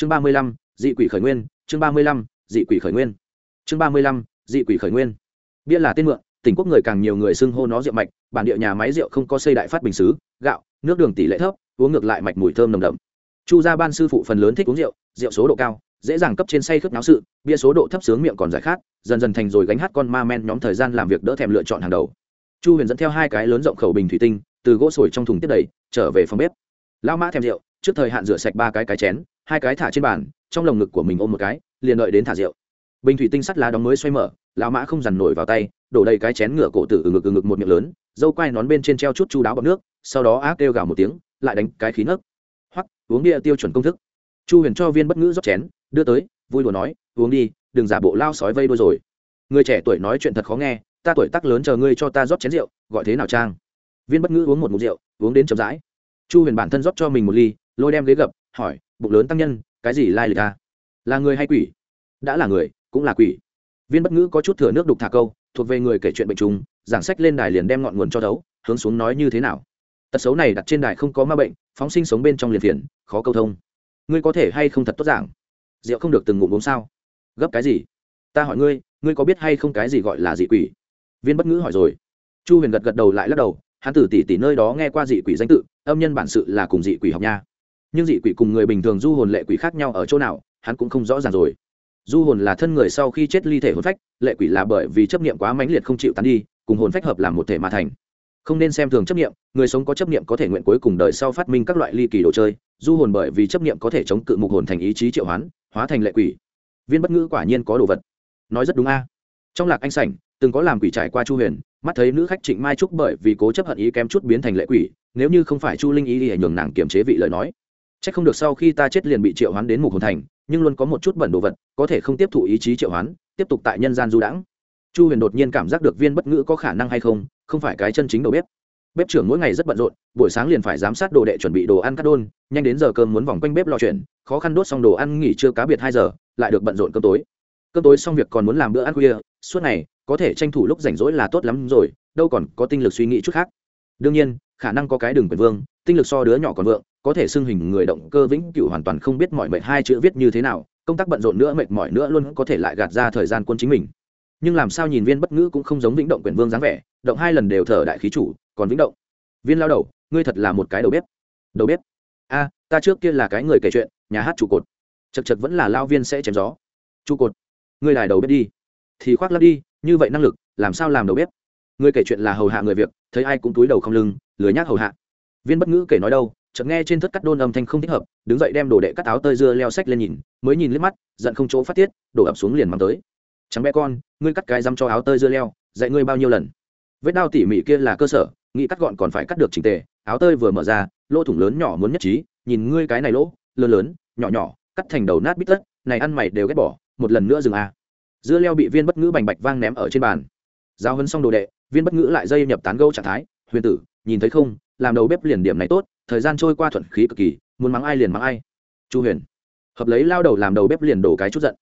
chương ba mươi lăm, dị quỷ khởi nguyên, chương ba mươi lăm, dị quỷ khởi nguyên. Chương ba mươi lăm, dị quỷ khởi nguyên. Bia là tên mượn, tỉnh quốc người càng nhiều người xưng hô nó rượu mạch, bản địa nhà máy rượu không có xây đại phát bình xứ, gạo, nước đường tỷ lệ thấp, uống ngược lại mạch mùi thơm nồng đậm. Chu gia ban sư phụ phần lớn thích uống rượu rượu số độ cao, dễ dàng cấp trên say khướp náo sự, bia số độ thấp sướng miệng còn giải khát, dần dần thành rồi gánh hát con ma men nhóm thời gian làm việc đỡ thèm lựa chọn hàng đầu. Chu huyền dẫn theo hai cái lớn rộng khẩu bình thủy tinh, từ gỗ sồi trong thùng tiếp đầy, trở về phòng bếp. Lao mã thèm rượu, trước thời hạn rửa sạch ba cái cái chén hai cái thả trên bàn, trong lồng ngực của mình ôm một cái, liền đợi đến thả rượu. Bình thủy tinh sắt lá đóng mới xoay mở, lão mã không dằn nổi vào tay, đổ đầy cái chén ngựa cổ tử ừ ngực ừ ngực một miệng lớn, dâu quai nón bên trên treo chút chu đáo bọc nước, sau đó ác kêu gào một tiếng, lại đánh cái khí nấc hoặc uống bia tiêu chuẩn công thức. Chu huyền cho viên bất ngữ rót chén, đưa tới, vui đùa nói, uống đi, đừng giả bộ lao sói vây đôi rồi. Người trẻ tuổi nói chuyện thật khó nghe, ta tuổi tác lớn chờ ngươi cho ta rót chén rượu, gọi thế nào trang viên bất ngữ uống một mục rượu, uống đến chậm rãi. Chu huyền bản thân rót cho mình một ly, lôi đem ghế gập hỏi, bụng lớn tăng nhân, cái gì lai lịch ta là người hay quỷ? Đã là người, cũng là quỷ. Viên bất ngữ có chút thừa nước đục thả câu, thuộc về người kể chuyện bệnh trùng, giảng sách lên đài liền đem ngọn nguồn cho thấu hướng xuống nói như thế nào. Tật xấu này đặt trên đài không có ma bệnh, phóng sinh sống bên trong liền phiền, khó câu thông. Ngươi có thể hay không thật tốt giảng? Rượu không được từng ngụm uống sao? Gấp cái gì? Ta hỏi ngươi ngươi có biết hay không cái gì gọi là dị quỷ? Viên bất ngữ hỏi rồi. Chu huyền gật gật đầu lại lắc đầu, hắn tử tỷ tỷ nơi đó nghe qua dị quỷ danh tự, âm nhân bản sự là cùng dị quỷ học nha nhưng dị quỷ cùng người bình thường du hồn lệ quỷ khác nhau ở chỗ nào, hắn cũng không rõ ràng rồi. Du hồn là thân người sau khi chết ly thể hồn phách, lệ quỷ là bởi vì chấp niệm quá mãnh liệt không chịu tán đi, cùng hồn phách hợp làm một thể mà thành. Không nên xem thường chấp niệm, người sống có chấp niệm có thể nguyện cuối cùng đời sau phát minh các loại ly kỳ đồ chơi, du hồn bởi vì chấp niệm có thể chống cự mục hồn thành ý chí triệu hoán, hóa thành lệ quỷ. Viên bất ngữ quả nhiên có đồ vật. Nói rất đúng a. Trong lạc anh sảnh, từng có làm quỷ trải qua chu huyền, mắt thấy nữ khách trịnh mai trúc bởi vì cố chấp hận ý kém chút biến thành lệ quỷ, nếu như không phải chu linh ý thì nhường nàng kiềm chế vị lời nói c h ắ c không được sau khi ta chết liền bị triệu hoán đến mục hồn thành, nhưng luôn có một chút bẩn đồ vật, có thể không tiếp thụ ý chí triệu hoán, tiếp tục tại nhân gian du đãng. Chu huyền đột nhiên cảm giác được viên bất ngữ có khả năng hay không không phải cái chân chính đầu bếp. Bếp trưởng mỗi ngày rất bận rộn, buổi sáng liền phải giám sát đồ đệ chuẩn bị đồ ăn cắt đôn, nhanh đến giờ cơm muốn vòng quanh bếp lò chuyển khó khăn đốt xong đồ ăn nghỉ trưa cá biệt hai giờ, lại được bận rộn cơm tối. Cơm tối xong việc còn muốn làm bữa ăn khuya, suốt ngày, có thể tranh thủ lúc rảnh rỗi là tốt lắm rồi, đâu còn có tinh lực suy nghĩ chút khác. Đương nhiên, khả năng có cái đường quyền vương, tinh lực so đứa nhỏ còn vượng có thể xưng hình người động cơ vĩnh cửu hoàn toàn không biết mọi mệt hai chữ viết như thế nào, công tác bận rộn nữa, mệt mỏi nữa luôn có thể lại gạt ra thời gian quân chính mình. Nhưng làm sao nhìn viên bất ngữ cũng không giống vĩnh động quyền vương dáng vẻ, động hai lần đều thở đại khí chủ, còn vĩnh động. Viên lao đầu, ngươi thật là một cái đầu bếp. Đầu bếp? A, ta trước kia là cái người kể chuyện, nhà hát trụ cột. Chật chật vẫn là lao viên sẽ chém gió. Trụ cột? Ngươi đài đầu bếp đi. Thì khoác lắp đi, như vậy năng lực, làm sao làm đầu bếp? Ngươi kể chuyện là hầu hạ người việc, thấy ai cũng túi đầu không lưng, lười nhác hầu hạ. Viên bất ngữ kể nói đâu chợt nghe trên thất cắt đôn âm thanh không thích hợp, đứng dậy đem đồ đệ cắt áo tơi dưa leo sách lên nhìn, mới nhìn liếc mắt, giận không chỗ phát tiết, đổ ập xuống liền mang tới. Chẳng bé con, ngươi cắt cái dăm cho áo tơi dưa leo, dạy ngươi bao nhiêu lần? Vết đao tỉ mỉ kia là cơ sở, nghĩ cắt gọn còn phải cắt được trình tề, áo tơi vừa mở ra, lỗ thủng lớn nhỏ muốn nhất trí, nhìn ngươi cái này lỗ, lớn lớn, nhỏ nhỏ, cắt thành đầu nát bít tất, này ăn mày đều ghét bỏ, một lần nữa dừng à. dưa leo bị viên bất ngữ bành bạch vang ném ở trên bàn. Giao hấn xong đồ đệ, viên bất ngữ lại dây nhập tán gâu trạng thái, huyền tử, nhìn thấy không, làm đầu bếp liền điểm này tốt thời gian trôi qua thuận khí cực kỳ, muốn mắng ai liền mắng ai. Chu huyền, hợp lấy lao đầu làm đầu bếp liền đổ cái chút giận.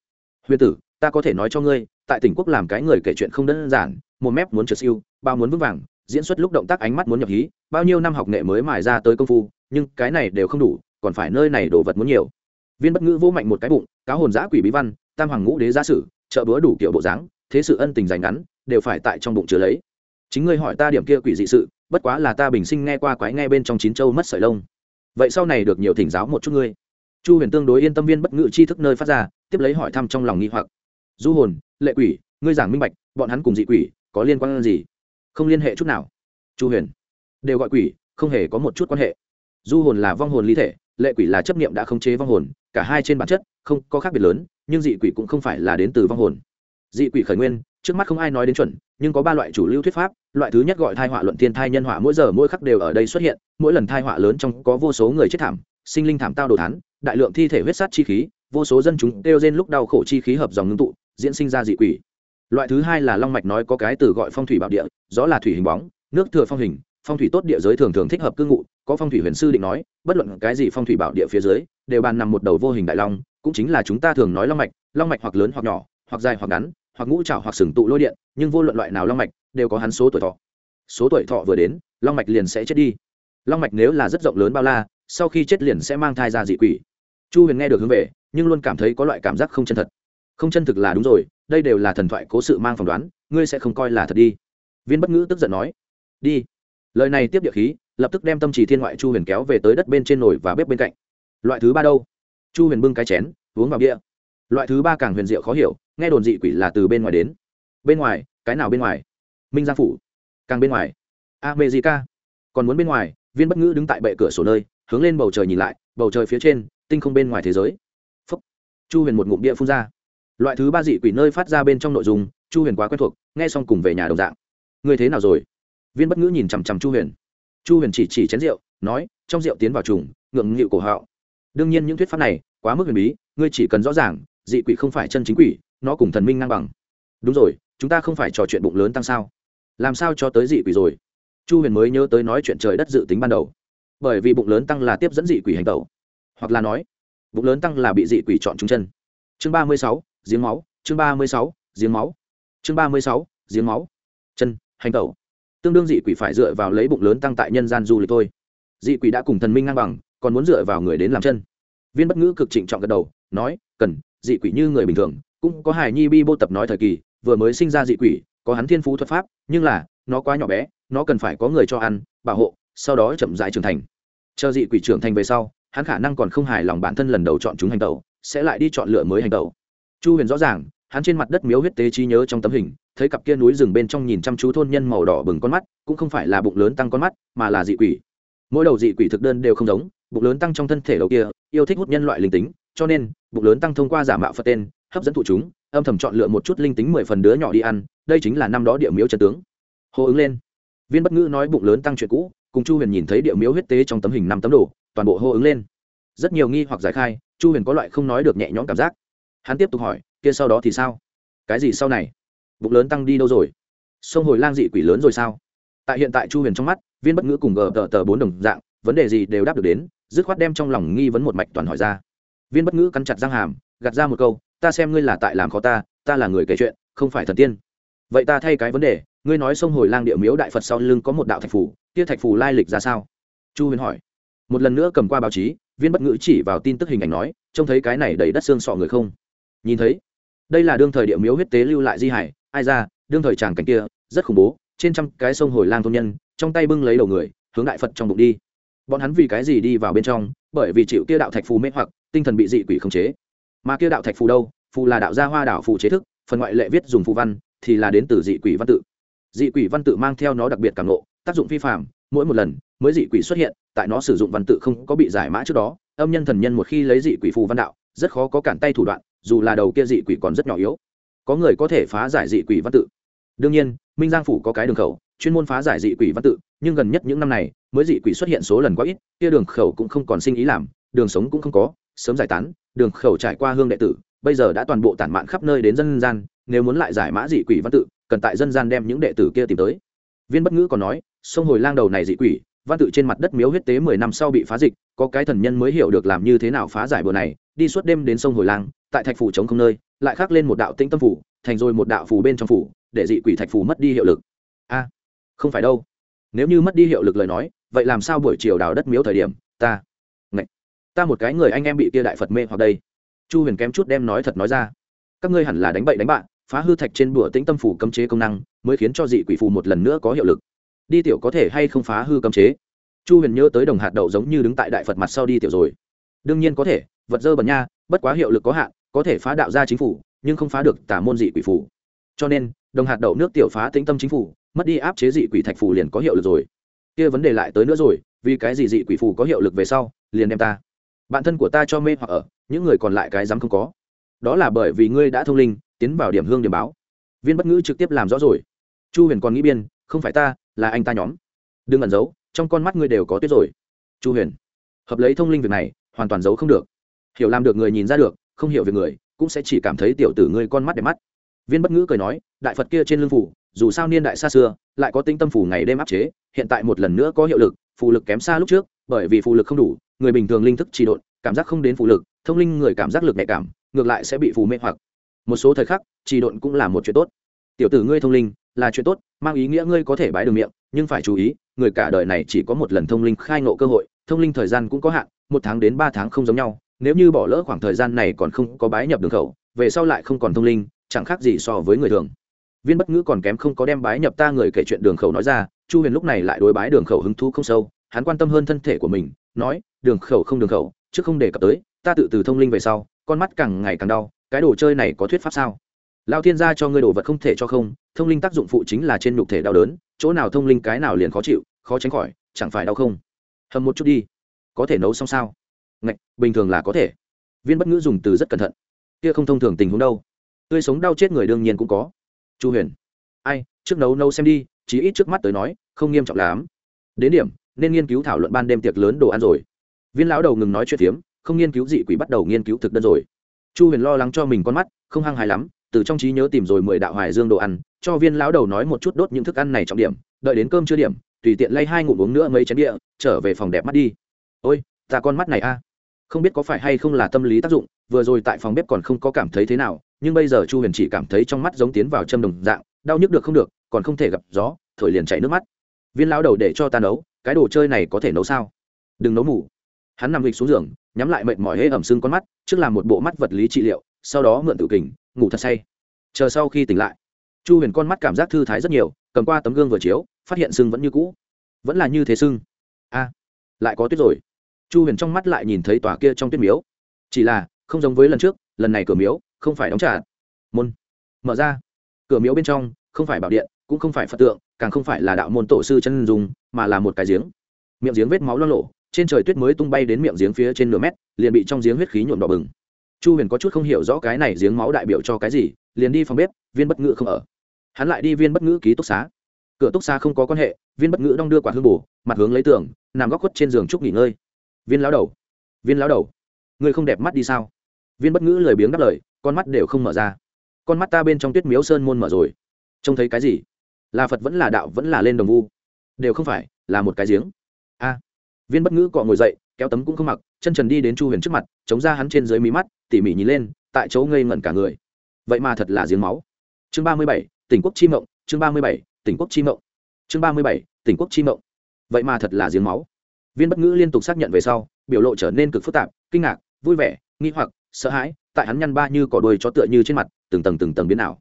Huyền tử, ta có thể nói cho ngươi, tại tỉnh quốc làm cái người kể chuyện không đơn giản, một mép muốn trượt siêu, bao muốn vững vàng, diễn xuất lúc động tác ánh mắt muốn nhập hí, bao nhiêu năm học nghệ mới mài ra tới công phu, nhưng cái này đều không đủ, còn phải nơi này đồ vật muốn nhiều. Viên bất ngữ vô mạnh một cái bụng, cáo hồn giã quỷ bí văn, tam hoàng ngũ đế gia sử, trợ búa đủ kiểu bộ dáng, thế sự ân tình dành ngắn, đều phải tại trong bụng chứa lấy chính ngươi hỏi ta điểm kia quỷ dị sự, bất quá là ta bình sinh nghe qua quái nghe bên trong chín châu mất sợi lông. Vậy sau này được nhiều thỉnh giáo một chút ngươi. Chu huyền tương đối yên tâm viên bất ngự chi thức nơi phát ra, tiếp lấy hỏi thăm trong lòng nghi hoặc. Du hồn, lệ quỷ, ngươi giảng minh bạch, bọn hắn cùng dị quỷ có liên quan gì? Không liên hệ chút nào. Chu huyền. Đều gọi quỷ, không hề có một chút quan hệ. Du hồn là vong hồn ly thể, lệ quỷ là chấp niệm đã khống chế vong hồn, cả hai trên bản chất không có khác biệt lớn, nhưng dị quỷ cũng không phải là đến từ vong hồn. Dị quỷ khởi nguyên, trước mắt không ai nói đến chuẩn nhưng có ba loại chủ lưu thuyết pháp, loại thứ nhất gọi thai họa luận thiên thai nhân họa, mỗi giờ mỗi khắc đều ở đây xuất hiện, mỗi lần thai họa lớn trong có vô số người chết thảm, sinh linh thảm tao đồ thán, đại lượng thi thể huyết sát chi khí, vô số dân chúng kêu rên lúc đau khổ chi khí hợp dòng ngưng tụ, diễn sinh ra dị quỷ. Loại thứ hai là long mạch nói có cái từ gọi phong thủy bảo địa, gió là thủy hình bóng, nước thừa phong hình, phong thủy tốt địa giới thường thường thích hợp cư ngụ, có phong thủy huyền sư định nói, bất luận cái gì phong thủy bảo địa phía dưới, đều bàn nằm một đầu vô hình đại long, cũng chính là chúng ta thường nói long mạch long mạch hoặc lớn hoặc nhỏ, hoặc dài hoặc ngắn hoặc ngũ trảo hoặc sừng tụ lôi điện, nhưng vô luận loại nào long mạch, đều có hắn số tuổi thọ. Số tuổi thọ vừa đến, long mạch liền sẽ chết đi. Long mạch nếu là rất rộng lớn bao la, sau khi chết liền sẽ mang thai ra dị quỷ. Chu huyền nghe được hướng về, nhưng luôn cảm thấy có loại cảm giác không chân thật. Không chân thực là đúng rồi, đây đều là thần thoại cố sự mang phỏng đoán, ngươi sẽ không coi là thật đi. Viên bất ngữ tức giận nói, đi. Lời này tiếp địa khí, lập tức đem tâm trì thiên ngoại chu huyền kéo về tới đất bên trên nồi và bếp bên cạnh. Loại thứ ba đâu? Chu huyền bưng cái chén, uống vào bia loại thứ ba càng huyền diệu khó hiểu, nghe đồn dị quỷ là từ bên ngoài đến. Bên ngoài, cái nào bên ngoài? Minh giang phủ. Càng bên ngoài. America. Còn muốn bên ngoài, viên bất ngữ đứng tại bệ cửa sổ nơi, hướng lên bầu trời nhìn lại, bầu trời phía trên, tinh không bên ngoài thế giới. Phúc. chu huyền một ngụm địa phun ra. Loại thứ ba dị quỷ nơi phát ra bên trong nội dung, chu huyền quá quen thuộc, nghe xong cùng về nhà đồng dạng. Người thế nào rồi? Viên bất ngữ nhìn chằm chằm chu huyền. Chu huyền chỉ chỉ chén rượu, nói, trong rượu tiến vào trùng, ngượng nghịu cổ họ. đương nhiên những thuyết pháp này, quá mức huyền bí, ngươi chỉ cần rõ ràng dị quỷ không phải chân chính quỷ, nó cùng thần minh ngang bằng. Đúng rồi, chúng ta không phải trò chuyện bụng lớn tăng sao? Làm sao cho tới dị quỷ rồi? Chu huyền mới nhớ tới nói chuyện trời đất dự tính ban đầu. Bởi vì bụng lớn tăng là tiếp dẫn dị quỷ hành tẩu. Hoặc là nói, bụng lớn tăng là bị dị quỷ chọn trúng chân. Chương ba mươi sáu, giếng máu, chương ba mươi sáu, giếng máu, chương ba mươi sáu, giếng máu. Chân, hành tẩu. Tương đương dị quỷ phải dựa vào lấy bụng lớn tăng tại nhân gian du lịch thôi. Dị quỷ đã cùng thần minh ngang bằng, còn muốn dựa vào người đến làm chân. Viên bất ngữ cực trịnh trọng gật đầu, nói, cần dị quỷ như người bình thường, cũng có hài nhi bi bô tập nói thời kỳ, vừa mới sinh ra dị quỷ, có hắn thiên phú thuật pháp, nhưng là, nó quá nhỏ bé, nó cần phải có người cho ăn, bảo hộ, sau đó chậm dại trưởng thành. Chờ dị quỷ trưởng thành về sau, hắn khả năng còn không hài lòng bản thân lần đầu chọn chúng hành tẩu, sẽ lại đi chọn lựa mới hành tẩu. Chu huyền rõ ràng, hắn trên mặt đất miếu huyết tế trí nhớ trong tấm hình, thấy cặp kia núi rừng bên trong nhìn chăm chú thôn nhân màu đỏ bừng con mắt, cũng không phải là bụng lớn tăng con mắt, mà là dị quỷ. Mỗi đầu dị quỷ thực đơn đều không giống, bụng lớn tăng trong thân thể đầu kia, yêu thích hút nhân loại linh tính cho nên, bụng lớn tăng thông qua giả mạo phật tên, hấp dẫn thụ chúng, âm thầm chọn lựa một chút linh tính mười phần đứa nhỏ đi ăn, đây chính là năm đó địa miếu trần tướng. Hô ứng lên. Viên bất ngữ nói bụng lớn tăng chuyện cũ, cùng chu huyền nhìn thấy địa miếu huyết tế trong tấm hình năm tấm đồ, toàn bộ hô ứng lên. Rất nhiều nghi hoặc giải khai, chu huyền có loại không nói được nhẹ nhõm cảm giác. Hắn tiếp tục hỏi, kia sau đó thì sao? Cái gì sau này? Bụng lớn tăng đi đâu rồi? Sông hồi lang dị quỷ lớn rồi sao? Tại hiện tại chu huyền trong mắt, viên bất ngữ cùng gờ tờ tờ bốn đồng dạng, vấn đề gì đều đáp được đến, dứt khoát đem trong lòng nghi vấn một mạch toàn hỏi ra viên bất ngữ cắn chặt răng hàm, gạt ra một câu, ta xem ngươi là tại làm khó ta ta là người kể chuyện, không phải thần tiên. Vậy ta thay cái vấn đề, ngươi nói sông hồi lang địa miếu đại phật sau lưng có một đạo thạch phủ kia thạch phủ lai lịch ra sao? Chu huyền hỏi. Một lần nữa cầm qua báo chí, viên bất ngữ chỉ vào tin tức hình ảnh nói, trông thấy cái này đầy đất xương sọ người không? Nhìn thấy. Đây là đương thời địa miếu huyết tế lưu lại di hải, ai ra, đương thời tràng cảnh kia, rất khủng bố, trên trăm cái sông hồi lang thôn nhân, trong tay bưng lấy đầu người, hướng đại phật trong bụng đi. Bọn hắn vì cái gì đi vào bên trong? Bởi vì chịu kia đạo thạch phù mê hoặc tinh thần bị dị quỷ khống chế. Mà kia đạo thạch phù đâu? Phù là đạo gia hoa đạo phù chế thức, phần ngoại lệ viết dùng phù văn, thì là đến từ dị quỷ văn tự. Dị quỷ văn tự mang theo nó đặc biệt cảm nộ tác dụng phi phạm mỗi một lần, mới dị quỷ xuất hiện, tại nó sử dụng văn tự không có bị giải mã trước đó, âm nhân thần nhân một khi lấy dị quỷ phù văn đạo, rất khó có cản tay thủ đoạn, dù là đầu kia dị quỷ còn rất nhỏ yếu. Có người có thể phá giải dị quỷ văn tự. Đương nhiên, minh giang phủ có cái đường khẩu, chuyên môn phá giải dị quỷ văn tự, nhưng gần nhất những năm này, mới dị quỷ xuất hiện số lần quá ít, kia đường khẩu cũng không còn sinh ý làm, đường sống cũng không có sớm giải tán, đường khẩu trải qua hương đệ tử, bây giờ đã toàn bộ tản mạn khắp nơi đến dân gian, nếu muốn lại giải mã dị quỷ văn tự, cần tại dân gian đem những đệ tử kia tìm tới. Viên bất ngữ còn nói, sông hồi lang đầu này dị quỷ, văn tự trên mặt đất miếu huyết tế mười năm sau bị phá dịch, có cái thần nhân mới hiểu được làm như thế nào phá giải bữa này, đi suốt đêm đến sông hồi lang, tại thạch phủ chống không nơi, lại khắc lên một đạo tĩnh tâm phủ, thành rồi một đạo phủ bên trong phủ, để dị quỷ thạch phủ mất đi hiệu lực. A, không phải đâu. Nếu như mất đi hiệu lực lời nói, vậy làm sao buổi chiều đào đất miếu thời điểm, ta ta một cái người anh em bị kia đại phật mê hoặc đây chu huyền kém chút đem nói thật nói ra các ngươi hẳn là đánh bậy đánh bạn phá hư thạch trên bùa tĩnh tâm phủ cấm chế công năng, mới khiến cho dị quỷ phù một lần nữa có hiệu lực. đi tiểu có thể hay không phá hư cấm chế? chu huyền nhớ tới đồng hạt đậu giống như đứng tại đại phật mặt sau đi tiểu rồi. đương nhiên có thể, vật dơ bẩn nha, bất quá hiệu lực có hạn, có thể phá đạo ra chính phủ, nhưng không phá được tả môn dị quỷ phủ cho nên, đồng hạt đậu nước tiểu phá tĩnh tâm chính phủ, mất đi áp chế dị quỷ thạch phủ liền có hiệu lực rồi. kia vấn đề lại tới nữa rồi, vì cái gì dị quỷ phủ có hiệu lực về sau, liền đem ta bạn thân của ta cho mê hoặc ở, những người còn lại cái dám không có. Đó là bởi vì ngươi đã thông linh, tiến vào điểm hương điểm báo. Viên bất ngữ trực tiếp làm rõ rồi. Chu huyền còn nghĩ biên, không phải ta, là anh ta nhóm. Đừng ẩn giấu, trong con mắt ngươi đều có tuyết rồi. Chu huyền, hợp lấy thông linh việc này, hoàn toàn giấu không được. Hiểu làm được người nhìn ra được, không hiểu về người, cũng sẽ chỉ cảm thấy tiểu tử ngươi con mắt đẹp mắt. Viên bất ngữ cười nói, đại phật kia trên lưng phủ, dù sao niên đại xa xưa, lại có tinh tâm phủ ngày đêm áp chế, hiện tại một lần nữa có hiệu lực, phù lực kém xa lúc trước, bởi vì phù lực không đủ người bình thường linh thức trì độn, cảm giác không đến phù lực, thông linh người cảm giác lực nhạy cảm, ngược lại sẽ bị phù mê hoặc. Một số thời khắc trì độn cũng là một chuyện tốt. Tiểu tử ngươi thông linh, là chuyện tốt, mang ý nghĩa ngươi có thể bái đường miệng, nhưng phải chú ý, người cả đời này chỉ có một lần thông linh khai ngộ cơ hội, thông linh thời gian cũng có hạn, một tháng đến ba tháng không giống nhau, nếu như bỏ lỡ khoảng thời gian này còn không có bái nhập đường khẩu, về sau lại không còn thông linh, chẳng khác gì so với người thường. Viên bất ngữ còn kém không có đem bái nhập ta người kể chuyện đường khẩu nói ra, chu huyền lúc này lại đối bái đường khẩu hứng thú không sâu, hắn quan tâm hơn thân thể của mình, nói đường khẩu không đường khẩu, chứ không đề cập tới, ta tự từ thông linh về sau, con mắt càng ngày càng đau, cái đồ chơi này có thuyết pháp sao? Lao thiên gia cho ngươi đồ vật không thể cho không, thông linh tác dụng phụ chính là trên nhục thể đau đớn, chỗ nào thông linh cái nào liền khó chịu, khó tránh khỏi, chẳng phải đau không? Hầm một chút đi. Có thể nấu xong sao? Ngạch, bình thường là có thể. Viên bất ngữ dùng từ rất cẩn thận. Kia không thông thường tình huống đâu. Tươi sống đau chết người đương nhiên cũng có. Chu huyền. Ai, trước nấu nấu xem đi, chí ít trước mắt tới nói, không nghiêm trọng lắm. Đến điểm, nên nghiên cứu thảo luận ban đêm tiệc lớn đồ ăn rồi viên lão đầu ngừng nói chuyện phiếm, không nghiên cứu dị quỷ bắt đầu nghiên cứu thực đơn rồi. Chu huyền lo lắng cho mình con mắt, không hăng hài lắm, từ trong trí nhớ tìm rồi mười đạo hoài dương đồ ăn, cho viên lão đầu nói một chút đốt những thức ăn này trọng điểm, đợi đến cơm chưa điểm, tùy tiện lay hai ngụm uống nữa mấy chén địa trở về phòng đẹp mắt đi. Ôi, ta con mắt này a. Không biết có phải hay không là tâm lý tác dụng, vừa rồi tại phòng bếp còn không có cảm thấy thế nào, nhưng bây giờ chu huyền chỉ cảm thấy trong mắt giống tiến vào châm đồng dạng, đau nhức được không được, còn không thể gặp gió, thổi liền chảy nước mắt. Viên lão đầu để cho ta nấu, cái đồ chơi này có thể nấu sao? Đừng nấu mủ hắn nằm lịch xuống giường, nhắm lại mệt mỏi hễ ẩm sưng con mắt, trước làm một bộ mắt vật lý trị liệu, sau đó mượn tự kình, ngủ thật say. Chờ sau khi tỉnh lại, chu huyền con mắt cảm giác thư thái rất nhiều, cầm qua tấm gương vừa chiếu, phát hiện sưng vẫn như cũ. Vẫn là như thế sưng. A, lại có tuyết rồi. Chu huyền trong mắt lại nhìn thấy tòa kia trong tuyết miếu. Chỉ là, không giống với lần trước, lần này cửa miếu, không phải đóng trả môn. Mở ra. Cửa miếu bên trong, không phải bảo điện, cũng không phải phật tượng, càng không phải là đạo môn tổ sư chân dùng mà là một cái giếng. Miệng giếng vết máu lo lộ trên trời tuyết mới tung bay đến miệng giếng phía trên nửa mét, liền bị trong giếng huyết khí nhuộm đỏ bừng. Chu huyền có chút không hiểu rõ cái này giếng máu đại biểu cho cái gì, liền đi phòng bếp, viên bất ngữ không ở. Hắn lại đi viên bất ngữ ký túc xá. Cửa túc xá không có quan hệ, viên bất ngữ đong đưa quả hương bù mặt hướng lấy tường, nằm góc khuất trên giường trúc nghỉ ngơi. Viên lão đầu. Viên lão đầu. Người không đẹp mắt đi sao? Viên bất ngữ lười biếng đáp lời, con mắt đều không mở ra. Con mắt ta bên trong tuyết miếu sơn môn mở rồi. Trông thấy cái gì? Là phật vẫn là đạo vẫn là lên đồng vu? Đều không phải, là một cái giếng. A viên bất ngữ cọ ngồi dậy, kéo tấm cũng không mặc, chân trần đi đến chu huyền trước mặt, chống ra hắn trên dưới mí mắt, tỉ mỉ nhìn lên, tại chỗ ngây ngẩn cả người. Vậy mà thật là giếng máu. Chương ba mươi bảy, tỉnh quốc chi mộng, chương ba mươi bảy, tỉnh quốc chi mộng. Chương ba mươi bảy, tỉnh quốc chi mộng. Vậy mà thật là giếng máu. Viên bất ngữ liên tục xác nhận về sau, biểu lộ trở nên cực phức tạp, kinh ngạc, vui vẻ, nghi hoặc, sợ hãi, tại hắn nhăn ba như cỏ đuôi chó tựa như trên mặt, từng tầng từng tầng biến nào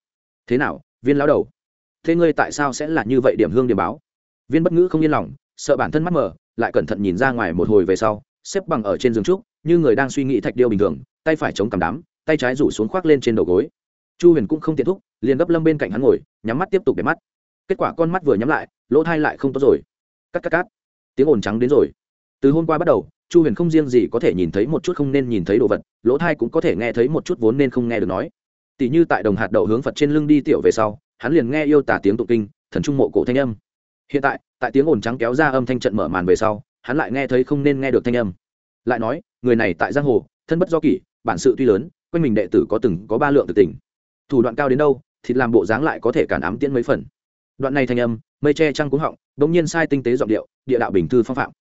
thế nào, viên lão đầu? Thế ngươi tại sao sẽ là như vậy điểm hương điểm báo? Viên bất ngữ không yên lòng, sợ bản thân mắt mờ lại cẩn thận nhìn ra ngoài một hồi về sau, xếp bằng ở trên giường trúc, như người đang suy nghĩ thạch điêu bình thường, tay phải chống cằm đám, tay trái rủ xuống khoác lên trên đầu gối. Chu huyền cũng không tiện thúc, liền gấp lâm bên cạnh hắn ngồi, nhắm mắt tiếp tục để mắt. Kết quả con mắt vừa nhắm lại, lỗ thai lại không tốt rồi. Cắt cắt cắt. Tiếng ồn trắng đến rồi. Từ hôm qua bắt đầu, chu huyền không riêng gì có thể nhìn thấy một chút không nên nhìn thấy đồ vật, lỗ thai cũng có thể nghe thấy một chút vốn nên không nghe được nói. Tỷ như tại đồng hạt đậu hướng phật trên lưng đi tiểu về sau, hắn liền nghe yêu tả tiếng tụng kinh, thần trung mộ cổ thanh âm hiện tại tại tiếng ồn trắng kéo ra âm thanh trận mở màn về sau, hắn lại nghe thấy không nên nghe được thanh âm. Lại nói, người này tại giang hồ, thân bất do kỷ, bản sự tuy lớn, quanh mình đệ tử có từng có ba lượng từ tỉnh thủ đoạn cao đến đâu thì làm bộ dáng lại có thể cản ám tiễn mấy phần. Đoạn này thanh âm, mây che trăng cúng họng bỗng nhiên sai tinh tế giọng điệu, địa đạo bình thư phong phạm.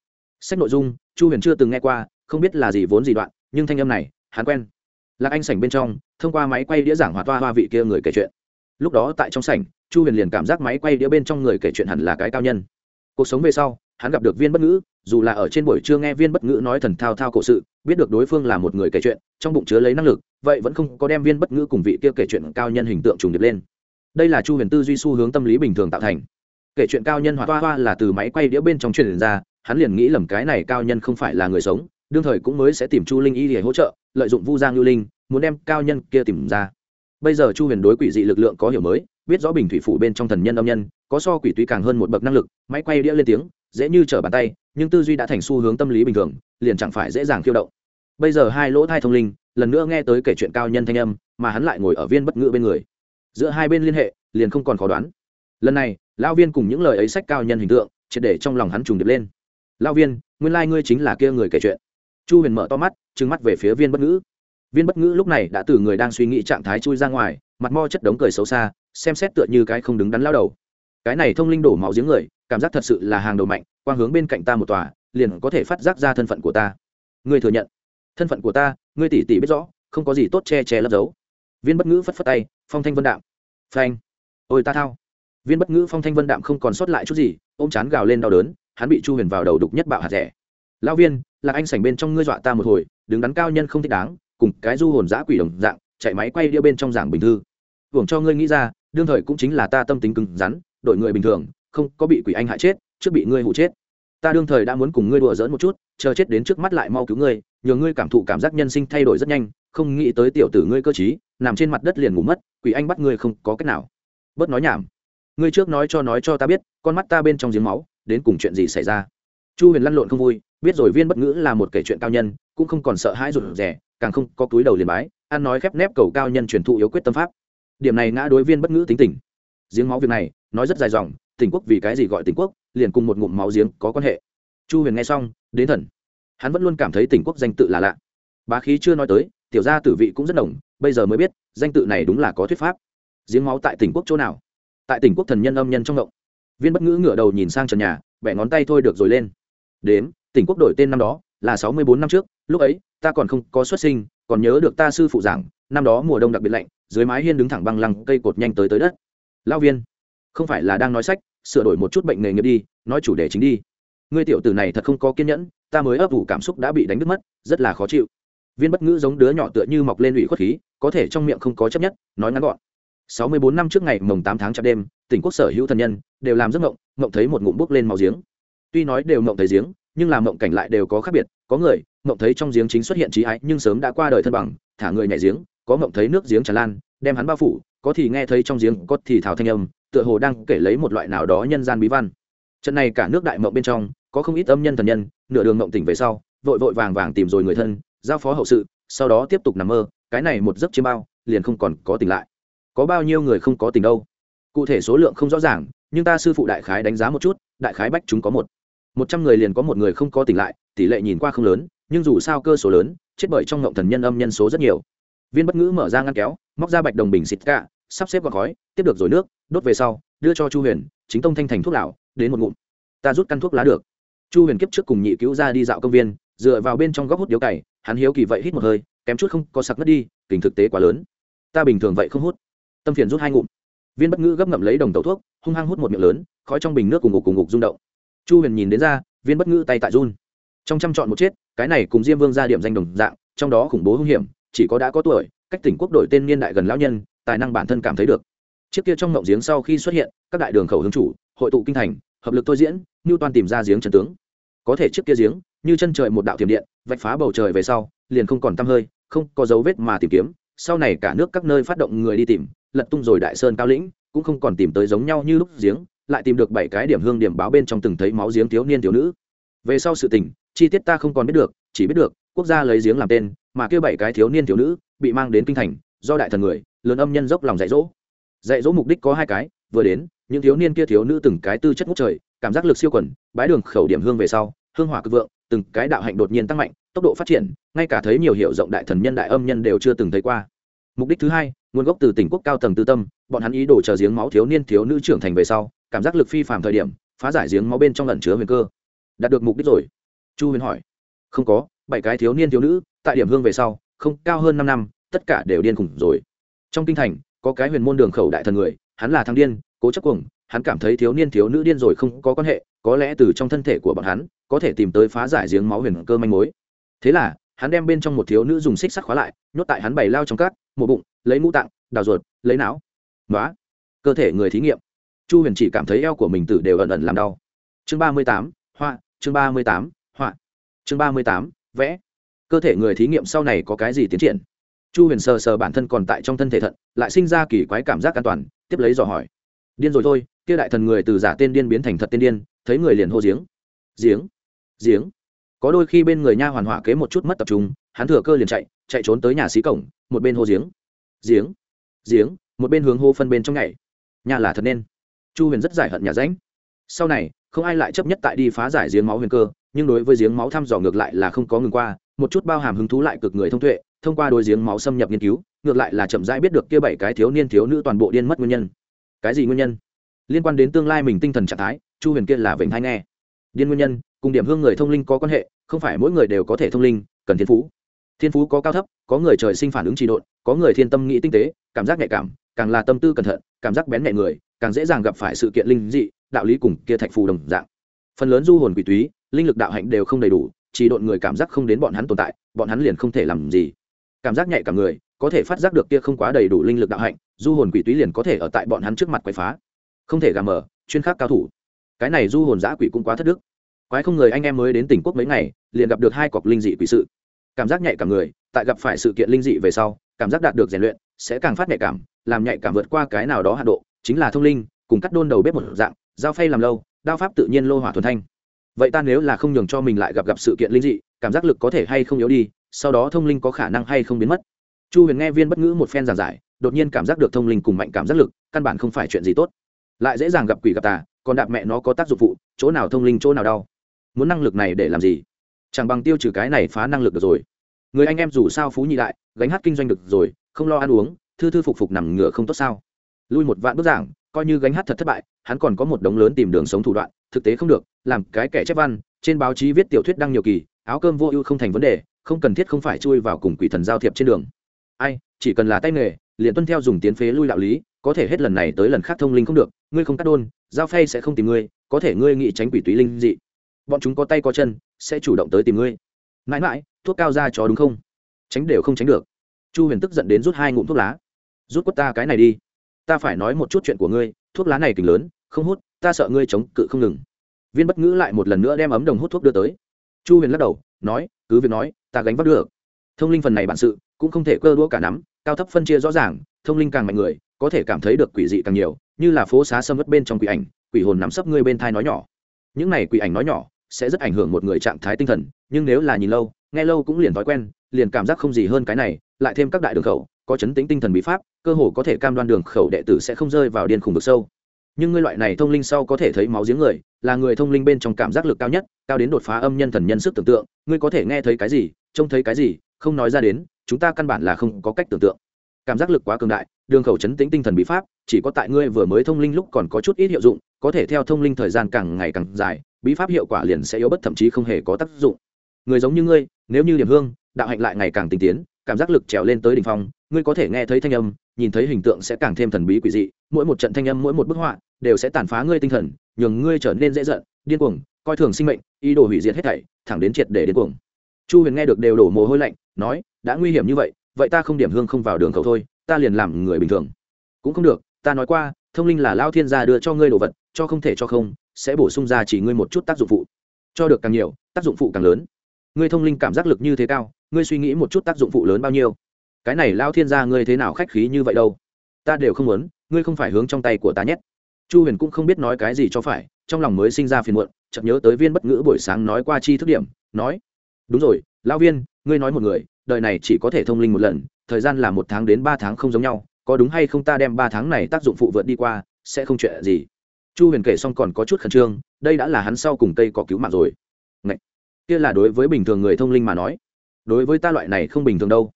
Sách nội dung, chu huyền chưa từng nghe qua, không biết là gì vốn gì đoạn, nhưng thanh âm này, hắn quen. Lạc anh sảnh bên trong, thông qua máy quay đĩa giảng hoạt toa hoa vị kia người kể chuyện lúc đó tại trong sảnh, chu huyền liền cảm giác máy quay đĩa bên trong người kể chuyện hẳn là cái cao nhân. Cuộc sống về sau, hắn gặp được viên bất ngữ, dù là ở trên buổi trưa nghe viên bất ngữ nói thần thao thao cổ sự, biết được đối phương là một người kể chuyện, trong bụng chứa lấy năng lực, vậy vẫn không có đem viên bất ngữ cùng vị kia kể chuyện cao nhân hình tượng trùng điệp lên. Đây là chu huyền tư duy xu hướng tâm lý bình thường tạo thành. Kể chuyện cao nhân hoạt hoa hoa là từ máy quay đĩa bên trong truyền ra, hắn liền nghĩ lầm cái này cao nhân không phải là người sống, đương thời cũng mới sẽ tìm chu linh y để hỗ trợ, lợi dụng vu giang lưu linh, muốn đem cao nhân kia tìm ra bây giờ chu huyền đối quỷ dị lực lượng có hiểu mới, biết rõ bình thủy phủ bên trong thần nhân âm nhân, có so quỷ tuy càng hơn một bậc năng lực, máy quay đĩa lên tiếng, dễ như trở bàn tay, nhưng tư duy đã thành xu hướng tâm lý bình thường, liền chẳng phải dễ dàng khiêu động. Bây giờ hai lỗ thai thông linh, lần nữa nghe tới kể chuyện cao nhân thanh âm, mà hắn lại ngồi ở viên bất ngữ bên người. Giữa hai bên liên hệ, liền không còn khó đoán. Lần này, lão viên cùng những lời ấy sách cao nhân hình tượng, triệt để trong lòng hắn trùng điệp lên. Lão viên, nguyên lai ngươi chính là kia người kể chuyện. Chu huyền mở to mắt, trừng mắt về phía viên bất ngữ viên bất ngữ lúc này đã từ người đang suy nghĩ trạng thái chui ra ngoài, mặt mo chất đống cười xấu xa, xem xét tựa như cái không đứng đắn lao đầu. Cái này thông linh đổ máu giếng người, cảm giác thật sự là hàng đầu mạnh, quang hướng bên cạnh ta một tòa, liền có thể phát giác ra thân phận của ta. Ngươi thừa nhận. Thân phận của ta, ngươi tỉ tỉ biết rõ, không có gì tốt che che lấp giấu. Viên bất ngữ phất phất tay, phong thanh vân đạm. Phanh. Ôi ta thao. Viên bất ngữ phong thanh vân đạm không còn sót lại chút gì, ôm chán gào lên đau đớn, hắn bị chu huyền vào đầu đục nhất bạo hạt rẻ. Lão viên là anh sảnh bên trong ngươi dọa ta một hồi, đứng đắn cao nhân không thích đáng cùng cái du hồn giã quỷ đồng dạng, chạy máy quay đĩa bên trong giảng bình thư. Hưởng cho ngươi nghĩ ra, đương thời cũng chính là ta tâm tính cứng rắn, đội người bình thường, không có bị quỷ anh hại chết, trước bị ngươi hụ chết. Ta đương thời đã muốn cùng ngươi đùa giỡn một chút, chờ chết đến trước mắt lại mau cứu ngươi, nhờ ngươi cảm thụ cảm giác nhân sinh thay đổi rất nhanh, không nghĩ tới tiểu tử ngươi cơ chí nằm trên mặt đất liền ngủ mất, quỷ anh bắt ngươi không có cách nào. Bớt nói nhảm. Ngươi trước nói cho nói cho ta biết, con mắt ta bên trong giếng máu, đến cùng chuyện gì xảy ra? Chu huyền lăn lộn không vui, biết rồi viên bất ngữ là một kể chuyện cao nhân, cũng không còn sợ hãi rụt rẻ càng không có túi đầu liền bái, ăn nói khép nép cầu cao nhân truyền thụ yếu quyết tâm pháp. Điểm này ngã đối viên bất ngữ tính tình. Giếng máu việc này, nói rất dài dòng, tỉnh quốc vì cái gì gọi tỉnh quốc, liền cùng một ngụm máu giếng có quan hệ. Chu huyền nghe xong, đến thần. Hắn vẫn luôn cảm thấy tỉnh quốc danh tự là lạ. Bá khí chưa nói tới, tiểu gia tử vị cũng rất đồng bây giờ mới biết, danh tự này đúng là có thuyết pháp. Giếng máu tại tỉnh quốc chỗ nào? Tại tỉnh quốc thần nhân âm nhân trong động. Viên bất ngữ ngửa đầu nhìn sang trần nhà, bẻ ngón tay thôi được rồi lên. Đếm, tỉnh quốc đổi tên năm đó là sáu mươi bốn năm trước, lúc ấy, ta còn không có xuất sinh, còn nhớ được ta sư phụ giảng, năm đó mùa đông đặc biệt lạnh, dưới mái hiên đứng thẳng băng lăng, cây cột nhanh tới tới đất. Lao viên, không phải là đang nói sách, sửa đổi một chút bệnh nghề nghiệp đi, nói chủ đề chính đi. Ngươi tiểu tử này thật không có kiên nhẫn, ta mới ấp ủ cảm xúc đã bị đánh đứt mất, rất là khó chịu. Viên bất ngữ giống đứa nhỏ tựa như mọc lên ủy khuất khí, có thể trong miệng không có chấp nhất, nói ngắn gọn. Sáu mươi bốn năm trước ngày mồng tám tháng chạp đêm, tỉnh quốc sở hữu thần nhân, đều làm giấc mộng mộng thấy một ngụm bốc lên màu giếng. Tuy nói đều mộng thấy giếng nhưng làm mộng cảnh lại đều có khác biệt, có người, mộng thấy trong giếng chính xuất hiện trí ái, nhưng sớm đã qua đời thân bằng, thả người nhảy giếng, có mộng thấy nước giếng tràn lan, đem hắn bao phủ, có thì nghe thấy trong giếng có thì thảo thanh âm, tựa hồ đang kể lấy một loại nào đó nhân gian bí văn. Trận này cả nước đại mộng bên trong, có không ít âm nhân thần nhân, nửa đường mộng tỉnh về sau, vội vội vàng vàng tìm rồi người thân, giao phó hậu sự, sau đó tiếp tục nằm mơ, cái này một giấc chiêm bao, liền không còn có tỉnh lại. Có bao nhiêu người không có tỉnh đâu? Cụ thể số lượng không rõ ràng, nhưng ta sư phụ đại khái đánh giá một chút, đại khái bách chúng có một một trăm người liền có một người không có tỉnh lại, tỷ lệ nhìn qua không lớn, nhưng dù sao cơ số lớn, chết bởi trong ngộng thần nhân âm nhân số rất nhiều. Viên bất ngữ mở ra ngăn kéo, móc ra bạch đồng bình xịt cả sắp xếp gọn khói, tiếp được rồi nước, đốt về sau, đưa cho chu huyền, chính tông thanh thành thuốc lào đến một ngụm. Ta rút căn thuốc lá được. Chu huyền kiếp trước cùng nhị cứu ra đi dạo công viên, dựa vào bên trong góc hút điếu cày, hắn hiếu kỳ vậy hít một hơi, kém chút không có sặc mất đi tình thực tế quá lớn. Ta bình thường vậy không hút. Tâm phiền rút hai ngụm. Viên bất ngữ gấp ngậm lấy đồng tàu thuốc, hung hăng hút một miệng lớn, khói trong bình nước cùng ngục cùng ngục rung động chu huyền nhìn đến ra, viên bất ngữ tay tại run. Trong trăm chọn một chết, cái này cùng diêm vương ra điểm danh đồng dạng, trong đó khủng bố hung hiểm, chỉ có đã có tuổi, cách tỉnh quốc đội tên niên đại gần lão nhân, tài năng bản thân cảm thấy được. Chiếc kia trong ngộng giếng sau khi xuất hiện, các đại đường khẩu hướng chủ, hội tụ kinh thành, hợp lực thôi diễn như toàn tìm ra giếng trần tướng. Có thể chiếc kia giếng, như chân trời một đạo thiểm điện, vạch phá bầu trời về sau, liền không còn tăm hơi, không có dấu vết mà tìm kiếm, sau này cả nước các nơi phát động người đi tìm, lật tung rồi đại sơn cao lĩnh, cũng không còn tìm tới giống nhau như lúc giếng lại tìm được bảy cái điểm hương điểm báo bên trong từng thấy máu giếng thiếu niên thiếu nữ. Về sau sự tình, chi tiết ta không còn biết được, chỉ biết được, quốc gia lấy giếng làm tên, mà kêu bảy cái thiếu niên thiếu nữ, bị mang đến kinh thành, do đại thần người, lớn âm nhân dốc lòng dạy dỗ. Dạy dỗ mục đích có hai cái, vừa đến, những thiếu niên kia thiếu nữ từng cái tư chất ngút trời, cảm giác lực siêu quần, bái đường khẩu điểm hương về sau, hương hỏa cực vượng, từng cái đạo hạnh đột nhiên tăng mạnh, tốc độ phát triển, ngay cả thấy nhiều hiệu rộng đại thần nhân đại âm nhân đều chưa từng thấy qua. Mục đích thứ hai, nguồn gốc từ tỉnh quốc cao tầng tư tâm, bọn hắn ý đồ chờ giếng máu thiếu niên thiếu nữ trưởng thành về sau cảm giác lực phi phạm thời điểm, phá giải giếng máu bên trong lần chứa huyền cơ. Đạt được mục đích rồi. Chu huyền hỏi. Không có, bảy cái thiếu niên thiếu nữ, tại điểm hương về sau, không, cao hơn năm năm, tất cả đều điên khủng rồi. Trong kinh thành, có cái huyền môn đường khẩu đại thần người, hắn là thằng điên, cố chấp cuồng, hắn cảm thấy thiếu niên thiếu nữ điên rồi không có quan hệ, có lẽ từ trong thân thể của bọn hắn, có thể tìm tới phá giải giếng máu huyền cơ manh mối. Thế là, hắn đem bên trong một thiếu nữ dùng xích sắt khóa lại, nhốt tại hắn bày lao trong cát, một bụng, lấy mũ tạng, đào ruột, lấy não. Nói cơ thể người thí nghiệm chu huyền chỉ cảm thấy eo của mình tử đều ẩn ẩn làm đau. Chương ba mươi tám, họa, chương ba mươi tám, họa. Chương ba mươi tám, vẽ. Cơ thể người thí nghiệm sau này có cái gì tiến triển? Chu huyền sờ sờ bản thân còn tại trong thân thể thận, lại sinh ra kỳ quái cảm giác an toàn, tiếp lấy dò hỏi. Điên rồi thôi, kia đại thần người từ giả tên điên biến thành thật tên điên, thấy người liền hô giếng. Giếng giếng. Có đôi khi bên người nha hoàn hỏa kế một chút mất tập trung, hắn thừa cơ liền chạy chạy trốn tới nhà xí cổng, một bên hô giếng. Giếng giếng, một bên hướng hô phân bên trong ngày nhà là thật nên chu huyền rất giải hận nhà ránh sau này, không ai lại chấp nhất tại đi phá giải giếng máu huyền cơ, nhưng đối với giếng máu thăm dò ngược lại là không có ngừng qua, một chút bao hàm hứng thú lại cực người thông tuệ, thông qua đôi giếng máu xâm nhập nghiên cứu, ngược lại là chậm rãi biết được kia bảy cái thiếu niên thiếu nữ toàn bộ điên mất nguyên nhân. Cái gì nguyên nhân? Liên quan đến tương lai mình tinh thần trạng thái, chu huyền kia là vểnh hay nghe. Điên nguyên nhân, cùng điểm hương người thông linh có quan hệ, không phải mỗi người đều có thể thông linh, cần thiên phú. Thiên phú có cao thấp, có người trời sinh phản ứng trị độn, có người thiên tâm nghĩ tinh tế, cảm giác nhạy cảm, càng là tâm tư cẩn thận cảm giác bén nhẹ người, càng dễ dàng gặp phải sự kiện linh dị, đạo lý cùng kia thạch phù đồng dạng. Phần lớn du hồn quỷ túy, linh lực đạo hạnh đều không đầy đủ, chỉ độn người cảm giác không đến bọn hắn tồn tại, bọn hắn liền không thể làm gì. Cảm giác nhạy cả người, có thể phát giác được kia không quá đầy đủ linh lực đạo hạnh, du hồn quỷ túy liền có thể ở tại bọn hắn trước mặt quậy phá. Không thể gà mở, chuyên khắc cao thủ. Cái này du hồn giã quỷ cũng quá thất đức. Quái không người anh em mới đến tỉnh quốc mấy ngày, liền gặp được hai cọc linh dị quỷ sự. Cảm giác nhạy cả người, tại gặp phải sự kiện linh dị về sau, cảm giác đạt được rèn luyện sẽ càng phát nhạy cảm, làm nhạy cảm vượt qua cái nào đó hạ độ, chính là thông linh, cùng cắt đôn đầu bếp một dạng, giao phay làm lâu, đao pháp tự nhiên lô hỏa thuần thanh. Vậy ta nếu là không nhường cho mình lại gặp gặp sự kiện linh dị, cảm giác lực có thể hay không yếu đi, sau đó thông linh có khả năng hay không biến mất. Chu huyền nghe viên bất ngữ một phen giảng giải, đột nhiên cảm giác được thông linh cùng mạnh cảm giác lực, căn bản không phải chuyện gì tốt. Lại dễ dàng gặp quỷ gặp tà, còn đạp mẹ nó có tác dụng phụ, chỗ nào thông linh chỗ nào đau. Muốn năng lực này để làm gì? Chẳng bằng tiêu trừ cái này phá năng lực được rồi. Người anh em dù sao phú nhị đại, gánh hát kinh doanh được rồi không lo ăn uống, thư thư phục phục nằm ngửa không tốt sao. Lui một vạn bức giảng, coi như gánh hát thật thất bại, hắn còn có một đống lớn tìm đường sống thủ đoạn, thực tế không được, làm cái kẻ chép văn, trên báo chí viết tiểu thuyết đăng nhiều kỳ, áo cơm vô ưu không thành vấn đề, không cần thiết không phải chui vào cùng quỷ thần giao thiệp trên đường. Ai, chỉ cần là tay nghề, liền tuân theo dùng tiến phế lui đạo lý, có thể hết lần này tới lần khác thông linh không được, ngươi không cắt đôn, giao phay sẽ không tìm ngươi, có thể ngươi nghĩ tránh quỷ túy linh dị. Bọn chúng có tay có chân, sẽ chủ động tới tìm ngươi. Mãi mãi, thuốc cao ra chó đúng không? Tránh đều không tránh được chu huyền tức giận đến rút hai ngụm thuốc lá. Rút quất ta cái này đi. Ta phải nói một chút chuyện của ngươi, thuốc lá này kình lớn, không hút, ta sợ ngươi chống cự không ngừng. Viên bất ngữ lại một lần nữa đem ấm đồng hút thuốc đưa tới. Chu huyền lắc đầu, nói, cứ việc nói, ta gánh vác được. Thông linh phần này bản sự, cũng không thể cơ đũa cả nắm, cao thấp phân chia rõ ràng, thông linh càng mạnh người, có thể cảm thấy được quỷ dị càng nhiều, như là phố xá sâm mất bên trong quỷ ảnh, quỷ hồn nắm sấp ngươi bên thai nói nhỏ. Những này quỷ ảnh nói nhỏ, sẽ rất ảnh hưởng một người trạng thái tinh thần, nhưng nếu là nhìn lâu, nghe lâu cũng liền thói quen, liền cảm giác không gì hơn cái này lại thêm các đại đường khẩu, có chấn tính tinh thần bí pháp, cơ hồ có thể cam đoan đường khẩu đệ tử sẽ không rơi vào điên khủng vực sâu. Nhưng ngươi loại này thông linh sau có thể thấy máu giếng người, là người thông linh bên trong cảm giác lực cao nhất, cao đến đột phá âm nhân thần nhân sức tưởng tượng, ngươi có thể nghe thấy cái gì, trông thấy cái gì, không nói ra đến, chúng ta căn bản là không có cách tưởng tượng. Cảm giác lực quá cường đại, đường khẩu chấn tĩnh tinh thần bí pháp, chỉ có tại ngươi vừa mới thông linh lúc còn có chút ít hiệu dụng, có thể theo thông linh thời gian càng ngày càng dài, bí pháp hiệu quả liền sẽ yếu bất thậm chí không hề có tác dụng. Người giống như ngươi, nếu như điểm hương, đạo hạnh lại ngày càng tinh tiến cảm giác lực trèo lên tới đỉnh phong, ngươi có thể nghe thấy thanh âm, nhìn thấy hình tượng sẽ càng thêm thần bí quỷ dị, mỗi một trận thanh âm, mỗi một bức họa đều sẽ tàn phá ngươi tinh thần, nhường ngươi trở nên dễ giận, điên cuồng, coi thường sinh mệnh, ý đồ hủy diệt hết thảy, thẳng đến triệt để điên cuồng. Chu huyền nghe được đều đổ mồ hôi lạnh, nói, đã nguy hiểm như vậy vậy ta không điểm hương không vào đường cầu thôi, ta liền làm người bình thường. Cũng không được, ta nói qua, thông linh là lao thiên gia đưa cho ngươi đồ vật, cho không thể cho không, sẽ bổ sung ra chỉ ngươi một chút tác dụng phụ. Cho được càng nhiều, tác dụng phụ càng lớn. Ngươi thông linh cảm giác lực như thế cao ngươi suy nghĩ một chút tác dụng phụ lớn bao nhiêu? Cái này lao thiên gia ngươi thế nào khách khí như vậy đâu? Ta đều không muốn, ngươi không phải hướng trong tay của ta nhét. Chu huyền cũng không biết nói cái gì cho phải, trong lòng mới sinh ra phiền muộn, chợt nhớ tới viên bất ngữ buổi sáng nói qua chi thức điểm, nói, đúng rồi lão viên, ngươi nói một người, đời này chỉ có thể thông linh một lần, thời gian là một tháng đến ba tháng không giống nhau, có đúng hay không ta đem ba tháng này tác dụng phụ vượt đi qua, sẽ không chuyện gì. Chu huyền kể xong còn có chút khẩn trương, đây đã là hắn sau cùng cây có cứu mạng rồi. Ngậy! kia là đối với bình thường người thông linh mà nói đối với ta loại này không bình thường đâu.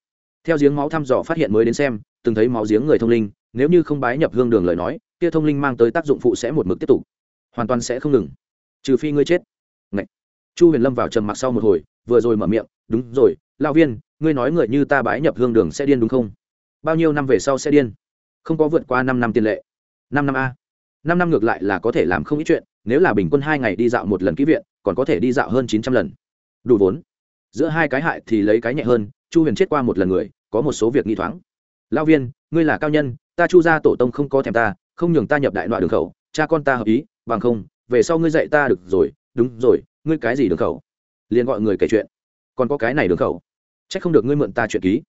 Theo giếng máu thăm dò phát hiện mới đến xem, từng thấy máu giếng người thông linh, nếu như không bái nhập hương đường lời nói, kia thông linh mang tới tác dụng phụ sẽ một mực tiếp tục. Hoàn toàn sẽ không ngừng. Trừ phi ngươi chết. Ngậy! chu huyền lâm vào trầm mặc sau một hồi, vừa rồi mở miệng, đúng rồi lao viên, ngươi nói người như ta bái nhập hương đường sẽ điên đúng không? Bao nhiêu năm về sau sẽ điên? Không có vượt qua năm năm tiền lệ. Năm năm a. Năm năm ngược lại là có thể làm không ít chuyện, nếu là bình quân hai ngày đi dạo một lần ký viện, còn có thể đi dạo hơn chín trăm lần. Đủ vốn giữa hai cái hại thì lấy cái nhẹ hơn, chu huyền chết qua một lần người, có một số việc nghi thoáng. Lao viên, ngươi là cao nhân, ta chu ra tổ tông không có thèm ta, không nhường ta nhập đại loại đường khẩu, cha con ta hợp ý, bằng không, về sau ngươi dạy ta được rồi, đúng rồi, ngươi cái gì đường khẩu? Liền gọi người kể chuyện. Còn có cái này đường khẩu? C h ắ c không được ngươi mượn ta chuyện ký.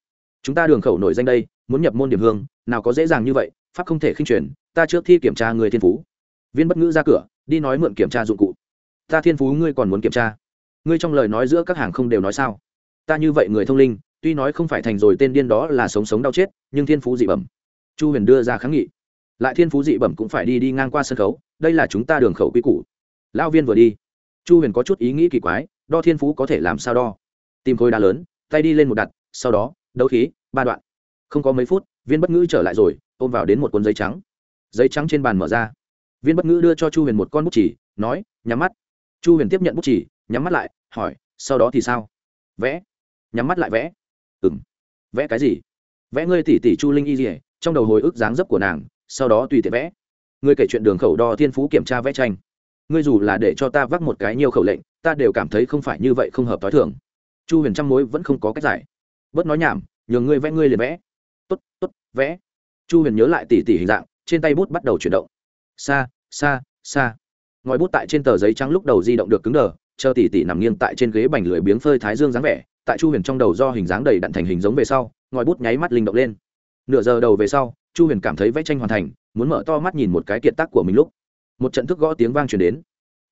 Chúng ta đường khẩu nổi danh đây, muốn nhập môn điểm hương, nào có dễ dàng như vậy, pháp không thể khinh truyền, ta trước thi kiểm tra người thiên phú. Viên bất ngữ ra cửa, đi nói mượn kiểm tra dụng cụ. Ta thiên phú ngươi còn muốn kiểm tra ngươi trong lời nói giữa các hàng không đều nói sao? Ta như vậy người thông linh, tuy nói không phải thành rồi tên điên đó là sống sống đau chết, nhưng thiên phú dị bẩm. Chu huyền đưa ra kháng nghị. Lại thiên phú dị bẩm cũng phải đi đi ngang qua sân khấu, đây là chúng ta đường khẩu quy củ. Lão viên vừa đi. Chu huyền có chút ý nghĩ kỳ quái, đo thiên phú có thể làm sao đo? Tìm khối đá lớn, tay đi lên một đặt, sau đó, đấu khí, ba đoạn. Không có mấy phút, viên bất ngữ trở lại rồi, ôm vào đến một cuốn giấy trắng. Giấy trắng trên bàn mở ra. Viên bất ngữ đưa cho chu huyền một con bút chỉ nói, nhắm mắt. Chu huyền tiếp nhận bút chỉ nhắm mắt lại hỏi, sau đó thì sao? Vẽ. Nhắm mắt lại vẽ. Ừ m vẽ cái gì? Vẽ ngươi tỉ tỉ chu linh y dỉa trong đầu hồi ức dáng dấp của nàng, sau đó tùy tiện vẽ. Ngươi kể chuyện đường khẩu đo thiên phú kiểm tra vẽ tranh. Ngươi dù là để cho ta vác một cái nhiều khẩu lệnh, ta đều cảm thấy không phải như vậy không hợp t h o i thường. Chu huyền trăm mối vẫn không có cách giải. Bớt nói nhảm, nhường ngươi vẽ ngươi liền vẽ. Tốt tốt, vẽ. Chu huyền nhớ lại tỉ tỉ hình dạng, trên tay bút bắt đầu chuyển động. Xa xa xa ngòi bút tại trên tờ giấy trắng lúc đầu di động được cứng đờ chờ tỷ tỷ nằm nghiêng tại trên ghế bành lưỡi biếng phơi thái dương dáng vẻ, tại chu huyền trong đầu do hình dáng đầy đặn thành hình giống về sau, ngòi bút nháy mắt linh động lên. Nửa giờ đầu về sau, chu huyền cảm thấy vẽ tranh hoàn thành, muốn mở to mắt nhìn một cái kiệt tác của mình lúc. Một trận thức gõ tiếng vang truyền đến.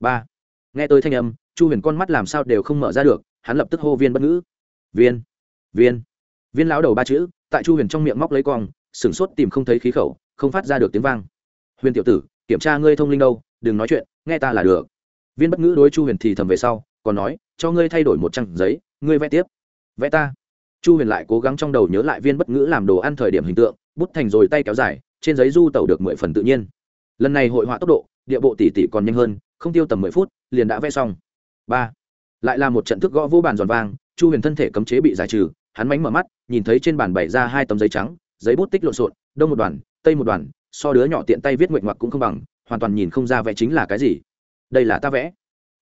Ba. Nghe tới thanh âm, chu huyền con mắt làm sao đều không mở ra được, hắn lập tức hô viên bất ngữ. Viên. Viên. Viên lão đầu ba chữ, tại chu huyền trong miệng móc lấy cong, sửng sốt tìm không thấy khí khẩu, không phát ra được tiếng vang. Huyền tiểu tử, kiểm tra ngươi thông linh đâu, đừng nói chuyện, nghe ta là được viên bất ngữ đối chu huyền thì thầm về sau, còn nói, cho ngươi thay đổi một trang giấy, ngươi vẽ tiếp. Vẽ ta? Chu huyền lại cố gắng trong đầu nhớ lại viên bất ngữ làm đồ ăn thời điểm hình tượng, bút thành rồi tay kéo dài, trên giấy du tẩu được mười phần tự nhiên. Lần này hội họa tốc độ, địa bộ tỷ tỷ còn nhanh hơn, không tiêu tầm mười phút, liền đã vẽ xong. Ba. Lại là một trận thức gõ vô bàn giòn vang, chu huyền thân thể cấm chế bị giải trừ, hắn mánh mở mắt, nhìn thấy trên bàn bày ra hai tấm giấy trắng, giấy bút tích lộn xộn, đông một đoàn, tây một đoàn, so đứa nhỏ tiện tay viết nguyện ngoặc cũng không bằng, hoàn toàn nhìn không ra vẽ chính là cái gì đây là ta vẽ.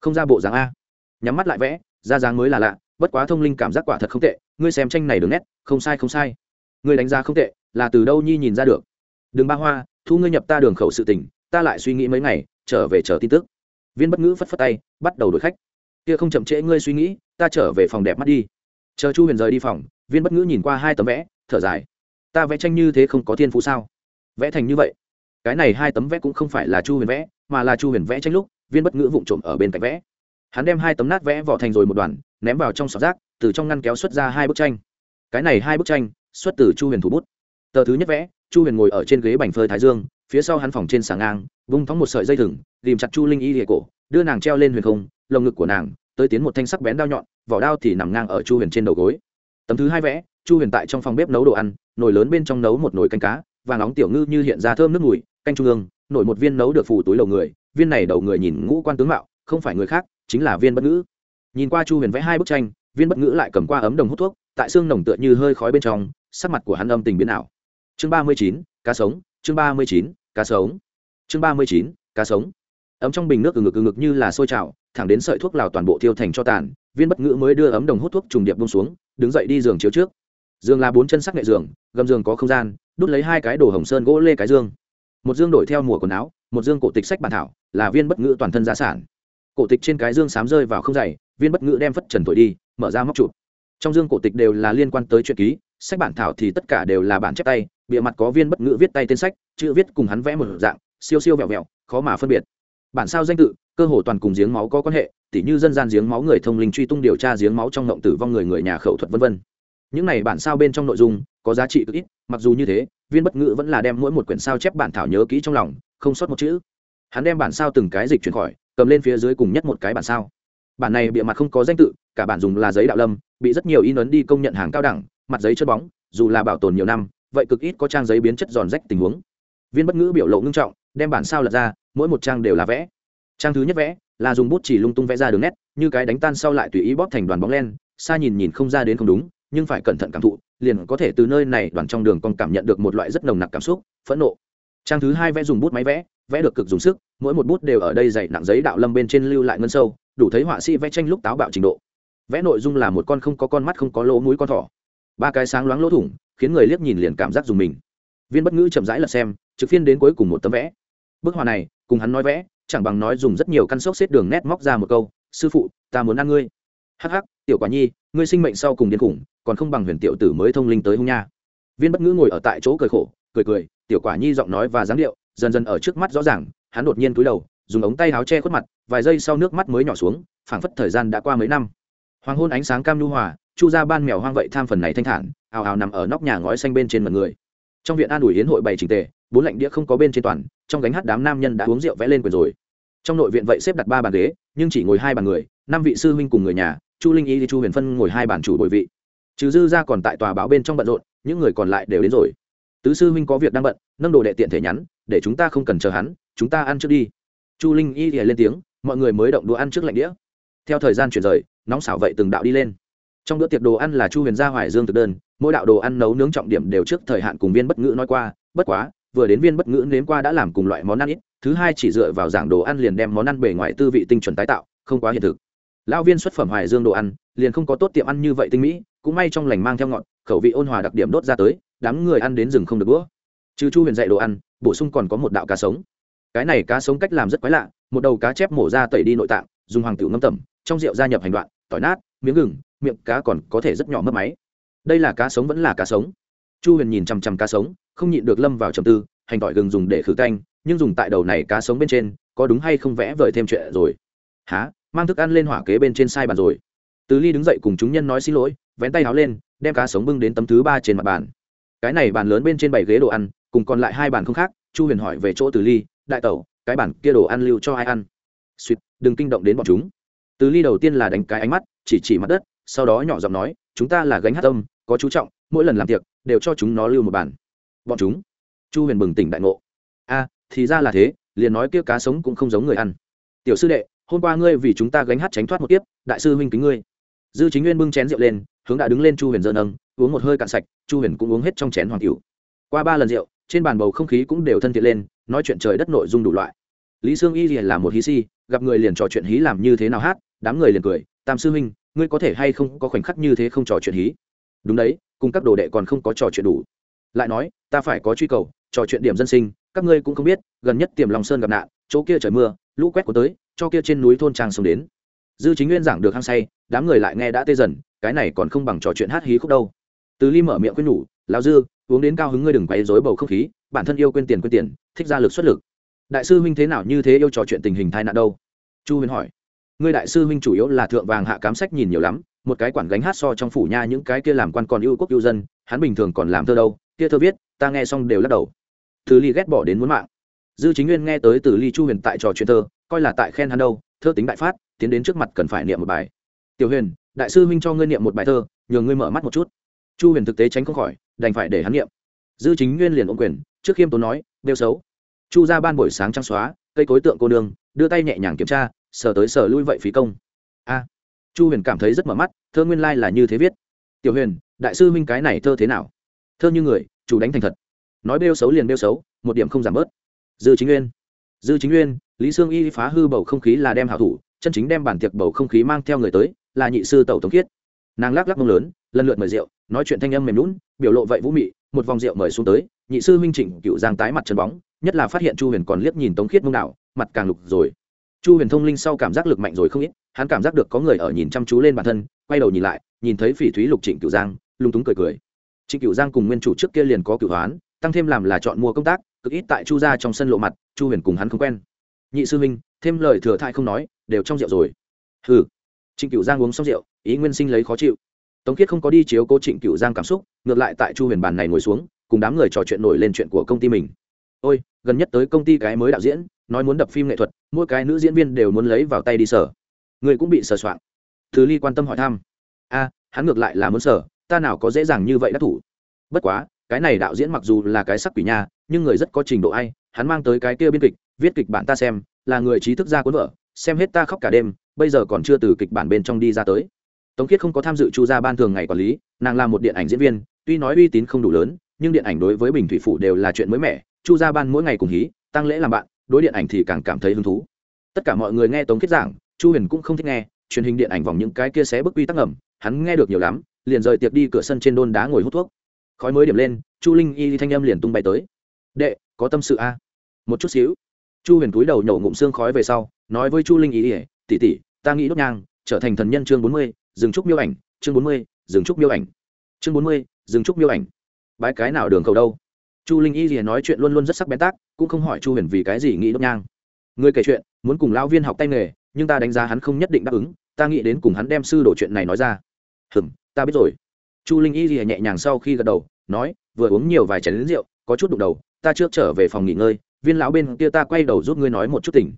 Không ra bộ dáng a. Nhắm mắt lại vẽ, ra dáng mới là lạ, bất quá thông linh cảm giác quả thật không tệ, ngươi xem tranh này đường nét, không sai không sai. Ngươi đánh giá không tệ, là từ đâu nhi nhìn ra được? Đừng ba hoa, thu ngươi nhập ta đường khẩu sự tình, ta lại suy nghĩ mấy ngày, trở về chờ tin tức. Viên bất ngữ phất phất tay, bắt đầu đổi khách. Kia không chậm trễ ngươi suy nghĩ, ta trở về phòng đẹp mắt đi. Chờ chu huyền rời đi phòng, viên bất ngữ nhìn qua hai tấm vẽ, thở dài. Ta vẽ tranh như thế không có thiên phú sao? Vẽ thành như vậy. Cái này hai tấm vẽ cũng không phải là chu huyền vẽ, mà là chu huyền vẽ tranh lúc viên bất ngữ vụng trộm ở bên cạnh vẽ. Hắn đem hai tấm nát vẽ vỏ thành rồi một đoàn, ném vào trong sọt rác, từ trong ngăn kéo xuất ra hai bức tranh. Cái này hai bức tranh, xuất từ chu huyền thủ bút. Tờ thứ nhất vẽ, chu huyền ngồi ở trên ghế bành phơi thái dương, phía sau hắn phòng trên sàng ngang, vung thóng một sợi dây thừng ghìm chặt chu linh y địa cổ, đưa nàng treo lên huyền không, lồng ngực của nàng, tới tiến một thanh sắc bén đao nhọn, vỏ đao thì nằm ngang ở chu huyền trên đầu gối. Tấm thứ hai vẽ, chu huyền tại trong phòng bếp nấu đồ ăn, nồi lớn bên trong nấu một nồi canh cá và nóng tiểu ngư như hiện ra thơm nước mùi, canh trung ương, nổi một viên nấu được phủ túi lầu người viên này đầu người nhìn ngũ quan tướng mạo, không phải người khác, chính là viên bất ngữ. Nhìn qua chu huyền vẽ hai bức tranh, viên bất ngữ lại cầm qua ấm đồng hút thuốc, tại xương nồng tựa như hơi khói bên trong, sắc mặt của hắn âm tình biến ảo. Chương ba mươi chín, cá sống, chương ba mươi chín, cá sống. Chương ba mươi chín, cá sống. Ấm trong bình nước từ ngực từ ngực như là sôi trào, thẳng đến sợi thuốc lào toàn bộ thiêu thành cho tàn, viên bất ngữ mới đưa ấm đồng hút thuốc trùng điệp bông xuống, đứng dậy đi giường chiếu trước. Giường là bốn chân sắc nghệ giường, gầm giường có không gian, đút lấy hai cái đồ hồng sơn gỗ lê cái dương. Một dương đổi theo mùa quần áo một dương cổ tịch sách bản thảo, là viên bất ngữ toàn thân gia sản. Cổ tịch trên cái dương sám rơi vào không dày, viên bất ngữ đem phất trần thổi đi, mở ra móc chụp. Trong dương cổ tịch đều là liên quan tới chuyện ký, sách bản thảo thì tất cả đều là bản chép tay, bìa mặt có viên bất ngữ viết tay tên sách, chữ viết cùng hắn vẽ một dạng, siêu siêu vẹo vẹo, khó mà phân biệt. Bản sao danh tự, cơ hồ toàn cùng giếng máu có quan hệ, tỉ như dân gian giếng máu người thông linh truy tung điều tra giếng máu trong ngộng tử vong người người nhà khẩu thuật vân vân. Những này bản sao bên trong nội dung, có giá trị cực ít, mặc dù như thế, viên bất ngữ vẫn là đem mỗi một quyển sao chép bản thảo nhớ kỹ trong lòng không sót một chữ. Hắn đem bản sao từng cái dịch chuyển khỏi, cầm lên phía dưới cùng nhất một cái bản sao. Bản này bịa mặt không có danh tự, cả bản dùng là giấy đạo lâm, bị rất nhiều in ấn đi công nhận hàng cao đẳng, mặt giấy chất bóng, dù là bảo tồn nhiều năm, vậy cực ít có trang giấy biến chất giòn rách tình huống. Viên bất ngữ biểu lộ ngưng trọng, đem bản sao lật ra, mỗi một trang đều là vẽ. Trang thứ nhất vẽ, là dùng bút chỉ lung tung vẽ ra đường nét, như cái đánh tan sau lại tùy ý bóp thành đoàn bóng len, xa nhìn nhìn không ra đến không đúng, nhưng phải cẩn thận cảm thụ, liền có thể từ nơi này đoàn trong đường còn cảm nhận được một loại rất nồng nặc cảm xúc, phẫn nộ trang thứ hai vẽ dùng bút máy vẽ vẽ được cực dùng sức, mỗi một bút đều ở đây dày nặng giấy đạo lâm bên trên lưu lại ngân sâu, đủ thấy họa sĩ vẽ tranh lúc táo bạo trình độ. Vẽ nội dung là một con không có con mắt không có lỗ mũi con thỏ. Ba cái sáng loáng lỗ thủng, khiến người liếc nhìn liền cảm giác dùng mình. Viên bất ngữ chậm rãi lật xem, trực phiên đến cuối cùng một tấm vẽ. Bức họa này, cùng hắn nói vẽ, chẳng bằng nói dùng rất nhiều căn sốc xếp đường nét móc ra một câu, sư phụ, ta muốn ăn ngươi. Hắc hắc, tiểu quả nhi, ngươi sinh mệnh sau cùng điên khủng, còn không bằng huyền tiểu tử mới thông linh tới hung nha. Viên bất ngữ ngồi ở tại chỗ cười khổ cười cười, tiểu quả nhi giọng nói và dáng điệu, dần dần ở trước mắt rõ ràng, hắn đột nhiên cúi đầu, dùng ống tay áo che khuất mặt, vài giây sau nước mắt mới nhỏ xuống, phảng phất thời gian đã qua mấy năm. Hoàng hôn ánh sáng cam nhu hòa, chu ra ban mèo hoang vậy tham phần này thanh thản, ào ào nằm ở nóc nhà ngói xanh bên trên mặt người. Trong viện an ủi hiến hội bày trình tề, bốn lạnh đĩa không có bên trên toàn, trong gánh hát đám nam nhân đã uống rượu vẽ lên quyền rồi. Trong nội viện vậy xếp đặt ba bàn ghế, nhưng chỉ ngồi hai bàn người, năm vị sư huynh cùng người nhà, chu linh y, chu huyền phân ngồi hai bàn chủ bồi vị. Trừ dư ra còn tại tòa báo bên trong bận rộn, những người còn lại đều đến rồi tứ sư huynh có việc đang bận, nâng đồ đệ tiện thể nhắn, để chúng ta không cần chờ hắn, chúng ta ăn trước đi. Chu linh y thì lên tiếng, mọi người mới động đũa ăn trước lạnh đĩa. Theo thời gian chuyển rời, nóng xảo vậy từng đạo đi lên. Trong bữa tiệc đồ ăn là chu huyền gia hoài dương thực đơn, mỗi đạo đồ ăn nấu nướng trọng điểm đều trước thời hạn cùng viên bất ngữ nói qua, bất quá, vừa đến viên bất ngữ nếm qua đã làm cùng loại món ăn ít, thứ hai chỉ dựa vào giảng đồ ăn liền đem món ăn bề ngoài tư vị tinh chuẩn tái tạo, không quá hiện thực. Lão viên xuất phẩm hoài dương đồ ăn, liền không có tốt tiệm ăn như vậy tinh mỹ, cũng may trong lành mang theo ngọn khẩu vị ôn hòa đặc điểm đốt ra tới đám người ăn đến rừng không được bữa. trừ chu huyền dạy đồ ăn, bổ sung còn có một đạo cá sống. Cái này cá sống cách làm rất quái lạ, một đầu cá chép mổ ra tẩy đi nội tạng, dùng hoàng tử ngâm tẩm, trong rượu gia nhập hành đoạn, tỏi nát, miếng gừng, miệng cá còn có thể rất nhỏ mất máy. Đây là cá sống vẫn là cá sống. Chu huyền nhìn chằm chằm cá sống, không nhịn được lâm vào trầm tư, hành tỏi gừng dùng để khử canh, nhưng dùng tại đầu này cá sống bên trên, có đúng hay không vẽ vời thêm chuyện rồi. Há mang thức ăn lên hỏa kế bên trên sai bàn rồi. Từ ly đứng dậy cùng chúng nhân nói xin lỗi, vén tay háo lên, đem cá sống bưng đến tấm thứ ba trên mặt bàn cái này bàn lớn bên trên bảy ghế đồ ăn, cùng còn lại hai bàn không khác, chu huyền hỏi về chỗ từ ly, đại tẩu, cái bàn kia đồ ăn lưu cho ai ăn? Suýt đừng kinh động đến bọn chúng. Từ ly đầu tiên là đánh cái ánh mắt, chỉ chỉ mặt đất, sau đó nhỏ giọng nói, chúng ta là gánh hát tâm có chú trọng, mỗi lần làm tiệc, đều cho chúng nó lưu một bàn. Bọn chúng? Chu huyền bừng tỉnh đại ngộ. A, thì ra là thế, liền nói kia cá sống cũng không giống người ăn. Tiểu sư đệ, hôm qua ngươi vì chúng ta gánh hát tránh thoát một tiếp đại sư huynh kính ngươi dư chính nguyên bưng chén rượu lên, hướng đã đứng lên chu huyền dơ nâng, uống một hơi cạn sạch, chu huyền cũng uống hết trong chén hoàng cửu. Qua ba lần rượu, trên bàn bầu không khí cũng đều thân thiện lên, nói chuyện trời đất nội dung đủ loại. Lý sương y liền là một hí si, gặp người liền trò chuyện hí làm như thế nào hát, đám người liền cười, tam sư huynh, ngươi có thể hay không có khoảnh khắc như thế không trò chuyện hí? Đúng đấy, cùng các đồ đệ còn không có trò chuyện đủ. Lại nói, ta phải có truy cầu, trò chuyện điểm dân sinh, các ngươi cũng không biết, gần nhất tiềm lòng sơn gặp nạn, chỗ kia trời mưa, lũ quét của tới, cho kia trên núi thôn trang sông đến dư chính nguyên giảng được hăng say, đám người lại nghe đã tê dần, cái này còn không bằng trò chuyện hát hí khúc đâu. Từ ly mở miệng khuyên nhủ lao dư, uống đến cao hứng ngươi đừng quấy rối bầu không khí, bản thân yêu quên tiền quên tiền, thích ra lực xuất lực. Đại sư huynh thế nào như thế yêu trò chuyện tình hình tai nạn đâu? Chu huyền hỏi. Ngươi đại sư huynh chủ yếu là thượng vàng hạ cám sách nhìn nhiều lắm, một cái quản gánh hát so trong phủ nha những cái kia làm quan còn yêu quốc yêu dân, hắn bình thường còn làm thơ đâu, kia thơ viết, ta nghe xong đều lắc đầu. Từ ly ghét bỏ đến muốn mạng. Dư chính nguyên nghe tới từ ly chu huyền tại trò chuyện thơ, coi là tại khen hắn đâu thơ tính đại phát, tiến đến trước mặt cần phải niệm một bài. Tiểu huyền, đại sư huynh cho ngươi niệm một bài thơ nhường ngươi mở mắt một chút. Chu huyền thực tế tránh không khỏi, đành phải để hắn niệm. Dư chính nguyên liền ôm quyền, trước khiêm tốn nói đeo xấu. Chu ra ban buổi sáng trăng xóa, cây cối tượng cô nương, đưa tay nhẹ nhàng kiểm tra, sờ tới sờ lui vậy phí công. A. Chu huyền cảm thấy rất mở mắt, thơ nguyên lai là như thế viết. Tiểu huyền, đại sư huynh cái này thơ thế nào? Thơ như người, chủ đánh thành thật. Nói đeo xấu liền đeo xấu, một điểm không giảm bớt. Dư chính nguyên. Dư chính nguyên lý sương y phá hư bầu không khí là đem hảo thủ, chân chính đem bản tiệc bầu không khí mang theo người tới, là nhị sư tẩu tống khiết. Nàng lắc lắc mông lớn, lần lượt mời rượu, nói chuyện thanh âm mềm lún biểu lộ vậy vũ mị, một vòng rượu mời xuống tới, nhị sư minh trịnh cựu giang tái mặt chân bóng, nhất là phát hiện chu huyền còn liếc nhìn tống khiết mông nào mặt càng lục rồi. Chu huyền thông linh sau cảm giác lực mạnh rồi không ít, hắn cảm giác được có người ở nhìn chăm chú lên bản thân, quay đầu nhìn lại, nhìn thấy phỉ thúy lục trịnh cựu giang, lung túng cười cười. Trịnh cựu giang cùng nguyên chủ trước kia liền có cựu hoán, tăng thêm làm là chọn mua công tác, cực ít tại chu gia trong sân lộ mặt, chu huyền cùng hắn không quen nhị sư huynh, thêm lời thừa thai không nói, đều trong rượu rồi. Hừ. Trịnh cửu giang uống xong rượu, ý nguyên sinh lấy khó chịu. Tống khiết không có đi chiếu cố trịnh cửu giang cảm xúc, ngược lại tại chu huyền bàn này ngồi xuống, cùng đám người trò chuyện nổi lên chuyện của công ty mình. Ôi, gần nhất tới công ty cái mới đạo diễn, nói muốn đập phim nghệ thuật, mỗi cái nữ diễn viên đều muốn lấy vào tay đi sở. Người cũng bị sờ soạn thứ ly quan tâm hỏi thăm. A, hắn ngược lại là muốn sở ta nào có dễ dàng như vậy đắc thủ? Bất quá, cái này đạo diễn mặc dù là cái sắc quỷ nha, nhưng người rất có trình độ ai, hắn mang tới cái kia biên kịch viết kịch bản ta xem, là người trí thức gia cuốn vợ xem hết ta khóc cả đêm, bây giờ còn chưa từ kịch bản bên trong đi ra tới. Tống khiết không có tham dự chu gia ban thường ngày quản lý, nàng là một điện ảnh diễn viên, tuy nói uy tín không đủ lớn, nhưng điện ảnh đối với bình thủy phủ đều là chuyện mới mẻ, chu gia ban mỗi ngày cùng hí, tăng lễ làm bạn, đối điện ảnh thì càng cảm thấy hứng thú. Tất cả mọi người nghe tống khiết giảng, chu huyền cũng không thích nghe, truyền hình điện ảnh vòng những cái kia xé bức quy tắc ngầm, hắn nghe được nhiều lắm, liền rời tiệc đi cửa sân trên đôn đá ngồi hút thuốc. Khói mới điểm lên, chu linh y thanh âm liền tung bay tới. Đệ, có tâm sự a? Một chút xíu chu huyền túi đầu nhổ ngụm xương khói về sau, nói với chu linh y ỉa tỉ tỉ ta nghĩ đốt nhang, trở thành thần nhân chương bốn mươi, dừng trúc miêu ảnh, chương bốn mươi, dừng trúc miêu ảnh, chương bốn mươi, dừng trúc miêu ảnh. Bái cái nào đường cầu đâu? Chu linh y gì nói chuyện luôn luôn rất sắc bén tác, cũng không hỏi chu huyền vì cái gì nghĩ đốt nhang. Người kể chuyện, muốn cùng lão viên học tay nghề, nhưng ta đánh giá hắn không nhất định đáp ứng, ta nghĩ đến cùng hắn đem sư đổ chuyện này nói ra. Hừm, ta biết rồi. Chu linh y gì nhẹ nhàng sau khi gật đầu, nói, vừa uống nhiều vài chén lính rượu, có chút đụng đầu, ta trước trở về phòng nghỉ ngơi viên lão bên kia ta quay đầu giúp ngươi nói một chút tình.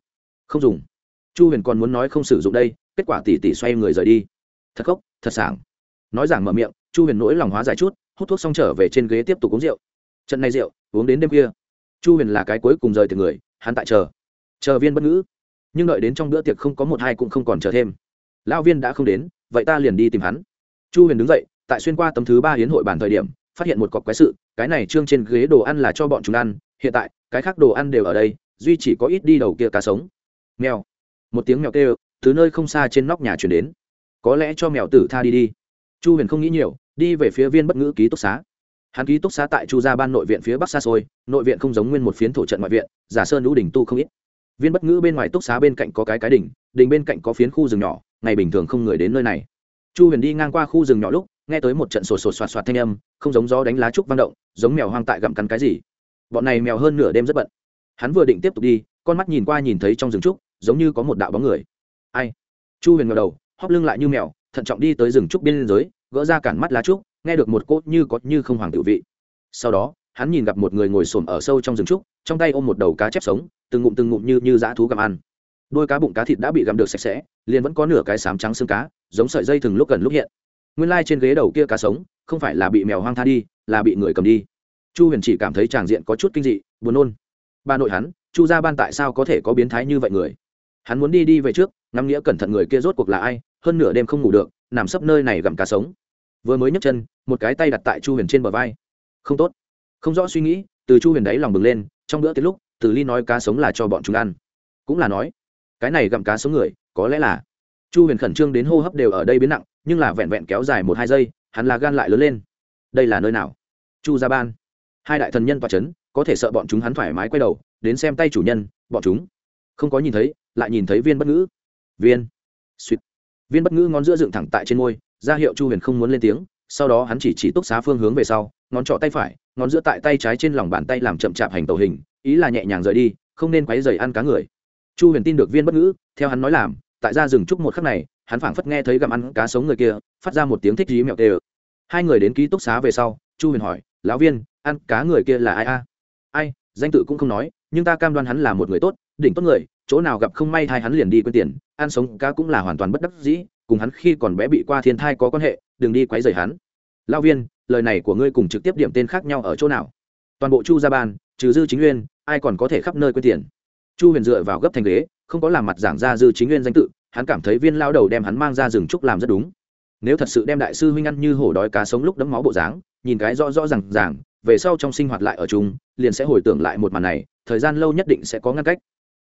Không dùng. Chu huyền còn muốn nói không sử dụng đây, kết quả tỷ tỷ xoay người rời đi. Thật khóc thật sảng. Nói giảng mở miệng, chu huyền nỗi lòng hóa giải chút, hút thuốc xong trở về trên ghế tiếp tục uống rượu. Trận này rượu, uống đến đêm kia chu huyền là cái cuối cùng rời từ người, hắn tại chờ. Chờ viên bất ngữ. Nhưng đợi đến trong bữa tiệc không có một hai cũng không còn chờ thêm. Lão viên đã không đến, vậy ta liền đi tìm hắn. Chu huyền đứng dậy, tại xuyên qua tấm thứ ba hiến hội bàn thời điểm, phát hiện một cọc quái sự, cái này trương trên ghế đồ ăn là cho bọn chúng ăn, hiện tại cái khác đồ ăn đều ở đây, duy chỉ có ít đi đầu kia cá sống. Mèo. Một tiếng mèo kêu, từ nơi không xa trên nóc nhà chuyển đến. Có lẽ cho mèo tử tha đi đi. Chu huyền không nghĩ nhiều, đi về phía viên bất ngữ ký túc xá. Hắn ký túc xá tại chu gia ban nội viện phía bắc xa xôi, nội viện không giống nguyên một phiến thổ trận ngoại viện, giả sơn lũ đỉnh tu không ít. Viên bất ngữ bên ngoài túc xá bên cạnh có cái cái đỉnh đỉnh bên cạnh có phiến khu rừng nhỏ, ngày bình thường không người đến nơi này. Chu huyền đi ngang qua khu rừng nhỏ lúc, nghe tới một trận sổ sổ soạt soạt thanh âm, không giống gió đánh lá trúc vang động, giống mèo hoang tại gặm cắn cái gì bọn này mèo hơn nửa đêm rất bận. Hắn vừa định tiếp tục đi, con mắt nhìn qua nhìn thấy trong rừng trúc, giống như có một đạo bóng người. Ai? Chu huyền ngờ đầu, hóp lưng lại như mèo, thận trọng đi tới rừng trúc biên giới, gỡ ra cản mắt lá trúc, nghe được một cốt như có như không hoàng tự vị. Sau đó, hắn nhìn gặp một người ngồi xổm ở sâu trong rừng trúc, trong tay ôm một đầu cá chép sống, từng ngụm từng ngụm như như dã thú gặm ăn. Đôi cá bụng cá thịt đã bị gặm được sạch sẽ, liền vẫn có nửa cái sám trắng xương cá, giống sợi dây thừng lúc gần lúc hiện. Nguyên lai trên ghế đầu kia cá sống, không phải là bị mèo hoang tha đi, là bị người cầm đi chu huyền chỉ cảm thấy tràng diện có chút kinh dị, buồn nôn. Ba nội hắn, chu gia ban tại sao có thể có biến thái như vậy người? Hắn muốn đi đi về trước, ngắm nghĩa cẩn thận người kia rốt cuộc là ai, hơn nửa đêm không ngủ được, nằm sấp nơi này gặm cá sống. Vừa mới nhấc chân, một cái tay đặt tại chu huyền trên bờ vai. Không tốt. Không rõ suy nghĩ, từ chu huyền đáy lòng bừng lên, trong bữa tiết lúc, từ ly nói cá sống là cho bọn chúng ăn. Cũng là nói, cái này gặm cá sống người, có lẽ là. Chu huyền khẩn trương đến hô hấp đều ở đây biến nặng, nhưng là vẹn vẹn kéo dài một hai giây, hắn là gan lại lớn lên. Đây là nơi nào? Chu gia ban hai đại thần nhân tòa c h ấ n có thể sợ bọn chúng hắn thoải mái quay đầu, đến xem tay chủ nhân, bọn chúng. Không có nhìn thấy, lại nhìn thấy viên bất ngữ. Viên. Suýt viên bất ngữ ngón giữa dựng thẳng tại trên môi, ra hiệu chu huyền không muốn lên tiếng, sau đó hắn chỉ chỉ túc xá phương hướng về sau, ngón trọ tay phải, ngón giữa tại tay trái trên lòng bàn tay làm chậm chạp hành tàu hình, ý là nhẹ nhàng rời đi, không nên quáy dày ăn cá người. Chu huyền tin được viên bất ngữ, theo hắn nói làm, tại ra rừng trúc một khắc này, hắn phảng phất nghe thấy gặm ăn cá sống người kia, phát ra một tiếng thích dí mẹo tê ờ hai người đến ký túc xá về sau chu huyền hỏi, lão viên, ăn cá người kia là ai a? Ai, danh tự cũng không nói, nhưng ta cam đoan hắn là một người tốt, đỉnh tốt người, chỗ nào gặp không may thai hắn liền đi quên tiền, ăn sống cá cũng là hoàn toàn bất đắc dĩ, cùng hắn khi còn bé bị qua thiên thai có quan hệ, đừng đi quấy rầy hắn. Lão viên, lời này của ngươi cùng trực tiếp điểm tên khác nhau ở chỗ nào? Toàn bộ chu gia ban trừ dư chính nguyên, ai còn có thể khắp nơi quên tiền? Chu huyền dựa vào gấp thành ghế, không có làm mặt giảng ra dư chính nguyên danh tự, hắn cảm thấy viên lao đầu đem hắn mang ra rừng trúc làm rất đúng. Nếu thật sự đem đại sư huynh ăn như hổ đói cá sống lúc đấm máu bộ dáng nhìn cái rõ rõ r à n g ràng, về sau trong sinh hoạt lại ở chung, liền sẽ hồi tưởng lại một màn này, thời gian lâu nhất định sẽ có ngăn cách.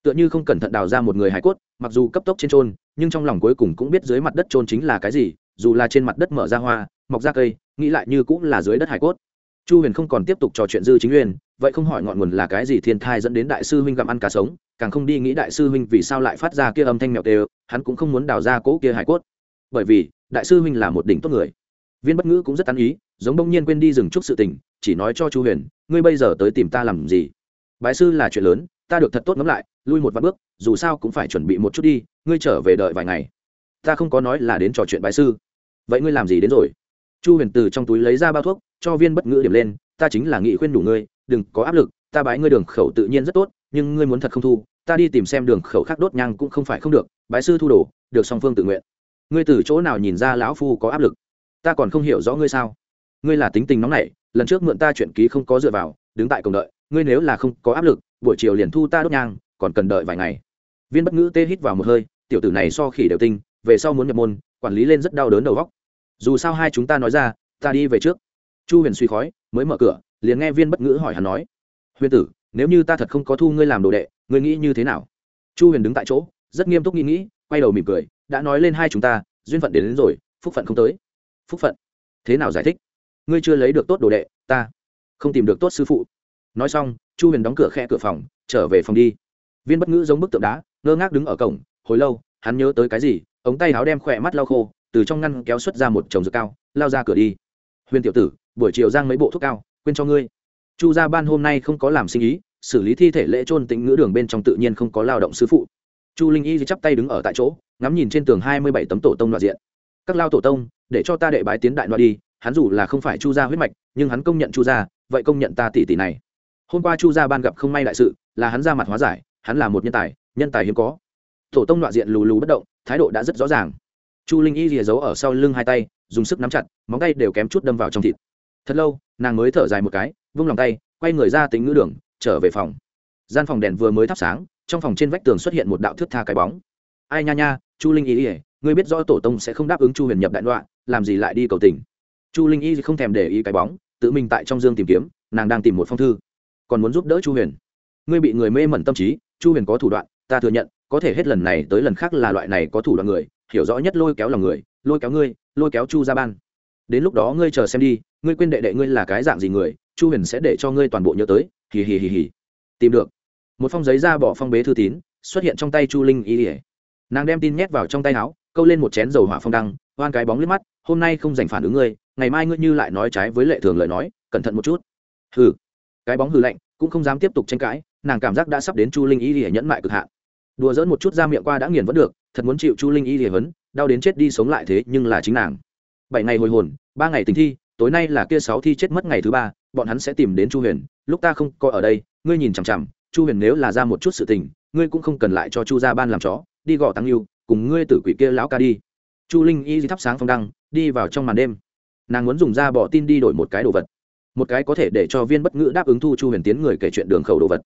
Tựa như không cẩn thận đào ra một người hải cốt, mặc dù cấp tốc trên trôn, nhưng trong lòng cuối cùng cũng biết dưới mặt đất trôn chính là cái gì, dù là trên mặt đất mở ra hoa, mọc ra cây, nghĩ lại như cũng là dưới đất hải cốt. Chu huyền không còn tiếp tục trò chuyện dư chính huyền vậy không hỏi ngọn nguồn là cái gì thiên thai dẫn đến đại sư huynh gặm ăn cá sống, càng không đi nghĩ đại sư huynh vì sao lại phát ra kia âm thanh mèo tê hắn cũng không muốn đào ra cỗ kia hải cốt. Bởi vì, đại sư huynh là một đỉnh tốt người. Viên bất ngữ cũng rất tán ý giống đông nhiên quên đi dừng chút sự tình, chỉ nói cho chu huyền, ngươi bây giờ tới tìm ta làm gì? Bái sư là chuyện lớn, ta được thật tốt ngẫm lại, lui một vạn bước, dù sao cũng phải chuẩn bị một chút đi, ngươi trở về đợi vài ngày. Ta không có nói là đến trò chuyện bái sư. Vậy ngươi làm gì đến rồi? Chu huyền từ trong túi lấy ra bao thuốc, cho viên bất ngữ điểm lên, ta chính là nghị khuyên đủ ngươi, đừng có áp lực, ta bái ngươi đường khẩu tự nhiên rất tốt, nhưng ngươi muốn thật không thu, ta đi tìm xem đường khẩu khác đốt nhang cũng không phải không được, bái sư thu đồ, được song phương tự nguyện. Ngươi từ chỗ nào nhìn ra lão phu có áp lực? Ta còn không hiểu rõ ngươi sao ngươi là tính tình nóng nảy lần trước mượn ta chuyện ký không có dựa vào đứng tại cổng đợi ngươi nếu là không có áp lực buổi chiều liền thu ta đốt nhang còn cần đợi vài ngày. Viên bất ngữ tê hít vào một hơi tiểu tử này so khỉ đều tinh về sau muốn nhập môn quản lý lên rất đau đớn đầu góc dù sao hai chúng ta nói ra ta đi về trước. Chu huyền suy khói mới mở cửa liền nghe viên bất ngữ hỏi hắn nói huyền tử nếu như ta thật không có thu ngươi làm đồ đệ ngươi nghĩ như thế nào? Chu huyền đứng tại chỗ rất nghiêm túc nghĩ nghĩ quay đầu mỉm cười đã nói lên hai chúng ta duyên phận đến, đến rồi phúc phận không tới. Phúc phận? Thế nào giải thích? Ngươi chưa lấy được tốt đồ đệ, ta không tìm được tốt sư phụ. Nói xong, chu huyền đóng cửa khe cửa phòng, trở về phòng đi. Viên bất ngữ giống bức tượng đá, ngơ ngác đứng ở cổng, hồi lâu, hắn nhớ tới cái gì, ống tay áo đem khỏe mắt lau khô, từ trong ngăn kéo xuất ra một chồng dược cao, lao ra cửa đi. Huyền tiểu tử, buổi chiều giang mấy bộ thuốc cao, quên cho ngươi. Chu gia ban hôm nay không có làm sinh ý, xử lý thi thể lễ trôn tĩnh ngữ đường bên trong tự nhiên không có lao động sư phụ. Chu linh y chắp tay đứng ở tại chỗ, ngắm nhìn trên tường hai mươi bảy tấm tổ tông đoạn diện. Các lao tổ tông, để cho ta đệ bái tiến đại đoạn đi hắn dù là không phải chu gia huyết mạch, nhưng hắn công nhận chu gia, vậy công nhận ta tỷ tỷ này. Hôm qua chu gia ban gặp không may đại sự, là hắn ra mặt hóa giải, hắn là một nhân tài nhân tài hiếm có. Tổ tông đoạn diện lù lù bất động, thái độ đã rất rõ ràng. Chu linh y rìa giấu ở sau lưng hai tay, dùng sức nắm chặt, móng tay đều kém chút đâm vào trong thịt. Thật lâu, nàng mới thở dài một cái, vung lòng tay, quay người ra tính ngữ đường, trở về phòng. Gian phòng đèn vừa mới thắp sáng, trong phòng trên vách tường xuất hiện một đạo thước tha cái bóng. Ai nha nha, chu linh y ỉa ngươi biết rõ tổ tông sẽ không đáp ứng chu huyền nhập đại đoạn làm gì lại đi cầu tình chu linh y không thèm để ý cái bóng, tự mình tại trong dương tìm kiếm, nàng đang tìm một phong thư. Còn muốn giúp đỡ chu huyền. Ngươi bị người mê mẩn tâm trí, chu huyền có thủ đoạn, ta thừa nhận, có thể hết lần này tới lần khác là loại này có thủ đoạn người, hiểu rõ nhất lôi kéo lòng người, lôi kéo ngươi, lôi kéo chu ra ban. Đến lúc đó ngươi chờ xem đi, ngươi quên đệ đệ ngươi là cái dạng gì người, chu huyền sẽ để cho ngươi toàn bộ nhớ tới, hì hì hì hì. Tìm được. Một phong giấy ra bỏ phong bế thư tín, xuất hiện trong tay chu linh y. Ỉa nàng đem tin nhét vào trong tay áo, câu lên một chén dầu hỏa phong đăng hoan cái bóng liếc mắt, hôm nay không dành phản ứng ngươi, ngày mai ngươi như lại nói trái với lệ thường lời nói, cẩn thận một chút. Hừ. Cái bóng hừ lạnh, cũng không dám tiếp tục tranh cãi, nàng cảm giác đã sắp đến chu linh y để nhẫn mại cực hạn. Đùa dỡn một chút ra miệng qua đã nghiền vẫn được, thật muốn chịu chu linh y để vấn đau đến chết đi sống lại thế nhưng là chính nàng. Bảy ngày hồi hồn, ba ngày tình thi, tối nay là kia sáu thi chết mất ngày thứ ba, bọn hắn sẽ tìm đến chu huyền, lúc ta không có ở đây, ngươi nhìn chằm chằm, chu huyền nếu là ra một chút sự tình, ngươi cũng không cần lại cho chu gia ban làm chó, đi gõ tăng yêu, cùng ngươi tử quỷ kia lão ca đi chu linh y thắp sáng phong đăng, đi vào trong màn đêm. Nàng muốn dùng ra bỏ tin đi đổi một cái đồ vật. Một cái có thể để cho viên bất ngữ đáp ứng thu chu huyền tiến người kể chuyện đường khẩu đồ vật.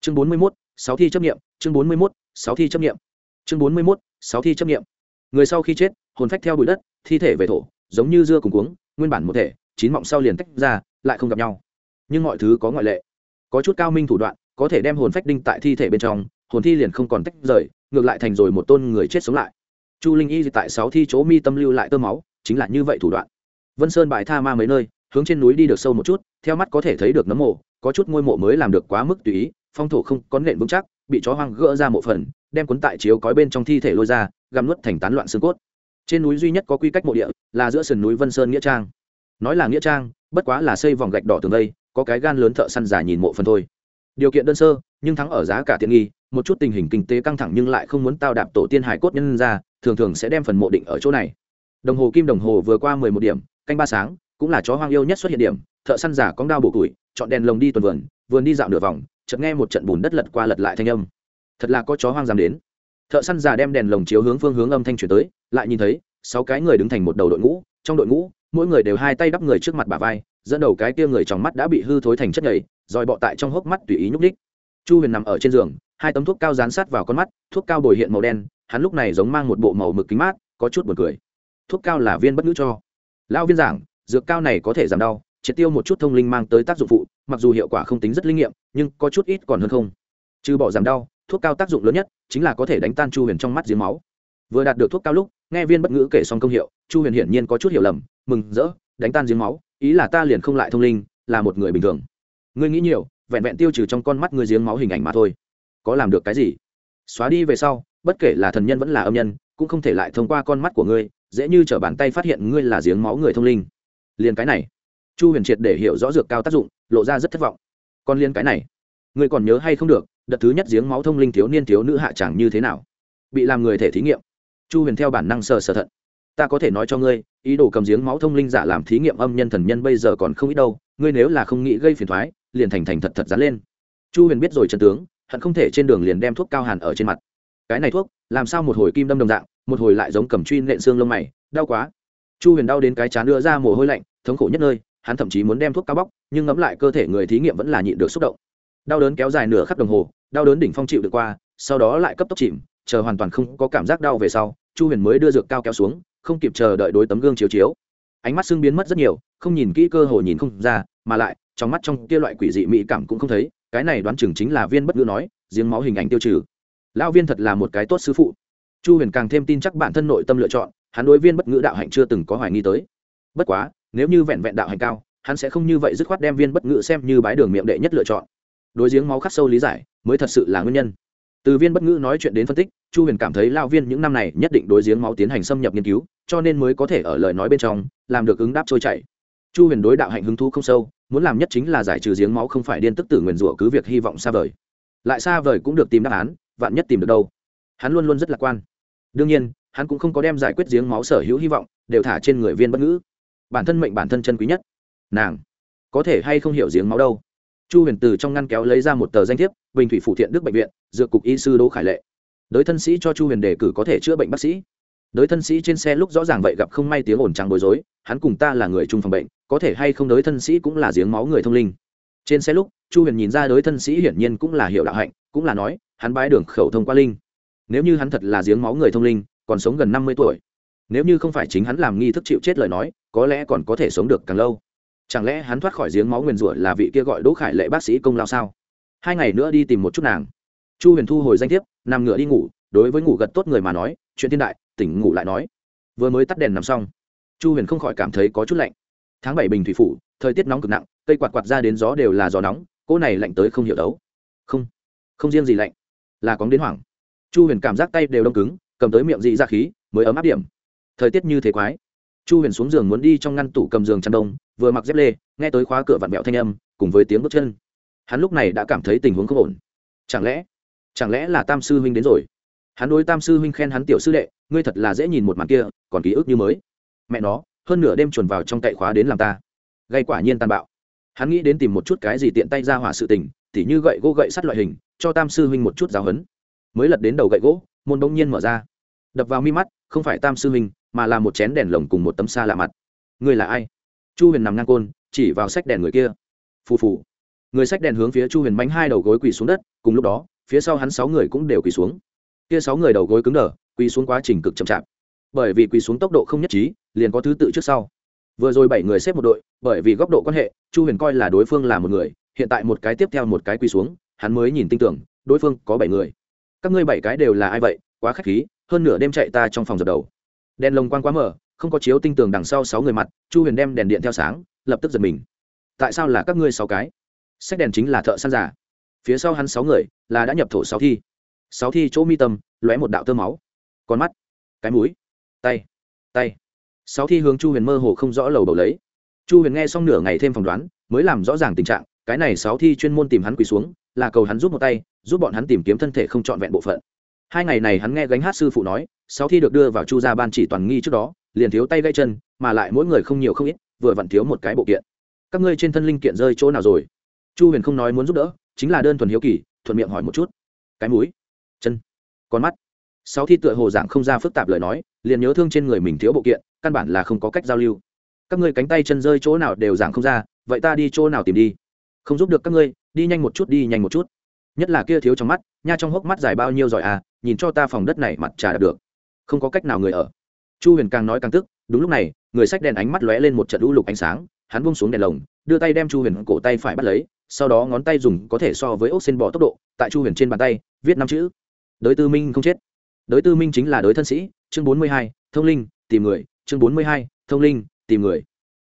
Chương bốn mươi mốt, sáu thi chấp nghiệm chương bốn mươi mốt, sáu thi chấp nghiệm chương bốn mươi mốt, sáu thi chấp nghiệm người sau khi chết, hồn phách theo bụi đất, thi thể về thổ, giống như dưa cùng cuống, nguyên bản một thể, chín mọng sau liền tách ra, lại không gặp nhau. Nhưng mọi thứ có ngoại lệ. Có chút cao minh thủ đoạn, có thể đem hồn phách đinh tại thi thể bên trong, hồn thi liền không còn tách rời, ngược lại thành rồi một tôn người chết sống lại chu linh y tại sáu thi chỗ mi tâm lưu lại tơ máu, chính là như vậy thủ đoạn. Vân sơn bại tha ma mấy nơi, hướng trên núi đi được sâu một chút, theo mắt có thể thấy được nấm mộ, có chút ngôi mộ mới làm được quá mức tùy ý, phong thổ không có nện vững chắc, bị chó hoang gỡ ra một phần, đem cuốn tại chiếu cói bên trong thi thể lôi ra găm nuốt thành tán loạn xương cốt. Trên núi duy nhất có quy cách mộ địa, là giữa sườn núi vân sơn nghĩa trang. Nói là nghĩa trang, bất quá là xây vòng gạch đỏ tường đây, có cái gan lớn thợ săn giả nhìn mộ phần thôi. Điều kiện đơn sơ, nhưng thắng ở giá cả tiện nghi, một chút tình hình kinh tế căng thẳng nhưng lại không muốn tao đạp tổ tiên hải cốt nhân ra thường thường sẽ đem phần mộ định ở chỗ này. Đồng hồ kim đồng hồ vừa qua mười một điểm, canh ba sáng, cũng là chó hoang yêu nhất xuất hiện điểm, thợ săn giả cóng đao bổ củi, chọn đèn lồng đi tuần vườn vườn đi dạo nửa vòng, chợt nghe một trận bùn đất lật qua lật lại thanh âm. Thật là có chó hoang dám đến. Thợ săn giả đem đèn lồng chiếu hướng phương hướng âm thanh chuyển tới, lại nhìn thấy, sáu cái người đứng thành một đầu đội ngũ, trong đội ngũ, mỗi người đều hai tay đắp người trước mặt bà vai, dẫn đầu cái kia người trong mắt đã bị hư thối thành chất nhầy, rồi bọ tại trong hốc mắt tùy ý nhúc ních chu huyền nằm ở trên giường, hai tấm thuốc cao dán sát vào con mắt, thuốc cao bồi hiện màu đen hắn lúc này giống mang một bộ màu mực kính mát, có chút buồn cười. Thuốc cao là viên bất ngữ cho. Lão viên giảng, dược cao này có thể giảm đau, triệt tiêu một chút thông linh mang tới tác dụng phụ, mặc dù hiệu quả không tính rất linh nghiệm, nhưng có chút ít còn hơn không. Trừ bỏ giảm đau, thuốc cao tác dụng lớn nhất chính là có thể đánh tan chu huyền trong mắt giếng máu. Vừa đạt được thuốc cao lúc, nghe viên bất ngữ kể xong công hiệu, chu huyền hiển nhiên có chút hiểu lầm, mừng rỡ, đánh tan giếng máu, ý là ta liền không lại thông linh, là một người bình thường. Ngươi nghĩ nhiều, vẹn vẹn tiêu trừ trong con mắt ngươi giếng máu hình ảnh mà thôi. Có làm được cái gì? Xóa đi về sau bất kể là thần nhân vẫn là âm nhân, cũng không thể lại thông qua con mắt của ngươi, dễ như t r ở bàn tay phát hiện ngươi là giếng máu người thông linh. Liền cái này, chu huyền triệt để hiểu rõ dược cao tác dụng, lộ ra rất thất vọng. Còn liên cái này, ngươi còn nhớ hay không được, đợt thứ nhất giếng máu thông linh thiếu niên thiếu nữ hạ chẳng như thế nào? Bị làm người thể thí nghiệm. Chu huyền theo bản năng sờ sờ thận. Ta có thể nói cho ngươi, ý đồ cầm giếng máu thông linh giả làm thí nghiệm âm nhân thần nhân bây giờ còn không ít đâu, ngươi nếu là không nghĩ gây phiền thoái, liền thành thành thật thật dán lên. Chu huyền biết rồi trần tướng, hận không thể trên đường liền đem thuốc cao hàn ở trên mặt cái này thuốc, làm sao một hồi kim đâm đồng dạng, một hồi lại giống cầm truy nện xương lông mày, đau quá. Chu huyền đau đến cái chán đưa ra mồ hôi lạnh, thống khổ nhất nơi, hắn thậm chí muốn đem thuốc cao bóc, nhưng ngẫm lại cơ thể người thí nghiệm vẫn là nhịn được xúc động. Đau đớn kéo dài nửa khắc đồng hồ, đau đớn đỉnh phong chịu được qua, sau đó lại cấp tốc chìm, chờ hoàn toàn không có cảm giác đau về sau, chu huyền mới đưa dược cao kéo xuống, không kịp chờ đợi đối tấm gương chiếu chiếu. Ánh mắt xương biến mất rất nhiều, không nhìn kỹ cơ hồ nhìn không ra, mà lại, trong mắt trong kia loại quỷ dị mỹ cảm cũng không thấy, cái này đoán chừng chính là viên bất ngữ nói, giếng máu hình ảnh tiêu trừ lão viên thật là một cái tốt sư phụ. Chu huyền càng thêm tin chắc bản thân nội tâm lựa chọn, hắn đối viên bất ngữ đạo hạnh chưa từng có hoài nghi tới. Bất quá, nếu như vẹn vẹn đạo hạnh cao, hắn sẽ không như vậy dứt khoát đem viên bất ngữ xem như bái đường miệng đệ nhất lựa chọn. Đối giếng máu khắc sâu lý giải, mới thật sự là nguyên nhân. Từ viên bất ngữ nói chuyện đến phân tích, chu huyền cảm thấy lao viên những năm này nhất định đối giếng máu tiến hành xâm nhập nghiên cứu, cho nên mới có thể ở lời nói bên trong, làm được ứng đáp trôi chảy. Chu huyền đối đạo hạnh hứng thú không sâu, muốn làm nhất chính là giải trừ giếng máu không phải điên tức tử nguyền rủa cứ việc hy vọng xa vời. Lại xa vời cũng được tìm đáp án vạn nhất tìm được đâu. Hắn luôn luôn rất lạc quan. Đương nhiên, hắn cũng không có đem giải quyết giếng máu sở hữu hy vọng đều thả trên người viên bất ngữ. Bản thân mệnh bản thân chân quý nhất. Nàng có thể hay không hiểu giếng máu đâu? Chu huyền từ trong ngăn kéo lấy ra một tờ danh thiếp, bình thủy phụ thiện đức bệnh viện, dược cục y sư đỗ khải lệ. Đới thân sĩ cho chu huyền đề cử có thể chữa bệnh bác sĩ. Đới thân sĩ trên xe lúc rõ ràng vậy gặp không may tiếng ồn trắng bối rối, hắn cùng ta là người chung phòng bệnh, có thể hay không đới thân sĩ cũng là giếng máu người thông linh. Trên xe lúc, chu huyền nhìn ra đới thân sĩ hiển nhiên cũng là hiểu đạo hạnh, cũng là nói hắn bái đường khẩu thông qua linh. Nếu như hắn thật là giếng máu người thông linh, còn sống gần năm mươi tuổi. Nếu như không phải chính hắn làm nghi thức chịu chết lời nói, có lẽ còn có thể sống được càng lâu. Chẳng lẽ hắn thoát khỏi giếng máu nguyền rủa là vị kia gọi đỗ khải lệ bác sĩ công lao sao? Hai ngày nữa đi tìm một chút nàng. Chu huyền thu hồi danh thiếp, nằm ngựa đi ngủ, đối với ngủ gật tốt người mà nói, chuyện thiên đại, tỉnh ngủ lại nói. Vừa mới tắt đèn nằm xong, chu huyền không khỏi cảm thấy có chút lạnh. Tháng bảy bình thủy phủ, thời tiết nóng cực nặng, cây quạt quạt ra đến gió đều là gió nóng, cỗ này lạnh tới không hiểu đấu. Không không riêng gì lạnh là cóng đến hoảng. Chu huyền cảm giác tay đều đông cứng, cầm tới miệng dị ra khí, mới ấm áp điểm. Thời tiết như thế quái. Chu huyền xuống giường muốn đi trong ngăn tủ cầm giường chăn đông, vừa mặc dép lê, nghe tới khóa cửa vặn mẹo thanh âm, cùng với tiếng bước chân. Hắn lúc này đã cảm thấy tình huống không ổn. Chẳng lẽ chẳng lẽ là tam sư huynh đến rồi? Hắn đối tam sư huynh khen hắn tiểu sư đệ, ngươi thật là dễ nhìn một màn kia, còn ký ức như mới. Mẹ nó, hơn nửa đêm chuồn vào trong cậy khóa đến làm ta. Gây quả nhiên tàn bạo. Hắn nghĩ đến tìm một chút cái gì tiện tay ra hỏa sự tình tỉ như gậy gỗ gậy sắt loại hình, cho tam sư huynh một chút giáo hấn mới lật đến đầu gậy gỗ, môn bỗng nhiên mở ra. Đập vào mi mắt, không phải tam sư huynh, mà là một chén đèn lồng cùng một tấm xa lạ mặt. Người là ai? Chu huyền nằm ngang côn, chỉ vào sách đèn người kia. Phù phù. Người sách đèn hướng phía chu huyền bánh hai đầu gối quỳ xuống đất, cùng lúc đó, phía sau hắn sáu người cũng đều quỳ xuống. Kia sáu người đầu gối cứng đờ, quỳ xuống quá trình cực chậm chạp. Bởi vì quỳ xuống tốc độ không nhất trí, liền có thứ tự trước sau. Vừa rồi bảy người xếp một đội, bởi vì góc độ quan hệ, chu huyền coi là đối phương là một người hiện tại một cái tiếp theo một cái quỳ xuống, hắn mới nhìn tin tưởng, đối phương có bảy người. Các ngươi bảy cái đều là ai vậy? Quá k h á c h khí, hơn nửa đêm chạy ta trong phòng dập đầu. Đèn lồng quang quá mở không có chiếu tinh tường đằng sau sáu người mặt, chu huyền đem đèn điện theo sáng, lập tức giật mình. Tại sao là các ngươi sáu cái? Sách đèn chính là thợ săn giả phía sau hắn sáu người, là đã nhập thổ sáu thi. Sáu thi chỗ mi tâm, lóe một đạo tơ máu. Con mắt, cái mũi, tay tay. Sáu thi hướng chu huyền mơ hồ không rõ lầu bầu lấy. Chu huyền nghe xong nửa ngày thêm phỏng đoán, mới làm rõ ràng tình trạng cái này sáu thi chuyên môn tìm hắn quỳ xuống, là cầu hắn giúp một tay, giúp bọn hắn tìm kiếm thân thể không trọn vẹn bộ phận. Hai ngày này hắn nghe gánh hát sư phụ nói, sáu thi được đưa vào chu gia ban chỉ toàn nghi trước đó, liền thiếu tay gãy chân, mà lại mỗi người không nhiều không ít, vừa vặn thiếu một cái bộ kiện. Các ngươi trên thân linh kiện rơi chỗ nào rồi? Chu huyền không nói muốn giúp đỡ, chính là đơn thuần hiếu kỳ, thuận miệng hỏi một chút. Cái mũi, chân, con mắt. Sáu thi tựa hồ giảng không ra phức tạp lời nói, liền nhớ thương trên người mình thiếu bộ kiện, căn bản là không có cách giao lưu. Các ngươi cánh tay chân rơi chỗ nào đều giảng không ra, vậy ta đi chỗ nào tìm đi? Không giúp được các ngươi, đi nhanh một chút, đi nhanh một chút. Nhất là kia thiếu trong mắt, nha trong hốc mắt dài bao nhiêu giỏi à nhìn cho ta phòng đất này mặt trà được. Không có cách nào người ở. Chu huyền càng nói càng tức, đúng lúc này, người sách đèn ánh mắt lóe lên một trận lũ lục ánh sáng, hắn bung xuống đèn lồng, đưa tay đem chu huyền cổ tay phải bắt lấy, sau đó ngón tay dùng có thể so với ốc xin bỏ tốc độ, tại chu huyền trên bàn tay, viết năm chữ. Đới tư minh không chết. Đới tư minh chính là đới thân sĩ, chương bốn mươi hai, thông linh, tìm người. Chương bốn mươi hai, thông linh, tìm người.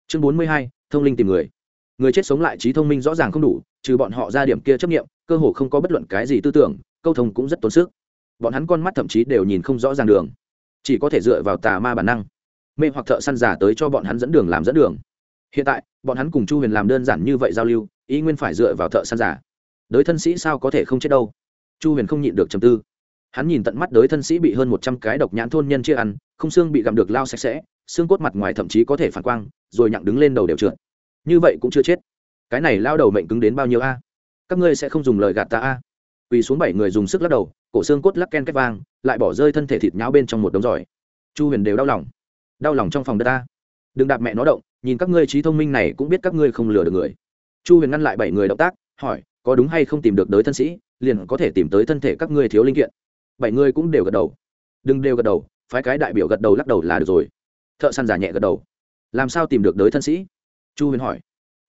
Chương bốn mươi hai, thông linh tìm người người chết sống lại trí thông minh rõ ràng không đủ, trừ bọn họ ra điểm kia chấp nghiệm cơ hồ không có bất luận cái gì tư tưởng, câu thông cũng rất tốn sức. Bọn hắn con mắt thậm chí đều nhìn không rõ ràng đường. Chỉ có thể dựa vào tà ma bản năng, mê hoặc thợ săn giả tới cho bọn hắn dẫn đường làm dẫn đường. Hiện tại, bọn hắn cùng chu huyền làm đơn giản như vậy giao lưu, ý nguyên phải dựa vào thợ săn giả đới thân sĩ sao có thể không chết đâu? Chu huyền không nhịn được trầm tư. Hắn nhìn tận mắt đới thân sĩ bị hơn một trăm cái độc nhãn thôn nhân chia ăn, không xương bị gặm được lao sạch sẽ, xương cốt mặt ngoài thậm chí có thể phản quang, rồi nhặng đứng lên đầu đều trượt như vậy cũng chưa chết. Cái này lao đầu mệnh cứng đến bao nhiêu a? Các ngươi sẽ không dùng lời gạt ta a? Quỳ xuống bảy người dùng sức lắc đầu, cổ xương cốt lắc ken két vang, lại bỏ rơi thân thể thịt nháo bên trong một đống giỏi. Chu huyền đều đau lòng. Đau lòng trong phòng đất ta đừng đạp mẹ nó động, nhìn các ngươi trí thông minh này cũng biết các ngươi không lừa được người. Chu huyền ngăn lại bảy người động tác, hỏi, có đúng hay không tìm được đới thân sĩ, liền có thể tìm tới thân thể các ngươi thiếu linh kiện. Bảy người cũng đều gật đầu. Đừng đều gật đầu, phái cái đại biểu gật đầu lắc đầu là được rồi. Thợ săn giả nhẹ gật đầu. Làm sao tìm được đới thân sĩ? Chu huyền hỏi.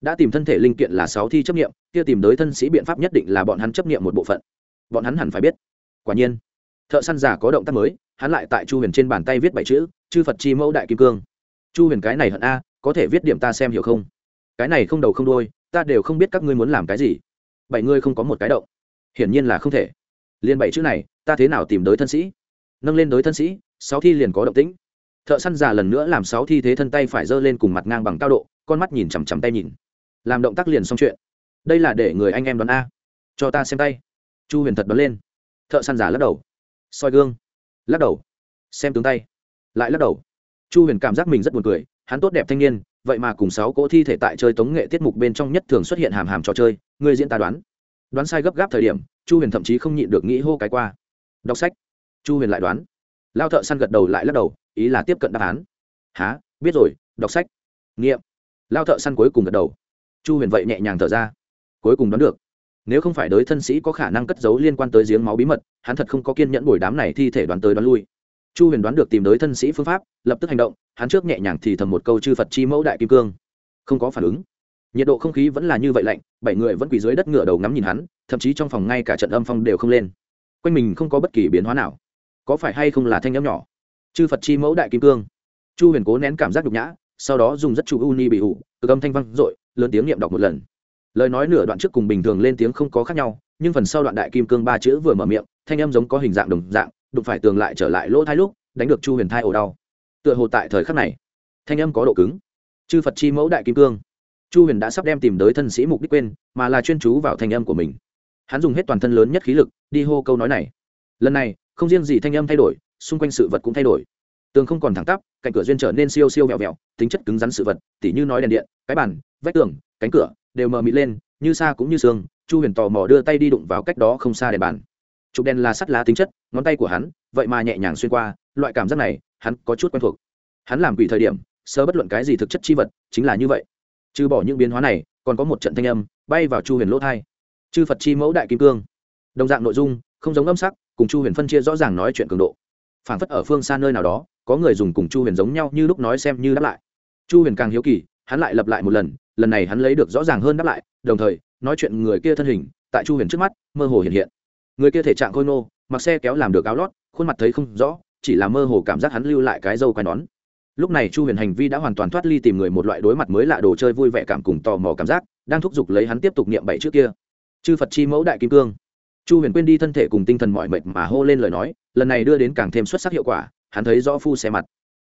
Đã tìm thân thể linh kiện là sáu thi chấp nghiệm, kia tìm tới thân sĩ biện pháp nhất định là bọn hắn chấp nghiệm một bộ phận. Bọn hắn hẳn phải biết. Quả nhiên, thợ săn giả có động tác mới, hắn lại tại chu huyền trên bàn tay viết bảy chữ, chư phật chi mẫu đại kim cương. Chu huyền cái này hận a, có thể viết điểm ta xem hiểu không? Cái này không đầu không đôi ta đều không biết các ngươi muốn làm cái gì. Bảy ngươi không có một cái động. Hiển nhiên là không thể. Liên bảy chữ này, ta thế nào tìm tới thân sĩ? Nâng lên đối thân sĩ, sáu thi liền có động tĩnh. Thợ săn già lần nữa làm sáu thi thế thân tay phải giơ lên cùng mặt ngang bằng cao độ con mắt nhìn chằm chằm tay nhìn. Làm động tác liền xong chuyện. Đây là để người anh em đoán a. Cho ta xem tay. Chu huyền thật đoán lên. Thợ săn giả lắc đầu. Soi gương. Lắc đầu. Xem tướng tay. Lại lắc đầu. Chu huyền cảm giác mình rất buồn cười. Hắn tốt đẹp thanh niên, vậy mà cùng sáu cỗ thi thể tại chơi tống nghệ tiết mục bên trong nhất thường xuất hiện hàm hàm trò chơi, người diễn ta đoán. Đoán sai gấp gáp thời điểm, chu huyền thậm chí không nhịn được nghĩ hô cái qua. Đọc sách. Chu huyền lại đoán. Lao thợ săn gật đầu lại lắc đầu, ý là tiếp cận đáp án. Há biết rồi, đọc sách. Nghiệm lao thợ săn cuối cùng gật đầu. Chu huyền vậy nhẹ nhàng thở ra. Cuối cùng đoán được. Nếu không phải đới thân sĩ có khả năng cất giấu liên quan tới giếng máu bí mật, hắn thật không có kiên nhẫn bồi đám này thi thể đoán tới đoán lui. Chu huyền đoán được tìm đới thân sĩ phương pháp, lập tức hành động, hắn trước nhẹ nhàng thì thầm một câu chư phật chi mẫu đại kim cương. Không có phản ứng. Nhiệt độ không khí vẫn là như vậy lạnh, bảy người vẫn quỳ dưới đất ngựa đầu ngắm nhìn hắn, thậm chí trong phòng ngay cả trận âm phong đều không lên. Quanh mình không có bất kỳ biến hóa nào. Có phải hay không là thanh âm nhỏ? Chư phật chi mẫu đại kim cương. Chu huyền cố nén cảm giác nhục nhã sau đó dùng rất chủ uni bị ủ, cực âm thanh văng r lớn tiếng niệm đọc một lần. Lời nói nửa đoạn trước cùng bình thường lên tiếng không có khác nhau, nhưng phần sau đoạn đại kim cương ba chữ vừa mở miệng, thanh âm giống có hình dạng đồng dạng, đụng phải tường lại trở lại lỗ thai lúc, đánh được chu huyền thai ổ đau. Tựa hồ tại thời khắc này, thanh âm có độ cứng. Chư phật chi mẫu đại kim cương. Chu huyền đã sắp đem tìm tới thân sĩ mục đích quên, mà là chuyên chú vào thanh âm của mình. Hắn dùng hết toàn thân lớn nhất khí lực, đi hô câu nói này. Lần này, không riêng gì thanh âm thay đổi, xung quanh sự vật cũng thay đổi tường không còn thẳng tắp, cạnh cửa duyên trở nên siêu siêu vẹo vẹo, tính chất cứng rắn sự vật, tỉ như nói đèn điện, cái bàn, vách tường, cánh cửa, đều mờ mịt lên, như xa cũng như sương, chu huyền tò mò đưa tay đi đụng vào cách đó không xa đèn bàn. Chụp đèn là sắt lá tính chất, ngón tay của hắn, vậy mà nhẹ nhàng xuyên qua, loại cảm giác này, hắn có chút quen thuộc. Hắn làm quỷ thời điểm, sơ bất luận cái gì thực chất chi vật, chính là như vậy. Trừ bỏ những biến hóa này, còn có một trận thanh âm, bay vào chu huyền lỗ thai. Chư phật chi mẫu đại kim cương. Đồng dạng nội dung, không giống âm sắc, cùng chu huyền phân chia rõ ràng nói chuyện cường độ phảng phất ở phương xa nơi nào đó, có người dùng cùng chu huyền giống nhau như lúc nói xem như đáp lại. Chu huyền càng hiếu kỳ, hắn lại lặp lại một lần lần này hắn lấy được rõ ràng hơn đáp lại, đồng thời, nói chuyện người kia thân hình, tại chu huyền trước mắt, mơ hồ hiện hiện. Người kia thể trạng khôi nô mặc xe kéo làm được áo lót, khuôn mặt thấy không rõ, chỉ là mơ hồ cảm giác hắn lưu lại cái dâu quai nón. Lúc này chu huyền hành vi đã hoàn toàn thoát ly tìm người một loại đối mặt mới lạ đồ chơi vui vẻ cảm cùng tò mò cảm giác, đang thúc giục lấy hắn tiếp tục niệm bảy trước kia. Chư phật chi mẫu đại kim cương chu huyền quên đi thân thể cùng tinh thần mọi mệt mà hô lên lời nói, lần này đưa đến càng thêm xuất sắc hiệu quả, hắn thấy rõ phu xe mặt.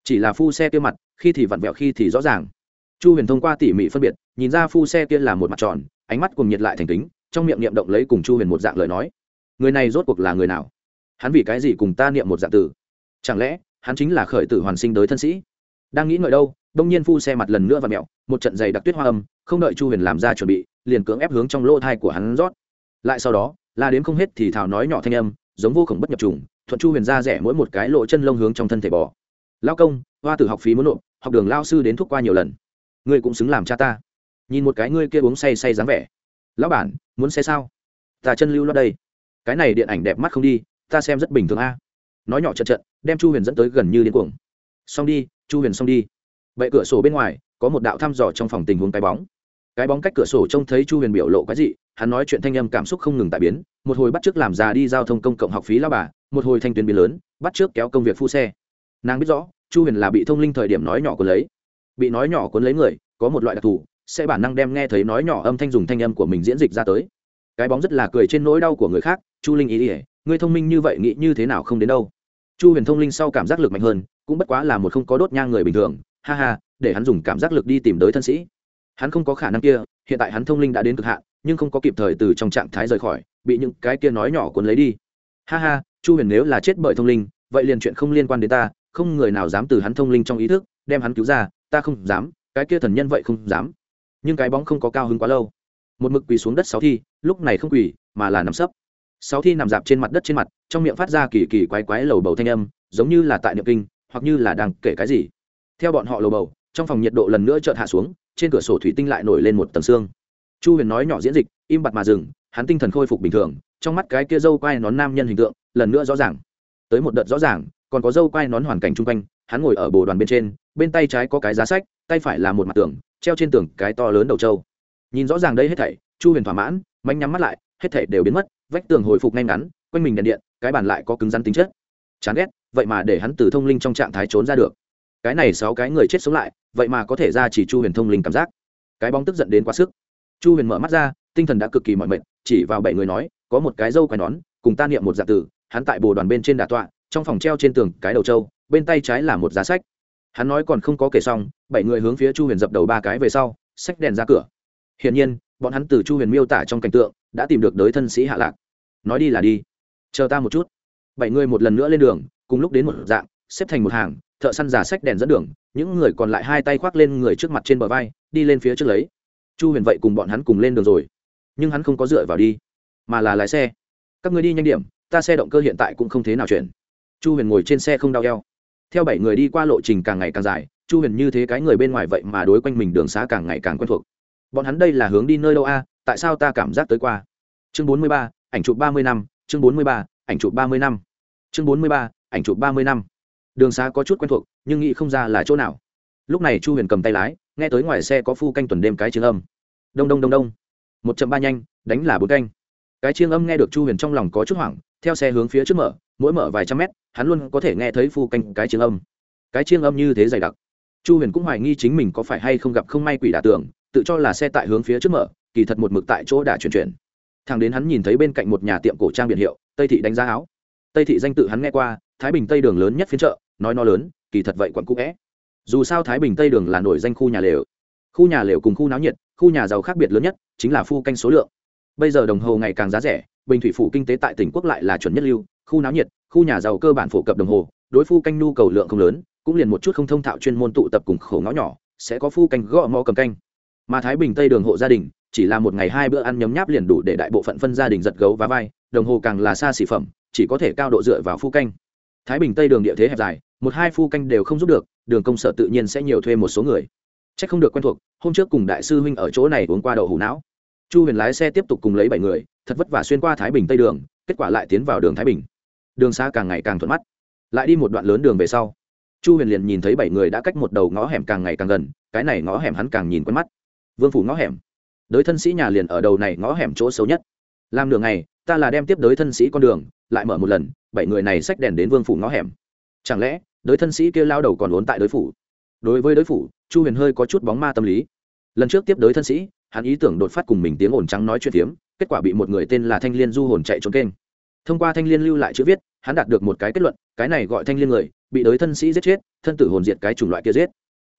Chỉ là phu xe kia mặt, khi thì vặn vẹo, khi thì rõ ràng. Chu huyền thông qua tỉ mỉ phân biệt, nhìn ra phu xe kia là một mặt tròn, ánh mắt cùng nhiệt lại thành kính, trong miệng niệm động lấy cùng chu huyền một dạng lời nói. Người này rốt cuộc là người nào? Hắn vì cái gì cùng ta niệm một dạng từ chẳng lẽ, hắn chính là khởi tử hoàn sinh đới thân sĩ? Đang nghĩ ngợi đâu, đông nhiên phu xe mặt lần nữa và mẹo một trận giày đặc tuyết hoa âm, không đợi chu huyền làm ra chuẩn bị, liền cưỡng ép hướng trong lỗ thai của hắn rót. Lại sau đó la đến không hết thì thảo nói nhỏ thanh âm, giống vô khổng bất nhập trùng, thuận chu huyền ra rẻ mỗi một cái lộ chân lông hướng trong thân thể bò. Lao công, hoa tử học phí muốn nộp, học đường lao sư đến thuốc qua nhiều lần. Ngươi cũng xứng làm cha ta. Nhìn một cái ngươi kia uống say say dáng vẻ. Lão bản, muốn xe sao? Ta chân lưu lo đây. Cái này điện ảnh đẹp mắt không đi, ta xem rất bình thường a. Nói nhỏ chật chật, đem chu huyền dẫn tới gần như điên cuồng. Xong đi, chu huyền xong đi. Vậy cửa sổ bên ngoài, có một đạo thăm dò trong phòng tình huống cái bóng cái bóng cách cửa sổ trông thấy chu huyền biểu lộ cái gì hắn nói chuyện thanh âm cảm xúc không ngừng tại biến, một hồi bắt trước làm già đi giao thông công cộng học phí lao bà, một hồi thanh tuyến biến lớn, bắt trước kéo công việc phu xe. Nàng biết rõ, chu huyền là bị thông linh thời điểm nói nhỏ cuốn lấy. Bị nói nhỏ cuốn lấy người, có một loại đặc thù, sẽ bản năng đem nghe thấy nói nhỏ âm thanh dùng thanh âm của mình diễn dịch ra tới. Cái bóng rất là cười trên nỗi đau của người khác, chu linh ý ỉa người thông minh như vậy, nghĩ như thế nào không đến đâu? Chu huyền thông linh sau cảm giác lực mạnh hơn, cũng bất quá là một không có đốt nhang người bình thường. Ha ha, để hắn dùng cảm giác lực đi tìm tới thân sĩ hắn không có khả năng kia, hiện tại hắn thông linh đã đến cực hạn, nhưng không có kịp thời từ trong trạng thái rời khỏi, bị những cái kia nói nhỏ cuốn lấy đi. Ha ha, chu huyền nếu là chết bởi thông linh, vậy liền chuyện không liên quan đến ta, không người nào dám từ hắn thông linh trong ý thức, đem hắn cứu ra, ta không dám, cái kia thần nhân vậy không dám. Nhưng cái bóng không có cao hứng quá lâu. Một mực quỳ xuống đất sáu thi, lúc này không quỳ, mà là nằm sấp. Sáu thi nằm dạp trên mặt đất trên mặt, trong miệng phát ra kỳ kỳ quái quái lầu bầu thanh âm, giống như là tại niệm kinh, hoặc như là đang kể cái gì. Theo bọn họ lầu bầu, trong phòng nhiệt độ lần nữa chợt hạ xuống trên cửa sổ thủy tinh lại nổi lên một tầng xương. Chu huyền nói nhỏ diễn dịch, im bặt mà dừng, hắn tinh thần khôi phục bình thường, trong mắt cái kia dâu quai nón nam nhân hình tượng, lần nữa rõ ràng. Tới một đợt rõ ràng, còn có dâu quai nón hoàn cảnh chung quanh, hắn ngồi ở bồ đoàn bên trên, bên tay trái có cái giá sách, tay phải là một mặt tường, treo trên tường cái to lớn đầu trâu. Nhìn rõ ràng đây hết thảy, chu huyền thỏa mãn mạnh nhắm mắt lại, hết thảy đều biến mất, vách tường hồi phục ngay ngắn, quanh mình đèn điện, cái bàn lại có cứng rắn tính chất. Chán ghét, vậy mà để hắn từ thông linh trong trạng thái trốn ra được. Cái này sáu cái người chết sống lại vậy mà có thể ra chỉ chu huyền thông linh cảm giác. Cái bóng tức giận đến quá sức. Chu huyền mở mắt ra, tinh thần đã cực kỳ mọi mệt, chỉ vào bảy người nói, có một cái dâu quai nón, cùng ta niệm một dạng từ hắn tại bồ đoàn bên trên đà tọa, trong phòng treo trên tường cái đầu trâu, bên tay trái là một giá sách. Hắn nói còn không có kể xong, bảy người hướng phía chu huyền dập đầu ba cái về sau, sách đèn ra cửa. Hiển nhiên, bọn hắn từ chu huyền miêu tả trong cảnh tượng, đã tìm được đới thân sĩ hạ lạc. Nói đi là đi, chờ ta một chút. Bảy người một lần nữa lên đường, cùng lúc đến một dạng xếp thành một hàng, thợ săn giả sách đèn dẫn đường, những người còn lại hai tay khoác lên người trước mặt trên bờ vai, đi lên phía trước lấy. Chu huyền vậy cùng bọn hắn cùng lên đường rồi, nhưng hắn không có dựa vào đi, mà là lái xe. Các người đi nhanh điểm, ta xe động cơ hiện tại cũng không thế nào chuyển. Chu huyền ngồi trên xe không đau eo. Theo bảy người đi qua lộ trình càng ngày càng dài, chu huyền như thế cái người bên ngoài vậy mà đối quanh mình đường xá càng ngày càng quen thuộc. Bọn hắn đây là hướng đi nơi đâu a, tại sao ta cảm giác tới qua? Chương bốn mươi ba, ảnh chụp ba mươi năm, chương bốn mươi ba, ảnh chụp ba mươi năm. Chương bốn mươi ba, ảnh chụp ba mươi năm đường xá có chút quen thuộc, nhưng nghĩ không ra là chỗ nào. Lúc này chu huyền cầm tay lái, nghe tới ngoài xe có phu canh tuần đêm cái chiêng âm. Đông đông đông đông. Một chậm ba nhanh, đánh là bốn canh. Cái chiêng âm nghe được chu huyền trong lòng có chút hoảng, theo xe hướng phía trước mở, mỗi mở vài trăm mét, hắn luôn có thể nghe thấy phu canh cái chiêng âm. Cái chiêng âm như thế dày đặc. Chu huyền cũng hoài nghi chính mình có phải hay không gặp không may quỷ đả tưởng tự cho là xe tại hướng phía trước mở, kỳ thật một mực tại chỗ đã chuyển chuyển. Thằng đến hắn nhìn thấy bên cạnh một nhà tiệm cổ trang biển hiệu, tây thị đánh giá áo. Tây thị danh tự hắn nghe qua, thái bình tây đường lớn nhất phiên chợ nói nó lớn, kỳ thật vậy quận cũ vẽ dù sao thái bình tây đường là nổi danh khu nhà lều. Khu nhà lều cùng khu náo nhiệt, khu nhà giàu khác biệt lớn nhất chính là phu canh số lượng. Bây giờ đồng hồ ngày càng giá rẻ, bình thủy phủ kinh tế tại tỉnh quốc lại là chuẩn nhất lưu, khu náo nhiệt, khu nhà giàu cơ bản phổ cập đồng hồ, đối phu canh nhu cầu lượng không lớn, cũng liền một chút không thông thạo chuyên môn tụ tập cùng khổ ngõ nhỏ, sẽ có phu canh gõ mò cầm canh. Mà thái bình tây đường hộ gia đình, chỉ là một ngày hai bữa ăn nhấm nháp liền đủ để đại bộ phận phân gia đình giật gấu và vai, đồng hồ càng là xa xỉ phẩm, chỉ có thể cao độ dựa vào phu canh. Thái bình tây đường địa thế hẹp dài một hai phu canh đều không giúp được, đường công sở tự nhiên sẽ nhiều thuê một số người. C h ắ c không được quen thuộc, hôm trước cùng đại sư huynh ở chỗ này uống qua đậu hủ não. Chu huyền lái xe tiếp tục cùng lấy bảy người, thật vất vả xuyên qua thái bình tây đường, kết quả lại tiến vào đường thái bình. Đường xa càng ngày càng thuận mắt. Lại đi một đoạn lớn đường về sau, chu huyền liền nhìn thấy bảy người đã cách một đầu ngõ hẻm càng ngày càng gần, cái này ngõ hẻm hắn càng nhìn quen mắt. Vương phủ ngõ hẻm. Đới thân sĩ nhà liền ở đầu này ngõ hẻm chỗ xấu nhất. Làm đường này ta là đem tiếp đới thân sĩ con đường, lại mở một lần, bảy người này xách đèn đến vương phủ ngõ hẻm. Chẳng lẽ đới thân sĩ kia lao đầu còn vốn tại đối phủ. Đối với đối phủ, chu huyền hơi có chút bóng ma tâm lý. Lần trước tiếp đới thân sĩ, hắn ý tưởng đột phát cùng mình tiếng ồn trắng nói chuyện phiếm, kết quả bị một người tên là thanh liên du hồn chạy trốn kênh. Thông qua thanh liên lưu lại chữ viết, hắn đạt được một cái kết luận, cái này gọi thanh liên người, bị đới thân sĩ giết chết, thân tử hồn diệt cái chủng loại kia giết.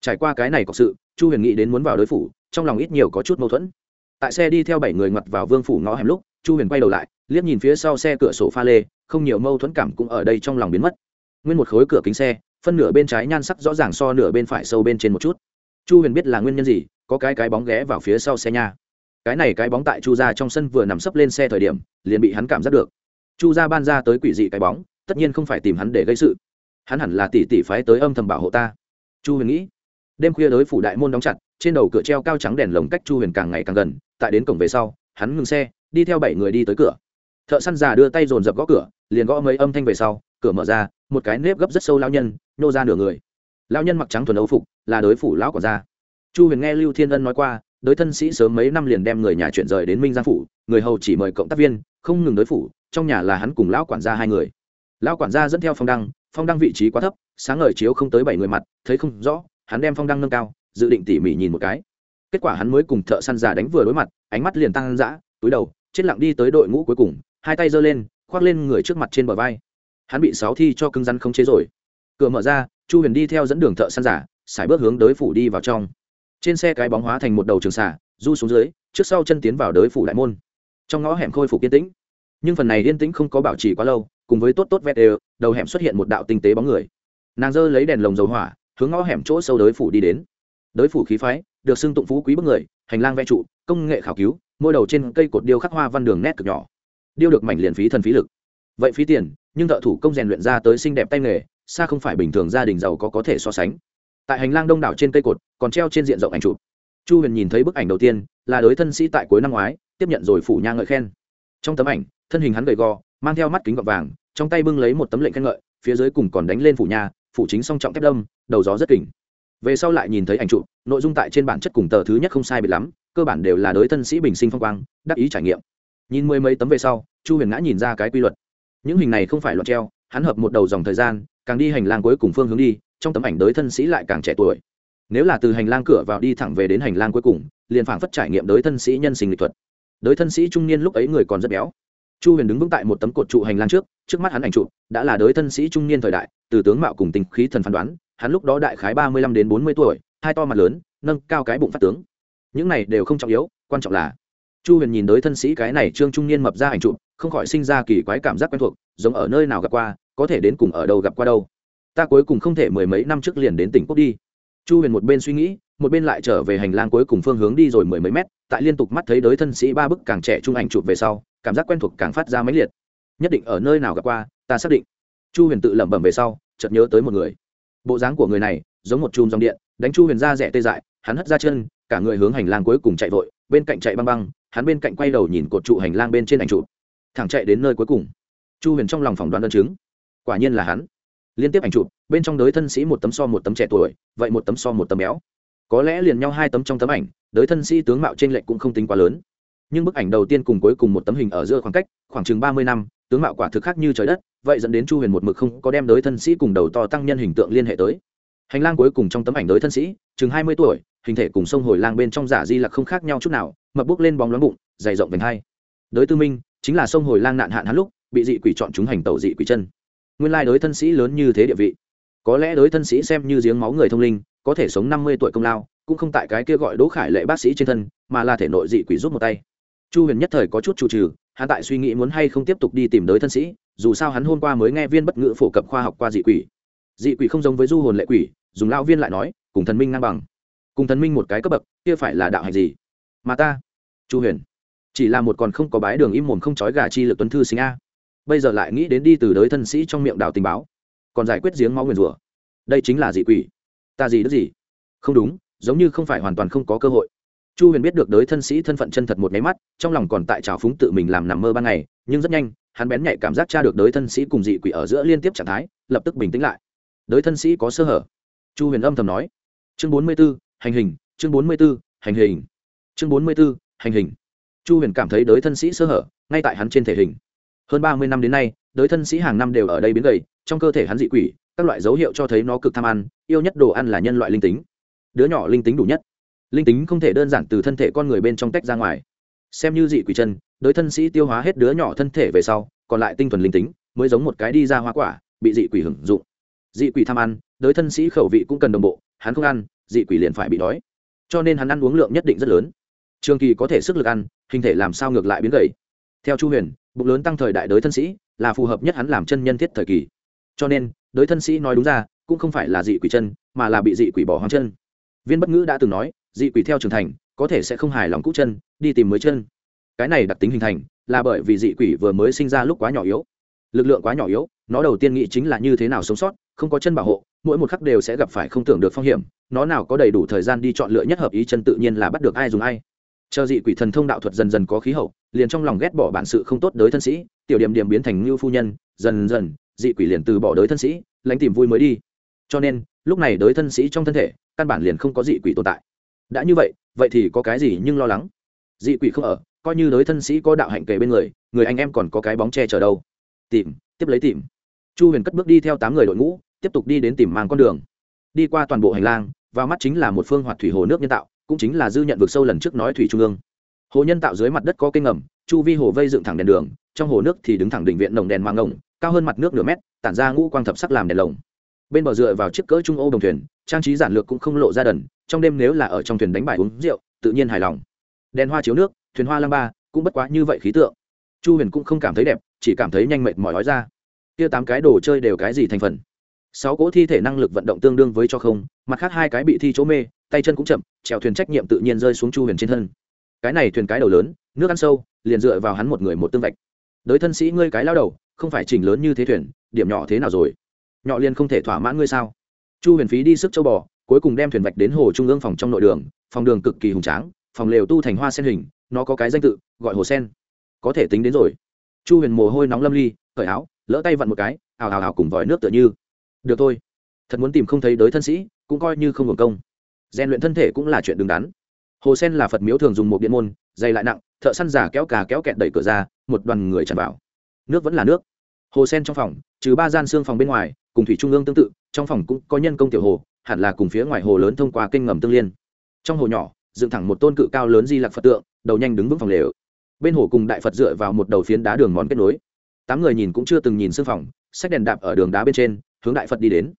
Trải qua cái này có sự, chu huyền nghĩ đến muốn vào đối phủ, trong lòng ít nhiều có chút mâu thuẫn. Tại xe đi theo bảy người ngoặt vào vương phủ ngõ hẻm lúc, chu huyền quay đầu lại, liếc nhìn phía sau xe cửa sổ pha lê, không nhiều mâu thuẫn cảm cũng ở đây trong lòng biến mất nguyên một khối cửa kính xe, phân nửa bên trái nhan sắc rõ ràng so nửa bên phải sâu bên trên một chút. Chu huyền biết là nguyên nhân gì, có cái cái bóng ghé vào phía sau xe nha. Cái này cái bóng tại chu ra trong sân vừa nằm sấp lên xe thời điểm, liền bị hắn cảm giác được. Chu ra ban ra tới quỷ dị cái bóng, tất nhiên không phải tìm hắn để gây sự. Hắn hẳn là tỷ tỷ phái tới âm thầm bảo hộ ta. Chu huyền nghĩ. Đêm khuya đới phủ đại môn đóng chặt, trên đầu cửa treo cao trắng đèn lồng cách chu huyền càng ngày càng gần, tại đến cổng về sau, hắn ngừng xe, đi theo bảy người đi tới cửa. Thợ săn già đưa tay dồn dập gõ cửa, liền gõ mấy âm thanh về sau cửa mở ra, một cái nếp gấp rất sâu lao nhân, nhô ra nửa người. Lao nhân mặc trắng thuần ấu phục, là đối phủ lão còn gia. Chu huyền nghe lưu thiên ân nói qua, đối thân sĩ sớm mấy năm liền đem người nhà chuyển rời đến minh giang phủ, người hầu chỉ mời cộng tác viên, không ngừng đối phủ, trong nhà là hắn cùng lão quản gia hai người. Lão quản gia dẫn theo phong đăng phong đăng vị trí quá thấp, sáng ngời chiếu không tới bảy người mặt, thấy không rõ, hắn đem phong đăng nâng cao, dự định tỉ mỉ nhìn một cái. Kết quả hắn mới cùng thợ săn già đánh vừa đối mặt, ánh mắt liền tăng dã, túi đầu, chết lặng đi tới đội ngũ cuối cùng, hai tay giơ lên, khoác lên người trước mặt trên bờ vai hắn bị sáu thi cho cứng rắn không chế rồi. Cửa mở ra, chu huyền đi theo dẫn đường thợ săn giả, sải bước hướng đới phủ đi vào trong. Trên xe cái bóng hóa thành một đầu trường xả du xuống dưới, trước sau chân tiến vào đới phủ đại môn. Trong ngõ hẻm khôi phục yên tĩnh. Nhưng phần này yên tĩnh không có bảo trì quá lâu, cùng với tốt tốt vét đều, đầu hẻm xuất hiện một đạo tinh tế bóng người. Nàng dơ lấy đèn lồng dầu hỏa, hướng ngõ hẻm chỗ sâu đới phủ đi đến. Đới phủ khí phái, được xưng tụng phú quý bức người, hành lang ve trụ, công nghệ khảo cứu, mỗi đầu trên cây cột điêu khắc hoa văn đường nét cực nhỏ. Điêu được mảnh liền phí thần phí lực. Vậy phí tiền nhưng thợ thủ công rèn luyện ra tới xinh đẹp tay nghề, xa không phải bình thường gia đình giàu có có thể so sánh. Tại hành lang đông đảo trên cây cột, còn treo trên diện rộng ảnh chụp. Chu huyền nhìn thấy bức ảnh đầu tiên, là đối thân sĩ tại cuối năm ngoái, tiếp nhận rồi phủ nha ngợi khen. Trong tấm ảnh, thân hình hắn gầy gò, mang theo mắt kính gọt vàng, trong tay bưng lấy một tấm lệnh khen ngợi, phía dưới cùng còn đánh lên phủ nha, phủ chính song trọng thép đâm, đầu gió rất kỉnh về sau lại nhìn thấy ảnh chụp, nội dung tại trên bản chất cùng tờ thứ nhất không sai biệt lắm, cơ bản đều là đối thân sĩ bình sinh phong quang, đắc ý trải nghiệm. Nhìn mười mấy tấm về sau, chu huyền ngã nhìn ra cái quy luật những hình này không phải loạt treo, hắn hợp một đầu dòng thời gian, càng đi hành lang cuối cùng phương hướng đi, trong tấm ảnh đới thân sĩ lại càng trẻ tuổi. Nếu là từ hành lang cửa vào đi thẳng về đến hành lang cuối cùng, liền phảng phất trải nghiệm đới thân sĩ nhân sinh nghệ thuật. Đới thân sĩ trung niên lúc ấy người còn rất béo. Chu huyền đứng vững tại một tấm cột trụ hành lang trước trước mắt hắn ảnh trụ đã là đới thân sĩ trung niên thời đại, từ tướng mạo cùng tình khí thần phán đoán, hắn lúc đó đại khái ba mươi lăm đến bốn mươi tuổi, hai to mặt lớn, nâng cao cái bụng phát tướng. Những này đều không trọng yếu, quan trọng là chu huyền nhìn đới thân sĩ cái này trương trung niên mập ra ảnh trụ không khỏi sinh ra kỳ quái cảm giác quen thuộc, giống ở nơi nào gặp qua, có thể đến cùng ở đâu gặp qua đâu. Ta cuối cùng không thể mười mấy năm trước liền đến tỉnh quốc đi. Chu huyền một bên suy nghĩ, một bên lại trở về hành lang cuối cùng phương hướng đi rồi mười mấy mét, tại liên tục mắt thấy đới thân sĩ ba bức càng trẻ trung ảnh chụp về sau, cảm giác quen thuộc càng phát ra máy liệt. Nhất định ở nơi nào gặp qua, ta xác định. Chu huyền tự lẩm bẩm về sau, chợt nhớ tới một người. Bộ dáng của người này, giống một chùm dòng điện, đánh chu huyền ra rẻ tê dại, hắn hất ra chân, cả người hướng hành lang cuối cùng chạy vội, bên cạnh chạy băng băng, hắn bên cạnh quay đầu nhìn cột trụ hành lang bên trên ảnh chụp thẳng chạy đến nơi cuối cùng. Chu huyền trong lòng phỏng đoán đơn chứng. Quả nhiên là hắn. Liên tiếp ảnh chụp, bên trong đới thân sĩ một tấm so một tấm trẻ tuổi, vậy một tấm so một tấm béo. Có lẽ liền nhau hai tấm trong tấm ảnh, đới thân sĩ tướng mạo t r ê n lệch cũng không tính quá lớn. Nhưng bức ảnh đầu tiên cùng cuối cùng một tấm hình ở giữa khoảng cách, khoảng chừng ba mươi năm, tướng mạo quả thực khác như trời đất, vậy dẫn đến chu huyền một mực không có đem đới thân sĩ cùng đầu to tăng nhân hình tượng liên hệ tới. Hành lang cuối cùng trong tấm ảnh đới thân sĩ, chừng hai mươi tuổi, hình thể cùng sông hồi lang bên trong giả di lặc không khác nhau chút nào, mập bốc lên bóng loáng bụng, dày rộng vành hai. Đới tư minh chính là sông hồi lang nạn hạn hắn lúc, bị dị quỷ chọn chúng hành tẩu dị quỷ chân. Nguyên lai đối thân sĩ lớn như thế địa vị. Có lẽ đối thân sĩ xem như giếng máu người thông linh, có thể sống năm mươi tuổi công lao, cũng không tại cái kia gọi đỗ khải lệ bác sĩ trên thân, mà là thể nội dị quỷ rút một tay. Chu huyền nhất thời có chút chủ trừ, hắn tại suy nghĩ muốn hay không tiếp tục đi tìm đới thân sĩ, dù sao hắn hôm qua mới nghe viên bất ngữ phổ cập khoa học qua dị quỷ. Dị quỷ không giống với du hồn lệ quỷ, dùng lao viên lại nói, cùng thần minh ngang bằng. Cùng thần minh một cái cấp bậc, kia phải là đạo hành gì? Mà ta, chu huyền chỉ là một còn không có bái đường im mồm không trói gà chi lực tuấn thư sinh a. Bây giờ lại nghĩ đến đi từ đới thân sĩ trong miệng đào tình báo, còn giải quyết giếng máu nguyền rủa. Đây chính là dị quỷ. Ta gì đứa gì? Không đúng, giống như không phải hoàn toàn không có cơ hội. Chu huyền biết được đới thân sĩ thân phận chân thật một máy mắt, trong lòng còn tại trào phúng tự mình làm nằm mơ ban ngày, nhưng rất nhanh, hắn bén nhạy cảm giác tra được đới thân sĩ cùng dị quỷ ở giữa liên tiếp trạng thái, lập tức bình tĩnh lại. Đới thân sĩ có sơ hở. Chu huyền âm thầm nói. Chương bốn mươi b ố hành hình, chương bốn mươi b ố hành hình. Chương bốn mươi b ố hành hình chu huyền cảm thấy đới thân sĩ sơ hở, ngay tại hắn trên thể hình. Hơn ba mươi năm đến nay, đới thân sĩ hàng năm đều ở đây biến gầy, trong cơ thể hắn dị quỷ, các loại dấu hiệu cho thấy nó cực tham ăn, yêu nhất đồ ăn là nhân loại linh tính. Đứa nhỏ linh tính đủ nhất. Linh tính không thể đơn giản từ thân thể con người bên trong tách ra ngoài. Xem như dị quỷ chân, đới thân sĩ tiêu hóa hết đứa nhỏ thân thể về sau, còn lại tinh thuần linh tính, mới giống một cái đi ra hoa quả, bị dị quỷ hưởng dụng. Dị quỷ tham ăn, đới thân sĩ khẩu vị cũng cần đồng bộ, hắn không ăn, dị quỷ liền phải bị đói. Cho nên hắn ăn uống lượng nhất định rất lớn trường kỳ có thể sức lực ăn, hình thể làm sao ngược lại biến gầy. Theo chu huyền, bụng lớn tăng thời đại đới thân sĩ, là phù hợp nhất hắn làm chân nhân thiết thời kỳ. Cho nên, đới thân sĩ nói đúng ra, cũng không phải là dị quỷ chân, mà là bị dị quỷ bỏ hoang chân. Viên bất ngữ đã từng nói, dị quỷ theo trưởng thành, có thể sẽ không hài lòng cũ chân, đi tìm mới chân. Cái này đặc tính hình thành, là bởi vì dị quỷ vừa mới sinh ra lúc quá nhỏ yếu. Lực lượng quá nhỏ yếu, nó đầu tiên nghĩ chính là như thế nào sống sót, không có chân bảo hộ, mỗi một khắc đều sẽ gặp phải không tưởng được phong hiểm, nó nào có đầy đủ thời gian đi chọn lựa nhất hợp ý chân tự nhiên là bắt được ai dùng ai chờ dị quỷ thần thông đạo thuật dần dần có khí hậu, liền trong lòng ghét bỏ bản sự không tốt đới thân sĩ, tiểu điểm điểm biến thành ngưu phu nhân, dần dần, dị quỷ liền từ bỏ đới thân sĩ lánh tìm vui mới đi. Cho nên, lúc này đới thân sĩ trong thân thể, căn bản liền không có dị quỷ tồn tại. Đã như vậy vậy thì có cái gì nhưng lo lắng? Dị quỷ không ở, coi như đới thân sĩ có đạo hạnh kề bên người người anh em còn có cái bóng che chở đâu. Tìm, tiếp lấy tìm. Chu huyền cất bước đi theo tám người đội ngũ, tiếp tục đi đến tìm mang con đường. Đi qua toàn bộ hành lang, vào mắt chính là một phương hoạt thủy hồ nước nhân tạo cũng chính là dư nhận vực sâu lần trước nói thủy trung ương. Hồ nhân tạo dưới mặt đất có kênh ngầm, chu vi hồ vây dựng thẳng đèn đường, trong hồ nước thì đứng thẳng đỉnh viện nồng đèn mang ngồng cao hơn mặt nước nửa mét, tản ra ngũ quang thập sắc làm đèn lồng. Bên bờ dựa vào chiếc cỡ trung ô đồng thuyền, trang trí giản lược cũng không lộ ra đần, trong đêm nếu là ở trong thuyền đánh bài uống rượu, tự nhiên hài lòng. Đèn hoa chiếu nước, thuyền hoa lăng ba, cũng bất quá như vậy khí tượng. Chu huyền cũng không cảm thấy đẹp, chỉ cảm thấy nhanh mệt mỏi nói ra. Kia tám cái đồ chơi đều cái gì thành phần? Sáu cỗ thi thể năng lực vận động tương đương với cho không, mặt khác hai cái bị thi chỗ mê tay chân cũng chậm, chèo thuyền trách nhiệm tự nhiên rơi xuống chu huyền trên thân. Cái này thuyền cái đầu lớn, nước ăn sâu, liền dựa vào hắn một người một tương vạch. Đới thân sĩ ngươi cái lao đầu, không phải chỉnh lớn như thế thuyền, điểm nhỏ thế nào rồi? Nhỏ liền không thể thỏa mãn ngươi sao? Chu huyền phí đi sức châu bò, cuối cùng đem thuyền vạch đến hồ trung ương phòng trong nội đường, phòng đường cực kỳ hùng tráng, phòng lều tu thành hoa sen hình, nó có cái danh tự, gọi hồ sen. Có thể tính đến rồi. Chu huyền mồ hôi nóng lâm ly, cởi áo, lỡ tay vặn một cái, ào ào ào cùng vòi nước tựa như. Được thôi. Thật muốn tìm không thấy đới thân sĩ, cũng coi như không hưởng công rèn luyện thân thể cũng là chuyện đứng đắn. Hồ sen là phật miếu thường dùng một điện môn, dày lại nặng, thợ săn giả kéo cà kéo kẹt đẩy cửa ra, một đoàn người tràn vào. Nước vẫn là nước. Hồ sen trong phòng, trừ ba gian xương phòng bên ngoài, cùng thủy trung ương tương tự, trong phòng cũng có nhân công tiểu hồ, hẳn là cùng phía ngoài hồ lớn thông qua kênh ngầm tương liên. Trong hồ nhỏ, dựng thẳng một tôn cự cao lớn di lạc phật tượng, đầu nhanh đứng vững phòng lều. Bên hồ cùng đại phật dựa vào một đầu phiến đá đường món kết nối. Tám người nhìn cũng chưa từng nhìn xương phòng sách đèn đạp ở đường đá bên trên, hướng đại phật đi đến.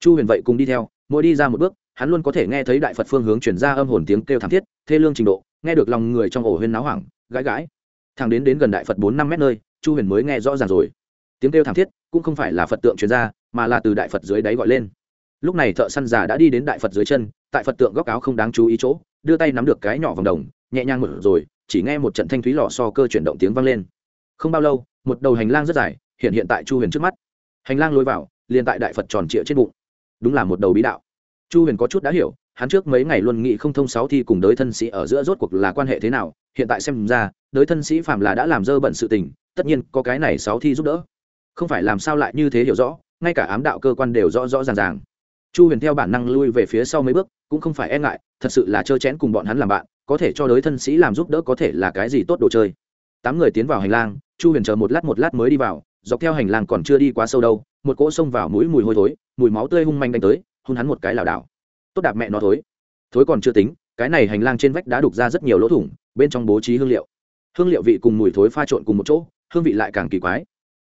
Chu huyền vậy cùng đi theo, mỗi đi ra một bước hắn luôn có thể nghe thấy đại phật phương hướng chuyển ra âm hồn tiếng kêu thảm thiết thê lương trình độ nghe được lòng người trong ổ huyên náo hoảng gãi gãi thằng đến đến gần đại phật bốn năm mét nơi chu huyền mới nghe rõ ràng rồi tiếng kêu thảm thiết cũng không phải là phật tượng chuyển ra mà là từ đại phật dưới đáy gọi lên lúc này thợ săn già đã đi đến đại phật dưới chân tại phật tượng góc áo không đáng chú ý chỗ đưa tay nắm được cái nhỏ vòng đồng nhẹ nhàng một rồi chỉ nghe một trận thanh thúy lò so cơ chuyển động tiếng vang lên không bao lâu một đầu hành lang rất dài hiện hiện tại chu huyền trước mắt hành lang lối vào liền tại đại phật tròn trịa trên bụng đúng là một đầu bí đạo chu huyền có chút đã hiểu, hắn trước mấy ngày luôn nghĩ không thông sáu thi cùng đới thân sĩ ở giữa rốt cuộc là quan hệ thế nào, hiện tại xem ra, đới thân sĩ phạm là đã làm dơ bẩn sự tình, tất nhiên có cái này sáu thi giúp đỡ. Không phải làm sao lại như thế hiểu rõ, ngay cả ám đạo cơ quan đều rõ rõ ràng ràng. Chu huyền theo bản năng lui về phía sau mấy bước, cũng không phải e ngại, thật sự là trơ chén cùng bọn hắn làm bạn, có thể cho đới thân sĩ làm giúp đỡ có thể là cái gì tốt đồ chơi. Tám người tiến vào hành lang, chu huyền chờ một lát một lát mới đi vào, dọc theo hành lang còn chưa đi quá sâu đâu, một cỗ xông vào mũi mùi hôi thối, mùi máu tươi hung manh đánh tới hôn hắn một cái lảo đảo. Tốt đạp mẹ nó thối. Thối còn chưa tính, cái này hành lang trên vách đã đục ra rất nhiều lỗ thủng, bên trong bố trí hương liệu. Hương liệu vị cùng mùi thối pha trộn cùng một chỗ, hương vị lại càng kỳ quái.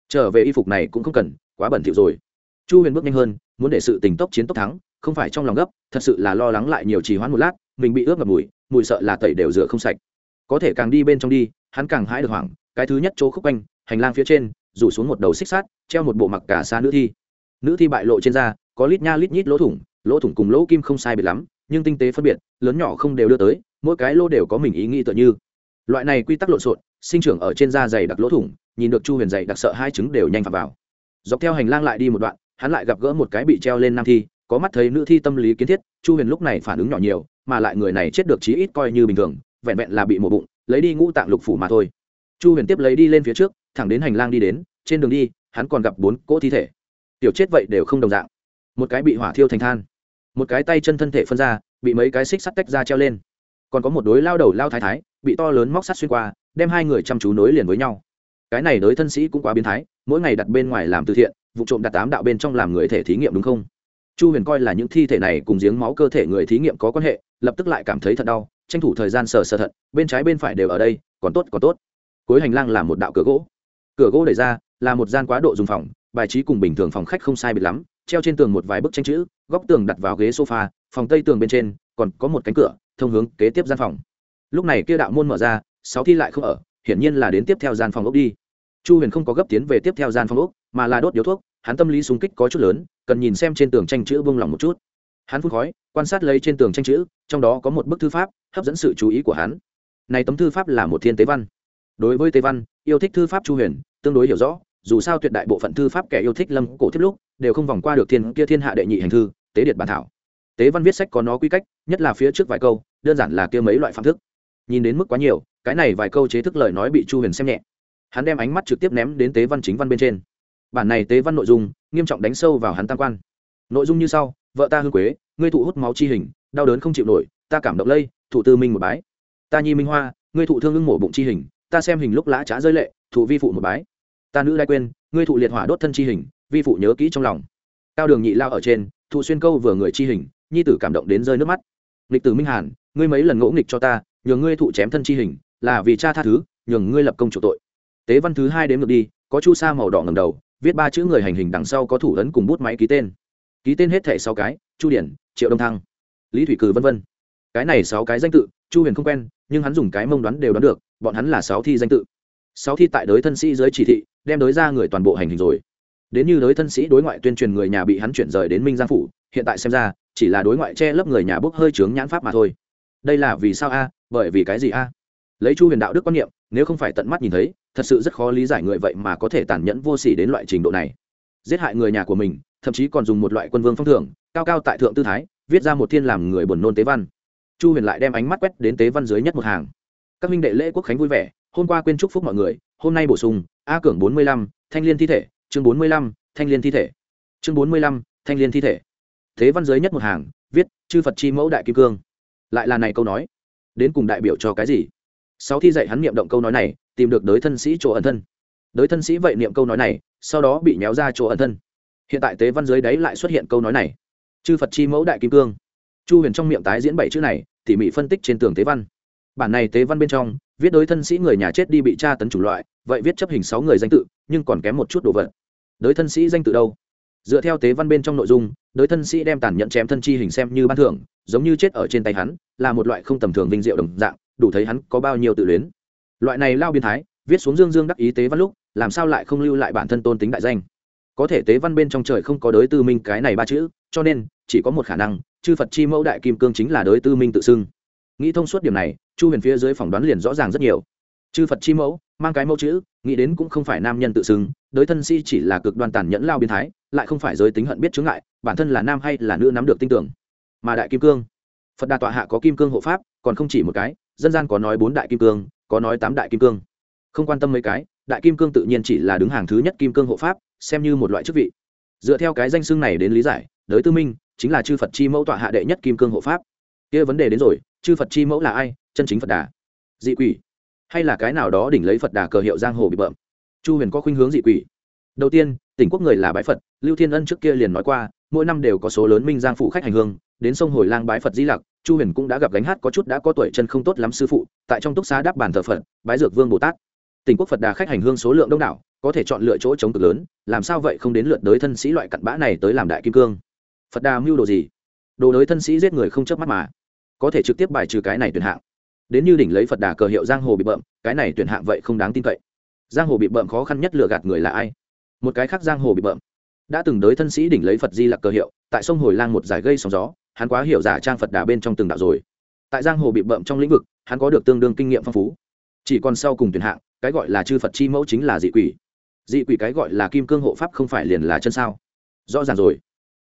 Trở về y phục này cũng không cần, quá bẩn thỉu rồi. Chu huyền bước nhanh hơn, muốn để sự tình tốc chiến tốc thắng, không phải trong lòng gấp, thật sự là lo lắng lại nhiều trì hoãn một lát, mình bị ướt ngập mùi mùi sợ là tẩy đều rửa không sạch. Có thể càng đi bên trong đi, hắn càng hãi được hoảng, cái thứ nhất chỗ khúc quanh, hành lang phía trên, rủ xuống một đầu xích sắt, treo một bộ mặc cả xa nữ thi. Nữ thi bại lộ trên da có lít nha lít nhít lỗ thủng lỗ thủng cùng lỗ kim không sai biệt lắm, nhưng tinh tế phân biệt, lớn nhỏ không đều đưa tới, mỗi cái lỗ đều có mình ý nghĩ tựa như. Loại này quy tắc lộn xộn, sinh trưởng ở trên da dày đặc lỗ thủng, nhìn được chu huyền dày đặc sợ hai trứng đều nhanh phạm vào. Dọc theo hành lang lại đi một đoạn, hắn lại gặp gỡ một cái bị treo lên nam thi, có mắt thấy nữ thi tâm lý kiến thiết, chu huyền lúc này phản ứng nhỏ nhiều, mà lại người này chết được chí ít coi như bình thường, vẹn vẹn là bị mổ bụng, lấy đi ngũ tạng lục phủ mà thôi. Chu huyền tiếp lấy đi lên phía trước, thẳng đến hành lang đi đến, trên đường đi, hắn còn gặp bốn cỗ thi thể. Tiểu chết vậy đều không đồng dạng một cái bị hỏa thiêu thành than. Một cái tay chân thân thể phân ra, bị mấy cái xích sắt tách ra treo lên. Còn có một đối lao đầu lao thái thái, bị to lớn móc sắt xuyên qua, đem hai người chăm chú nối liền với nhau. Cái này đối thân sĩ cũng quá biến thái, mỗi ngày đặt bên ngoài làm từ thiện, vụ trộm đặt tám đạo bên trong làm người thể thí nghiệm đúng không? Chu huyền coi là những thi thể này cùng giếng máu cơ thể người thí nghiệm có quan hệ, lập tức lại cảm thấy thật đau, tranh thủ thời gian sờ sờ thận bên trái bên phải đều ở đây, còn tốt còn tốt. Cuối hành lang là một đạo cửa gỗ. Cửa gỗ đẩy ra, là một gian quá độ dùng phòng, bài trí cùng bình thường phòng khách không sai biệt lắm treo trên tường một vài bức tranh chữ, góc tường đặt vào ghế sofa, phòng tây tường bên trên, còn có một cánh cửa, thông hướng kế tiếp gian phòng. Lúc này kia đạo môn mở ra, sáu thi lại không ở, hiển nhiên là đến tiếp theo gian phòng ốc đi. Chu huyền không có gấp tiến về tiếp theo gian phòng ốc, mà là đốt điếu thuốc, hắn tâm lý súng kích có chút lớn, cần nhìn xem trên tường tranh chữ buông lỏng một chút. Hắn phun khói, quan sát lấy trên tường tranh chữ, trong đó có một bức thư pháp, hấp dẫn sự chú ý của hắn. Này tấm thư pháp là một thiên tế văn. Đối với tế văn, yêu thích thư pháp chu huyền, tương đối hiểu rõ, dù sao tuyệt đại bộ phận thư pháp kẻ yêu thích lâm cổ thiết lúc đều không vòng qua được thiên kia thiên hạ đệ nhị hành thư, tế điện bản thảo. Tế văn viết sách có nó quy cách, nhất là phía trước vài câu, đơn giản là kia mấy loại phạm thức. Nhìn đến mức quá nhiều, cái này vài câu chế thức lời nói bị chu huyền xem nhẹ. Hắn đem ánh mắt trực tiếp ném đến tế văn chính văn bên trên. Bản này tế văn nội dung, nghiêm trọng đánh sâu vào hắn tam quan. Nội dung như sau, vợ ta hương quế, ngươi thụ hút máu chi hình, đau đớn không chịu nổi, ta cảm động lây, thụ tư minh một bái. Ta nhi minh hoa, ngươi thụ thương ưng mổ bụng chi hình, ta xem hình lúc lã trá rơi lệ, thụ vi phụ một bái. Ta nữ đai quên, ngươi thụ liệt hỏa đốt thân chi hình vi phụ nhớ kỹ trong lòng. Cao đường nhị lao ở trên, thụ xuyên câu vừa người chi hình, nhi tử cảm động đến rơi nước mắt. Nghịch tử minh hàn, ngươi mấy lần ngỗ nghịch cho ta, nhường ngươi thụ chém thân chi hình, là vì cha tha thứ, nhường ngươi lập công chủ tội. Tế văn thứ hai đến ngược đi, có chu sa màu đỏ ngầm đầu, viết ba chữ người hành hình đằng sau có thủ ấn cùng bút máy ký tên. Ký tên hết thẻ sáu cái, chu điển, triệu đông thăng, lý thủy cử v v cái này sáu cái danh tự, chu huyền không quen, nhưng hắn dùng cái mông đoán đều đoán được, bọn hắn là sáu thi danh tự. Sáu thi tại đới thân sĩ dưới chỉ thị, đem đới ra người toàn bộ hành hình rồi đến như đối thân sĩ đối ngoại tuyên truyền người nhà bị hắn chuyển rời đến minh giang phủ, hiện tại xem ra, chỉ là đối ngoại che lấp người nhà bốc hơi trướng nhãn pháp mà thôi. Đây là vì sao a? Bởi vì cái gì a? Lấy chu huyền đạo đức quan niệm, nếu không phải tận mắt nhìn thấy, thật sự rất khó lý giải người vậy mà có thể tàn nhẫn vô sỉ đến loại trình độ này. Giết hại người nhà của mình, thậm chí còn dùng một loại quân vương phong thưởng, cao cao tại thượng tư thái, viết ra một thiên làm người buồn nôn tế văn. Chu huyền lại đem ánh mắt quét đến tế văn dưới nhất một hàng. Các minh đệ lễ quốc khánh vui vẻ, hôm qua quên chúc phúc mọi người, hôm nay bổ sung, a cường bốn mươi lăm, thanh liên thi thể chương bốn mươi lăm, thanh liên thi thể. chương bốn mươi lăm, thanh liên thi thể. Thế văn giới nhất một hàng, viết, chư phật chi mẫu đại kim cương. Lại là này câu nói. Đến cùng đại biểu cho cái gì? Sau thi dạy hắn niệm động câu nói này, tìm được đới thân sĩ chỗ ẩn thân. Đới thân sĩ vậy niệm câu nói này, sau đó bị nhéo ra chỗ ẩn thân. Hiện tại tế văn giới đấy lại xuất hiện câu nói này. Chư phật chi mẫu đại kim cương. Chu huyền trong miệng tái diễn bảy chữ này, tỉ mỉ phân tích trên tường tế văn. Bản này tế văn bên trong, viết đối thân sĩ người nhà chết đi bị tra tấn chủng loại, vậy viết chấp hình sáu người danh tự nhưng còn kém một chút đồ vật. Đới thân sĩ danh tự đâu? Dựa theo tế văn bên trong nội dung, đới thân sĩ đem tàn nhẫn chém thân chi hình xem như ban thưởng, giống như chết ở trên tay hắn, là một loại không tầm thường vinh diệu đồng dạng, đủ thấy hắn có bao nhiêu tự luyến. Loại này lao biên thái, viết xuống dương dương đắc ý tế văn lúc, làm sao lại không lưu lại bản thân tôn tính đại danh? Có thể tế văn bên trong trời không có đới tư minh cái này ba chữ, cho nên, chỉ có một khả năng, chư phật chi mẫu đại kim cương chính là đới tư minh tự xưng. Nghĩ thông suốt điểm này, chu huyền phía dưới phỏng đoán liền rõ ràng rất nhiều. Chư phật chi mẫu mang cái mẫu chữ, nghĩ đến cũng không phải nam nhân tự xưng, đới thân si chỉ là cực đoan tàn nhẫn lao biến thái, lại không phải giới tính hận biết chướng ngại, bản thân là nam hay là nữ nắm được tin tưởng. Mà đại kim cương, phật đà tọa hạ có kim cương hộ pháp, còn không chỉ một cái, dân gian có nói bốn đại kim cương, có nói tám đại kim cương. Không quan tâm mấy cái, đại kim cương tự nhiên chỉ là đứng hàng thứ nhất kim cương hộ pháp, xem như một loại chức vị. Dựa theo cái danh xưng này đến lý giải, đới tư minh chính là chư phật chi mẫu tọa hạ đệ nhất kim cương hộ pháp. Kia vấn đề đến rồi, chư phật chi mẫu là ai, chân chính phật đà. Dị quỷ hay là cái nào đó đỉnh lấy phật đà cờ hiệu giang hồ bị bợm? Chu huyền có khuynh hướng dị quỷ. Đầu tiên, tỉnh quốc người là bái phật, lưu thiên ân trước kia liền nói qua, mỗi năm đều có số lớn minh giang phụ khách hành hương, đến sông hồi lang bái phật di lặc, chu huyền cũng đã gặp gánh hát có chút đã có tuổi chân không tốt lắm sư phụ, tại trong túc xá đáp bàn thờ phật, bái dược vương bồ tát. Tỉnh quốc phật đà khách hành hương số lượng đông đảo, có thể chọn lựa chỗ chống cực lớn, làm sao vậy không đến lượt đới thân sĩ loại cặn bã này tới làm đại kim cương? Phật đà mưu đồ gì? Đồ đới thân sĩ giết người không chớp mắt mà, có thể trực tiếp bài trừ cái này tuyệt hạng đến như đỉnh lấy phật đà cờ hiệu giang hồ bị bợm, cái này tuyển hạng vậy không đáng tin cậy. Giang hồ bị bợm khó khăn nhất lừa gạt người là ai? Một cái khác giang hồ bị bợm. Đã từng đới thân sĩ đỉnh lấy phật di lặc cờ hiệu, tại sông hồi lang một giải gây sóng gió, hắn quá hiểu giả trang phật đà bên trong từng đạo rồi. Tại giang hồ bị bợm trong lĩnh vực, hắn có được tương đương kinh nghiệm phong phú. Chỉ còn sau cùng tuyển hạng, cái gọi là chư phật chi mẫu chính là dị quỷ. Dị quỷ cái gọi là kim cương hộ pháp không phải liền là chân sao? Rõ ràng rồi.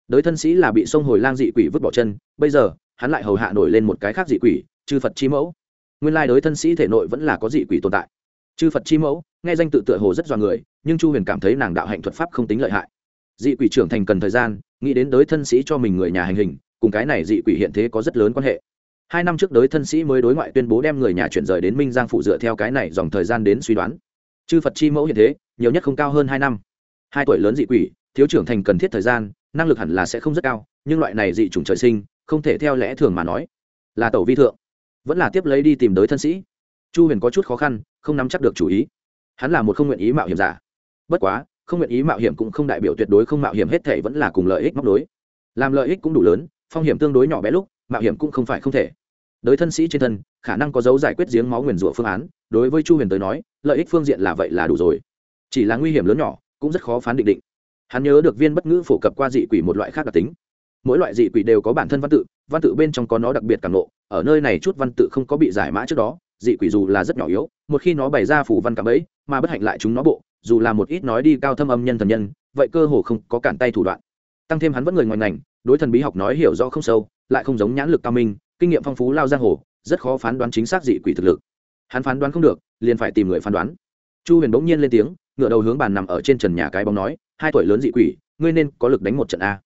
Đới thân sĩ là bị sông hồi lang dị quỷ vứt bỏ chân, bây giờ, hắn lại hầu hạ nổi lên một cái khác dị quỷ, chư phật chi mẫu nguyên lai đối thân sĩ thể nội vẫn là có dị quỷ tồn tại. Chư phật chi mẫu, nghe danh tự tựa hồ rất doan người, nhưng chu huyền cảm thấy nàng đạo hạnh thuật pháp không tính lợi hại. Dị quỷ trưởng thành cần thời gian, nghĩ đến đới thân sĩ cho mình người nhà hành hình, cùng cái này dị quỷ hiện thế có rất lớn quan hệ. Hai năm trước đới thân sĩ mới đối ngoại tuyên bố đem người nhà chuyển rời đến minh giang phụ dựa theo cái này dòng thời gian đến suy đoán. Chư phật chi mẫu hiện thế, nhiều nhất không cao hơn hai năm. Hai tuổi lớn dị quỷ, thiếu trưởng thành cần thiết thời gian, năng lực hẳn là sẽ không rất cao, nhưng loại này dị chủng trời sinh, không thể theo lẽ thường mà nói là tẩu vi thượng vẫn là tiếp lấy đi tìm tới thân sĩ. Chu huyền có chút khó khăn, không nắm chắc được chủ ý. Hắn là một không nguyện ý mạo hiểm giả. Bất quá, không nguyện ý mạo hiểm cũng không đại biểu tuyệt đối không mạo hiểm hết thể vẫn là cùng lợi ích móc đối làm lợi ích cũng đủ lớn, phong hiểm tương đối nhỏ bé lúc, mạo hiểm cũng không phải không thể. Đới thân sĩ trên thân, khả năng có dấu giải quyết giếng máu nguyền rủa phương án, đối với chu huyền tới nói, lợi ích phương diện là vậy là đủ rồi. Chỉ là nguy hiểm lớn nhỏ, cũng rất khó phán định định. Hắn nhớ được viên bất ngữ phổ cập qua dị quỷ một loại khác đặc tính mỗi loại dị quỷ đều có bản thân văn tự văn tự bên trong có nó đặc biệt cảm lộ. ở nơi này chút văn tự không có bị giải mã trước đó, dị quỷ dù là rất nhỏ yếu, một khi nó bày ra phủ văn cảm ấy, mà bất hạnh lại chúng nó bộ, dù là một ít nói đi cao thâm âm nhân thần nhân, vậy cơ hồ không có cản tay thủ đoạn. Tăng thêm hắn vẫn người ngoài ngành, đối thần bí học nói hiểu rõ không sâu, lại không giống nhãn lực cao minh, kinh nghiệm phong phú lao giang hồ, rất khó phán đoán chính xác dị quỷ thực lực. Hắn phán đoán không được, liền phải tìm người phán đoán. Chu huyền bỗng nhiên lên tiếng ngựa đầu hướng bàn nằm ở trên trần nhà cái bóng nói, hai tuổi lớn dị quỷ, ngươi nên có lực đánh một trận a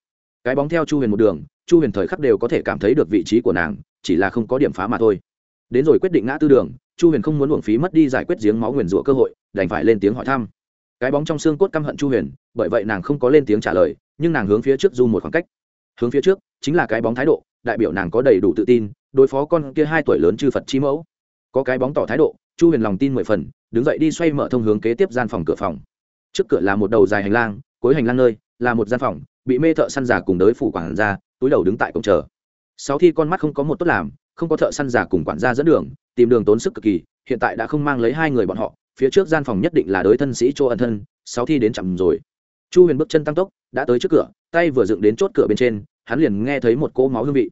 cái bóng theo chu huyền một đường, chu huyền thời khắc đều có thể cảm thấy được vị trí của nàng, chỉ là không có điểm phá mà thôi. Đến rồi quyết định ngã tư đường, chu huyền không muốn uổng phí mất đi giải quyết giếng máu nguyền rủa cơ hội, đành phải lên tiếng hỏi thăm. Cái bóng trong xương cốt căm hận chu huyền, bởi vậy nàng không có lên tiếng trả lời, nhưng nàng hướng phía trước du một khoảng cách. Hướng phía trước, chính là cái bóng thái độ, đại biểu nàng có đầy đủ tự tin, đối phó con kia hai tuổi lớn chư phật chi mẫu. Có cái bóng tỏ thái độ, chu huyền lòng tin mười phần, đứng dậy đi xoay mở thông hướng kế tiếp gian phòng cửa phòng. Trước cửa là một đầu dài hành lang, cuối hành lang nơi là một gian phòng bị mê thợ săn giả cùng đới phủ quản gia, túi đầu đứng tại cổng chờ. Sáu thi con mắt không có một tốt làm, không có thợ săn giả cùng quản gia dẫn đường, tìm đường tốn sức cực kỳ, hiện tại đã không mang lấy hai người bọn họ, phía trước gian phòng nhất định là đới thân sĩ chỗ ẩn thân sáu thi đến chậm rồi. Chu huyền bước chân tăng tốc, đã tới trước cửa, tay vừa dựng đến chốt cửa bên trên, hắn liền nghe thấy một cỗ máu hương vị.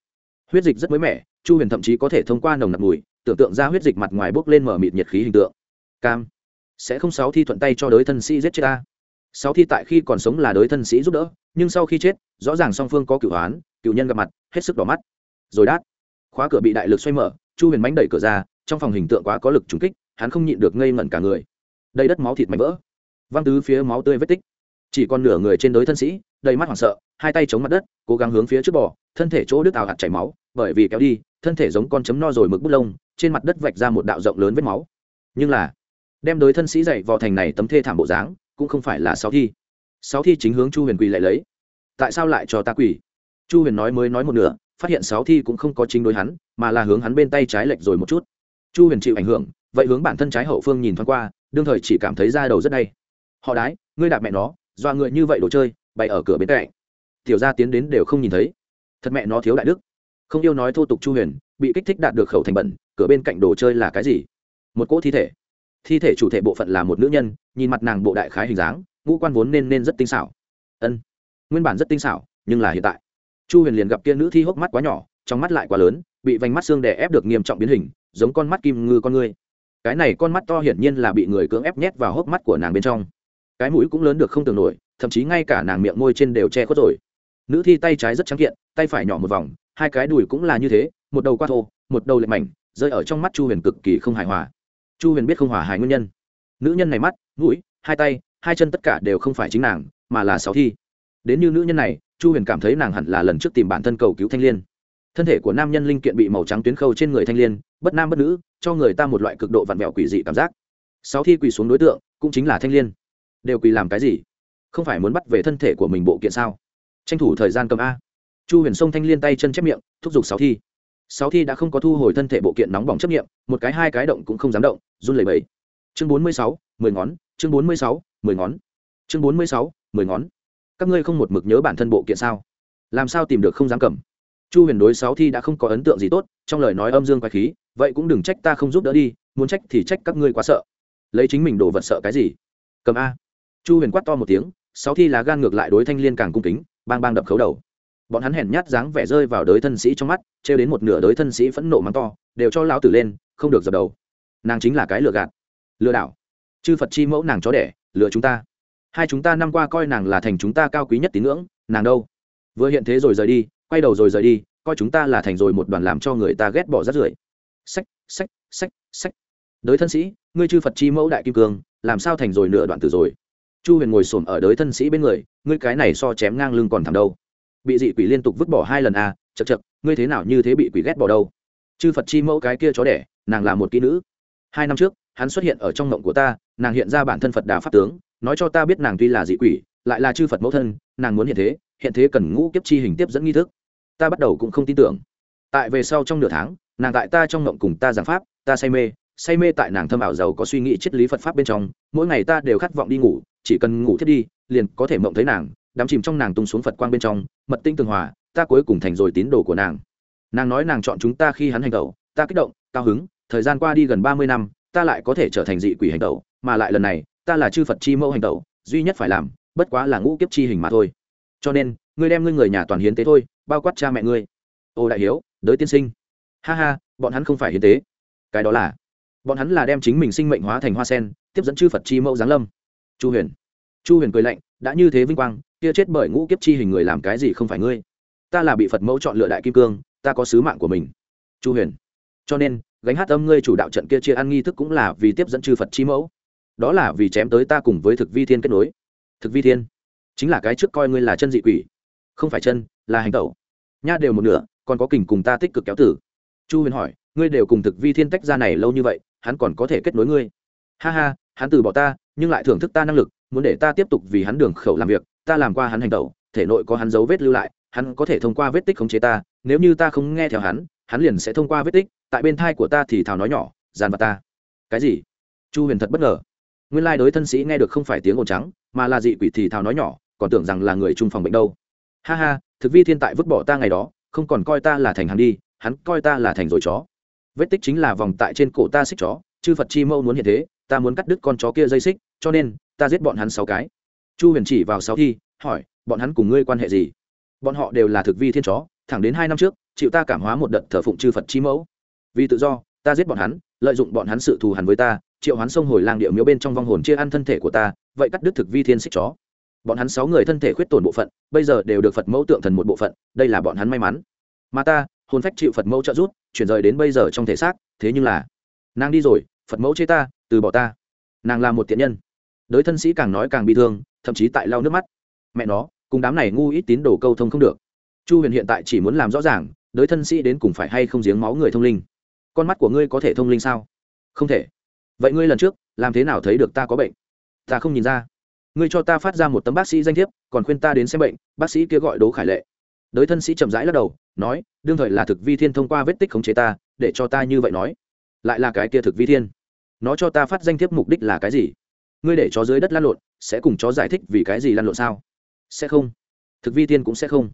Huyết dịch rất mới mẻ, chu huyền thậm chí có thể thông qua nồng nặc mùi, tưởng tượng ra huyết dịch mặt ngoài bốc lên mở mịt nhiệt khí hình tượng. Cam, sẽ không sáu thi thuận tay cho đới thân sĩ giết chết ta sáu thi tại khi còn sống là đới thân sĩ giúp đỡ, nhưng sau khi chết, rõ ràng song phương có cựu hoán cựu nhân gặp mặt, hết sức đỏ mắt. Rồi đát, khóa cửa bị đại lực xoay mở, chu huyền mánh đẩy cửa ra, trong phòng hình tượng quá có lực trúng kích, hắn không nhịn được ngây ngẩn cả người. Đầy đất máu thịt mảnh vỡ. Văng tứ phía máu tươi vết tích. Chỉ còn nửa người trên đới thân sĩ, đầy mắt hoảng sợ, hai tay chống mặt đất, cố gắng hướng phía trước bò, thân thể chỗ đứt ào hạt chảy máu, bởi vì kéo đi, thân thể giống con chấm no rồi mực bút lông, trên mặt đất vạch ra một đạo rộng lớn vết máu. Nhưng là, đem đới thân sĩ dậy vào thành này tấm thê thảm bộ dáng cũng không phải là sáu thi. Sáu thi chính hướng chu huyền quỳ lại lấy. Tại sao lại cho ta quỳ? Chu huyền nói mới nói một nửa, phát hiện sáu thi cũng không có chính đối hắn, mà là hướng hắn bên tay trái lệch rồi một chút. Chu huyền chịu ảnh hưởng, vậy hướng bản thân trái hậu phương nhìn thoáng qua, đương thời chỉ cảm thấy da đầu rất đay. Họ đái, ngươi đạp mẹ nó, dọa người như vậy đồ chơi, bày ở cửa bên cạnh. Tiểu gia tiến đến đều không nhìn thấy. Thật mẹ nó thiếu đại đức. Không yêu nói thô tục chu huyền, bị kích thích đạt được khẩu thành bẩn, cửa bên cạnh đồ chơi là cái gì? Một cỗ thi thể thi thể chủ thể bộ phận là một nữ nhân, nhìn mặt nàng bộ đại khái hình dáng, ngũ quan vốn nên nên rất tinh xảo. Ân, nguyên bản rất tinh xảo, nhưng là hiện tại. Chu huyền liền gặp kia nữ thi hốc mắt quá nhỏ, trong mắt lại quá lớn, bị vành mắt xương đè ép được nghiêm trọng biến hình, giống con mắt kim ngư con ngươi. Cái này con mắt to hiển nhiên là bị người cưỡng ép nhét vào hốc mắt của nàng bên trong. Cái mũi cũng lớn được không tưởng nổi, thậm chí ngay cả nàng miệng môi trên đều che khuất rồi. Nữ thi tay trái rất trắng kiện, tay phải nhỏ một vòng, hai cái đùi cũng là như thế, một đầu qua thô, một đầu lệch mảnh, rơi ở trong mắt chu huyền cực kỳ không hài hòa chu huyền biết không hòa hài nguyên nhân. Nữ nhân này mắt, mũi, hai tay, hai chân tất cả đều không phải chính nàng, mà là sáu thi. Đến như nữ nhân này, chu huyền cảm thấy nàng hẳn là lần trước tìm bản thân cầu cứu thanh l i ê n thân thể của nam nhân linh kiện bị màu trắng tuyến khâu trên người thanh l i ê n bất nam bất nữ, cho người ta một loại cực độ vặn vẹo quỷ dị cảm giác. Sáu thi quỳ xuống đối tượng, cũng chính là thanh l i ê n đều quỳ làm cái gì? Không phải muốn bắt về thân thể của mình bộ kiện sao? Tranh thủ thời gian cầm a. Chu huyền sông thanh liên tay chân chép miệng, thúc giục sáu thi sáu thi đã không có thu hồi thân thể bộ kiện nóng bỏng chấp nghiệm, một cái, hai cái động cũng không dám động, run lẩy bẩy. Chương bốn mươi sáu, mười ngón, chương bốn mươi sáu, mười ngón, chương bốn mươi sáu, mười ngón. Các ngươi không một mực nhớ bản thân bộ kiện sao? Làm sao tìm được không dám cầm? Chu huyền đối sáu thi đã không có ấn tượng gì tốt, trong lời nói âm dương quái khí, vậy cũng đừng trách ta không giúp đỡ đi, muốn trách thì trách các ngươi quá sợ. Lấy chính mình đồ vật sợ cái gì? Cầm a. Chu huyền quát to một tiếng, sáu thi lá gan ngược lại đối thanh liên càng cung kính, bang bang đập khấu đầu bọn hắn hèn nhát dáng vẻ rơi vào đới thân sĩ trong mắt, trêu đến một nửa đới thân sĩ phẫn nộ mắng to, đều cho lão tử lên, không được dập đầu. Nàng chính là cái lừa gạt. Lừa đảo. Chư phật chi mẫu nàng chó đẻ, lừa chúng ta. Hai chúng ta năm qua coi nàng là thành chúng ta cao quý nhất tín ngưỡng, nàng đâu? Vừa hiện thế rồi rời đi, quay đầu rồi rời đi, coi chúng ta là thành rồi một đoàn làm cho người ta ghét bỏ rát rưởi. Sách sách sách sách đới thân sĩ, ngươi chư phật chi mẫu đại kim cương, làm sao thành rồi nửa đoạn từ rồi? Chu huyền ngồi xổm ở đới thân sĩ bên người, ngươi cái này so chém ngang lưng còn thẳng đâu bị dị quỷ liên tục vứt bỏ hai lần à chật chật ngươi thế nào như thế bị quỷ ghét bỏ đâu? Chư phật chi mẫu cái kia chó đẻ, nàng là một kỹ nữ. Hai năm trước, hắn xuất hiện ở trong mộng của ta, nàng hiện ra bản thân phật đà pháp tướng, nói cho ta biết nàng tuy là dị quỷ, lại là chư phật mẫu thân, nàng muốn hiện thế hiện thế cần ngũ kiếp chi hình tiếp dẫn nghi thức. Ta bắt đầu cũng không tin tưởng. Tại về sau trong nửa tháng, nàng tại ta trong mộng cùng ta giảng pháp, ta say mê say mê tại nàng thâm ảo giàu có suy nghĩ triết lý phật pháp bên trong, mỗi ngày ta đều khát vọng đi ngủ, chỉ cần ngủ thiết đi, liền có thể mộng thấy nàng đắm chìm trong nàng tung xuống phật quang bên trong, mật tinh tường hòa, ta cuối cùng thành rồi tín đồ của nàng. Nàng nói nàng chọn chúng ta khi hắn hành tẩu, ta kích động, cao hứng, thời gian qua đi gần ba mươi năm, ta lại có thể trở thành dị quỷ hành tẩu, mà lại lần này, ta là chư phật chi mẫu hành tẩu, duy nhất phải làm, bất quá là ngũ kiếp chi hình mà thôi. Cho nên, ngươi đem ngươi người nhà toàn hiến tế thôi, bao quát cha mẹ ngươi. Ô đại hiếu, đới tiên sinh. Ha ha, bọn hắn không phải hiến tế. Cái đó là, bọn hắn là đem chính mình sinh mệnh hóa thành hoa sen, tiếp dẫn chư phật chi mẫu giáng lâm. Chu huyền. Chu huyền cười lạnh, đã như thế vinh quang kia chết bởi ngũ kiếp chi hình người làm cái gì không phải ngươi? Ta là bị phật mẫu chọn lựa đại kim cương, ta có sứ mạng của mình. Chu huyền. Cho nên, gánh hát âm ngươi chủ đạo trận kia chia ăn nghi thức cũng là vì tiếp dẫn chư phật chi mẫu. Đó là vì chém tới ta cùng với thực vi thiên kết nối. Thực vi thiên, chính là cái trước coi ngươi là chân dị quỷ, không phải chân, là hành tẩu. Nha đều một nửa, còn có kình cùng ta tích cực kéo tử. Chu huyền hỏi, ngươi đều cùng thực vi thiên tách ra này lâu như vậy, hắn còn có thể kết nối ngươi? Ha ha, hắn từ bỏ ta, nhưng lại thưởng thức ta năng lực, muốn để ta tiếp tục vì hắn đường khẩu làm việc ta làm qua hắn hành tẩu, thể nội có hắn dấu vết lưu lại, hắn có thể thông qua vết tích khống chế ta, nếu như ta không nghe theo hắn hắn liền sẽ thông qua vết tích, tại bên thai của ta thì thào nói nhỏ, dàn vào ta. Cái gì? Chu huyền thật bất ngờ. Nguyên lai đối thân sĩ nghe được không phải tiếng ồn trắng, mà là dị quỷ thì thào nói nhỏ, còn tưởng rằng là người chung phòng bệnh đâu. Ha ha, thực vi thiên tại vứt bỏ ta ngày đó, không còn coi ta là thành hàng đi, hắn coi ta là thành rồi chó. Vết tích chính là vòng tại trên cổ ta xích chó, chư phật chi mâu muốn hiện thế, ta muốn cắt đứt con chó kia dây xích, cho nên, ta giết bọn hắn sáu cái chu huyền chỉ vào sáu thi hỏi bọn hắn cùng ngươi quan hệ gì? Bọn họ đều là thực vi thiên chó thẳng đến hai năm trước chịu ta cảm hóa một đợt thờ phụng chư phật chi mẫu. Vì tự do ta giết bọn hắn lợi dụng bọn hắn sự thù hằn với ta triệu hoán sông hồi lang địa miếu bên trong vong hồn chia ăn thân thể của ta vậy cắt đứt thực vi thiên xích chó. Bọn hắn sáu người thân thể khuyết tổn bộ phận bây giờ đều được phật mẫu tượng thần một bộ phận đây là bọn hắn may mắn. Mà ta hồn phách chịu phật mẫu trợ rút, chuyển rời đến bây giờ trong thể xác thế nhưng là nàng đi rồi phật mẫu chê ta từ bỏ ta. Nàng là một tiện nhân. Đới thân sĩ càng nói càng bị thương thậm chí tại lau nước mắt. Mẹ nó, cùng đám này ngu ít tín đồ câu thông không được. Chu huyền hiện tại chỉ muốn làm rõ ràng, đới thân sĩ đến cùng phải hay không giếng máu người thông linh. Con mắt của ngươi có thể thông linh sao? Không thể. Vậy ngươi lần trước, làm thế nào thấy được ta có bệnh? Ta không nhìn ra. Ngươi cho ta phát ra một tấm bác sĩ danh thiếp, còn khuyên ta đến xem bệnh, bác sĩ kia gọi đố khải lệ. Đới thân sĩ chậm rãi lắc đầu, nói, đương thời là thực vi thiên thông qua vết tích khống chế ta, để cho ta như vậy nói. Lại là cái kia thực vi thiên. Nó cho ta phát danh thiếp mục đích là cái gì? Ngươi để chó dưới đất lăn lộn, sẽ cùng chó giải thích vì cái gì lăn lộn sao? Sẽ không. Thực vi tiên cũng sẽ không.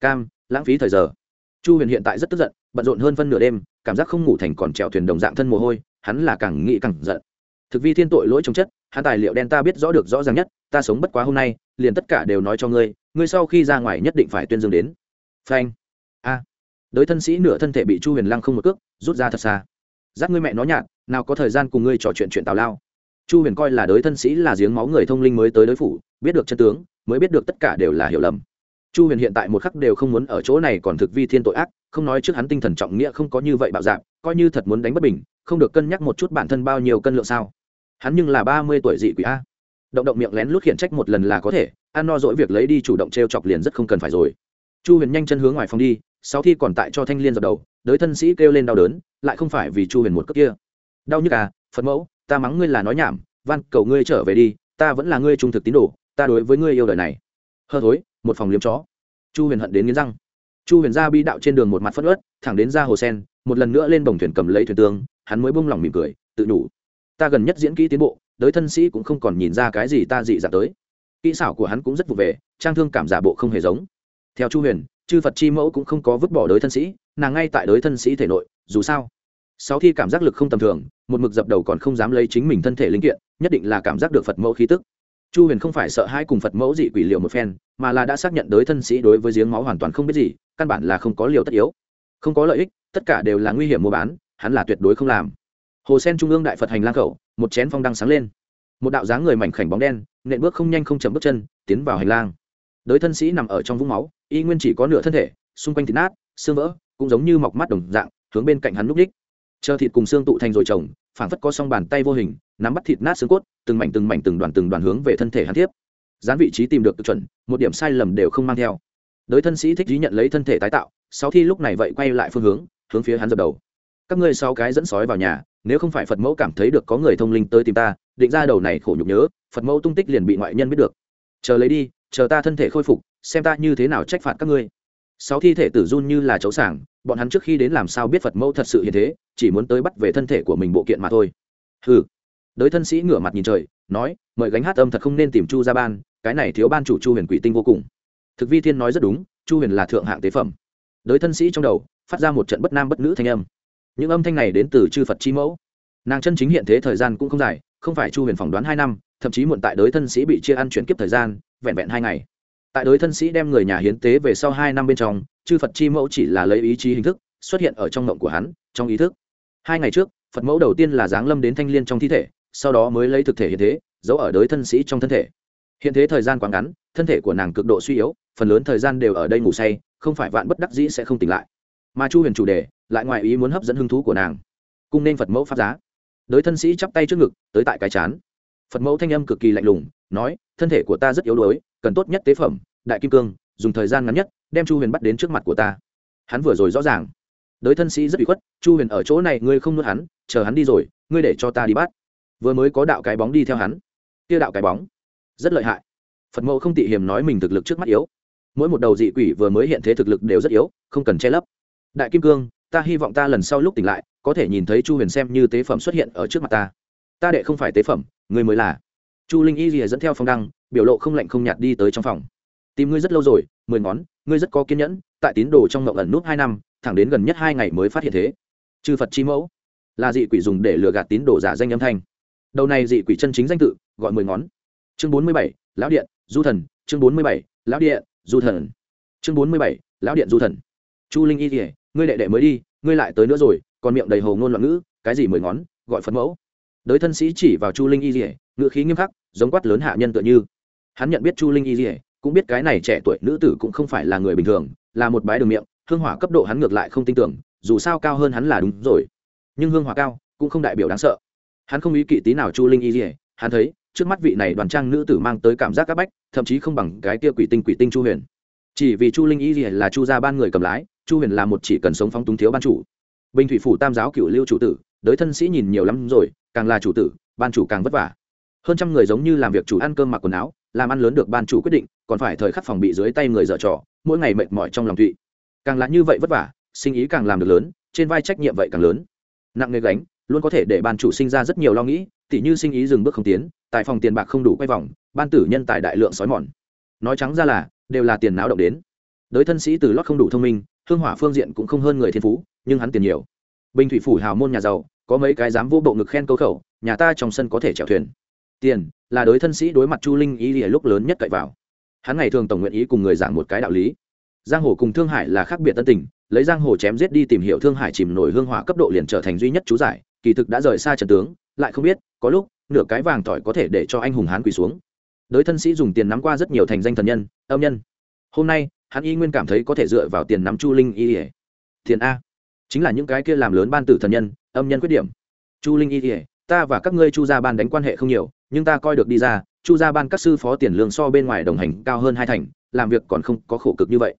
Cam, lãng phí thời giờ. Chu huyền hiện tại rất tức giận, bận rộn hơn phân nửa đêm, cảm giác không ngủ thành còn trèo thuyền đồng dạng thân mồ hôi, hắn là càng nghĩ càng giận. Thực vi thiên tội lỗi trong chất, hắn tài liệu đen ta biết rõ được rõ ràng nhất, ta sống bất quá hôm nay, liền tất cả đều nói cho ngươi ngươi sau khi ra ngoài nhất định phải tuyên dương đến. Phanh. A. À. đới thân sĩ nửa thân thể bị chu huyền lăng không một cước, rút ra thật xa. Dắt ngươi mẹ nó nhạt, nào có thời gian cùng ngươi trò chuyện chuyện tào lao chu huyền coi là đới thân sĩ là giếng máu người thông linh mới tới đối phủ, biết được chân tướng, mới biết được tất cả đều là hiểu lầm. Chu huyền hiện tại một khắc đều không muốn ở chỗ này còn thực vi thiên tội ác, không nói trước hắn tinh thần trọng nghĩa không có như vậy bạo dạp coi như thật muốn đánh bất bình, không được cân nhắc một chút bản thân bao nhiêu cân lượng sao. Hắn nhưng là ba mươi tuổi dị quỷ a. Động động miệng lén lút hiện trách một lần là có thể, ăn no dỗi việc lấy đi chủ động t r e o chọc liền rất không cần phải rồi. Chu huyền nhanh chân hướng ngoài phòng đi, sau thi còn tại cho thanh liên dập đầu, đới thân sĩ kêu lên đau đớn, lại không phải vì chu huyền một cất kia. Đau nhức à phật mẫu ta mắng ngươi là nói nhảm, van, cầu ngươi trở về đi, ta vẫn là ngươi trung thực tín đồ, ta đối với ngươi yêu đời này. Hơ thối, một phòng liếm chó. Chu huyền hận đến nghiến răng. Chu huyền ra bi đạo trên đường một mặt phất ớt thẳng đến ra hồ sen, một lần nữa lên bồng thuyền cầm lấy thuyền tương, hắn mới bông lòng mỉm cười, tự đủ ta gần nhất diễn kỹ tiến bộ, đới thân sĩ cũng không còn nhìn ra cái gì ta dị dạng tới. Kỹ xảo của hắn cũng rất vụ về, trang thương cảm giả bộ không hề giống. Theo chu huyền, chư phật chi mẫu cũng không có vứt bỏ đới thân sĩ, nàng ngay tại đới thân sĩ thể nội, dù sao sáu thi cảm giác lực không tầm thường, một mực dập đầu còn không dám lấy chính mình thân thể linh kiện, nhất định là cảm giác được phật mẫu khí tức. Chu huyền không phải sợ hai cùng phật mẫu dị quỷ liều một phen, mà là đã xác nhận đới thân sĩ đối với giếng máu hoàn toàn không biết gì, căn bản là không có liều tất yếu. Không có lợi ích, tất cả đều là nguy hiểm mua bán, hắn là tuyệt đối không làm. Hồ sen trung ương đại phật hành lang khẩu, một chén phong đăng sáng lên. Một đạo dáng người mảnh khảnh bóng đen, nện bước không nhanh không chậm bước chân, tiến vào hành lang. Đới thân sĩ nằm ở trong vũng máu, y nguyên chỉ có nửa thân thể, xung quanh thịt nát, xương vỡ, cũng giống như mọc mắt đồng dạng, hướng bên cạnh hắn núp đích chờ thịt cùng xương tụ thành rồi chồng phảng phất có xong bàn tay vô hình, nắm bắt thịt nát xương cốt, từng mảnh từng mảnh từng đoàn từng đoàn hướng về thân thể hắn tiếp. Dán vị trí tìm được chuẩn, một điểm sai lầm đều không mang theo. Đới thân sĩ thích ghi nhận lấy thân thể tái tạo, sau khi lúc này vậy quay lại phương hướng hướng phía hắn dập đầu. Các ngươi sau cái dẫn sói vào nhà, nếu không phải phật mẫu cảm thấy được có người thông linh tới tìm ta, định ra đầu này khổ nhục nhớ, phật mẫu tung tích liền bị ngoại nhân biết được. Chờ lấy đi, chờ ta thân thể khôi phục, xem ta như thế nào trách phạt các ngươi sáu thi thể tử run như là chấu sảng, bọn hắn trước khi đến làm sao biết phật mẫu thật sự hiện thế, chỉ muốn tới bắt về thân thể của mình bộ kiện mà thôi. Ừ đới thân sĩ ngửa mặt nhìn trời, nói, mời gánh hát âm thật không nên tìm chu ra ban, cái này thiếu ban chủ chu huyền quỷ tinh vô cùng. Thực vi thiên nói rất đúng, chu huyền là thượng hạng tế phẩm. Đới thân sĩ trong đầu, phát ra một trận bất nam bất nữ thanh âm. Những âm thanh này đến từ chư phật chi mẫu. Nàng chân chính hiện thế thời gian cũng không dài, không phải chu huyền phỏng đoán hai năm, thậm chí muộn tại đới thân sĩ bị chia ăn chuyển kiếp thời gian, vẹn vẹn hai ngày tại đới thân sĩ đem người nhà hiến tế về sau hai năm bên trong, chư phật chi mẫu chỉ là lấy ý chí hình thức, xuất hiện ở trong mộng của hắn, trong ý thức. Hai ngày trước, phật mẫu đầu tiên là giáng lâm đến thanh l i ê n trong thi thể, sau đó mới lấy thực thể hiện thế giấu ở đới thân sĩ trong thân thể. Hiện thế thời gian quá ngắn, thân thể của nàng cực độ suy yếu, phần lớn thời gian đều ở đây ngủ say, không phải vạn bất đắc dĩ sẽ không tỉnh lại. Mà chu huyền chủ đề, lại ngoài ý muốn hấp dẫn hứng thú của nàng. Cung nên phật mẫu pháp giá. Đới thân sĩ chắp tay trước ngực, tới tại cái chán phật mẫu thanh âm cực kỳ lạnh lùng, nói, thân thể của ta rất yếu đuối, cần tốt nhất tế phẩm, đại kim cương, dùng thời gian ngắn nhất, đem chu huyền bắt đến trước mặt của ta. Hắn vừa rồi rõ ràng. Đới thân sĩ rất bị khuất, chu huyền ở chỗ này, ngươi không nuốt hắn, chờ hắn đi rồi, ngươi để cho ta đi bắt. Vừa mới có đạo cái bóng đi theo hắn. Kia đạo cái bóng, rất lợi hại. Phật mẫu không tị hiềm nói mình thực lực trước mắt yếu. Mỗi một đầu dị quỷ vừa mới hiện thế thực lực đều rất yếu, không cần che lấp. Đại kim cương, ta hy vọng ta lần sau lúc tỉnh lại, có thể nhìn thấy chu huyền xem như tế phẩm xuất hiện ở trước mặt ta. Ta đệ không phải tế phẩm người mới là. Chu linh y rìa dẫn theo phong đăng, biểu lộ không lạnh không nhạt đi tới trong phòng. Tìm ngươi rất lâu rồi, mười ngón, ngươi rất có kiên nhẫn, tại tín đồ trong ngậu ẩn nút hai năm, thẳng đến gần nhất hai ngày mới phát hiện thế. Chư phật chi mẫu. Là dị quỷ dùng để lừa gạt tín đồ giả danh âm thanh. Đầu này dị quỷ chân chính danh tự, gọi mười ngón. Chương bốn mươi bảy, lão điện, du thần. Chương bốn mươi bảy, lão điện, du thần. Chương bốn mươi bảy, lão điện, du thần. Chu linh y rìa ngươi đệ đệ mới đi, ngươi lại tới nữa rồi, còn miệng đầy hồ ngôn loạn ngữ, cái gì mười ngón, gọi phật mẫu? Đới thân sĩ chỉ vào chu linh y dỉa ngự khí nghiêm khắc, giống quát lớn hạ nhân tựa như. Hắn nhận biết chu linh y dỉa cũng biết cái này trẻ tuổi nữ tử cũng không phải là người bình thường, là một bái đường miệng, hương hỏa cấp độ hắn ngược lại không tin tưởng, dù sao cao hơn hắn là đúng rồi. Nhưng hương hỏa cao, cũng không đại biểu đáng sợ. Hắn không ý kỵ tí nào chu linh y dỉa hắn thấy, trước mắt vị này đoàn trang nữ tử mang tới cảm giác c áp bách, thậm chí không bằng cái tia quỷ tinh quỷ tinh chu huyền. Chỉ vì chu linh y dỉa là chu gia ban người cầm lái, chu huyền là một chỉ cần sống phóng túng thiếu ban chủ. Bình thủy phủ tam giáo cựu lưu chủ tử đới thân sĩ nhìn nhiều lắm rồi, càng là chủ tử, ban chủ càng vất vả. Hơn trăm người giống như làm việc chủ ăn cơm mặc quần áo, làm ăn lớn được ban chủ quyết định, còn phải thời khắc phòng bị dưới tay người dở trò, mỗi ngày mệt mỏi trong lòng thụy. Càng là như vậy vất vả, sinh ý càng làm được lớn, trên vai trách nhiệm vậy càng lớn. Nặng nề gánh, luôn có thể để ban chủ sinh ra rất nhiều lo nghĩ, tỉ như sinh ý dừng bước không tiến, tại phòng tiền bạc không đủ quay vòng, ban tử nhân tài đại lượng sói mòn. Nói trắng ra là, đều là tiền náo động đến. Đới thân sĩ từ lót không đủ thông minh, hương hỏa phương diện cũng không hơn người thiên phú, nhưng hắn tiền nhiều bình thủy phủ hào môn nhà giàu, có mấy cái dám vô bộ ngực khen câu khẩu, nhà ta trong sân có thể chèo thuyền. Tiền, là đối thân sĩ đối mặt chu linh ý lúc lớn nhất cậy vào. Hắn ngày thường tổng nguyện ý cùng người giảng một cái đạo lý. Giang hồ cùng thương hải là khác biệt tân tình, lấy giang hồ chém giết đi tìm hiểu thương hải chìm nổi hương hỏa cấp độ liền trở thành duy nhất chú giải, kỳ thực đã rời xa trần tướng, lại không biết, có lúc, nửa cái vàng tỏi có thể để cho anh hùng hán quỳ xuống. Đới thân sĩ dùng tiền nắm qua rất nhiều thành danh thần nhân, âm nhân. Hôm nay, hắn y nguyên cảm thấy có thể dựa vào tiền nắm chu linh y ỉa tiền a chính là những cái kia làm lớn ban tử thần nhân, âm nhân khuyết điểm. Chu linh y ỉa ta và các ngươi chu gia ban đánh quan hệ không nhiều, nhưng ta coi được đi ra, chu gia ban các sư phó tiền lương so bên ngoài đồng hành cao hơn hai thành, làm việc còn không có khổ cực như vậy.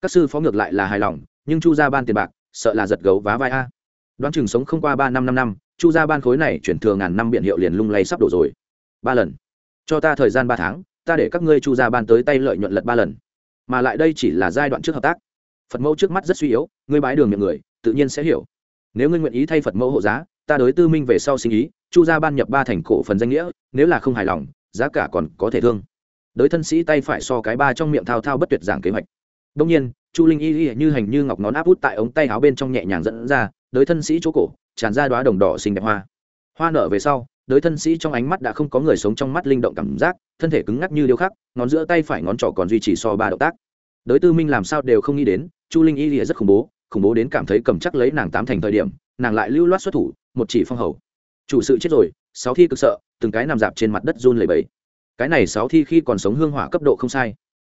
Các sư phó ngược lại là hài lòng, nhưng chu gia ban tiền bạc, sợ là giật gấu vá vai a. Đoán chừng sống không qua ba năm năm năm, chu gia ban khối này chuyển thừa ngàn năm biện hiệu liền lung lay sắp đổ rồi. Ba lần. Cho ta thời gian ba tháng, ta để các ngươi chu gia ban tới tay lợi nhuận lật ba lần. Mà lại đây chỉ là giai đoạn trước hợp tác. Phật mẫu trước mắt rất suy yếu, ngươi bái đường miệng người tự nhiên sẽ hiểu. Nếu ngươi nguyện ý thay phật mẫu hộ giá, ta đối tư minh về sau sinh ý, chu ra ban nhập ba thành cổ phần danh nghĩa, nếu là không hài lòng, giá cả còn có thể thương. Đới thân sĩ tay phải so cái ba trong miệng thao thao bất tuyệt giảng kế hoạch. Đông nhiên, chu linh y y như hành như ngọc nón áp út tại ống tay áo bên trong nhẹ nhàng dẫn ra đới thân sĩ chỗ cổ, tràn ra đoá đồng đỏ xinh đẹp hoa. Hoa nở về sau đới thân sĩ trong ánh mắt đã không có người sống trong mắt linh động cảm giác, thân thể cứng ngắc như điêu khắc, ngón giữa tay phải ngón trỏ còn duy trì so ba động tác. Đới tư minh làm sao đều không nghĩ đến, chu linh y lìa rất khủng bố khủng bố đến cảm thấy cầm chắc lấy nàng tám thành thời điểm, nàng lại lưu loát xuất thủ, một chỉ phong hầu. Chủ sự chết rồi, sáu thi cực sợ, từng cái nằm dạp trên mặt đất run lẩy bẩy. Cái này sáu thi khi còn sống hương hỏa cấp độ không sai.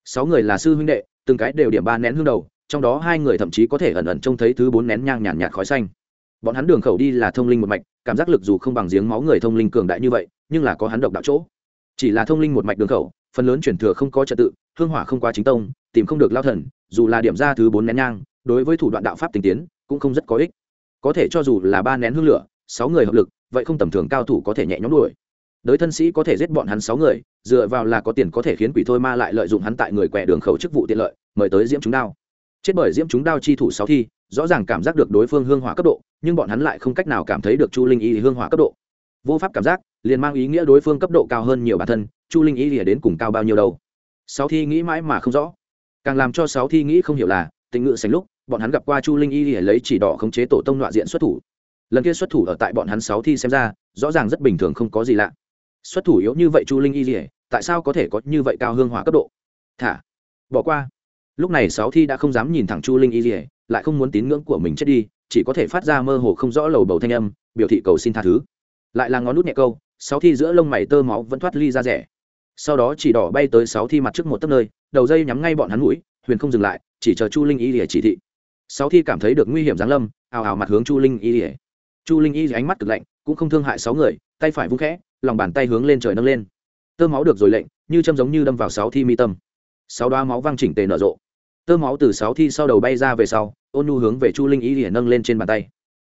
Sáu người là sư huynh đệ, từng cái đều điểm ba nén hương đầu, trong đó hai người thậm chí có thể ẩn ẩn trông thấy thứ bốn nén nhang nhàn nhạt khói xanh. Bọn hắn đường khẩu đi là thông linh một mạch, cảm giác lực dù không bằng giếng máu người thông linh cường đại như vậy, nhưng là có hắn độc đạo chỗ. Chỉ là thông linh một mạch đường khẩu, phần lớn chuyển thừa không có trật tự, hương hỏa không qua chính tông, tìm không được lao thần, dù là điểm ra thứ bốn nén nhang đối với thủ đoạn đạo pháp tinh tiến cũng không rất có ích. Có thể cho dù là ba nén hương lửa, sáu người hợp lực, vậy không tầm thường cao thủ có thể nhẹ nhõm đuổi. Đới thân sĩ có thể giết bọn hắn sáu người, dựa vào là có tiền có thể khiến quỷ thôi ma lại lợi dụng hắn tại người quẹ đường khẩu chức vụ tiện lợi, mời tới diễm chúng đao. Chết bởi diễm chúng đao chi thủ sáu thi, rõ ràng cảm giác được đối phương hương hỏa cấp độ, nhưng bọn hắn lại không cách nào cảm thấy được chu linh y hương hỏa cấp độ. Vô pháp cảm giác, liền mang ý nghĩa đối phương cấp độ cao hơn nhiều bản thân, chu linh y lìa đến cùng cao bao nhiêu đâu. Sáu thi nghĩ mãi mà không rõ. Càng làm cho sáu thi nghĩ không hiểu là, tình ngự sánh lúc bọn hắn gặp qua chu linh y lìa lấy chỉ đỏ khống chế tổ tông nọa diện xuất thủ. Lần kia xuất thủ ở tại bọn hắn sáu thi xem ra, rõ ràng rất bình thường không có gì lạ. Xuất thủ yếu như vậy chu linh y rỉa tại sao có thể có như vậy cao hương hỏa cấp độ? Thả, bỏ qua. Lúc này sáu thi đã không dám nhìn thẳng chu linh y rỉa lại không muốn tín ngưỡng của mình chết đi, chỉ có thể phát ra mơ hồ không rõ lầu bầu thanh âm, biểu thị cầu xin tha thứ. Lại là ngón nút nhẹ câu, sáu thi giữa lông mày tơ máu vẫn thoát ly ra rẻ. Sau đó chỉ đỏ bay tới sáu thi mặt trước một tấc nơi, đầu dây nhắm ngay bọn hắn mũi, huyền không dừng lại, chỉ chờ chu linh y rỉa chỉ thị sáu thi cảm thấy được nguy hiểm giáng lâm, ào ào mặt hướng chu linh y lìa. Chu linh y ánh mắt cực lạnh, cũng không thương hại sáu người, tay phải vung khẽ, lòng bàn tay hướng lên trời nâng lên. Tơ máu được rồi lệnh, như châm giống như đâm vào sáu thi mi tâm. Sáu đoá máu văng chỉnh tề nở rộ. Tơ máu từ sáu thi sau đầu bay ra về sau, ôn nu hướng về chu linh y lìa nâng lên trên bàn tay.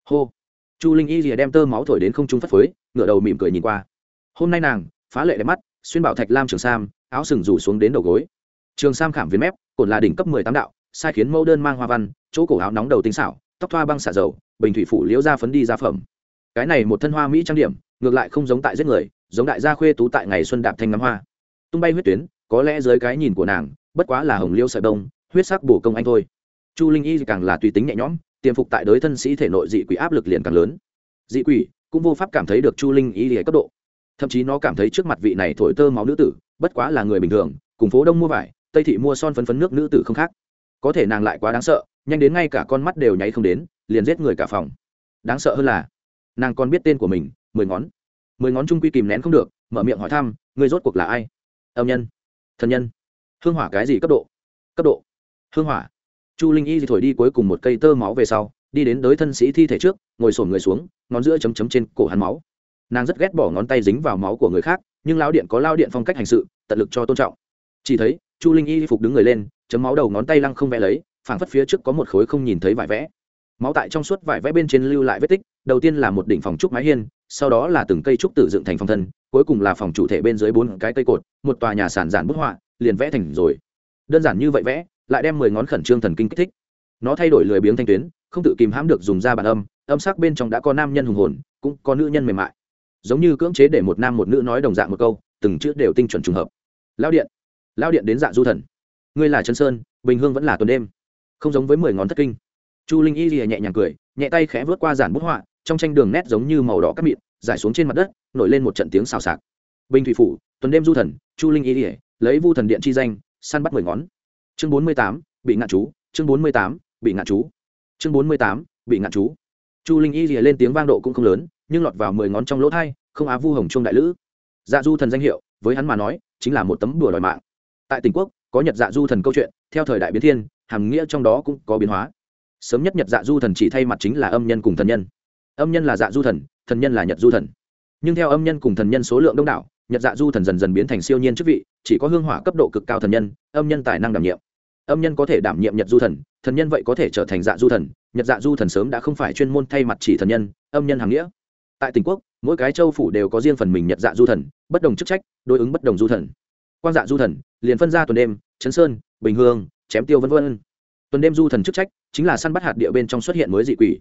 Hô! Chu linh y lìa đem tơ máu thổi đến không trung phất phới, ngửa đầu mỉm cười nhìn qua. Hôm nay nàng, phá lệ đẹp mắt, xuyên bảo thạch lam trường sam, áo sừng rủ xuống đến đầu gối. Trường sam khảm viên mép cột là đỉnh cấp mười tám đạo sai khiến mẫu đơn mang hoa văn, chỗ cổ áo nóng đầu tinh xảo, tóc thoa băng xả dầu, bình thủy phủ liễu ra phấn đi ra phẩm. Cái này một thân hoa mỹ trang điểm, ngược lại không giống tại giết người, giống đại gia khuê tú tại ngày xuân đạp thanh ngắm hoa. Tung bay huyết tuyến, có lẽ dưới cái nhìn của nàng, bất quá là hồng liêu sợi đông huyết sắc bổ công anh thôi. Chu linh y càng là tùy tính nhẹ nhõm, tiềm phục tại đới thân sĩ thể nội dị quỷ áp lực liền càng lớn. Dị quỷ cũng vô pháp cảm thấy được chu linh y lìa cấp độ. Thậm chí nó cảm thấy trước mặt vị này thổi tơ máu nữ tử, bất quá là người bình thường, cùng phố đông mua vải, tây thị mua son phấn phấn nước nữ tử không khác có thể nàng lại quá đáng sợ, nhanh đến ngay cả con mắt đều nháy không đến, liền giết người cả phòng. Đáng sợ hơn là, nàng còn biết tên của mình, mười ngón. Mười ngón trung quy kìm nén không được, mở miệng hỏi thăm người rốt cuộc là ai? Âm nhân. Thần nhân. Hương hỏa cái gì cấp độ? Cấp độ. Hương hỏa. Chu linh y thì thổi đi cuối cùng một cây tơ máu về sau, đi đến đới thân sĩ thi thể trước, ngồi sổn người xuống, ngón giữa chấm chấm trên cổ hắn máu. Nàng rất ghét bỏ ngón tay dính vào máu của người khác, nhưng lao điện có lao điện phong cách hành sự, tận lực cho tôn trọng. Chỉ thấy, chu linh y phục đứng người lên chấm máu đầu ngón tay lăng không vẽ lấy, phảng phất phía trước có một khối không nhìn thấy vải vẽ. Máu tại trong suốt vải vẽ bên trên lưu lại vết tích, đầu tiên là một đỉnh phòng trúc mái hiên, sau đó là từng cây trúc tự dựng thành phòng thân, cuối cùng là phòng chủ thể bên dưới bốn cái cây cột, một tòa nhà sản giản bút họa, liền vẽ thành rồi. Đơn giản như vậy vẽ, lại đem mười ngón khẩn trương thần kinh kích thích. Nó thay đổi lười biếng thanh tuyến, không tự kìm hãm được dùng ra bản âm âm sắc bên trong đã có nam nhân hùng hồn, cũng có nữ nhân mềm mại. Giống như cưỡng chế để một nam một nữ nói đồng dạng một câu, từng chữ đều tinh chuẩn trùng hợp. Lao điện lao điện đến dạ du thần ngươi là chân sơn, bình hương vẫn là tuần đêm. Không giống với mười ngón thất kinh. Chu linh y lìa nhẹ nhàng cười, nhẹ tay khẽ vớt qua giản bút họa, trong tranh đường nét giống như màu đỏ cắt mịn giải xuống trên mặt đất, nổi lên một trận tiếng xào xạc. Bình thủy phủ, tuần đêm du thần, chu linh y lìa, lấy vu thần điện chi danh, săn bắt mười ngón. Chương bốn mươi tám, bị ngạn chú, chương bốn mươi tám, bị ngạn chú. Chương bốn mươi tám, bị ngạn chú. Chu linh y lìa lên tiếng vang độ cũng không lớn, nhưng lọt vào mười ngón trong lỗ thai, không á vu hồng trung đại lữ. Dạ du thần danh hiệu, với hắn mà nói, chính là một tấm đùa đòi mạng. Tại tỉnh quốc có nhật dạ du thần câu chuyện, theo thời đại biến thiên, hàm nghĩa trong đó cũng có biến hóa. Sớm nhất nhật dạ du thần chỉ thay mặt chính là âm nhân cùng thần nhân. Âm nhân là dạ du thần thần nhân là nhật du thần. Nhưng theo âm nhân cùng thần nhân số lượng đông đảo, nhật dạ du thần dần dần biến thành siêu nhiên chức vị, chỉ có hương hỏa cấp độ cực cao thần nhân, âm nhân tài năng đảm nhiệm. Âm nhân có thể đảm nhiệm nhật du thần thần nhân vậy có thể trở thành dạ du thần, nhật dạ du thần sớm đã không phải chuyên môn thay mặt chỉ thần nhân, âm nhân hàng nghĩa. Tại tỉnh quốc, mỗi cái châu phủ đều có riêng phần mình nhật dạ du thần, bất đồng chức trách, đối ứng bất đồng du thần quang dạ du thần, liền phân ra tuần đêm, chấn sơn, bình hương, chém tiêu v v tuần đêm du thần chức trách chính là săn bắt hạt địa bên trong xuất hiện mới dị quỷ.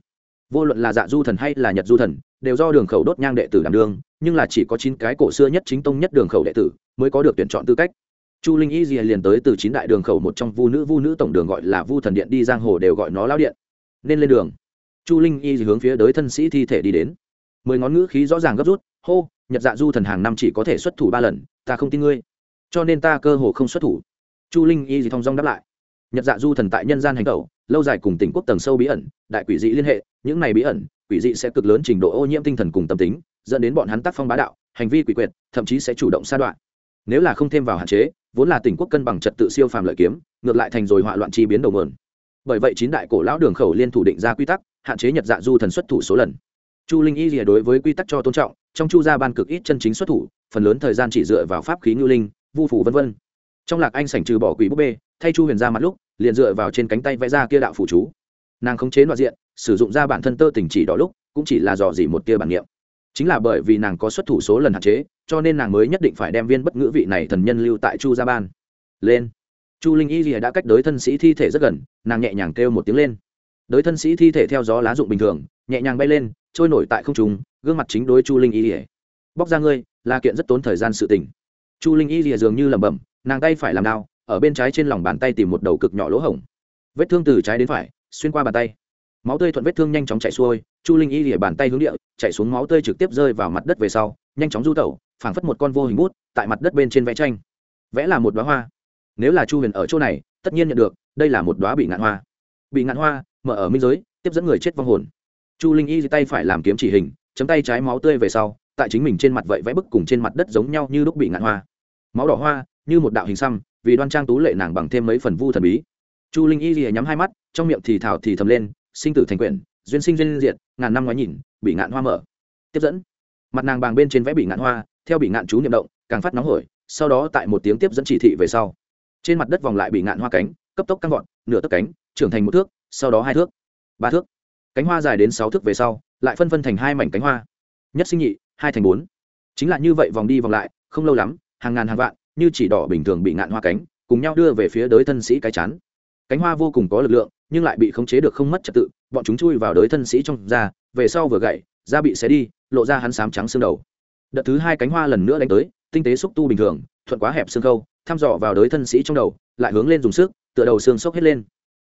Vô luận là dạ du thần hay là nhật du thần, đều do đường khẩu đốt nhang đệ tử đảm đương, nhưng là chỉ có chín cái cổ xưa nhất chính tông nhất đường khẩu đệ tử mới có được tuyển chọn tư cách. Chu linh y dìa liền tới từ chín đại đường khẩu một trong vu nữ vu nữ tổng đường gọi là vu thần điện đi giang hồ đều gọi nó lao điện. Nên lên đường. Chu linh y hướng phía đới thân sĩ thi thể đi đến. Mười ngón ngữ khí rõ ràng gấp rút, hô, nhật dạ du thần hàng năm chỉ có thể xuất thủ ba lần, ta không tin ngươi cho nên ta cơ hồ không xuất thủ. Chu linh y gì thong dong đáp lại. Nhật dạ du thần tại nhân gian hành tẩu, lâu dài cùng tỉnh quốc tầng sâu bí ẩn, đại quỷ dị liên hệ, những này bí ẩn, quỷ dị sẽ cực lớn trình độ ô nhiễm tinh thần cùng tâm tính, dẫn đến bọn hắn tác phong bá đạo, hành vi quỷ quyệt, thậm chí sẽ chủ động sa đoạn. Nếu là không thêm vào hạn chế, vốn là tỉnh quốc cân bằng trật tự siêu phàm lợi kiếm, ngược lại thành rồi họa loạn chi biến đầu mượn. Bởi vậy chín đại cổ lão đường khẩu liên thủ định ra quy tắc, hạn chế nhật dạ du thần xuất thủ số lần. Chu linh y rìa đối với quy tắc cho tôn trọng, trong chu gia ban cực ít chân chính xuất thủ, phần lớn thời gian chỉ dựa vào pháp khí ngưu linh vu phủ vân vân. Trong lạc anh sảnh trừ bỏ quỷ búp bê, thay chu huyền ra mặt lúc, liền dựa vào trên cánh tay vẽ ra kia đạo phủ chú. Nàng khống chế đoạn diện, sử dụng ra bản thân tơ tình chỉ đỏ lúc, cũng chỉ là dò dỉ một tia bản nghiệm chính là bởi vì nàng có xuất thủ số lần hạn chế, cho nên nàng mới nhất định phải đem viên bất ngữ vị này thần nhân lưu tại chu gia ban. Lên. Chu linh y rìa đã cách đới thân sĩ thi thể rất gần, nàng nhẹ nhàng kêu một tiếng lên. Đới thân sĩ thi thể theo gió lá dụng bình thường, nhẹ nhàng bay lên, trôi nổi tại không trung, gương mặt chính đối chu linh y rìa bóc ra ngươi, là kiện rất tốn thời gian sự tình chu linh y rìa dường như lẩm bẩm, nàng tay phải làm đao, ở bên trái trên lòng bàn tay tìm một đầu cực nhỏ lỗ hổng. Vết thương từ trái đến phải, xuyên qua bàn tay. Máu tươi thuận vết thương nhanh chóng chạy xuôi, chu linh y rìa bàn tay hướng địa chạy xuống máu tươi trực tiếp rơi vào mặt đất về sau, nhanh chóng du tẩu, phảng phất một con vô hình bút, tại mặt đất bên trên vẽ tranh. Vẽ là một đoá hoa. Nếu là chu huyền ở chỗ này, tất nhiên nhận được, đây là một đoá bị ngạn hoa. Bị ngạn hoa, mở ở minh giới, tiếp dẫn người chết vong hồn. Chu linh y tay phải làm kiếm chỉ hình, chấm tay trái máu tươi về sau tại chính mình trên mặt vậy vẽ bức cùng trên mặt đất giống nhau như lúc bị ngạn hoa. Máu đỏ hoa, như một đạo hình xăm, vì đoan trang tú lệ nàng bằng thêm mấy phần vu thần bí. Chu linh y lìa nhắm hai mắt, trong miệng thì thảo thì thầm lên, sinh tử thành quyển, duyên sinh duyên diệt, ngàn năm ngoái nhìn, bị ngạn hoa mở. Tiếp dẫn. Mặt nàng bàng bên trên vẽ bị ngạn hoa, theo bị ngạn chú niệm động, càng phát nóng hổi, sau đó tại một tiếng tiếp dẫn chỉ thị về sau. Trên mặt đất vòng lại bị ngạn hoa cánh, cấp tốc căng gọn, nửa tấc cánh, trưởng thành một thước, sau đó hai thước, ba thước. Cánh hoa dài đến sáu thước về sau, lại phân phân thành hai mảnh cánh hoa. Nhất sinh nhị hai thành bốn. Chính là như vậy vòng đi vòng lại, không lâu lắm, hàng ngàn hàng vạn, như chỉ đỏ bình thường bị ngạn hoa cánh, cùng nhau đưa về phía đới thân sĩ cái chán. Cánh hoa vô cùng có lực lượng, nhưng lại bị khống chế được không mất trật tự, bọn chúng chui vào đới thân sĩ trong da về sau vừa gậy da bị xé đi, lộ ra hắn sám trắng xương đầu. Đợt thứ hai cánh hoa lần nữa đánh tới, tinh tế xúc tu bình thường, thuận quá hẹp xương khâu, thăm dò vào đới thân sĩ trong đầu, lại hướng lên dùng sức, tựa đầu xương sốc hết lên.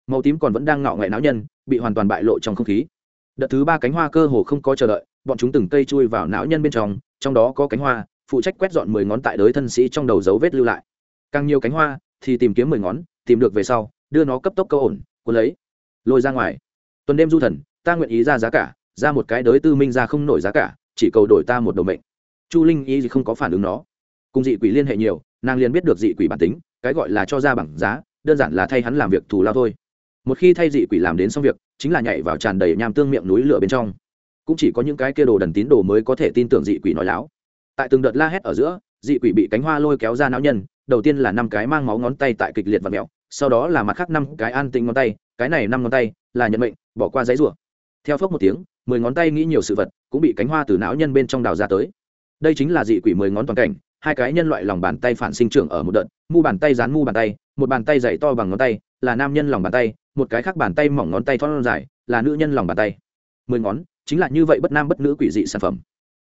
Màu tím còn vẫn đang ngạo nghệ náo nhân, bị hoàn toàn bại lộ trong không khí. Đợt thứ ba cánh hoa cơ hồ không có chờ đợi bọn chúng từng cây chui vào não nhân bên trong trong đó có cánh hoa, phụ trách quét dọn mười ngón tại đới thân sĩ trong đầu dấu vết lưu lại. Càng nhiều cánh hoa thì tìm kiếm mười ngón, tìm được về sau, đưa nó cấp tốc câu ổn, cuốn lấy, lôi ra ngoài. Tuần đêm du thần, ta nguyện ý ra giá cả, ra một cái đới tư minh ra không nổi giá cả, chỉ cầu đổi ta một đầu mệnh. Chu linh ý gì không có phản ứng nó. Cùng dị quỷ liên hệ nhiều, nàng liền biết được dị quỷ bản tính, cái gọi là cho ra bằng giá, đơn giản là thay hắn làm việc thù lao thôi. Một khi thay dị quỷ làm đến xong việc, chính là nhảy vào tràn đầy nham tương miệng núi lửa bên trong cũng chỉ có những cái kia đồ đần tín đồ mới có thể tin tưởng dị quỷ nói láo. Tại từng đợt la hét ở giữa, dị quỷ bị cánh hoa lôi kéo ra não nhân, đầu tiên là năm cái mang máu ngón tay tại kịch liệt và mẹo sau đó là mặt khác năm cái an tĩnh ngón tay, cái này năm ngón tay là nhận mệnh, bỏ qua giấy rủa. Theo phốc một tiếng, mười ngón tay nghĩ nhiều sự vật cũng bị cánh hoa từ não nhân bên trong đào ra tới. Đây chính là dị quỷ mười ngón toàn cảnh, hai cái nhân loại lòng bàn tay phản sinh trưởng ở một đợt, mu bàn tay dán mu bàn tay, một bàn tay dày to bằng ngón tay, là nam nhân lòng bàn tay, một cái khác bàn tay mỏng ngón tay thon dài, là nữ nhân lòng bàn tay. Mười ngón chính là như vậy bất nam bất nữ quỷ dị sản phẩm.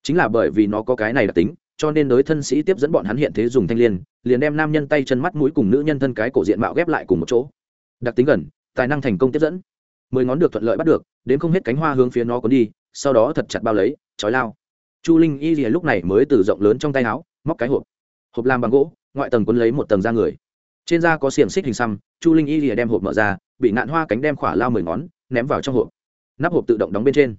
Chính là bởi vì nó có cái này đặc tính, cho nên đối thân sĩ tiếp dẫn bọn hắn hiện thế dùng thanh liên, liền đem nam nhân tay chân mắt mũi cùng nữ nhân thân cái cổ diện mạo ghép lại cùng một chỗ. Đặc tính gần, tài năng thành công tiếp dẫn. Mười ngón được thuận lợi bắt được, đến không hết cánh hoa hướng phía nó cuốn đi, sau đó thật chặt bao lấy, trói lao. Chu linh y rìa lúc này mới từ rộng lớn trong tay áo, móc cái hộp. Hộp làm bằng gỗ, ngoại tầng quấn lấy một tầng da người. Trên da có xiềng xích hình xăm, chu linh y rìa đem hộp mở ra, bị nạn hoa cánh đem khỏa lao mười ngón, ném vào trong hộp. Nắp hộp tự động đóng bên trên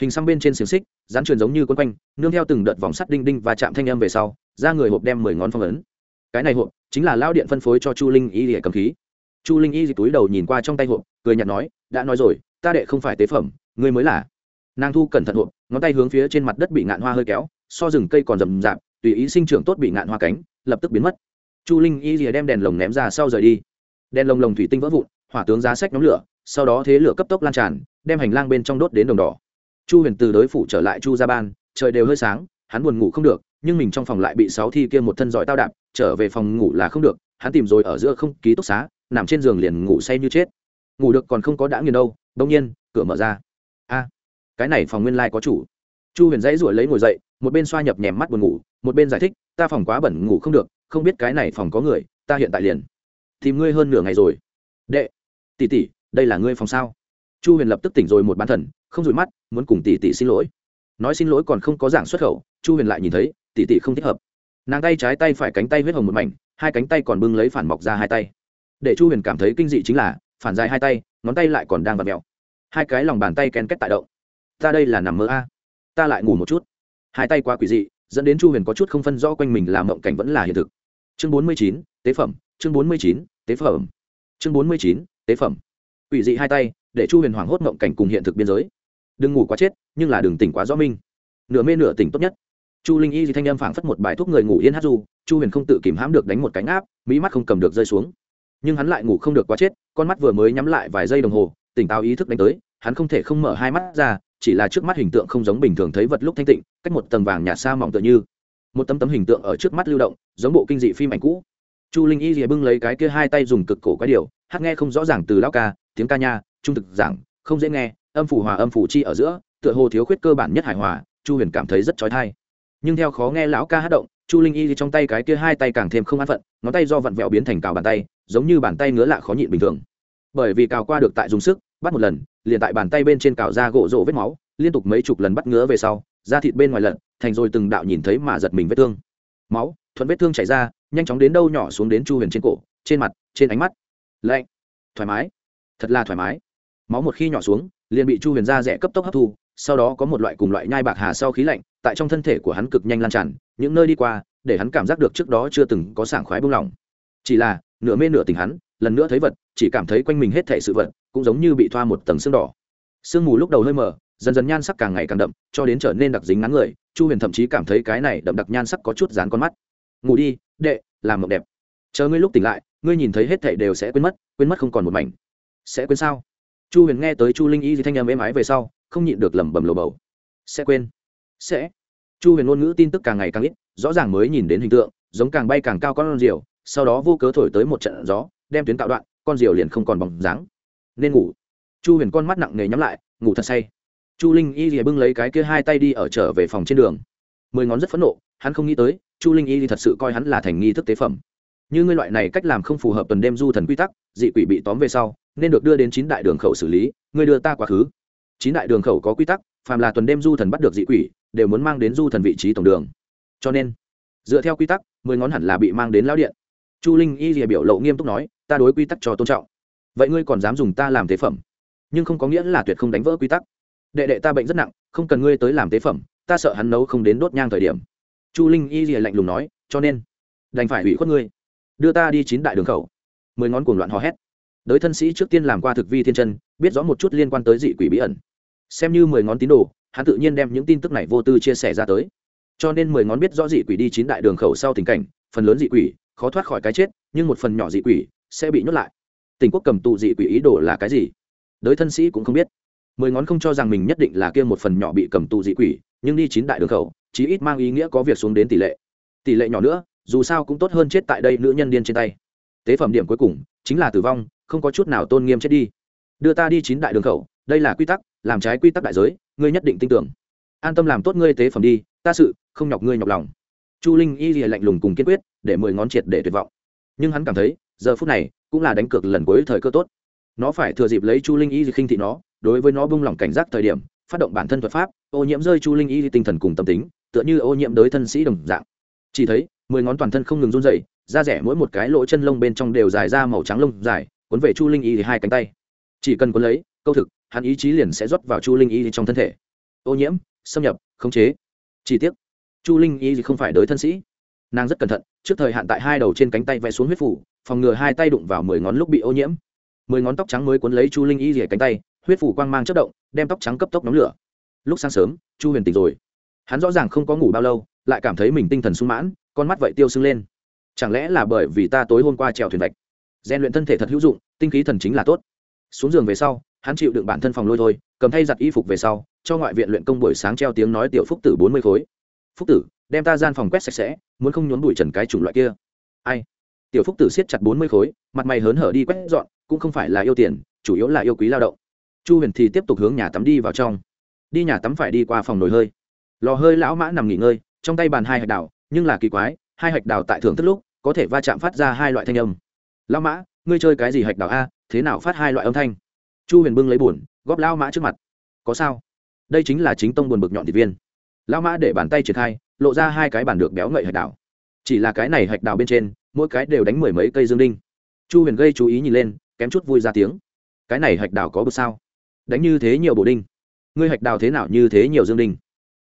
hình xăm bên trên xiềng xích, dán truyền giống như quân quanh, nương theo từng đợt vòng sắt đinh đinh và chạm thanh âm về sau, ra người hộp đem mười ngón phong ấn. Cái này hộp chính là lao điện phân phối cho chu linh y để cầm khí. Chu linh y thì túi đầu nhìn qua trong tay hộp, cười nhạt nói, đã nói rồi, ta đệ không phải tế phẩm, ngươi mới là. Nàng thu cẩn thận hộp, ngón tay hướng phía trên mặt đất bị ngạn hoa hơi kéo, so rừng cây còn rầm rạp, tùy ý sinh trưởng tốt bị ngạn hoa cánh, lập tức biến mất. Chu linh y rìa đem đèn lồng ném ra sau rời đi. Đèn lồng lồng thủy tinh vỡ vụn, hỏa tướng giá sách nhóm lửa, sau đó thế lửa cấp tốc lan tràn, đem hành lang bên trong đốt đến đồng đỏ chu huyền từ đối phủ trở lại chu ra ban, trời đều hơi sáng, hắn buồn ngủ không được, nhưng mình trong phòng lại bị sáu thi kia một thân giỏi tao đạp, trở về phòng ngủ là không được, hắn tìm rồi ở giữa không ký túc xá, nằm trên giường liền ngủ say như chết. Ngủ được còn không có đã nghiền đâu, đông nhiên, cửa mở ra. A, cái này phòng nguyên lai、like、có chủ. Chu huyền dãy ruổi lấy ngồi dậy, một bên xoa nhập nhèm mắt buồn ngủ, một bên giải thích, ta phòng quá bẩn, ngủ không được, không biết cái này phòng có người, ta hiện tại liền tìm ngươi hơn nửa ngày rồi. Đệ, tỷ tỷ, đây là ngươi phòng sao? Chu huyền lập tức tỉnh rồi một bán thần không rủi mắt, muốn cùng tỷ tỷ xin lỗi. Nói xin lỗi còn không có giảng xuất khẩu, chu huyền lại nhìn thấy, tỷ tỷ không thích hợp. Nàng tay trái tay phải cánh tay huyết hồng một mảnh, hai cánh tay còn bưng lấy phản mọc ra hai tay. Để chu huyền cảm thấy kinh dị chính là, phản dài hai tay, ngón tay lại còn đang vặt mẹo hai cái lòng bàn tay ken kết tại động. Ta đây là nằm mơ a. Ta lại ngủ một chút. Hai tay quá quỷ dị, dẫn đến chu huyền có chút không phân rõ quanh mình làm mộng cảnh vẫn là hiện thực. Chương bốn mươi chín, tế phẩm. Chương bốn mươi chín, tế phẩm. Chương bốn mươi chín, tế phẩm. Quỷ dị hai tay, để chu huyền hoảng hốt mộng cảnh cùng hiện thực biên giới đừng ngủ quá chết, nhưng là đừng tỉnh quá rõ minh. Nửa mê nửa tỉnh tốt nhất. Chu linh y thì thanh â m phảng phất một bài thuốc người ngủ yên hát du, chu huyền không tự kìm hãm được đánh một cánh áp mỹ mắt không cầm được rơi xuống. Nhưng hắn lại ngủ không được quá chết, con mắt vừa mới nhắm lại vài giây đồng hồ, tỉnh táo ý thức đánh tới, hắn không thể không mở hai mắt ra, chỉ là trước mắt hình tượng không giống bình thường thấy vật lúc thanh tịnh, cách một tầng vàng nhạt xa mỏng tựa như. Một tấm tấm hình tượng ở trước mắt lưu động, giống bộ kinh dị phim ảnh cũ. Chu linh y rìa bưng lấy cái kia hai tay dùng cực cổ quái điều, hát nghe không rõ ràng từ lao ca, tiếng ca nha, trung thực giảng, không dễ nghe âm phủ hòa âm phủ chi ở giữa, tựa hồ thiếu khuyết cơ bản nhất hài hòa, chu huyền cảm thấy rất trói thai nhưng theo khó nghe lão ca hát động, chu linh y thì trong tay cái kia hai tay càng thêm không an phận, ngón tay do vặn vẹo biến thành cào bàn tay, giống như bàn tay ngứa lạ khó nhịn bình thường. Bởi vì cào qua được tại dùng sức, bắt một lần, liền tại bàn tay bên trên cào ra gỗ rộ vết máu, liên tục mấy chục lần bắt ngứa về sau, da thịt bên ngoài lận thành rồi từng đạo nhìn thấy mà giật mình vết thương. Máu, thuận vết thương chảy ra, nhanh chóng đến đâu nhỏ xuống đến chu huyền trên cổ, trên mặt, trên ánh mắt. Lạnh. Thoải mái. Thật là thoải mái. Máu một khi nhỏ xuống liền bị chu huyền da rẻ cấp tốc hấp thu, sau đó có một loại cùng loại nhai bạc hà sau khí lạnh, tại trong thân thể của hắn cực nhanh lan tràn, những nơi đi qua, để hắn cảm giác được trước đó chưa từng có sảng khoái buông lỏng. Chỉ là, nửa mê nửa tình hắn, lần nữa thấy vật, chỉ cảm thấy quanh mình hết thể sự vật, cũng giống như bị thoa một tầng xương đỏ. Sương mù lúc đầu hơi mờ, dần dần nhan sắc càng ngày càng đậm, cho đến trở nên đặc dính ngắn người, chu huyền thậm chí cảm thấy cái này đậm đặc nhan sắc có chút dán con mắt. Ngủ đi, đệ, làm mộng đẹp. Chờ ngươi lúc tỉnh lại, ngươi nhìn thấy hết thể đều sẽ quên mất quên mất không còn một mảnh. Sẽ quên sao? Chu huyền nghe tới chu linh y di thanh âm êm ái về sau, không nhịn được lẩm bẩm lồ bầu. Sẽ quên. Sẽ. Chu huyền ngôn ngữ tin tức càng ngày càng ít, rõ ràng mới nhìn đến hình tượng, giống càng bay càng cao con diều, sau đó vô cớ thổi tới một trận gió, đem tuyến tạo đoạn, con diều liền không còn bóng dáng. Nên ngủ. Chu huyền con mắt nặng nề nhắm lại, ngủ thật say. Chu linh y thì bưng lấy cái kia hai tay đi ở trở về phòng trên đường. Mười ngón rất phẫn nộ, hắn không nghĩ tới, chu linh y thì thật sự coi hắn là thành nghi thức tế phẩm. Như ngươi loại này cách làm không phù hợp tuần đêm du thần quy tắc, dị quỷ bị tóm về sau nên được đưa đến chín đại đường khẩu xử lý, ngươi đưa ta quá khứ. Chín đại đường khẩu có quy tắc, phàm là tuần đêm du thần bắt được dị quỷ, đều muốn mang đến du thần vị trí tổng đường. Cho nên, dựa theo quy tắc, mười ngón hẳn là bị mang đến lão điện. Chu linh y rìa biểu lộ nghiêm túc nói, ta đối quy tắc cho tôn trọng. Vậy ngươi còn dám dùng ta làm tế phẩm? Nhưng không có nghĩa là tuyệt không đánh vỡ quy tắc. Đệ đệ ta bệnh rất nặng, không cần ngươi tới làm tế phẩm, ta sợ hắn nấu không đến đốt nhang thời điểm. Chu linh y rìa lạnh lùng nói, cho nên, đành phải hủy khuất ngươi. Đưa ta đi chín đại đường khẩu. Mười ngón cuồng loạn hò hét đới thân sĩ trước tiên làm qua thực vi thiên chân, biết rõ một chút liên quan tới dị quỷ bí ẩn. Xem như mười ngón tín đồ, hắn tự nhiên đem những tin tức này vô tư chia sẻ ra tới. Cho nên mười ngón biết rõ dị quỷ đi chín đại đường khẩu sau tình cảnh, phần lớn dị quỷ, khó thoát khỏi cái chết, nhưng một phần nhỏ dị quỷ sẽ bị nhốt lại. Tỉnh quốc cầm tù dị quỷ ý đồ là cái gì? Đới thân sĩ cũng không biết. Mười ngón không cho rằng mình nhất định là kia một phần nhỏ bị cầm tù dị quỷ, nhưng đi chín đại đường khẩu, chí ít mang ý nghĩa có việc xuống đến tỷ lệ. Tỷ lệ nhỏ nữa, dù sao cũng tốt hơn chết tại đây nữ nhân điên trên tay. Tế phẩm điểm cuối cùng chính là tử vong không có chút nào tôn nghiêm chết đi. Đưa ta đi chín đại đường khẩu, đây là quy tắc, làm trái quy tắc đại giới, ngươi nhất định tin tưởng. An tâm làm tốt ngươi tế phẩm đi, ta sự, không nhọc ngươi nhọc lòng. Chu linh y lìa lạnh lùng cùng kiên quyết, để mười ngón triệt để tuyệt vọng. Nhưng hắn cảm thấy, giờ phút này, cũng là đánh cược lần cuối thời cơ tốt. Nó phải thừa dịp lấy chu linh y khinh thị nó, đối với nó bung lỏng cảnh giác thời điểm, phát động bản thân thuật pháp, ô nhiễm rơi chu linh y tinh thần cùng tâm tính, tựa như ô nhiễm đới thân sĩ đồng dạng. Chỉ thấy, mười ngón toàn thân không ngừng run dậy da rẻ mỗi một cái lỗ chân lông bên trong đều dài ra màu trắng lông dài cuốn về chu linh y thì hai cánh tay. Chỉ cần cuốn lấy, câu thực, hắn ý chí liền sẽ rót vào chu linh y trong thân thể. Ô nhiễm, xâm nhập, khống chế. Chi tiết chu linh y thì không phải đới thân sĩ. Nàng rất cẩn thận, trước thời hạn tại hai đầu trên cánh tay vẽ xuống huyết phủ, phòng ngừa hai tay đụng vào mười ngón lúc bị ô nhiễm. Mười ngón tóc trắng mới cuốn lấy chu linh y rỉa cánh tay, huyết phủ quang mang chất động, đem tóc trắng cấp tốc nóng lửa. Lúc sáng sớm, chu huyền tỉnh rồi. Hắn rõ ràng không có ngủ bao lâu, lại cảm thấy mình tinh thần sung mãn, con mắt vậy tiêu sưng lên. Chẳng lẽ là bởi vì ta tối hôm qua trèo thuyền vạch? Rèn luyện thân thể thật hữu dụng, tinh khí thần chính là tốt. Xuống giường về sau, hắn chịu đựng bản thân phòng lôi thôi, cầm thay giặt y phục về sau, cho ngoại viện luyện công buổi sáng treo tiếng nói tiểu phúc tử bốn mươi khối. Phúc tử, đem ta gian phòng quét sạch sẽ, muốn không nhốn bụi trần cái chủng loại kia. Ai? Tiểu phúc tử siết chặt bốn mươi khối, mặt mày hớn hở đi quét dọn, cũng không phải là yêu tiền, chủ yếu là yêu quý lao động. Chu huyền thì tiếp tục hướng nhà tắm đi vào trong. Đi nhà tắm phải đi qua phòng nồi hơi. Lò hơi lão mã nằm nghỉ ngơi, trong tay bàn hai hạch đào, nhưng là kỳ quái, hai hạch đào tại thưởng thức lúc, có thể va chạm phát ra hai loại thanh âm lão mã, ngươi chơi cái gì hạch đào a, thế nào phát hai loại âm thanh? Chu huyền bưng lấy b u ồ n góp lao mã trước mặt. Có sao? Đây chính là chính tông buồn bực nhọn thịt viên. Lão mã để bàn tay triển khai, lộ ra hai cái bàn được béo ngậy hạch đào chỉ là cái này hạch đào bên trên, mỗi cái đều đánh mười mấy cây dương đinh. Chu huyền gây chú ý nhìn lên, kém chút vui ra tiếng. Cái này hạch đào có bực sao? Đánh như thế nhiều bổ đinh. Ngươi hạch đào thế nào như thế nhiều dương đinh?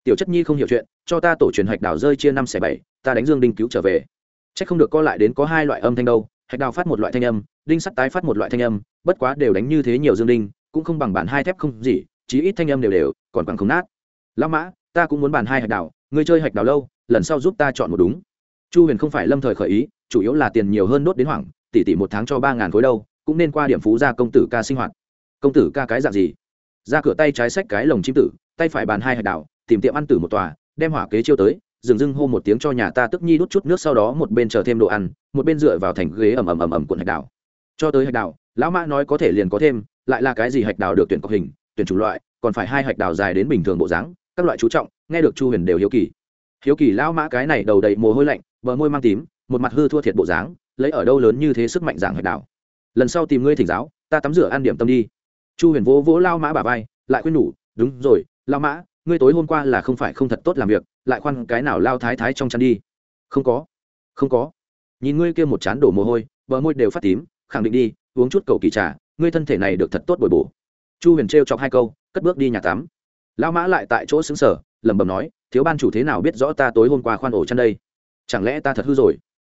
Tiểu chất nhi không hiểu chuyện, cho ta tổ truyền hạch đào rơi chia năm xẻ bảy, ta đánh dương đinh cứu trở về. C h ắ c không được co lại đến có hai loại âm thanh đâu hạch đào phát một loại thanh âm, đinh sắt tái phát một loại thanh âm, bất quá đều đánh như thế nhiều dương đinh, cũng không bằng bản hai thép không gì, chí ít thanh âm đều đều, còn bằng không nát. Lão mã, ta cũng muốn bàn hai hạch đào, ngươi chơi hạch đào lâu, lần sau giúp ta chọn một đúng. Chu huyền không phải lâm thời khởi ý, chủ yếu là tiền nhiều hơn đốt đến hoảng tỷ tỷ một tháng cho ba ngàn khối đâu, cũng nên qua điểm phú ra công tử ca sinh hoạt. Công tử ca cái dạng gì? Ra cửa tay trái xách cái lồng chim tử, tay phải bàn hai hạch đào, tìm tiệm ăn tử một tòa, đem hỏa kế chiêu tới dừng dưng hô một tiếng cho nhà ta tức nhi đút chút nước sau đó một bên chờ thêm đồ ăn, một bên dựa vào thành ghế ầm ầm ầm ầm cuộn hạch đào cho tới hạch đào lão mã nói có thể liền có thêm, lại là cái gì hạch đào được tuyển cọc hình, tuyển chủ loại, còn phải hai hạch đào dài đến bình thường bộ dáng, các loại chú trọng, nghe được chu huyền đều hiếu kỳ. Hiếu kỳ lão mã cái này đầu đầy mồ hôi lạnh, bờ môi mang tím, một mặt hư thua thiệt bộ dáng, lấy ở đâu lớn như thế sức mạnh giảng hạch đào lần sau tìm ngươi thỉnh giáo, ta tắm rửa ăn điểm tâm đi. Chu huyền vỗ vỗ lao mã bà vai, lại khuyên nhủ, đúng rồi lao mã ngươi tối hôm qua là không phải không thật tốt làm việc, lại khoan cái nào lao thái thái trong chăn đi. Không có không có. Nhìn ngươi kia một chán đổ mồ hôi, bờ môi đều phát tím, khẳng định đi, uống chút cầu kỳ trà, ngươi thân thể này được thật tốt bồi bổ. Chu huyền trêu chọc hai câu, cất bước đi nhà tắm. Lao mã lại tại chỗ xứng sở lẩm bẩm nói, thiếu ban chủ thế nào biết rõ ta tối hôm qua khoan ổ chăn đây? Chẳng lẽ ta thật hư rồi?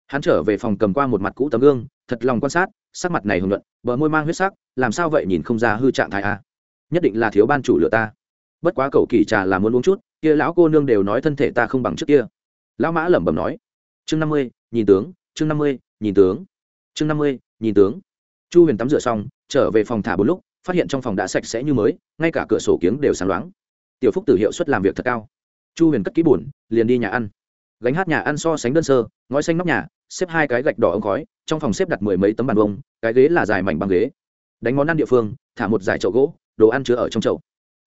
Hắn trở về phòng cầm qua một mặt cũ tấm gương, thật lòng quan sát, sắc mặt này hùng luận bờ môi mang huyết sắc, làm sao vậy nhìn không ra hư trạng thái a? À? nhất định là thiếu ban chủ lựa ta bất quá cậu kỳ trà là muốn uống chút, kia lão cô nương đều nói thân thể ta không bằng trước kia. Lão mã lẩm bẩm nói. Chương năm mươi, nhìn tướng, chương năm mươi, nhìn tướng. Chương năm mươi, nhìn tướng. Chu huyền tắm rửa xong, trở về phòng thả bốn lúc, phát hiện trong phòng đã sạch sẽ như mới, ngay cả cửa sổ kiếng đều sáng loáng. Tiểu phúc tử hiệu suất làm việc thật cao. Chu huyền cất ký b liền đi nhà ăn. Gánh hát nhà ăn so sánh đơn sơ, ngói xanh nóc nhà, xếp hai cái gạch đỏ ống khói, trong phòng xếp đặt mười mấy tấm bàn bông cái ghế là dài mảnh bằng ghế. Đánh món ăn địa phương, thả một dải chậu gỗ, đồ ăn chứa ở trong chậu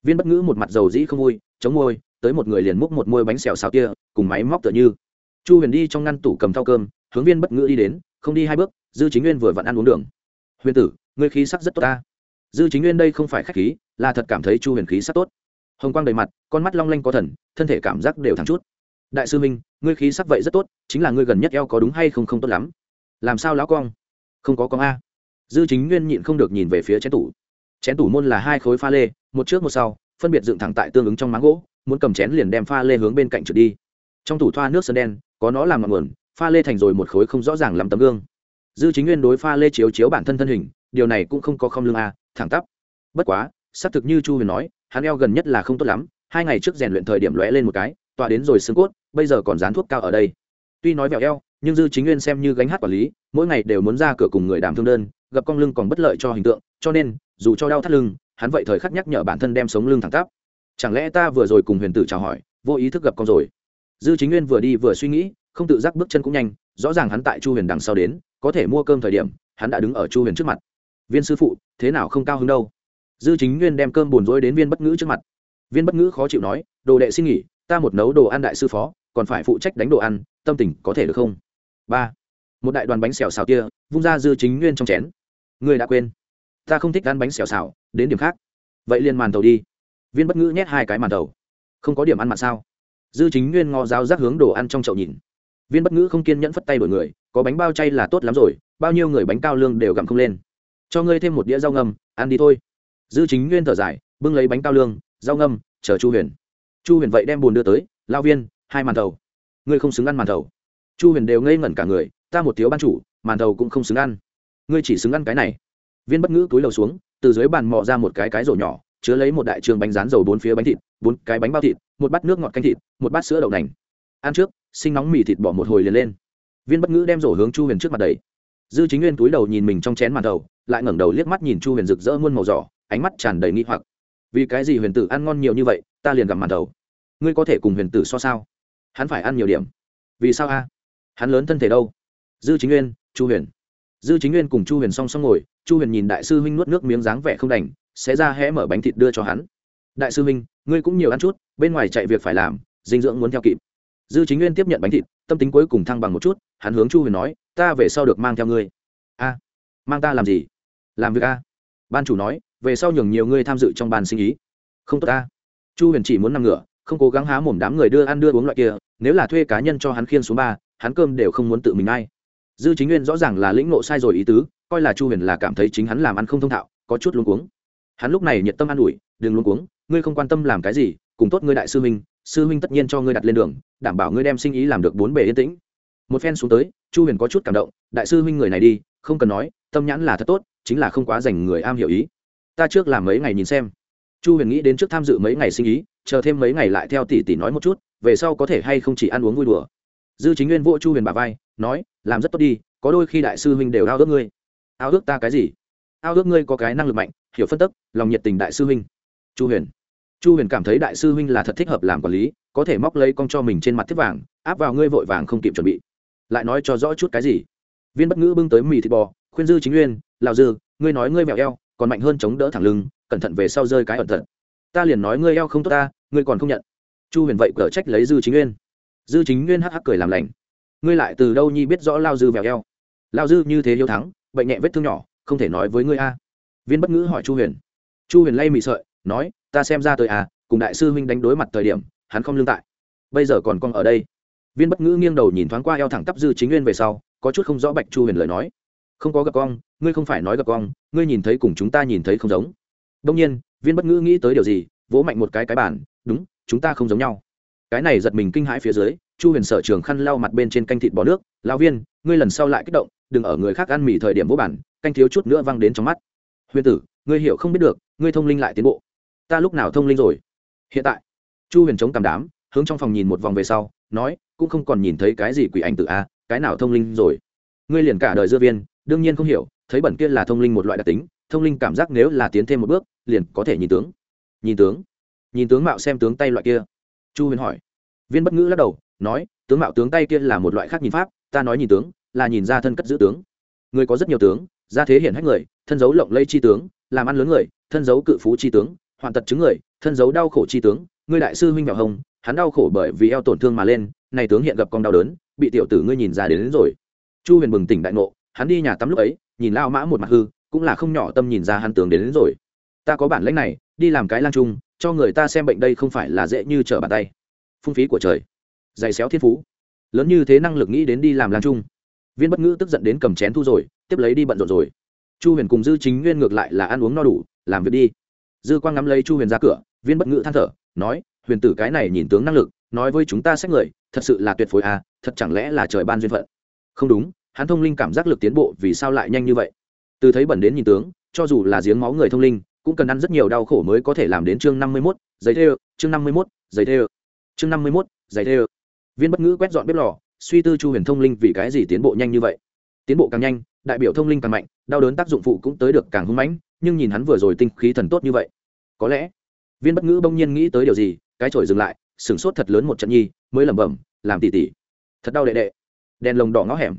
viên bất ngữ một mặt dầu dĩ không vui, chống môi, tới một người liền múc một môi bánh xèo xào kia, cùng máy móc tựa như. Chu huyền đi trong ngăn tủ cầm thau cơm, hướng viên bất ngữ đi đến, không đi hai bước, dư chính nguyên vừa vặn ăn uống đường. Huyền tử, ngươi khí sắc rất tốt ta. Dư chính nguyên đây không phải khách khí, là thật cảm thấy chu huyền khí sắc tốt. Hồng quang đầy mặt, con mắt long lanh có thần, thân thể cảm giác đều thẳng chút. Đại sư minh, ngươi khí sắc vậy rất tốt, chính là ngươi gần nhất eo có đúng hay không không tốt lắm. Làm sao lão cong? Không có con a. Dư chính nguyên nhịn không được nhìn về phía chén tủ. Chén tủ môn là hai khối pha lê một trước một sau, phân biệt dựng thẳng tại tương ứng trong máng gỗ, muốn cầm chén liền đem pha lê hướng bên cạnh trượt đi. Trong tủ thoa nước sơn đen, có nó làm ngọn nguồn, pha lê thành rồi một khối không rõ ràng lắm tấm gương. Dư chính nguyên đối pha lê chiếu chiếu bản thân thân hình, điều này cũng không có không lương a thẳng tắp. Bất quá, xác thực như chu huyền nói, hắn eo gần nhất là không tốt lắm, hai ngày trước rèn luyện thời điểm lóe lên một cái tọa đến rồi xương cốt, bây giờ còn dán thuốc cao ở đây. Tuy nói vẹo eo, nhưng dư chính nguyên xem như gánh hát quản lý, mỗi ngày đều muốn ra cửa cùng người đàm thương đơn, gặp cong lưng còn bất lợi cho hình tượng, cho nên, dù cho đau thắt lưng hắn vậy thời khắc nhắc nhở bản thân đem sống lưng thẳng tắp. Chẳng lẽ ta vừa rồi cùng huyền tử chào hỏi, vô ý thức gặp con rồi? Dư chính nguyên vừa đi vừa suy nghĩ, không tự giác bước chân cũng nhanh, rõ ràng hắn tại chu huyền đằng sau đến, có thể mua cơm thời điểm, hắn đã đứng ở chu huyền trước mặt. Viên sư phụ, thế nào không cao hứng đâu? Dư chính nguyên đem cơm bùn rối đến viên bất ngữ trước mặt. Viên bất ngữ khó chịu nói, đồ đệ xin nghỉ, ta một nấu đồ ăn đại sư phó, còn phải phụ trách đánh đồ ăn, tâm tình có thể được không? Ba. Một đại đoàn bánh xèo xào kia, vung ra dư chính nguyên trong chén. Người đã quên ta không thích ăn bánh xèo xào, đến điểm khác. Vậy liền màn tàu đi. Viên bất ngữ nhét hai cái màn tàu. Không có điểm ăn mặn sao? Dư chính nguyên ngò giáo giác hướng đồ ăn trong chậu nhìn. Viên bất ngữ không kiên nhẫn phất tay đổi người, có bánh bao chay là tốt lắm rồi, bao nhiêu người bánh cao lương đều gặm không lên. Cho ngươi thêm một đĩa rau ngâm, ăn đi thôi. Dư chính nguyên thở dài, bưng lấy bánh cao lương, rau ngâm, chờ chu huyền. Chu huyền vậy đem bùn đưa tới lao viên, hai màn thầu ngươi không xứng ăn màn thầu chu huyền đều ngây ngẩn cả người, ta một thiếu ban chủ, màn thầu cũng không xứng ăn. Ngươi chỉ xứng ăn cái này viên bất ngữ túi lầu xuống, từ dưới bàn mò ra một cái cái rổ nhỏ, chứa lấy một đại trường bánh rán dầu bốn phía bánh thịt, bốn cái bánh bao thịt, một bát nước ngọt canh thịt, một bát sữa đậu nành. Ăn trước, sinh nóng mì thịt bỏ một hồi liền lên. Viên bất ngữ đem rổ hướng chu huyền trước mặt đầy dư chính nguyên túi đầu nhìn mình trong chén màn đầu, lại ngẩng đầu liếc mắt nhìn chu huyền rực rỡ muôn màu giỏ ánh mắt tràn đầy nghi hoặc. Vì cái gì huyền tử ăn ngon nhiều như vậy, ta liền gặp màn đầu. Ngươi có thể cùng huyền tử so sao? Hắn phải ăn nhiều điểm. Vì sao a? Hắn lớn thân thể đâu? Dư chính nguyên, chu huyền dư chính nguyên cùng chu huyền song song ngồi, chu huyền nhìn đại sư huynh nuốt nước miếng dáng vẻ không đành, sẽ ra hẽ mở bánh thịt đưa cho hắn. Đại sư huynh, ngươi cũng nhiều ăn chút, bên ngoài chạy việc phải làm, dinh dưỡng muốn theo kịp. Dư chính nguyên tiếp nhận bánh thịt, tâm tính cuối cùng thăng bằng một chút, hắn hướng chu huyền nói, ta về sau được mang theo ngươi. A, mang ta làm gì? Làm việc a. Ban chủ nói, về sau nhường nhiều ngươi tham dự trong bàn sinh ý. Không tốt ta chu huyền chỉ muốn nằm ngửa, không cố gắng há mồm đám người đưa ăn đưa uống loại kia, nếu là thuê cá nhân cho hắn khiên xuống ba, hắn cơm đều không muốn tự mình ai dư chính nguyên rõ ràng là lĩnh ngộ sai rồi ý tứ, coi là chu huyền là cảm thấy chính hắn làm ăn không thông thạo, có chút luống cuống. Hắn lúc này nhiệt tâm an ủi, đừng luống cuống, ngươi không quan tâm làm cái gì, cùng tốt ngươi đại sư huynh sư huynh tất nhiên cho ngươi đặt lên đường, đảm bảo ngươi đem sinh ý làm được bốn bề yên tĩnh. Một phen xuống tới, chu huyền có chút cảm động, đại sư huynh người này đi, không cần nói, tâm nhãn là thật tốt, chính là không quá dành người am hiểu ý. Ta trước làm mấy ngày nhìn xem. Chu huyền nghĩ đến trước tham dự mấy ngày sinh ý, chờ thêm mấy ngày lại theo tỷ tỷ nói một chút, về sau có thể hay không chỉ ăn uống vui đùa. Dư chính nguyên vỗ chu huyền bà vai nói, làm rất tốt đi, có đôi khi đại sư huynh đều ao ước ngươi. Ao ước ta cái gì? Ao ước ngươi có cái năng lực mạnh, hiểu phân tức lòng nhiệt tình đại sư huynh. Chu huyền. Chu huyền cảm thấy đại sư huynh là thật thích hợp làm quản lý, có thể móc lấy con cho mình trên mặt thiết vàng, áp vào ngươi vội vàng không kịp chuẩn bị. Lại nói cho rõ chút cái gì? Viên bất ngữ bưng tới mì thịt bò, khuyên dư chính nguyên lào dư, ngươi nói ngươi mèo eo, còn mạnh hơn chống đỡ thẳng lưng, cẩn thận về sau rơi cái ẩn thận. Ta liền nói ngươi eo không tốt ta, ngươi còn không nhận. Chu huyền vậy cở trách lấy dư chính nguyên dư chính nguyên hắc hắc cười làm lành ngươi lại từ đâu nhi biết rõ lao dư vèo eo? Lao dư như thế hiếu thắng, bệnh nhẹ vết thương nhỏ, không thể nói với ngươi a. Viên bất ngữ hỏi chu huyền. Chu huyền lay mị sợi, nói, ta xem ra tới à cùng đại sư huynh đánh đối mặt thời điểm, hắn không lương tại. Bây giờ còn con ở đây. Viên bất ngữ nghiêng đầu nhìn thoáng qua eo thẳng tắp dư chính nguyên về sau, có chút không rõ bạch chu huyền lời nói. Không có gặp con, ngươi không phải nói gặp con, ngươi nhìn thấy cùng chúng ta nhìn thấy không giống. Đông nhiên, viên bất ngữ nghĩ tới điều gì, vỗ mạnh một cái cái bản đúng, chúng ta không giống nhau. Cái này giật mình kinh hãi phía dưới chu huyền sở trường khăn lau mặt bên trên canh thịt bò nước lao viên, ngươi lần sau lại kích động, đừng ở người khác ăn mì thời điểm vô bản, canh thiếu chút nữa văng đến trong mắt. Huyền tử, ngươi hiểu không biết được, ngươi thông linh lại tiến bộ. Ta lúc nào thông linh rồi? Hiện tại. Chu huyền chống tàm đám, hướng trong phòng nhìn một vòng về sau, nói, cũng không còn nhìn thấy cái gì quỷ anh tử a cái nào thông linh rồi? Ngươi liền cả đời dưa viên, đương nhiên không hiểu, thấy bẩn kia là thông linh một loại đặc tính, thông linh cảm giác nếu là tiến thêm một bước, liền có thể nhìn tướng. Nhìn tướng? Nhìn tướng mạo xem tướng tay loại kia? Chu huyền hỏi. Viên bất ngữ lắc đầu nói tướng mạo tướng tay kia là một loại khác nhìn pháp ta nói nhìn tướng là nhìn ra thân cất giữ tướng. Người có rất nhiều tướng ra thế hiển hách người thân dấu lộng lây chi tướng làm ăn lớn người thân dấu cự phú chi tướng hoạn tật chứng người thân dấu đau khổ chi tướng. Ngươi đại sư huynh vào hồng hắn đau khổ bởi vì eo tổn thương mà lên này tướng hiện gặp con đau đớn bị tiểu tử ngươi nhìn ra đến, đến rồi. Chu huyền bừng tỉnh đại ngộ hắn đi nhà tắm lúc ấy nhìn lao mã một mặt hư cũng là không nhỏ tâm nhìn ra hắn tướng đến, đến rồi. Ta có bản lãnh này đi làm cái lang trung cho người ta xem bệnh đây không phải là dễ như trở bàn tay. Phung phí của trời dày xéo thiên phú. Lớn như thế năng lực nghĩ đến đi làm làm trung. Viên bất ngữ tức giận đến cầm chén thu rồi, tiếp lấy đi bận rộn rồi. Chu huyền cùng dư chính nguyên ngược lại là ăn uống no đủ, làm việc đi. Dư quang ngắm lấy chu huyền ra cửa, viên bất ngữ than thở, nói, huyền tử cái này nhìn tướng năng lực, nói với chúng ta xét người, thật sự là tuyệt phối à thật chẳng lẽ là trời ban duyên phận? Không đúng, hắn thông linh cảm giác lực tiến bộ vì sao lại nhanh như vậy? Từ thấy bẩn đến nhìn tướng, cho dù là giếng máu người thông linh, cũng cần ăn rất nhiều đau khổ mới có thể làm đến chương năm mươi mốt, giấy thê chương năm mươi mốt, giấy thê chương năm mươi mốt, giấy thê viên bất ngữ quét dọn bếp lò, suy tư chu huyền thông linh vì cái gì tiến bộ nhanh như vậy. Tiến bộ càng nhanh, đại biểu thông linh càng mạnh, đau đớn tác dụng phụ cũng tới được càng hưng mãnh, nhưng nhìn hắn vừa rồi tinh khí thần tốt như vậy, có lẽ viên bất ngữ bỗng nhiên nghĩ tới điều gì, cái chổi dừng lại, sửng sốt thật lớn một trận nhi, mới lẩm bẩm, làm tỉ tỉ, thật đau đệ đệ. Đèn lồng đỏ ngõ hẻm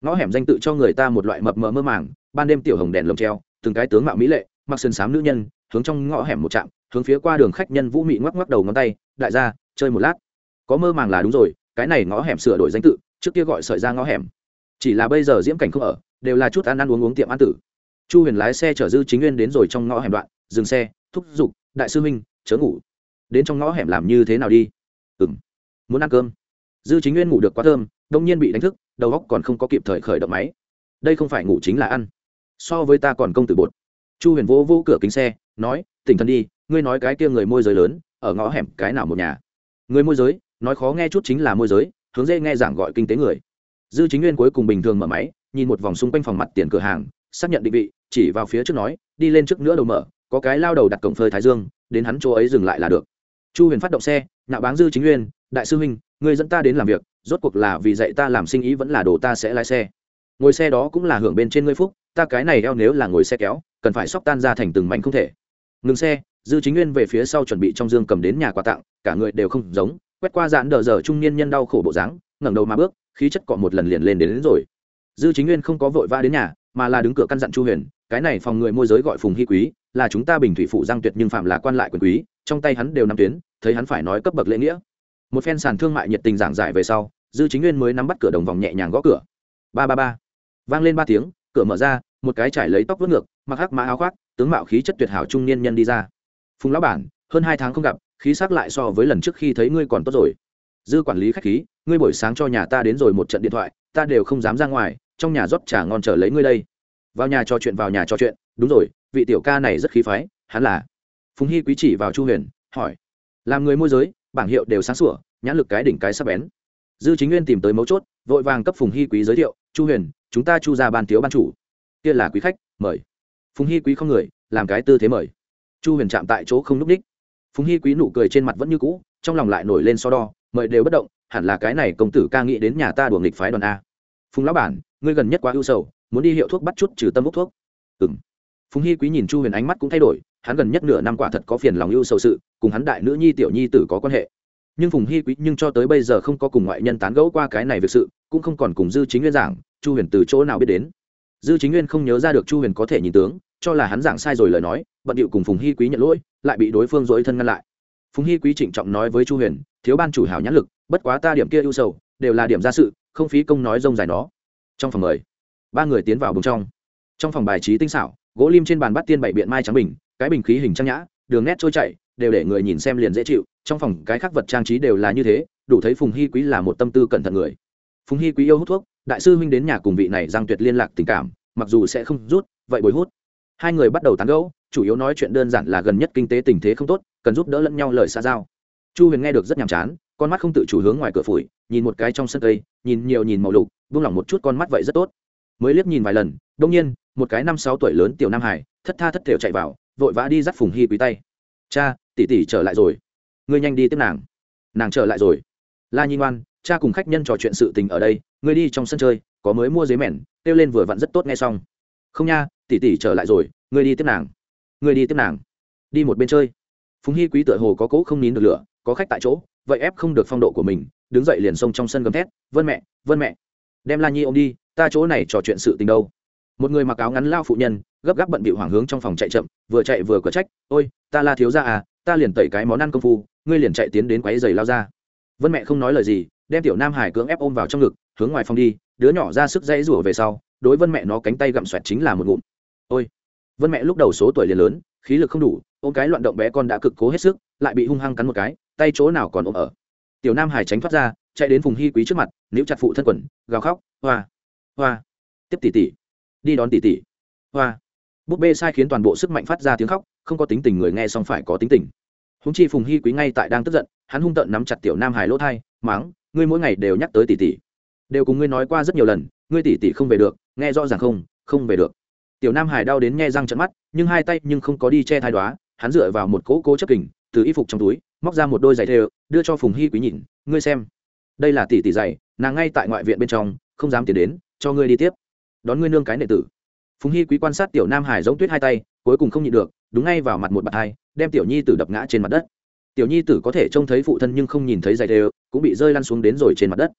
ngõ hẻm danh tự cho người ta một loại mập mờ mơ màng, ban đêm tiểu hồng đèn lồng treo, từng cái tướng mạo mỹ lệ, mặc sườn xám nữ nhân, hướng trong ngõ hẻm một trạm, hướng phía qua đường khách nhân vũ mị ngoắc ngoắc đầu ngón tay, đại gia, chơi một lát có mơ màng là đúng rồi, cái này ngõ hẻm sửa đổi danh tự, trước kia gọi sợi ra ngõ hẻm. Chỉ là bây giờ diễm cảnh không ở, đều là chút ăn ăn uống uống tiệm ăn tử. Chu huyền lái xe chở dư chính nguyên đến rồi trong ngõ hẻm đoạn, dừng xe, thúc giục, đại sư minh chớ ngủ. Đến trong ngõ hẻm làm như thế nào đi? Ừ m muốn ăn cơm. Dư chính nguyên ngủ được quá thơm, đông nhiên bị đánh thức, đầu óc còn không có kịp thời khởi động máy. Đây không phải ngủ chính là ăn. So với ta còn công tử bột. Chu huyền vô vô cửa kính xe, nói, tỉnh thần đi, ngươi nói cái kia người môi giới lớn, ở ngõ hẻm cái nào một nhà? Người môi giới nói khó nghe chút chính là môi giới, hướng dễ nghe giảng gọi kinh tế người. Dư chính nguyên cuối cùng bình thường mở máy, nhìn một vòng xung quanh phòng mặt tiền cửa hàng, xác nhận định vị, chỉ vào phía trước nói, đi lên trước nữa đầu mở, có cái lao đầu đặt cổng phơi thái dương, đến hắn chỗ ấy dừng lại là được. Chu huyền phát động xe nạo báng dư chính nguyên, đại sư huynh, người dẫn ta đến làm việc, rốt cuộc là vì dạy ta làm sinh ý vẫn là đồ ta sẽ lái xe. Ngồi xe đó cũng là hưởng bên trên ngươi phúc, ta cái này eo nếu là ngồi xe kéo, cần phải sóc tan ra thành từng mảnh không thể. Ngừng xe, dư chính nguyên về phía sau chuẩn bị trong dương cầm đến nhà quà tặng, cả người đều không giống quét qua dạn đờ giờ trung niên nhân đau khổ bộ dáng ngẩng đầu mà bước khí chất cọ một lần liền lên đến, đến rồi. Dư chính nguyên không có vội vã đến nhà mà là đứng cửa căn dặn chu huyền cái này phòng người môi giới gọi phùng hy quý là chúng ta bình thủy phụ giang tuyệt nhưng phạm là quan lại quyền quý trong tay hắn đều nắm tuyến thấy hắn phải nói cấp bậc lễ nghĩa. Một phen sàn thương mại nhiệt tình giảng giải về sau dư chính nguyên mới nắm bắt cửa đồng vòng nhẹ nhàng gõ cửa. Ba ba ba. Vang lên ba tiếng cửa mở ra một cái trải lấy tóc vớt ngược mặc hắc mã áo khoác tướng mạo khí chất tuyệt hảo trung niên nhân đi ra. Phùng lão bản hơn hai tháng không gặp khí sắc lại so với lần trước khi thấy ngươi còn tốt rồi. Dư quản lý khách khí, ngươi buổi sáng cho nhà ta đến rồi một trận điện thoại, ta đều không dám ra ngoài, trong nhà rót trà ngon chờ lấy ngươi đây. Vào nhà trò chuyện, vào nhà trò chuyện. Đúng rồi, vị tiểu ca này rất khí phái, hắn là phùng hy quý chỉ vào chu huyền, hỏi. Làm người môi giới, bảng hiệu đều sáng sủa, nhãn lực cái đỉnh cái sắp bén. Dư chính nguyên tìm tới mấu chốt, vội vàng cấp phùng hy quý giới thiệu, chu huyền, chúng ta chu ra ban thiếu ban chủ. Kia là quý khách, mời. Phùng hy quý không người, làm cái tư thế mời. Chu huyền chạm tại chỗ không núp ních phùng hy quý nụ cười trên mặt vẫn như cũ, trong lòng lại nổi lên so đo, mời đều bất động, hẳn là cái này công tử ca nghĩ đến nhà ta đuổi nghịch phái đoàn a. Phùng lão bản, ngươi gần nhất quá ưu sầu, muốn đi hiệu thuốc bắt chút trừ tâm hút thuốc. Ừ m phùng hy quý nhìn chu huyền ánh mắt cũng thay đổi, hắn gần nhất nửa năm quả thật có phiền lòng ưu sầu sự, cùng hắn đại nữ nhi tiểu nhi tử có quan hệ. Nhưng phùng hy quý nhưng cho tới bây giờ không có cùng ngoại nhân tán gẫu qua cái này việc sự, cũng không còn cùng dư chính nguyên giảng, chu huyền từ chỗ nào biết đến. Dư chính nguyên không nhớ ra được chu huyền có thể nhìn tướng cho là hắn giảng sai rồi lời nói, bận điệu cùng phùng hy quý nhận lỗi, lại bị đối phương dối thân ngăn lại. Phùng hy quý trịnh trọng nói với chu huyền, thiếu ban chủ hảo nhãn lực, bất quá ta điểm kia ưu sầu, đều là điểm ra sự, không phí công nói rông dài nó. Trong phòng mời, ba người tiến vào bùng trong. Trong phòng bài trí tinh xảo, gỗ lim trên bàn bắt tiên bảy biện mai trắng bình, cái bình khí hình trang nhã, đường nét trôi chảy, đều để người nhìn xem liền dễ chịu, trong phòng cái khác vật trang trí đều là như thế, đủ thấy phùng hy quý là một tâm tư cẩn thận người. Phùng hy quý yêu hút thuốc, đại sư huynh đến nhà cùng vị này giang tuyệt liên lạc tình cảm, mặc dù sẽ không rút, vậy bồi hút hai người bắt đầu tán gẫu, chủ yếu nói chuyện đơn giản là gần nhất kinh tế tình thế không tốt, cần giúp đỡ lẫn nhau lời xa giao. Chu huyền nghe được rất nhàm chán, con mắt không tự chủ hướng ngoài cửa phủi, nhìn một cái trong sân cây, nhìn nhiều nhìn màu lục, buông lỏng một chút con mắt vậy rất tốt. Mới liếc nhìn vài lần đông nhiên, một cái năm sáu tuổi lớn tiểu nam hải, thất tha thất thểu chạy vào, vội vã đi dắt phùng hy quý tay. Cha, tỷ tỷ trở lại rồi. Ngươi nhanh đi tiếp nàng. Nàng trở lại rồi. La nhi ngoan, cha cùng khách nhân trò chuyện sự tình ở đây, ngươi đi trong sân chơi, có mới mua giấy mẻn kêu lên vừa vặn rất tốt nghe xong không nha, tỷ tỷ trở lại rồi, ngươi đi tiếp nàng. Ngươi đi tiếp nàng. Đi một bên chơi. Phùng hy quý tựa hồ có cỗ không nín được lửa, có khách tại chỗ, vậy ép không được phong độ của mình, đứng dậy liền xông trong sân gầm thét, vân mẹ vân mẹ, đem la nhi ô m đi, ta chỗ này trò chuyện sự tình đâu. Một người mặc áo ngắn lao phụ nhân, gấp gáp bận bị hoảng hướng trong phòng chạy chậm, vừa chạy vừa cửa trách, ôi, ta la thiếu ra à ta liền tẩy cái món ăn công phu, ngươi liền chạy tiến đến quáy giày lao ra. Vân mẹ không nói lời gì, đem tiểu nam hải cưỡng ép ôm vào trong ngực, hướng ngoài phòng đi, đứa nhỏ ra sức dãy rủa về sau đối vân mẹ nó cánh tay gặm xoẹt chính là một ngụm. Ôi, vân mẹ lúc đầu số tuổi liền lớn, khí lực không đủ, ôm cái loạn động bé con đã cực cố hết sức, lại bị hung hăng cắn một cái, tay chỗ nào còn ôm ở. Tiểu nam hải tránh thoát ra, chạy đến phùng hy quý trước mặt, níu chặt phụ thân quần, gào khóc, hoa hoa. Tiếp tỷ tỷ, đi đón tỷ tỷ. Hoa. Búp bê sai khiến toàn bộ sức mạnh phát ra tiếng khóc, không có tính tình người nghe xong phải có tính tình. Húng chi phùng hy quý ngay tại đang tức giận, hắn hung tợn nắm chặt tiểu nam hải lỗ thai, máng, ngươi mỗi ngày đều nhắc tới tỷ tỷ. Đều cùng ngươi nói qua rất nhiều lần, ngươi tỷ tỷ không về được nghe rõ ràng không không về được. Tiểu nam hải đau đến nghe răng trận mắt, nhưng hai tay nhưng không có đi che thai đoá hắn dựa vào một cỗ cố chấp kình, từ y phục trong túi, móc ra một đôi giày thêu, đưa cho phùng hy quý nhìn, ngươi xem, đây là tỷ tỷ giày, nàng ngay tại ngoại viện bên trong, không dám tiến đến, cho ngươi đi tiếp. Đón ngươi nương cái nệ tử. Phùng hy quý quan sát tiểu nam hải giống tuyết hai tay, cuối cùng không nhịn được, đúng ngay vào mặt một bạt hai, đem tiểu nhi tử đập ngã trên mặt đất. Tiểu nhi tử có thể trông thấy phụ thân nhưng không nhìn thấy giày đều cũng bị rơi lăn xuống đến rồi trên mặt đất.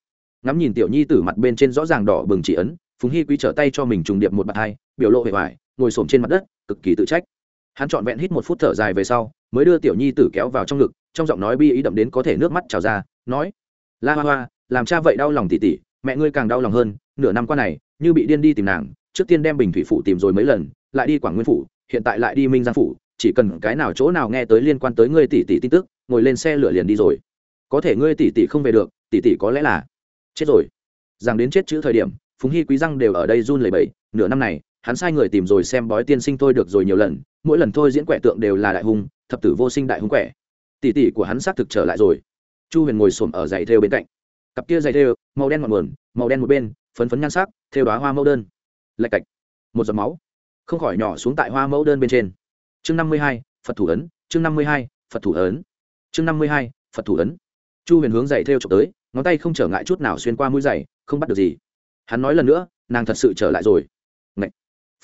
Ngắm nhìn tiểu nhi tử mặt bên trên rõ ràng đỏ bừng chỉ ấn phùng hy quý trở tay cho mình trùng điệp một bạt hai, biểu lộ vẻ vải ngồi xổm trên mặt đất, cực kỳ tự trách. Hắn trọn vẹn hít một phút thở dài về sau, mới đưa tiểu nhi tử kéo vào trong ngực, trong giọng nói bi ý đậm đến có thể nước mắt trào ra, nói, la hoa hoa, làm cha vậy đau lòng tỉ tỉ mẹ ngươi càng đau lòng hơn, nửa năm qua này, như bị điên đi tìm nàng, trước tiên đem bình thủy phủ tìm rồi mấy lần, lại đi quảng nguyên phủ, hiện tại lại đi minh giang phủ, chỉ cần cái nào chỗ nào nghe tới liên quan tới ngươi tỷ tỷ tin tức, ngồi lên xe lửa liền đi rồi. Có thể ngươi tỷ tỷ không về được, tỷ tỷ có lẽ là chết rồi. Rằng đến chết chữ thời điểm phùng hy quý răng đều ở đây run lẩy bẩy. Nửa năm này, hắn sai người tìm rồi xem bói tiên sinh thôi được rồi nhiều lần, mỗi lần thôi diễn quẻ tượng đều là đại hung, thập tử vô sinh đại hung quẻ. Tỷ tỷ của hắn xác thực trở lại rồi. Chu huyền ngồi xổm ở giày thêu bên cạnh. Cặp kia giày thêu, màu đen ngọn nguồn, màu đen một bên, phấn phấn nhan sắc, thêu đoá hoa mẫu đơn. Lạch cạch. Một giọt máu. Không khỏi nhỏ xuống tại hoa mẫu đơn bên trên. Chương năm mươi hai, phật thủ ấn, chương năm mươi hai, phật thủ ấn. Chương năm mươi hai, phật thủ ấn. Chu huyền hướng giày thêu trộm tới, ngón tay không trở ngại chút nào xuyên qua mũi giày, không bắt được gì hắn nói lần nữa, nàng thật sự trở lại rồi. Ngậy.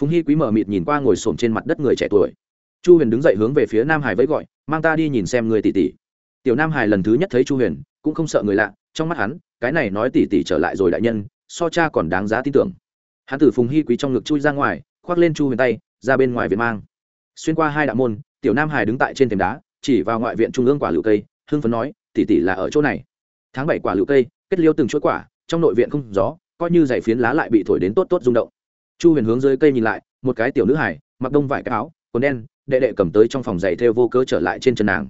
phùng hy quý mở mịt nhìn qua ngồi xổm trên mặt đất người trẻ tuổi. Chu huyền đứng dậy hướng về phía nam hải với gọi, mang ta đi nhìn xem người tỷ tỷ. Tiểu nam hải lần thứ nhất thấy chu huyền, cũng không sợ người lạ, trong mắt hắn, cái này nói tỷ tỷ trở lại rồi đại nhân, so cha còn đáng giá tin tưởng. Hắn từ phùng hy quý trong ngực chui ra ngoài, khoác lên chu huyền tay, ra bên ngoài viện mang. Xuyên qua hai đạo môn, tiểu nam hải đứng tại trên thềm đá, chỉ vào ngoại viện trung ương quả lựu cây, hưng phấn nói, tỷ tỷ là ở chỗ này. Tháng bảy quả lựu cây, kết liêu từng chuỗi quả, trong nội viện không gió coi như giày phiến lá lại bị thổi đến tốt tốt rung động. Chu huyền hướng dưới cây nhìn lại, một cái tiểu nữ hải mặc đông vải cái áo, quần đen, đệ đệ cầm tới trong phòng giày theo vô cớ trở lại trên chân nàng.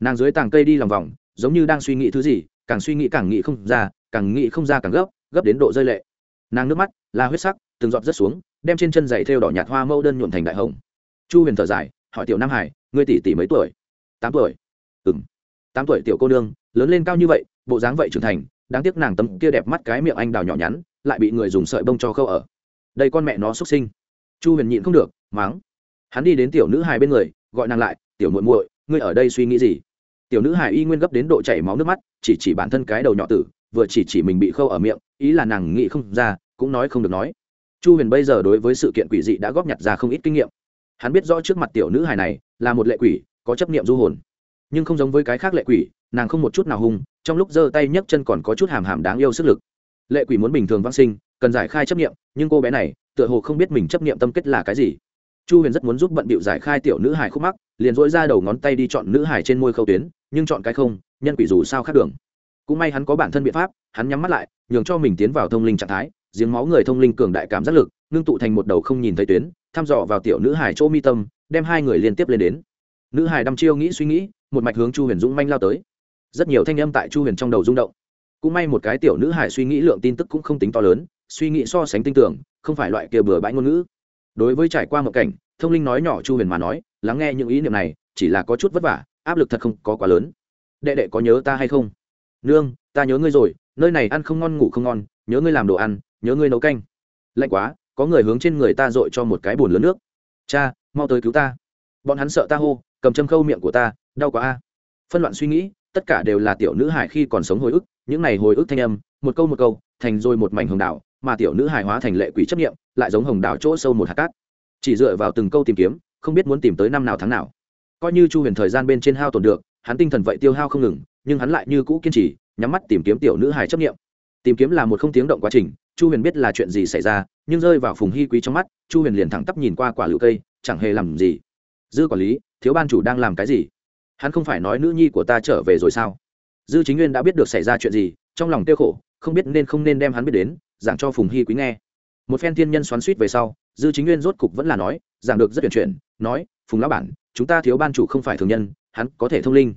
Nàng dưới tàng cây đi lòng vòng, giống như đang suy nghĩ thứ gì, càng suy nghĩ càng nghĩ không ra, càng nghĩ không ra càng gấp gấp đến độ rơi lệ. Nàng nước mắt là huyết sắc, từng giọt rất xuống, đem trên chân giày theo đỏ nhạt hoa mẫu đơn nhuộn thành đại hồng. Chu huyền thở dài, hỏi tiểu nam hải ngươi tỷ tỷ mấy tuổi? Tám tuổi. Ừ m tám tuổi tiểu cô nương, lớn lên cao như vậy, bộ dáng vậy trưởng thành, đáng tiếc nàng tấm kia đẹp mắt cái miệng anh đào nhỏ nhắn lại bị người dùng sợi bông cho khâu ở. Đây con mẹ nó xuất sinh. Chu huyền nhịn không được, mắng. Hắn đi đến tiểu nữ hài bên người, gọi nàng lại, tiểu muội muội, ngươi ở đây suy nghĩ gì? Tiểu nữ hài y nguyên gấp đến độ chảy máu nước mắt, chỉ chỉ bản thân cái đầu nhỏ tử, vừa chỉ chỉ mình bị khâu ở miệng, ý là nàng nghĩ không ra, cũng nói không được nói. Chu huyền bây giờ đối với sự kiện quỷ dị đã góp nhặt ra không ít kinh nghiệm. Hắn biết rõ trước mặt tiểu nữ hài này là một lệ quỷ, có chấp niệm du hồn. Nhưng không giống với cái khác lệ quỷ, nàng không một chút nào hung, trong lúc giơ tay nhấc chân còn có chút hàm hàm đáng yêu sức lực lệ quỷ muốn bình thường vang sinh, cần giải khai chấp niệm, nhưng cô bé này, tựa hồ không biết mình chấp niệm tâm kết là cái gì. Chu huyền rất muốn giúp bận bịu giải khai tiểu nữ hải khúc mắc, liền dỗi ra đầu ngón tay đi chọn nữ hải trên môi khâu tuyến, nhưng chọn cái không, nhân quỷ dù sao khác đường. Cũng may hắn có bản thân biện pháp, hắn nhắm mắt lại, nhường cho mình tiến vào thông linh trạng thái, giếng máu người thông linh cường đại cảm giác lực, ngưng tụ thành một đầu không nhìn thấy tuyến, thăm dò vào tiểu nữ hải chỗ mi tâm, đem hai người liên tiếp lên đến. Nữ hải đăm chiêu nghĩ suy nghĩ, một mạch hướng chu huyền dũng manh lao tới. Rất nhiều thanh âm tại chu huyền trong đầu rung động cũng may một cái tiểu nữ hải suy nghĩ lượng tin tức cũng không tính to lớn, suy nghĩ so sánh tinh tưởng không phải loại kia bừa bãi ngôn ngữ. Đối với trải qua một cảnh, thông linh nói nhỏ chu huyền mà nói, lắng nghe những ý niệm này, chỉ là có chút vất vả, áp lực thật không có quá lớn. Đệ đệ có nhớ ta hay không? Nương, ta nhớ ngươi rồi, nơi này ăn không ngon ngủ không ngon, nhớ ngươi làm đồ ăn, nhớ ngươi nấu canh. Lạnh quá, có người hướng trên người ta dội cho một cái bồn lớn nước. Cha, mau tới cứu ta. Bọn hắn sợ ta hô, cầm châm khâu miệng của ta, đau quá a. Phân loạn suy nghĩ, tất cả đều là tiểu nữ hải khi còn sống hồi ức những này hồi ức thanh âm, một câu một câu, thành rồi một mảnh hồng đảo, mà tiểu nữ hài hóa thành lệ quỷ chấp nghiệm lại giống hồng đảo chỗ sâu một hạt cát. Chỉ dựa vào từng câu tìm kiếm, không biết muốn tìm tới năm nào tháng nào. Coi như chu huyền thời gian bên trên hao tổn được, hắn tinh thần vậy tiêu hao không ngừng, nhưng hắn lại như cũ kiên trì, nhắm mắt tìm kiếm tiểu nữ hài chấp nghiệm tìm kiếm là một không tiếng động quá trình, chu huyền biết là chuyện gì xảy ra, nhưng rơi vào phùng hy quý trong mắt, chu huyền liền thẳng tắp nhìn qua quả lựu cây, chẳng hề làm gì. Dư quản lý, thiếu ban chủ đang làm cái gì? Hắn không phải nói nữ nhi của ta trở về rồi sao? Dư chính nguyên đã biết được xảy ra chuyện gì, trong lòng tiêu khổ, không biết nên không nên đem hắn biết đến, giảng cho phùng hy quý nghe. Một phen thiên nhân xoắn suýt về sau, dư chính nguyên rốt cục vẫn là nói, giảng được rất tuyển chuyển, nói, phùng lão bản, chúng ta thiếu ban chủ không phải thường nhân, hắn có thể thông linh.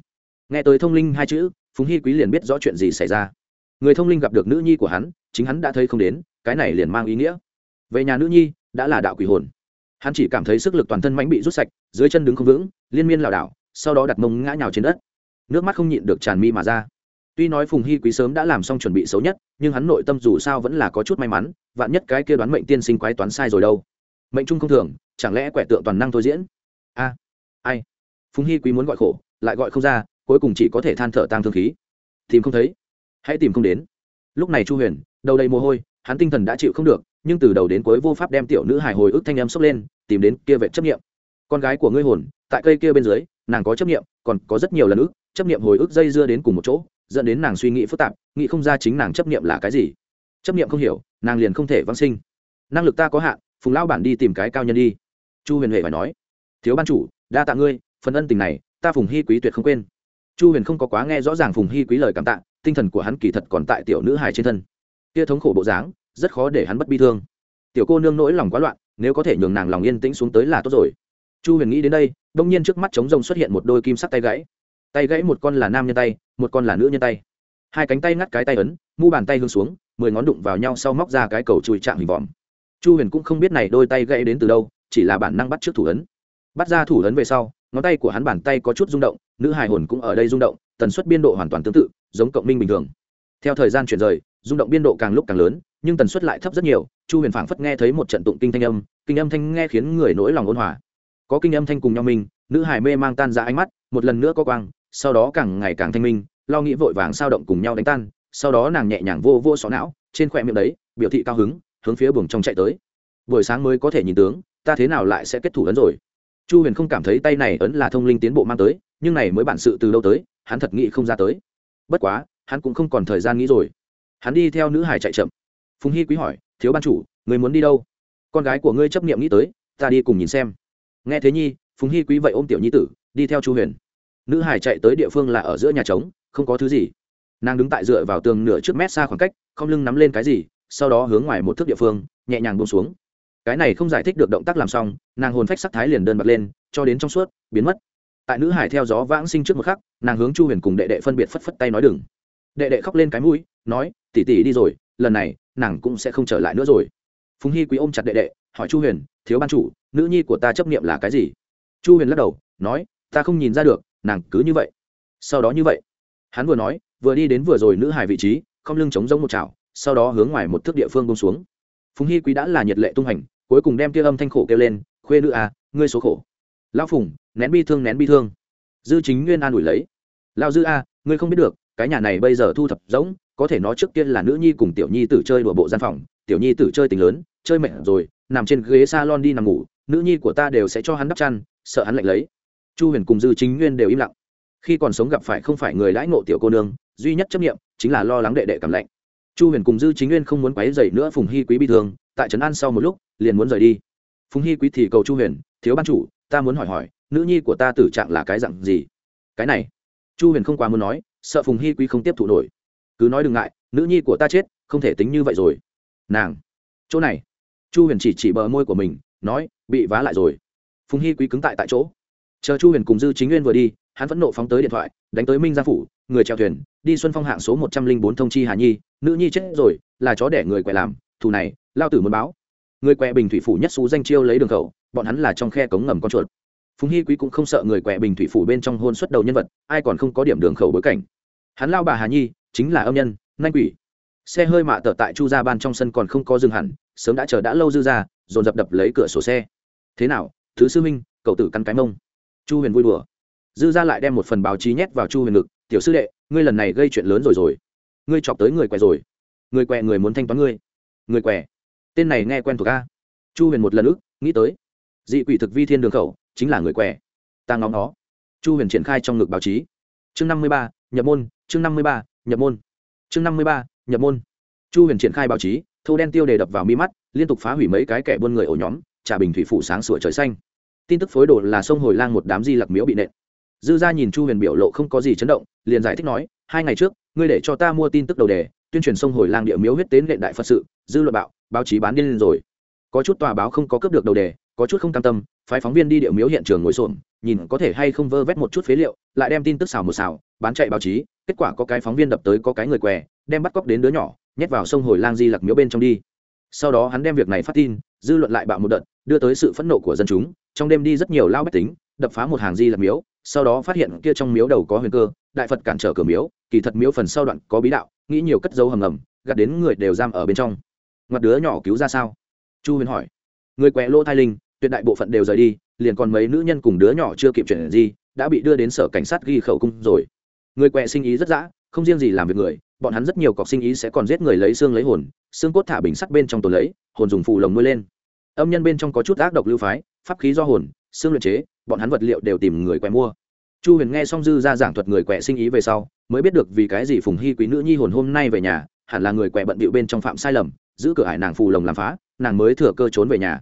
Nghe tới thông linh hai chữ, phùng hy quý liền biết rõ chuyện gì xảy ra. Người thông linh gặp được nữ nhi của hắn, chính hắn đã thấy không đến, cái này liền mang ý nghĩa. Về nhà nữ nhi, đã là đạo quỷ hồn. Hắn chỉ cảm thấy sức lực toàn thân mãnh bị rút sạch, dưới chân đứng không vững, liên miên lảo đảo, sau đó đặt mông ngã nhào trên đất nước mắt không nhịn được tràn mi mà ra. Tuy nói phùng hy quý sớm đã làm xong chuẩn bị xấu nhất, nhưng hắn nội tâm dù sao vẫn là có chút may mắn, vạn nhất cái kia đoán mệnh tiên sinh quái toán sai rồi đâu. Mệnh trung không thường, chẳng lẽ quẻ tượng toàn năng thôi diễn? A, ai? Phùng hy quý muốn gọi khổ, lại gọi không ra, cuối cùng chỉ có thể than thở tang thương khí. Tìm không thấy. Hãy tìm không đến. Lúc này chu huyền, đầu đầy mồ hôi, hắn tinh thần đã chịu không được, nhưng từ đầu đến cuối vô pháp đem tiểu nữ hài hồi ức thanh em sốc lên, tìm đến kia vệ chấp nghiệm con gái của ngươi hồn, tại cây kia bên dưới nàng có chấp nghiệm còn có rất nhiều lần ức, chấp nghiệm hồi ức dây dưa đến cùng một chỗ, dẫn đến nàng suy nghĩ phức tạp, nghĩ không ra chính nàng chấp nghiệm là cái gì. Chấp nghiệm không hiểu, nàng liền không thể vãng sinh. Năng lực ta có hạn, phùng lão bản đi tìm cái cao nhân đi. Chu huyền huệ phải nói, thiếu ban chủ, đa tạ ngươi, phần ân tình này, ta phùng hy quý tuyệt không quên. Chu huyền không có quá nghe rõ ràng phùng hy quý lời cảm tạ, tinh thần của hắn kỳ thật còn tại tiểu nữ hài trên thân. Kia thống khổ bộ dáng, rất khó để hắn bất bi thương. Tiểu cô nương nỗi lòng quá loạn, nếu có thể nhường nàng lòng yên tĩnh xuống tới là tốt rồi chu huyền nghĩ đến đây, đông nhiên trước mắt trống rông xuất hiện một đôi kim sắc tay gãy. Tay gãy một con là nam nhân tay, một con là nữ nhân tay. Hai cánh tay ngắt cái tay ấn, mu bàn tay hướng xuống, mười ngón đụng vào nhau sau móc ra cái cầu chùi chạm hình vòm. Chu huyền cũng không biết này đôi tay gãy đến từ đâu, chỉ là bản năng bắt trước thủ ấn. Bắt ra thủ ấn về sau, ngón tay của hắn bàn tay có chút rung động, nữ hài hồn cũng ở đây rung động, tần suất biên độ hoàn toàn tương tự, giống cộng minh bình thường. Theo thời gian chuyển rời, rung động biên độ càng lúc càng lớn, nhưng tần suất lại thấp rất nhiều, chu huyền phảng phất nghe thấy một trận tụng kinh thanh âm, kinh âm thanh nghe khiến người nỗi lòng ôn hòa có kinh âm thanh cùng nhau mình, nữ hải mê mang tan ra ánh mắt, một lần nữa có quang, sau đó càng ngày càng thanh minh, lo nghĩ vội vàng sao động cùng nhau đánh tan, sau đó nàng nhẹ nhàng vô vô xó não, trên khỏe miệng đấy, biểu thị cao hứng, hướng phía buồng trong chạy tới. Buổi sáng mới có thể nhìn tướng, ta thế nào lại sẽ kết thủ ấn rồi? Chu huyền không cảm thấy tay này ấn là thông linh tiến bộ mang tới, nhưng này mới bản sự từ đâu tới, hắn thật nghĩ không ra tới. Bất quá, hắn cũng không còn thời gian nghĩ rồi. Hắn đi theo nữ hải chạy chậm. Phùng hy quý hỏi, thiếu ban chủ, người muốn đi đâu? Con gái của ngươi chấp nghiệm nghĩ tới, ta đi cùng nhìn xem nghe thế nhi, phùng hy quý vậy ôm tiểu nhi tử, đi theo chu huyền. Nữ hải chạy tới địa phương là ở giữa nhà trống, không có thứ gì. Nàng đứng tại dựa vào tường nửa trước mét xa khoảng cách, không lưng nắm lên cái gì, sau đó hướng ngoài một thước địa phương, nhẹ nhàng bông xuống. Cái này không giải thích được động tác làm xong, nàng hồn phách sắc thái liền đơn bật lên, cho đến trong suốt, biến mất. Tại nữ hải theo gió vãng sinh trước một khắc, nàng hướng chu huyền cùng đệ đệ phân biệt phất phất tay nói đừng. Đệ đệ khóc lên cái mũi, nói tỉ tỉ đi rồi, lần này, nàng cũng sẽ không trở lại nữa rồi phùng hy quý ôm chặt đệ đệ, hỏi chu huyền, thiếu ban chủ, nữ nhi của ta chấp nghiệm là cái gì? Chu huyền lắc đầu, nói, ta không nhìn ra được, nàng cứ như vậy. Sau đó như vậy, hắn vừa nói, vừa đi đến vừa rồi nữ hài vị trí, không lưng chống giống một chảo, sau đó hướng ngoài một thước địa phương bông xuống. Phùng hy quý đã là nhiệt lệ tung hành, cuối cùng đem kia âm thanh khổ kêu lên, khuê nữ à ngươi số khổ. Lão phùng, nén bi thương, nén bi thương. Dư chính nguyên an ủi lấy lao dư a ngươi không biết được, cái nhà này bây giờ thu thập giống có thể nói trước kia là nữ nhi cùng tiểu nhi tử chơi đùa bộ gian phòng tiểu nhi tử chơi tình lớn, chơi mệt rồi, nằm trên ghế salon đi nằm ngủ, nữ nhi của ta đều sẽ cho hắn đắp chăn, sợ hắn lạnh lấy. Chu huyền cùng dư chính nguyên đều im lặng. Khi còn sống gặp phải không phải người lãi ngộ tiểu cô nương, duy nhất chấp nghiệm chính là lo lắng đệ đệ cảm lạnh. Chu huyền cùng dư chính nguyên không muốn quấy dậy nữa phùng hy quý bị thương, tại trấn an sau một lúc, liền muốn rời đi. Phùng hy quý thì cầu chu huyền, thiếu ban chủ, ta muốn hỏi hỏi, nữ nhi của ta tử trạng là cái dặn gì? Cái này? Chu huyền không quá muốn nói, sợ phùng hy quý không tiếp thụ nổi. Cứ nói đừng ngại, nữ nhi của ta chết, không thể tính như vậy rồi nàng. Chỗ này. Chu huyền chỉ chỉ bờ môi của mình, nói, bị vá lại rồi. Phùng hy quý cứng tại tại chỗ. Chờ chu huyền cùng dư chính nguyên vừa đi, hắn vẫn nộ phóng tới điện thoại, đánh tới minh gia phủ, người treo thuyền, đi xuân phong hạng số một trăm linh bốn thông chi hà nhi, nữ nhi chết rồi, là chó đẻ người quẹ làm, thù này, lao tử muốn báo. Người quẹ bình thủy phủ nhất xú danh chiêu lấy đường khẩu, bọn hắn là trong khe cống ngầm con chuột. Phùng hy quý cũng không sợ người quẹ bình thủy phủ bên trong hôn xuất đầu nhân vật, ai còn không có điểm đường khẩu bối cảnh. Hắn lao bà hà nhi, chính là âm nhân, nanh quỷ xe hơi mạ tờ tại chu gia ban trong sân còn không có dừng hẳn, sớm đã chờ đã lâu dư ra, dồn dập đập lấy cửa sổ xe. Thế nào, thứ sư minh cậu tử căn cái mông. Chu huyền vui đùa. Dư ra lại đem một phần báo chí nhét vào chu huyền ngực, tiểu sư đệ, ngươi lần này gây chuyện lớn rồi rồi. Ngươi chọc tới người què rồi. Người què người muốn thanh toán ngươi. Người què tên này nghe quen thuộc a. Chu huyền một lần ức, nghĩ tới. Dị quỷ thực vi thiên đường khẩu, chính là người què ta ngóng nó. Chu huyền triển khai trong ngực báo chí. Chương năm mươi ba, nhập môn, chương năm mươi ba, nhập môn. Chương năm mươi ba nhập môn. Chu huyền triển khai báo chí, thâu đen tiêu đề đập vào mi mắt, liên tục phá hủy mấy cái kẻ buôn người ổ nhóm trả bình thủy phủ sáng sủa trời xanh. Tin tức phối đồ là sông hồi lang một đám di lặc miếu bị nện. Dư ra nhìn chu huyền biểu lộ không có gì chấn động, liền giải thích nói, hai ngày trước, ngươi để cho ta mua tin tức đầu đề, tuyên truyền sông hồi lang địa miếu huyết tế nện đại phật sự, dư luận bạo, báo chí bán điên rồi. Có chút tòa báo không có cướp được đầu đề có chút không cam tâm, phái phóng viên đi điệu miếu hiện trường ngồi xổm, nhìn có thể hay không vơ vét một chút phế liệu, lại đem tin tức xào một xào, bán chạy báo chí, kết quả có cái phóng viên đập tới có cái người què, đem bắt cóc đến đứa nhỏ, nhét vào sông hồi lang di lặc miếu bên trong đi. Sau đó hắn đem việc này phát tin, dư luận lại bạo một đợt, đưa tới sự phẫn nộ của dân chúng, trong đêm đi rất nhiều lao bách tính, đập phá một hàng di lặc miếu, sau đó phát hiện kia trong miếu đầu có huyền cơ, đại phật cản trở cửa miếu, kỳ thật miếu phần sau đoạn có bí đạo, nghĩ nhiều cất dấu hầm ngầm, gạt đến người đều giam ở bên trong. Ngoặt đứa nhỏ cứu ra sao? Chu huyền hỏi. Người quẹ lô thai linh tuyệt đại bộ phận đều rời đi, liền còn mấy nữ nhân cùng đứa nhỏ chưa kịp chuyển gì, đã bị đưa đến sở cảnh sát ghi khẩu cung rồi. Người quẹ sinh ý rất dã, không riêng gì làm việc người, bọn hắn rất nhiều cọc sinh ý sẽ còn giết người lấy xương lấy hồn, xương cốt thả bình sắt bên trong tồn lấy, hồn dùng phù lồng nuôi lên. Âm nhân bên trong có chút ác độc lưu phái, pháp khí do hồn, xương luyện chế, bọn hắn vật liệu đều tìm người quẹ mua. Chu huyền nghe xong dư ra giảng thuật người quẹ sinh ý về sau, mới biết được vì cái gì phùng hy quý nữ nhi hồn hôm nay về nhà, hẳn là người quẹ bận bịu bên trong phạm sai lầm, giữ cửa hải nàng phù lồng làm phá, nàng mới thừa cơ trốn về nhà.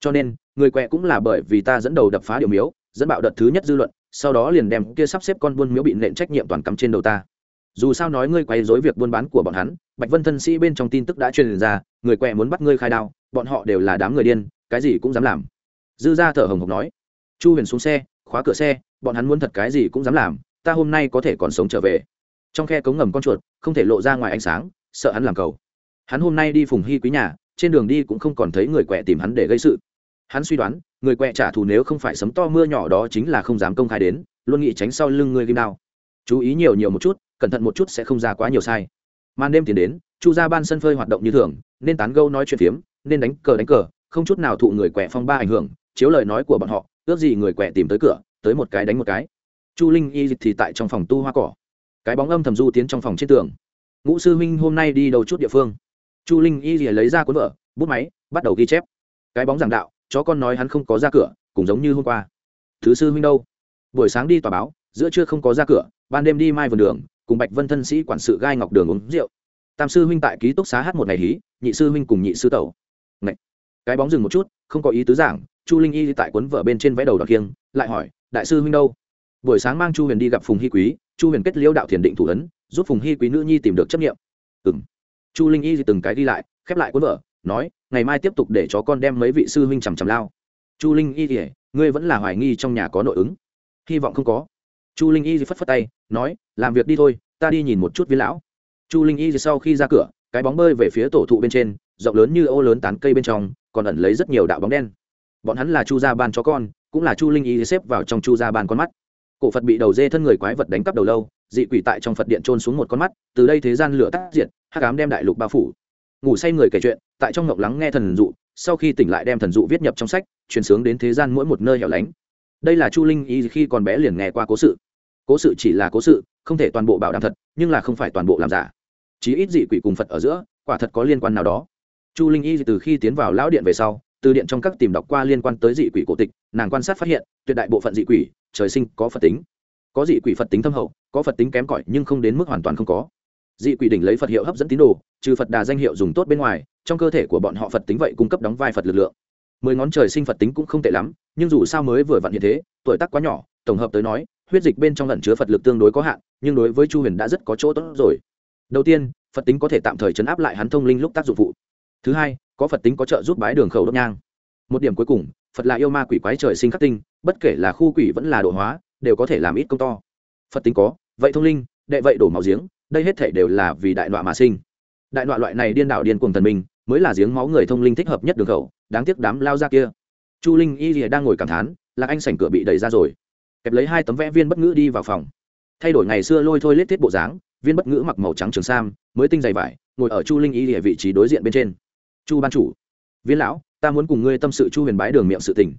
Cho nên người quẹ cũng là bởi vì ta dẫn đầu đập phá điều miếu, dẫn bạo đợt thứ nhất dư luận, sau đó liền đem kia sắp xếp con buôn miếu bị nện trách nhiệm toàn cắm trên đầu ta. Dù sao nói ngươi quay dối việc buôn bán của bọn hắn, bạch vân thân sĩ bên trong tin tức đã truyền ra, người quẹ muốn bắt ngươi khai đao, bọn họ đều là đám người điên, cái gì cũng dám làm. Dư ra thở hồng hộc nói, chu huyền xuống xe, khóa cửa xe, bọn hắn muốn thật cái gì cũng dám làm, ta hôm nay có thể còn sống trở về. Trong khe cống ngầm con chuột, không thể lộ ra ngoài ánh sáng, sợ hắn làm cầu. Hắn hôm nay đi phùng hy quý nhà, trên đường đi cũng không còn thấy người quẹ tìm hắn để gây sự hắn suy đoán, người quẹ trả thù nếu không phải sấm to mưa nhỏ đó chính là không dám công khai đến, luôn nghĩ tránh sau lưng người ghim đao. Chú ý nhiều nhiều một chút, cẩn thận một chút sẽ không ra quá nhiều sai. Màn đêm tiến đến, chu ra ban sân phơi hoạt động như thường, nên tán gâu nói chuyện phiếm, nên đánh cờ đánh cờ, không chút nào thụ người quẹ phong ba ảnh hưởng, chiếu lời nói của bọn họ, ước gì người quẹ tìm tới cửa, tới một cái đánh một cái. Chu linh y thì tại trong phòng tu hoa cỏ. Cái bóng âm thầm du tiến trong phòng trên tường. Ngũ sư huynh hôm nay đi đầu chút địa phương? Chu linh y thì lấy ra cuốn vợ bút máy, bắt đầu ghi chép. Cái bóng giảng đạo chó con nói hắn không có ra cửa, cũng giống như hôm qua. Thứ sư huynh đâu? Buổi sáng đi tòa báo, giữa trưa không có ra cửa, ban đêm đi mai vườn đường, cùng bạch vân thân sĩ quản sự gai ngọc đường uống rượu. Tam sư huynh tại ký túc xá hát một ngày hí, nhị sư huynh cùng nhị sư tẩu. Cái bóng dừng một chút, không có ý tứ giảng, chu linh y tại cuốn vở bên trên vẽ đầu đọc kiêng, lại hỏi, đại sư huynh đâu? Buổi sáng mang chu huyền đi gặp phùng hy quý, chu huyền kết liễu đạo thiền định thủ ấn, giúp phùng hy quý nữ nhi tìm được chấp nghiệm ừ chu linh y từng cái đi lại, khép lại cuốn vở nói, ngày mai tiếp tục để chó con đem mấy vị sư huynh chằm chằm lao. Chu linh y thì ngươi vẫn là hoài nghi trong nhà có nội ứng. Hy vọng không có. Chu linh y phất phất tay, nói, làm việc đi thôi, ta đi nhìn một chút viên lão. Chu linh y sau khi ra cửa, cái bóng bơi về phía tổ thụ bên trên, rộng lớn như ô lớn tán cây bên trong, còn ẩn lấy rất nhiều đạo bóng đen. Bọn hắn là chu gia ban chó con, cũng là chu linh y xếp vào trong chu gia ban con mắt. Cổ phật bị đầu dê thân người quái vật đánh cắp đầu lâu, dị quỷ tại trong phật điện trôn xuống một con mắt, từ đây thế gian lửa tắt diệt, hắc ám đem đại lục bao phủ ngủ say người kể chuyện, tại trong ngọc lắng nghe thần dụ, sau khi tỉnh lại đem thần dụ viết nhập trong sách, truyền sướng đến thế gian mỗi một nơi hẻo lánh. Đây là chu linh y khi còn bé liền nghe qua cố sự. Cố sự chỉ là cố sự, không thể toàn bộ bảo đảm thật, nhưng là không phải toàn bộ làm giả. Chí ít dị quỷ cùng phật ở giữa, quả thật có liên quan nào đó. Chu linh y từ khi tiến vào lão điện về sau, từ điện trong các tìm đọc qua liên quan tới dị quỷ cổ tịch, nàng quan sát phát hiện, tuyệt đại bộ phận dị quỷ, trời sinh có phật tính. Có dị quỷ phật tính thâm hậu, có phật tính kém cỏi nhưng không đến mức hoàn toàn không có dị quỷ đỉnh lấy phật hiệu hấp dẫn tín đồ, trừ phật đà danh hiệu dùng tốt bên ngoài, trong cơ thể của bọn họ phật tính vậy cung cấp đóng vai phật lực lượng. Mười ngón trời sinh phật tính cũng không tệ lắm, nhưng dù sao mới vừa vặn như thế, tuổi tác quá nhỏ, tổng hợp tới nói, huyết dịch bên trong lẩn chứa phật lực tương đối có hạn, nhưng đối với chu huyền đã rất có chỗ tốt rồi. Đầu tiên, phật tính có thể tạm thời chấn áp lại hắn thông linh lúc tác dụng phụ. Thứ hai, có phật tính có trợ giúp bái đường khẩu đốt nhang. Một điểm cuối cùng, phật là yêu ma quỷ quái trời sinh khắc tinh, bất kể là khu quỷ vẫn là độ hóa, đều có thể làm ít công to. Phật tính có, vậy thông linh, đệ vậy đổ máu giếng đây hết thể đều là vì đại nọa mà sinh. Đại nọa loại này điên đảo điên cuồng thần minh, mới là giếng máu người thông linh thích hợp nhất đường khẩu, đáng tiếc đám lao ra kia. Chu linh y rìa đang ngồi cảm thán, lạc anh sảnh cửa bị đẩy ra rồi. Kẹp lấy hai tấm vẽ viên bất ngữ đi vào phòng. Thay đổi ngày xưa lôi thôi lết thiết bộ dáng, viên bất ngữ mặc màu trắng trường sam, mới tinh dày vải, ngồi ở chu linh y rìa vị trí đối diện bên trên. Chu ban chủ, viên lão, ta muốn cùng ngươi tâm sự chu huyền bái đường miệng sự tình.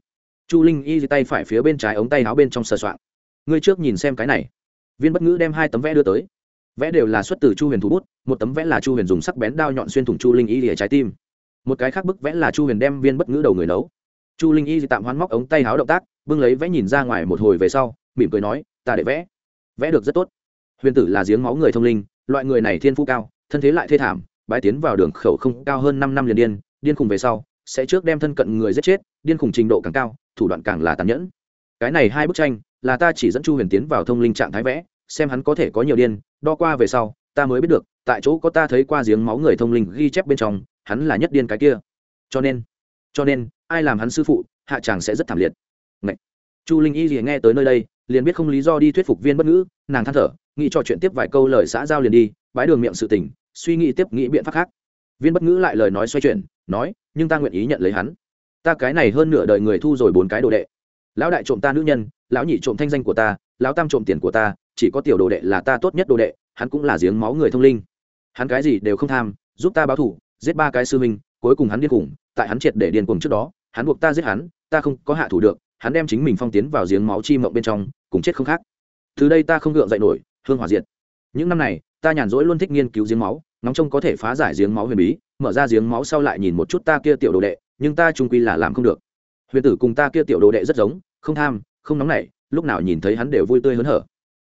Chu linh y tay phải phía bên trái ống tay áo bên trong sờ soạng. Ngươi trước nhìn xem cái này. Viên bất ngữ đem hai tấm vẽ đưa tới vẽ đều là xuất từ chu huyền thủ bút, một tấm vẽ là chu huyền dùng sắc bén đao nhọn xuyên thủng chu linh y lìa trái tim. Một cái khác bức vẽ là chu huyền đem viên bất ngữ đầu người nấu. Chu linh y tạm hoán móc ống tay háo động tác, bưng lấy vẽ nhìn ra ngoài một hồi về sau, mỉm cười nói, ta để vẽ. Vẽ được rất tốt. Huyền tử là giếng máu người thông linh, loại người này thiên phú cao, thân thế lại thê thảm bãi tiến vào đường khẩu không cao hơn năm năm liền điên điên khùng về sau, sẽ trước đem thân cận người giết chết, điên khùng trình độ càng cao, thủ đoạn càng là tàn nhẫn. Cái này hai bức tranh, là ta chỉ dẫn chu huyền tiến vào thông linh trạng thái vẽ xem hắn có thể có nhiều điên, đo qua về sau, ta mới biết được, tại chỗ có ta thấy qua giếng máu người thông linh ghi chép bên trong, hắn là nhất điên cái kia. Cho nên cho nên, ai làm hắn sư phụ, hạ chàng sẽ rất thảm liệt. Ngậy. chu linh y gì nghe tới nơi đây, liền biết không lý do đi thuyết phục viên bất ngữ, nàng than thở, nghĩ trò chuyện tiếp vài câu lời xã giao liền đi bái đường miệng sự tình, suy nghĩ tiếp nghĩ biện pháp khác. Viên bất ngữ lại lời nói xoay chuyển, nói, nhưng ta nguyện ý nhận lấy hắn. Ta cái này hơn nửa đời người thu rồi bốn cái đồ đệ. Lão đại trộm ta nữ nhân, lão nhị trộm thanh danh của ta lão tam trộm tiền của ta, chỉ có tiểu đồ đệ là ta tốt nhất đồ đệ, hắn cũng là giếng máu người thông linh. Hắn cái gì đều không tham, giúp ta báo thủ, giết ba cái sư minh cuối cùng hắn điên cùng tại hắn triệt để điên cuồng trước đó, hắn buộc ta giết hắn, ta không có hạ thủ được, hắn đem chính mình phong tiến vào giếng máu chi mộng bên trong, cùng chết không khác. Từ đây ta không gượng dậy nổi, hương hỏa diệt. Những năm này, ta nhàn rỗi luôn thích nghiên cứu giếng máu nóng trông có thể phá giải giếng máu huyền bí, mở ra giếng máu sau lại nhìn một chút ta kia tiểu đồ đệ, nhưng ta trung quy là làm không được. Huyền tử cùng ta kia tiểu đồ đệ rất giống, không tham, không nóng nảy lúc nào nhìn thấy hắn đều vui tươi hớn hở.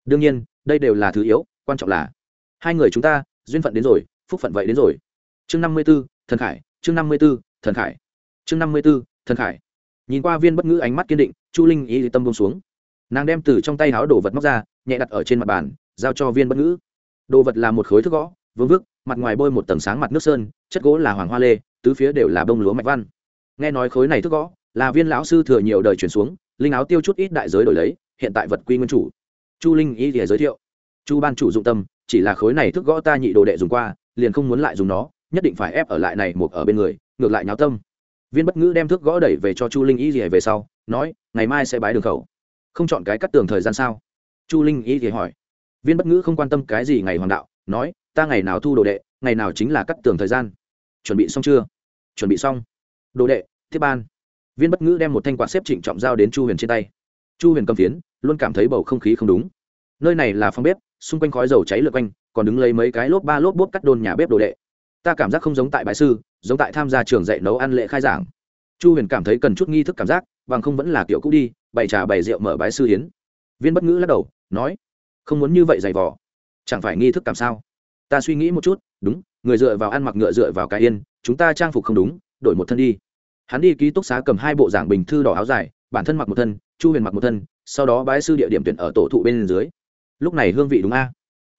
Đương nhiên, đây đều là thứ yếu, quan trọng là hai người chúng ta, duyên phận đến rồi, phúc phận vậy đến rồi. Chương năm mươi b ố thần khải, chương năm mươi b ố thần khải. Chương năm mươi b ố thần khải. Nhìn qua viên bất ngữ ánh mắt kiên định, chu linh ý tâm bông xuống. Nàng đem từ trong tay háo đồ vật móc ra, nhẹ đặt ở trên mặt bàn, giao cho viên bất ngữ. Đồ vật là một khối thức gõ, vương vức, mặt ngoài bôi một tầng sáng mặt nước sơn, chất gỗ là hoàng hoa lê, tứ phía đều là bông lúa mạch văn. Nghe nói khối này thức gõ, là viên lão sư thừa nhiều đời chuyển xuống linh áo tiêu chút ít đại giới đổi lấy, hiện tại vật quy nguyên chủ. Chu linh ý thì giới thiệu. Chu ban chủ dụng tâm, chỉ là khối này thức gõ ta nhị đồ đệ dùng qua, liền không muốn lại dùng nó, nhất định phải ép ở lại này một ở bên người, ngược lại nháo tâm. Viên bất ngữ đem thước gõ đẩy về cho chu linh y gì về sau, nói, ngày mai sẽ bái đường khẩu. Không chọn cái cắt tường thời gian sao? Chu linh y thì hỏi. Viên bất ngữ không quan tâm cái gì ngày hoàng đạo, nói, ta ngày nào thu đồ đệ, ngày nào chính là cắt tường thời gian. Chuẩn bị xong chưa? Chuẩn bị xong. Đồ đệ, tiếp ban viên bất ngữ đem một thanh quạt xếp trịnh trọng giao đến chu huyền trên tay. Chu huyền cầm phiến, luôn cảm thấy bầu không khí không đúng. Nơi này là phòng bếp, xung quanh khói dầu cháy lượt quanh, còn đứng lấy mấy cái lốp ba lốp bốp cắt đôn nhà bếp đồ đệ. Ta cảm giác không giống tại bãi sư, giống tại tham gia trường dạy nấu ăn lễ khai giảng. Chu huyền cảm thấy cần chút nghi thức cảm giác, bằng không vẫn là kiểu cũ đi, bày trà bày rượu mở bãi sư hiến viên bất ngữ lắc đầu, nói, không muốn như vậy dày vò. Chẳng phải nghi thức cảm sao? Ta suy nghĩ một chút, đúng, người dựa vào ăn mặc ngựa dựa vào cái yên, chúng ta trang phục không đúng, đổi một thân đi hắn đi ký túc xá cầm hai bộ giảng bình thư đỏ áo dài, bản thân mặc một thân, chu huyền mặc một thân, sau đó bái sư địa điểm tuyển ở tổ thụ bên dưới. Lúc này hương vị đúng a?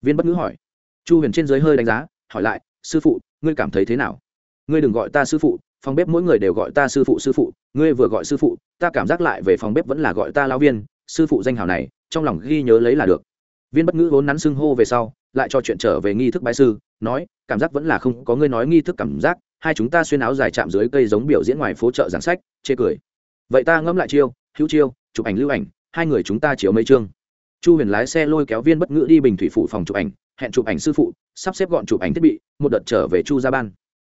Viên bất ngữ hỏi. Chu huyền trên dưới hơi đánh giá, hỏi lại, sư phụ, ngươi cảm thấy thế nào? Ngươi đừng gọi ta sư phụ, phòng bếp mỗi người đều gọi ta sư phụ sư phụ, ngươi vừa gọi sư phụ, ta cảm giác lại về phòng bếp vẫn là gọi ta lao viên, sư phụ danh hào này, trong lòng ghi nhớ lấy là được. Viên bất ngữ vốn nắn xưng hô về sau, lại cho chuyện trở về nghi thức bái sư, nói, cảm giác vẫn là không có ngươi nói nghi thức cảm giác hai chúng ta xuyên áo dài chạm dưới cây giống biểu diễn ngoài phố chợ giảng sách, chê cười. Vậy ta ngẫm lại chiêu, hữu chiêu, chụp ảnh lưu ảnh, hai người chúng ta chiếu mấy chương. Chu huyền lái xe lôi kéo viên bất ngữ đi bình thủy phủ phòng chụp ảnh, hẹn chụp ảnh sư phụ, sắp xếp gọn chụp ảnh thiết bị, một đợt trở về chu gia ban.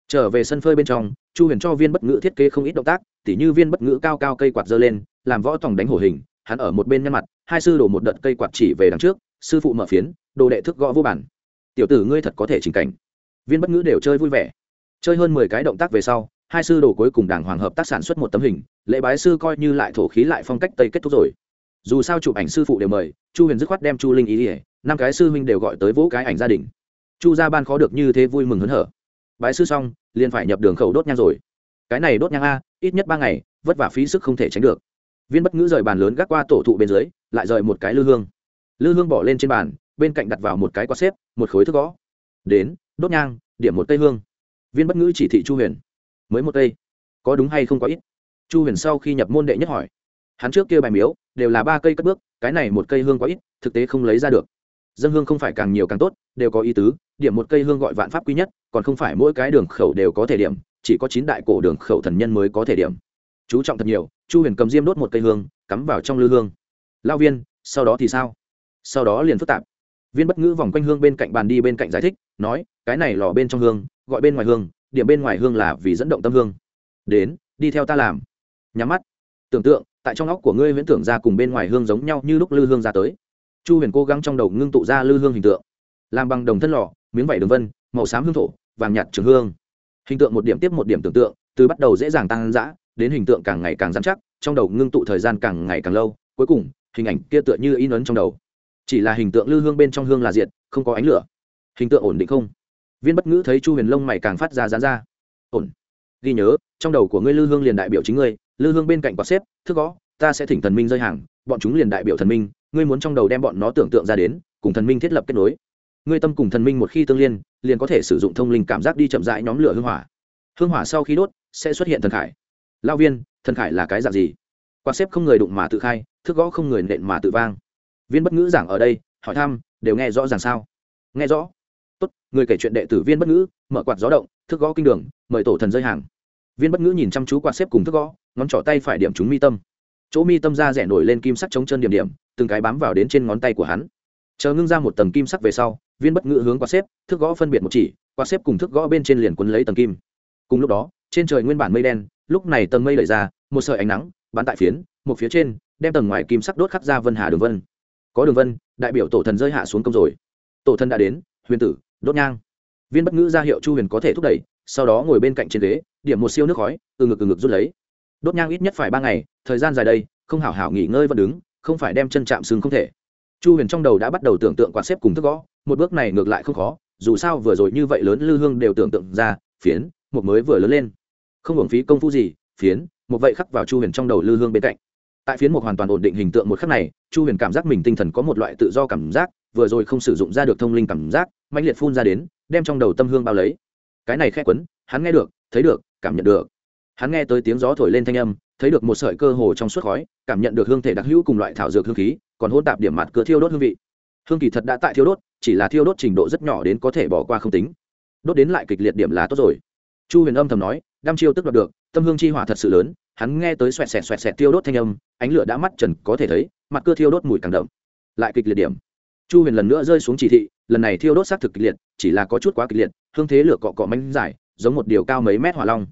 Trở về sân phơi bên trong, chu huyền cho viên bất ngữ thiết kế không ít động tác, tỉ như viên bất ngữ cao cao cây quạt dơ lên, làm võ tòng đánh hổ hình, hắn ở một bên nhăn mặt, hai sư đổ một đợt cây quạt chỉ về đằng trước, sư phụ mở phiến, đồ đệ thức gõ vô bản. Tiểu tử ngươi thật có thể chỉnh cảnh. Viên bất ngữ đều chơi vui vẻ chơi hơn mười cái động tác về sau, hai sư đồ cuối cùng đảng hoàng hợp tác sản xuất một tấm hình, lễ bái sư coi như lại thổ khí lại phong cách tây kết thúc rồi. Dù sao chụp ảnh sư phụ đều mời, chu huyền dứt khoát đem chu linh ý ỉa năm cái sư huynh đều gọi tới vỗ cái ảnh gia đình. Chu gia ban khó được như thế vui mừng hớn hở. Bái sư xong, liền phải nhập đường khẩu đốt nhang rồi. Cái này đốt nhang a, ít nhất ba ngày, vất vả phí sức không thể tránh được. Viên bất ngữ rời bàn lớn gác qua tổ thụ bên dưới, lại rời một cái lư hương. Lư hương bỏ lên trên bàn, bên cạnh đặt vào một cái quạt xếp, một khối thức gõ. Đến, đốt nhang, điểm một cây hương viên bất ngữ chỉ thị chu huyền mới một cây có đúng hay không có ít chu huyền sau khi nhập môn đệ nhất hỏi hắn trước kia bài miếu đều là ba cây cất bước cái này một cây hương có ít thực tế không lấy ra được dân hương không phải càng nhiều càng tốt đều có ý tứ điểm một cây hương gọi vạn pháp quý nhất còn không phải mỗi cái đường khẩu đều có thể điểm chỉ có chín đại cổ đường khẩu thần nhân mới có thể điểm chú trọng thật nhiều chu huyền cầm diêm đốt một cây hương cắm vào trong lư hương lao viên sau đó thì sao sau đó liền phức tạp viên bất ngữ vòng quanh hương bên cạnh bàn đi bên cạnh giải thích nói cái này lò bên trong hương gọi bên ngoài hương, điểm bên ngoài hương là vì dẫn động tâm hương. Đến, đi theo ta làm. Nhắm mắt. Tưởng tượng, tại trong óc của ngươi viễn tưởng ra cùng bên ngoài hương giống nhau như lúc lư hương ra tới. Chu huyền cố gắng trong đầu ngưng tụ ra lư hương hình tượng. Làm bằng đồng thân lò, miếng vảy đường vân, màu xám hương thổ, vàng nhạt trường hương. Hình tượng một điểm tiếp một điểm tưởng tượng, từ bắt đầu dễ dàng tăng dã, đến hình tượng càng ngày càng dán chắc, trong đầu ngưng tụ thời gian càng ngày càng lâu, cuối cùng, hình ảnh kia tựa như in ấn trong đầu. Chỉ là hình tượng lư hương bên trong hương là diệt, không có ánh lửa. Hình tượng ổn định không? Viên bất ngữ thấy chu huyền lông mày càng phát ra dán ra. Ổn. Ghi nhớ, trong đầu của ngươi lư hương liền đại biểu chính ngươi, lư hương bên cạnh quạt xếp, thức gõ, ta sẽ thỉnh thần minh rơi hàng, bọn chúng liền đại biểu thần minh, ngươi muốn trong đầu đem bọn nó tưởng tượng ra đến, cùng thần minh thiết lập kết nối. Ngươi tâm cùng thần minh một khi tương liên, liền có thể sử dụng thông linh cảm giác đi chậm rãi nhóm lửa hương hỏa. Hương hỏa sau khi đốt, sẽ xuất hiện thần khải. Lao viên, thần khải là cái dạng gì? Quạt xếp không người đụng mà tự khai, thức gõ không người nện mà tự vang. Viên bất ngữ giảng ở đây, hỏi thăm, đều nghe rõ ràng sao? Nghe rõ tốt, người kể chuyện đệ tử viên bất ngữ, mở quạt gió động, thức gõ kinh đường, mời tổ thần rơi hàng. Viên bất ngữ nhìn chăm chú quạt xếp cùng thức gõ, ngón trỏ tay phải điểm chúng mi tâm. Chỗ mi tâm ra rẻ nổi lên kim sắc chống chân điểm điểm, từng cái bám vào đến trên ngón tay của hắn. Chờ ngưng ra một tầng kim sắc về sau, viên bất ngữ hướng quạt xếp, thức gõ phân biệt một chỉ, quạt xếp cùng thức gõ bên trên liền quấn lấy tầng kim. Cùng lúc đó, trên trời nguyên bản mây đen, lúc này tầng mây đẩy ra, một sợi ánh nắng, bắn tại phiến, một phía trên, đem tầng ngoài kim sắc đốt khắc ra vân hà đường vân. Có đường vân, đại biểu tổ thần rơi hạ xuống công rồi. Tổ thần đã đến, huyền tử đốt nhang. Viên bất ngữ ra hiệu chu huyền có thể thúc đẩy, sau đó ngồi bên cạnh trên ghế, điểm một siêu nước khói, từ ngực từ ngực rút lấy. Đốt nhang ít nhất phải ba ngày, thời gian dài đây, không hảo hảo nghỉ ngơi vẫn đứng, không phải đem chân chạm xương không thể. Chu huyền trong đầu đã bắt đầu tưởng tượng quạt xếp cùng thức gõ, một bước này ngược lại không khó, dù sao vừa rồi như vậy lớn lư hương đều tưởng tượng ra, phiến, một mới vừa lớn lên. Không hưởng phí công phu gì, phiến, một vậy khắc vào chu huyền trong đầu lư hương bên cạnh. Tại phiến một hoàn toàn ổn định hình tượng một khắc này, chu huyền cảm giác mình tinh thần có một loại tự do cảm giác, vừa rồi không sử dụng ra được thông linh cảm giác mạnh liệt phun ra đến, đem trong đầu tâm hương bao lấy. Cái này khẽ quấn, hắn nghe được, thấy được, cảm nhận được. Hắn nghe tới tiếng gió thổi lên thanh âm, thấy được một sợi cơ hồ trong suốt khói, cảm nhận được hương thể đặc hữu cùng loại thảo dược hương khí, còn hôn tạp điểm mặt cửa thiêu đốt hương vị. Hương kỳ thật đã tại thiêu đốt, chỉ là thiêu đốt trình độ rất nhỏ đến có thể bỏ qua không tính. Đốt đến lại kịch liệt điểm là tốt rồi. Chu huyền âm thầm nói, đăm chiêu tức đoạt được, tâm hương chi hỏa thật sự lớn, hắn nghe tới xoẹt xẹt xoẹt xẹt tiêu đốt thanh âm, ánh lửa đã mắt trần, có thể thấy, mặt cơ thiêu đốt mùi càng đậm. Lại kịch liệt điểm. Chu huyền lần nữa rơi xuống chỉ thị lần này thiêu đốt xác thực kịch liệt, chỉ là có chút quá kịch liệt, hương thế lửa cọ cọ mánh dài, giống một điều cao mấy mét hỏa long.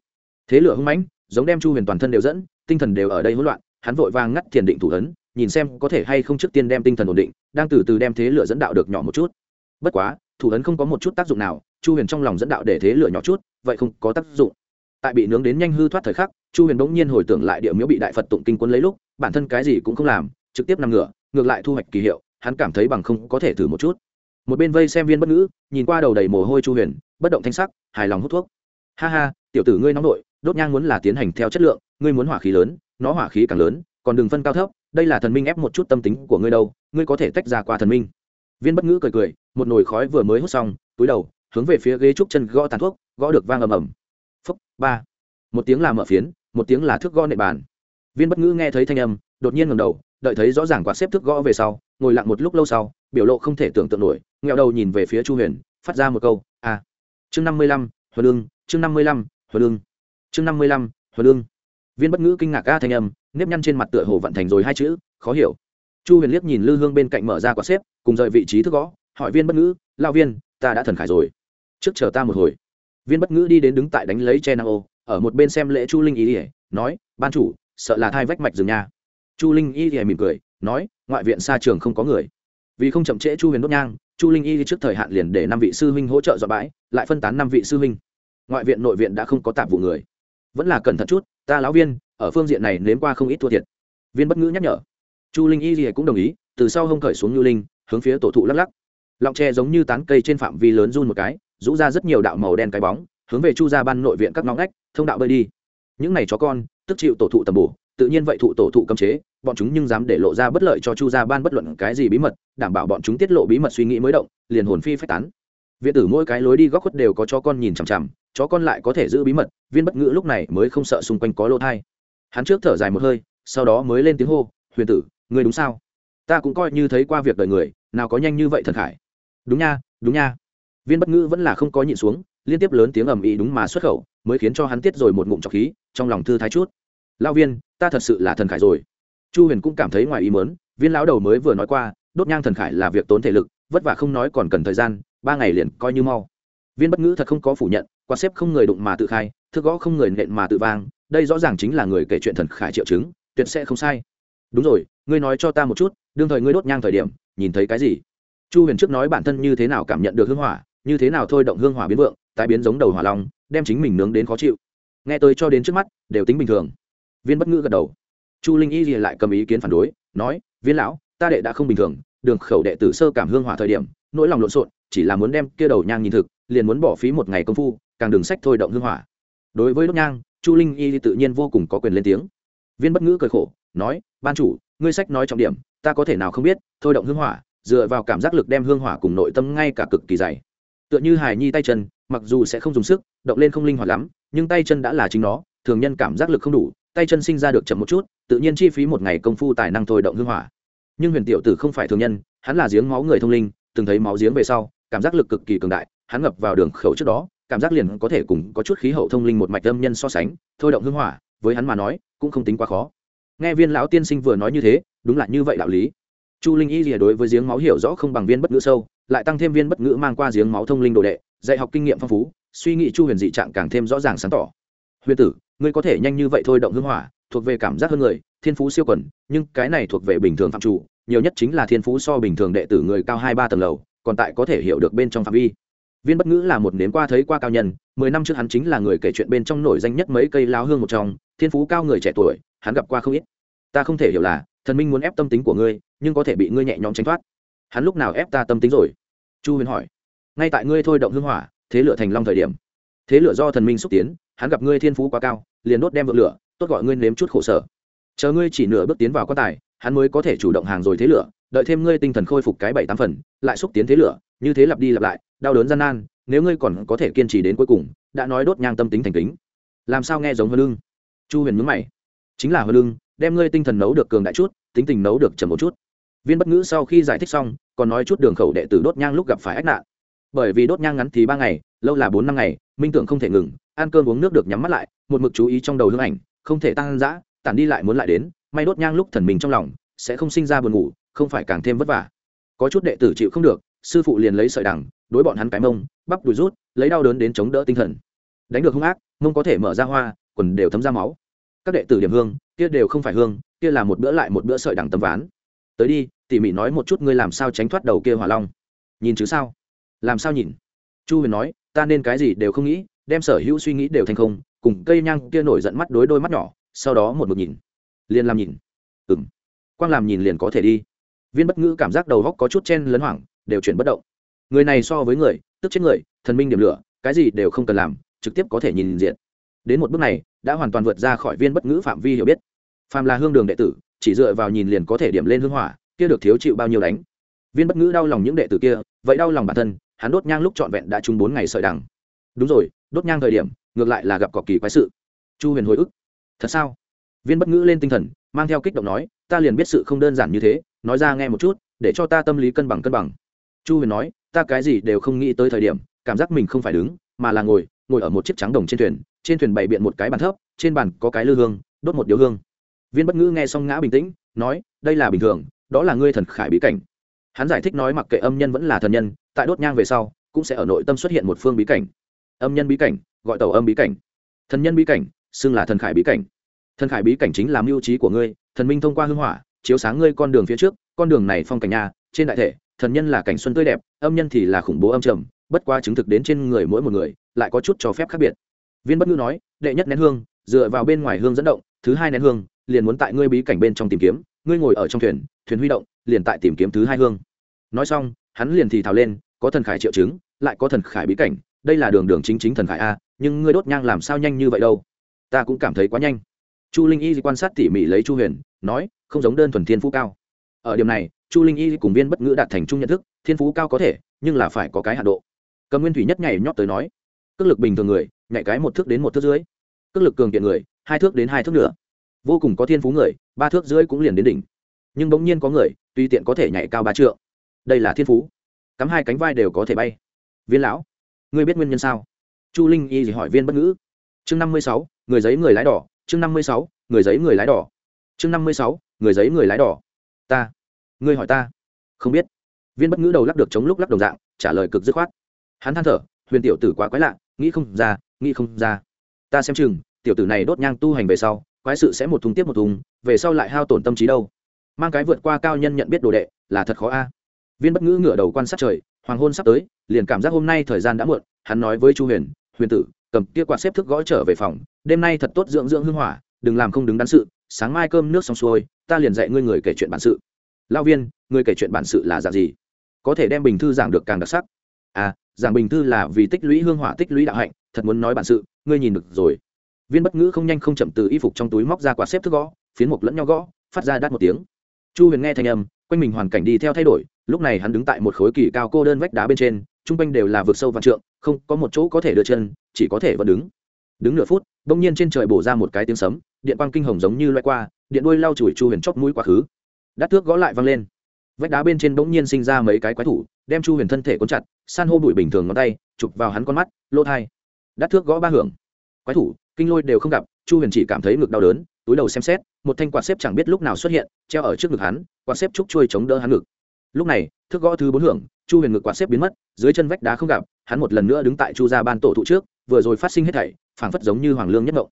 Thế lửa hưng mãnh, giống đem chu huyền toàn thân đều dẫn, tinh thần đều ở đây hỗn loạn, hắn vội vàng ngắt thiền định thủ ấn, nhìn xem có thể hay không trước tiên đem tinh thần ổn định, đang từ từ đem thế lửa dẫn đạo được nhỏ một chút. Bất quá, thủ ấn không có một chút tác dụng nào, chu huyền trong lòng dẫn đạo để thế lửa nhỏ chút, vậy không có tác dụng. Tại bị nướng đến nhanh hư thoát thời khắc, chu huyền bỗng nhiên hồi tưởng lại địa miếu bị đại phật tụng kinh quân lấy lúc, bản thân cái gì cũng không làm, trực tiếp nằm ngửa, ngược lại thu hoạch kỳ hiệu, hắn cảm thấy bằng không có thể thử một chút một bên vây xem viên bất ngữ, nhìn qua đầu đầy mồ hôi chu huyền, bất động thanh sắc, hài lòng hút thuốc. Ha ha, tiểu tử ngươi nóng nội, đốt nhang muốn là tiến hành theo chất lượng, ngươi muốn hỏa khí lớn, nó hỏa khí càng lớn, còn đừng phân cao thấp, đây là thần minh ép một chút tâm tính của ngươi đâu, ngươi có thể tách ra qua thần minh. Viên bất ngữ cười cười, một nồi khói vừa mới hút xong, túi đầu, hướng về phía ghế trúc chân gõ tàn thuốc, gõ được vang ầm ầm. Phúc, ba. Một tiếng là mở phiến, một tiếng là thước gõ nệ bàn. Viên bất ngữ nghe thấy thanh âm, đột nhiên ngầm đầu đợi thấy rõ ràng quạt xếp thước gõ về sau, ngồi lặng một lúc lâu sau, biểu lộ không thể tưởng tượng nổi, nghẹo đầu nhìn về phía chu huyền, phát ra một câu a à. chương năm mươi lăm huân lương, chương năm mươi lăm huân lương, chương năm mươi lăm huân lương. Viên bất ngữ kinh ngạc ca thanh âm, nếp nhăn trên mặt tựa hồ vận thành rồi hai chữ, khó hiểu. Chu huyền liếc nhìn lư hương bên cạnh mở ra quạt xếp, cùng rời vị trí thức gõ, hỏi viên bất ngữ lao viên, ta đã thần khải rồi. Trước chờ ta một hồi. Viên bất ngữ đi đến đứng tại đánh lấy che năng ô, ở một bên xem lễ chu linh ý ỉa nói, ban chủ, sợ là thai vách mạch rừng nha chu linh y thì mỉm cười, nói, ngoại viện xa trường không có người. Vì không chậm trễ chu huyền đốt nhang, chu linh y trước thời hạn liền để năm vị sư huynh hỗ trợ dọn bãi, lại phân tán năm vị sư huynh. Ngoại viện nội viện đã không có tạp vụ người. Vẫn là cẩn thận chút, ta lão viên, ở phương diện này nếm qua không ít thua thiệt. Viên bất ngữ nhắc nhở. Chu linh y thì cũng đồng ý, từ sau hông khởi xuống nhu linh, hướng phía tổ thụ lắc lắc. Lọng tre giống như tán cây trên phạm vi lớn run một cái, rũ ra rất nhiều đạo màu đen cái bóng, hướng về chu ra ban nội viện các ngõ ngách, thông đạo bơi đi. Những này chó con, tức chịu tổ thụ tầm bổ tự nhiên vậy thụ tổ thụ cấm chế, bọn chúng nhưng dám để lộ ra bất lợi cho chu gia ban bất luận cái gì bí mật, đảm bảo bọn chúng tiết lộ bí mật suy nghĩ mới động, liền hồn phi phách tán. Viện tử mỗi cái lối đi góc khuất đều có chó con nhìn chằm chằm, chó con lại có thể giữ bí mật, viên bất ngữ lúc này mới không sợ xung quanh có lỗ thai. Hắn trước thở dài một hơi, sau đó mới lên tiếng hô, huyền tử người đúng sao? Ta cũng coi như thấy qua việc đời người, nào có nhanh như vậy thần khải đúng nha đúng nha. Viên bất ngữ vẫn là không có nhịn xuống, liên tiếp lớn tiếng ầm ĩ đúng mà xuất khẩu, mới khiến cho hắn tiết rồi một ngụm trọc khí, trong lòng thư thái chút lao viên, ta thật sự là thần khải rồi. Chu huyền cũng cảm thấy ngoài ý mớn viên lão đầu mới vừa nói qua, đốt nhang thần khải là việc tốn thể lực, vất vả không nói còn cần thời gian, ba ngày liền coi như mau. Viên bất ngữ thật không có phủ nhận quan xếp không người đụng mà tự khai, thước gõ không người nện mà tự vang, đây rõ ràng chính là người kể chuyện thần khải triệu chứng, tuyệt sẽ không sai. Đúng rồi, ngươi nói cho ta một chút, đương thời ngươi đốt nhang thời điểm, nhìn thấy cái gì? Chu huyền trước nói bản thân như thế nào cảm nhận được hương hỏa, như thế nào thôi động hương hỏa biến vượng, tái biến giống đầu hỏa long, đem chính mình nướng đến khó chịu. Nghe tới cho đến trước mắt, đều tính bình thường viên bất ngữ gật đầu. Chu linh y lại cầm ý kiến phản đối, nói, viên lão, ta đệ đã không bình thường, đường khẩu đệ tử sơ cảm hương hỏa thời điểm, nỗi lòng lộn xộn, chỉ là muốn đem kia đầu nhang nhìn thực, liền muốn bỏ phí một ngày công phu, càng đường sách thôi động hương hỏa. Đối với đốt nhang, chu linh y tự nhiên vô cùng có quyền lên tiếng. Viên bất ngữ cười khổ, nói, ban chủ, ngươi sách nói trọng điểm, ta có thể nào không biết, thôi động hương hỏa, dựa vào cảm giác lực đem hương hỏa cùng nội tâm ngay cả cực kỳ dày. Tựa như hài nhi tay chân, mặc dù sẽ không dùng sức, động lên không linh hoạt lắm, nhưng tay chân đã là chính nó, thường nhân cảm giác lực không đủ tay chân sinh ra được chậm một chút, tự nhiên chi phí một ngày công phu tài năng thôi động hương hỏa. Nhưng huyền tiểu tử không phải thường nhân, hắn là giếng máu người thông linh, từng thấy máu giếng về sau, cảm giác lực cực kỳ cường đại, hắn ngập vào đường khẩu trước đó, cảm giác liền có thể cùng có chút khí hậu thông linh một mạch âm nhân so sánh, thôi động hương hỏa, với hắn mà nói, cũng không tính quá khó. Nghe viên lão tiên sinh vừa nói như thế, đúng là như vậy đạo lý. Chu linh y lìa đối với giếng máu hiểu rõ không bằng viên bất ngữ sâu, lại tăng thêm viên bất ngữ mang qua giếng máu thông linh đồ đệ, dạy học kinh nghiệm phong phú, suy nghĩ chu huyền dị trạng càng thêm rõ ràng sáng tỏ. Huyền tử ngươi có thể nhanh như vậy thôi động hương hỏa, thuộc về cảm giác hơn người, thiên phú siêu quần, nhưng cái này thuộc về bình thường phạm chủ, nhiều nhất chính là thiên phú so bình thường đệ tử người cao hai ba tầng lầu, còn tại có thể hiểu được bên trong phạm vi. Viên bất ngữ là một nếm qua thấy qua cao nhân, mười năm trước hắn chính là người kể chuyện bên trong nổi danh nhất mấy cây láo hương một trong, thiên phú cao người trẻ tuổi, hắn gặp qua không ít. Ta không thể hiểu là, thần minh muốn ép tâm tính của ngươi, nhưng có thể bị ngươi nhẹ nhõm tránh thoát. Hắn lúc nào ép ta tâm tính rồi? Chu huyền hỏi. Ngay tại ngươi thôi động hương hỏa, thế lửa thành long thời điểm. Thế lửa do thần minh xúc tiến hắn gặp ngươi thiên phú quá cao, liền đốt đem vượt lửa, tốt gọi ngươi nếm chút khổ sở. Chờ ngươi chỉ nửa bước tiến vào quan tài, hắn mới có thể chủ động hàng rồi thế lửa, đợi thêm ngươi tinh thần khôi phục cái bảy tám phần, lại xúc tiến thế lửa, như thế lặp đi lặp lại, đau đớn gian nan, nếu ngươi còn có thể kiên trì đến cuối cùng, đã nói đốt nhang tâm tính thành kính. Làm sao nghe giống hơn lưng? Chu huyền mướn mày. Chính là hơn lưng, đem ngươi tinh thần nấu được cường đại chút, tính tình nấu được trầm một chút. Viên bất ngữ sau khi giải thích xong, còn nói chút đường khẩu đệ tử đốt nhang lúc gặp phải ách nạn. Bởi vì đốt nhang ngắn thì ba ngày, lâu là bốn năm ngày, minh tưởng không thể ngừng ăn cơm uống nước được nhắm mắt lại, một mực chú ý trong đầu hương ảnh, không thể tăng dã tản đi lại muốn lại đến, may đốt nhang lúc thần mình trong lòng, sẽ không sinh ra buồn ngủ, không phải càng thêm vất vả. Có chút đệ tử chịu không được, sư phụ liền lấy sợi đằng, đối bọn hắn cái mông, bắp đùi rút, lấy đau đớn đến chống đỡ tinh thần. Đánh được hung ác, mông có thể mở ra hoa, quần đều thấm ra máu. Các đệ tử điểm hương, kia đều không phải hương, kia là một bữa lại một bữa sợi đằng tấm ván. Tới đi, tỉ mỉ nói một chút ngươi làm sao tránh thoát đầu kia hỏa long. Nhìn chứ sao? Làm sao nhìn? Chu huyền nói, ta nên cái gì đều không nghĩ đem sở hữu suy nghĩ đều thành không, cùng cây nhang kia nổi giận mắt đối đôi mắt nhỏ, sau đó một mực nhìn. Liền làm nhìn. Ừng quang làm nhìn liền có thể đi. Viên bất ngữ cảm giác đầu góc có chút chen lấn hoảng, đều chuyển bất động. Người này so với người, tức chết người, thần minh điểm lửa, cái gì đều không cần làm, trực tiếp có thể nhìn diện. Đến một bước này, đã hoàn toàn vượt ra khỏi viên bất ngữ phạm vi hiểu biết. Phàm là hương đường đệ tử, chỉ dựa vào nhìn liền có thể điểm lên hương hỏa, kia được thiếu chịu bao nhiêu đánh. Viên bất ngữ đau lòng những đệ tử kia, vậy đau lòng bản thân, hắn đốt nhang lúc trọn vẹn đã trúng bốn ngày sợi đằng đúng rồi, đốt nhang thời điểm, ngược lại là gặp cọc kỳ quái sự. Chu huyền hồi ức. Thật sao? Viên bất ngữ lên tinh thần, mang theo kích động nói, ta liền biết sự không đơn giản như thế, nói ra nghe một chút, để cho ta tâm lý cân bằng cân bằng. Chu huyền nói, ta cái gì đều không nghĩ tới thời điểm, cảm giác mình không phải đứng, mà là ngồi ngồi ở một chiếc trắng đồng trên thuyền trên thuyền bày biện một cái bàn thấp, trên bàn có cái lư hương, đốt một điếu hương. Viên bất ngữ nghe xong ngã bình tĩnh, nói, đây là bình thường, đó là ngươi thần khải bí cảnh. Hắn giải thích nói mặc kệ âm nhân vẫn là thần nhân, tại đốt nhang về sau, cũng sẽ ở nội tâm xuất hiện một phương bí cảnh âm nhân bí cảnh, gọi tàu âm bí cảnh. Thần nhân bí cảnh, xưng là thần khải bí cảnh. Thần khải bí cảnh chính là mưu trí của ngươi, thần minh thông qua hưng hỏa, chiếu sáng ngươi con đường phía trước, con đường này phong cảnh nhà, trên đại thể, thần nhân là cảnh xuân tươi đẹp, âm nhân thì là khủng bố âm trầm, bất qua chứng thực đến trên người mỗi một người, lại có chút cho phép khác biệt. Viên bất ngữ nói, đệ nhất nén hương, dựa vào bên ngoài hương dẫn động, thứ hai nén hương, liền muốn tại ngươi bí cảnh bên trong tìm kiếm, ngươi ngồi ở trong thuyền thuyền huy động, liền tại tìm kiếm thứ hai hương. Nói xong, hắn liền thì thào lên, có thần khải triệu chứng, lại có thần khải bí cảnh đây là đường đường chính chính thần khải a, nhưng ngươi đốt nhang làm sao nhanh như vậy đâu? Ta cũng cảm thấy quá nhanh. Chu linh y quan sát tỉ mỉ lấy chu huyền, nói, không giống đơn thuần thiên phú cao. Ở điểm này, chu linh y cùng viên bất ngữ đạt thành chung nhận thức, thiên phú cao có thể, nhưng là phải có cái hạ độ. Cầm nguyên thủy nhất nhảy nhót tới nói, cước lực bình thường người, nhảy cái một thước đến một thước dưới. Cước lực cường kiện người, hai thước đến hai thước nữa vô cùng có thiên phú người, ba thước dưới cũng liền đến đỉnh. Nhưng bỗng nhiên có người, tùy tiện có thể nhảy cao ba trượng. Đây là thiên phú. Cắm hai cánh vai đều có thể bay. Viên lão ngươi biết nguyên nhân sao? Chu linh y gì hỏi viên bất ngữ. Chương năm mươi sáu, người giấy người lái đỏ. Chương năm mươi sáu, người giấy người lái đỏ. Chương năm mươi sáu, người giấy người lái đỏ. Ta. Ngươi hỏi ta. Không biết. Viên bất ngữ đầu lắc được chống lúc lắc đồng dạng, trả lời cực dứt khoát. Hắn than thở, huyền tiểu tử quá quái lạ, nghĩ không ra, nghĩ không ra. Ta xem chừng, tiểu tử này đốt nhang tu hành về sau, quái sự sẽ một thùng tiếp một thùng, về sau lại hao tổn tâm trí đâu. Mang cái vượt qua cao nhân nhận biết đồ đệ, là thật khó a. Viên bất ngữ ngửa đầu quan sát trời hoàng hôn sắp tới, liền cảm giác hôm nay thời gian đã muộn, hắn nói với chu huyền huyền tử, cầm kia quạt xếp thức gõ trở về phòng, đêm nay thật tốt dưỡng dưỡng hưng hỏa, đừng làm không đứng đắn sự, sáng mai cơm nước xong xuôi, ta liền dạy ngươi người kể chuyện bản sự. Lao viên, người kể chuyện bản sự là dạng gì? Có thể đem bình thư giảng được càng đặc sắc. À giảng bình thư là vì tích lũy hương hỏa, tích lũy đạo hạnh, thật muốn nói bản sự, ngươi nhìn được rồi. Viên bất ngữ không nhanh không chậm từ y phục trong túi móc ra quạt xếp thức gõ, phiến mục lẫn nhau gõ, phát ra đắt một tiếng. Chu huyền nghe thanh âm quanh mình hoàn cảnh đi theo thay đổi, lúc này hắn đứng tại một khối kỳ cao cô đơn vách đá bên trên chung quanh đều là vực sâu vạn trượng, không có một chỗ có thể đưa chân, chỉ có thể vẫn đứng. Đứng nửa phút, bỗng nhiên trên trời bổ ra một cái tiếng sấm, điện quang kinh hồng giống như loay qua, điện đuôi lau chùi chu huyền chóp mũi quá khứ. Đắt thước gõ lại văng lên. Vách đá bên trên bỗng nhiên sinh ra mấy cái quái thủ, đem chu huyền thân thể cuốn chặt, san hô bụi bình thường ngón tay, chụp vào hắn con mắt, lỗ thai. Đắt thước gõ ba hưởng. Quái thủ, kinh lôi đều không gặp, chu huyền chỉ cảm thấy ngực đau đớn túi đầu xem xét, một thanh quạt xếp chẳng biết lúc nào xuất hiện, treo ở trước ngực hắn, quạt xếp trúc trôi chống đỡ hắn ngực. Lúc này, thước gõ thứ bốn hưởng, chu huyền ngực quạt xếp biến mất, dưới chân vách đá không gặp, hắn một lần nữa đứng tại chu gia ban tổ thụ trước, vừa rồi phát sinh hết thảy, phảng phất giống như hoàng lương nhất mộng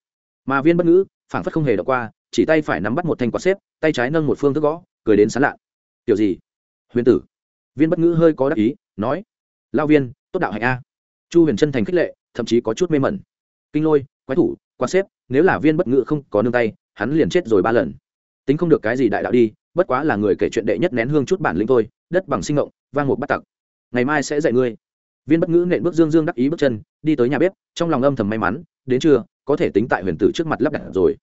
mà viên bất ngữ, phảng phất không hề đọc qua, chỉ tay phải nắm bắt một thanh quạt xếp, tay trái nâng một phương thức gõ, cười đến sán lạ. Kiểu gì? Huyền tử. Viên bất ngữ hơi có đắc ý, nói lao viên, tốt đạo hạnh a. Chu huyền chân thành khích lệ, thậm chí có chút mê mẩn. Kinh lôi, quái thủ, quạt xếp, nếu là viên bất ngữ không có nương tay hắn liền chết rồi ba lần. Tính không được cái gì đại đạo đi, bất quá là người kể chuyện đệ nhất nén hương chút bản lĩnh thôi, đất bằng sinh ngộng, vang một bắt tặc. Ngày mai sẽ dạy ngươi. Viên bất ngữ nện bước dương dương đắc ý bước chân, đi tới nhà bếp, trong lòng âm thầm may mắn, đến trưa, có thể tính tại huyền tử trước mặt lắp đặt rồi.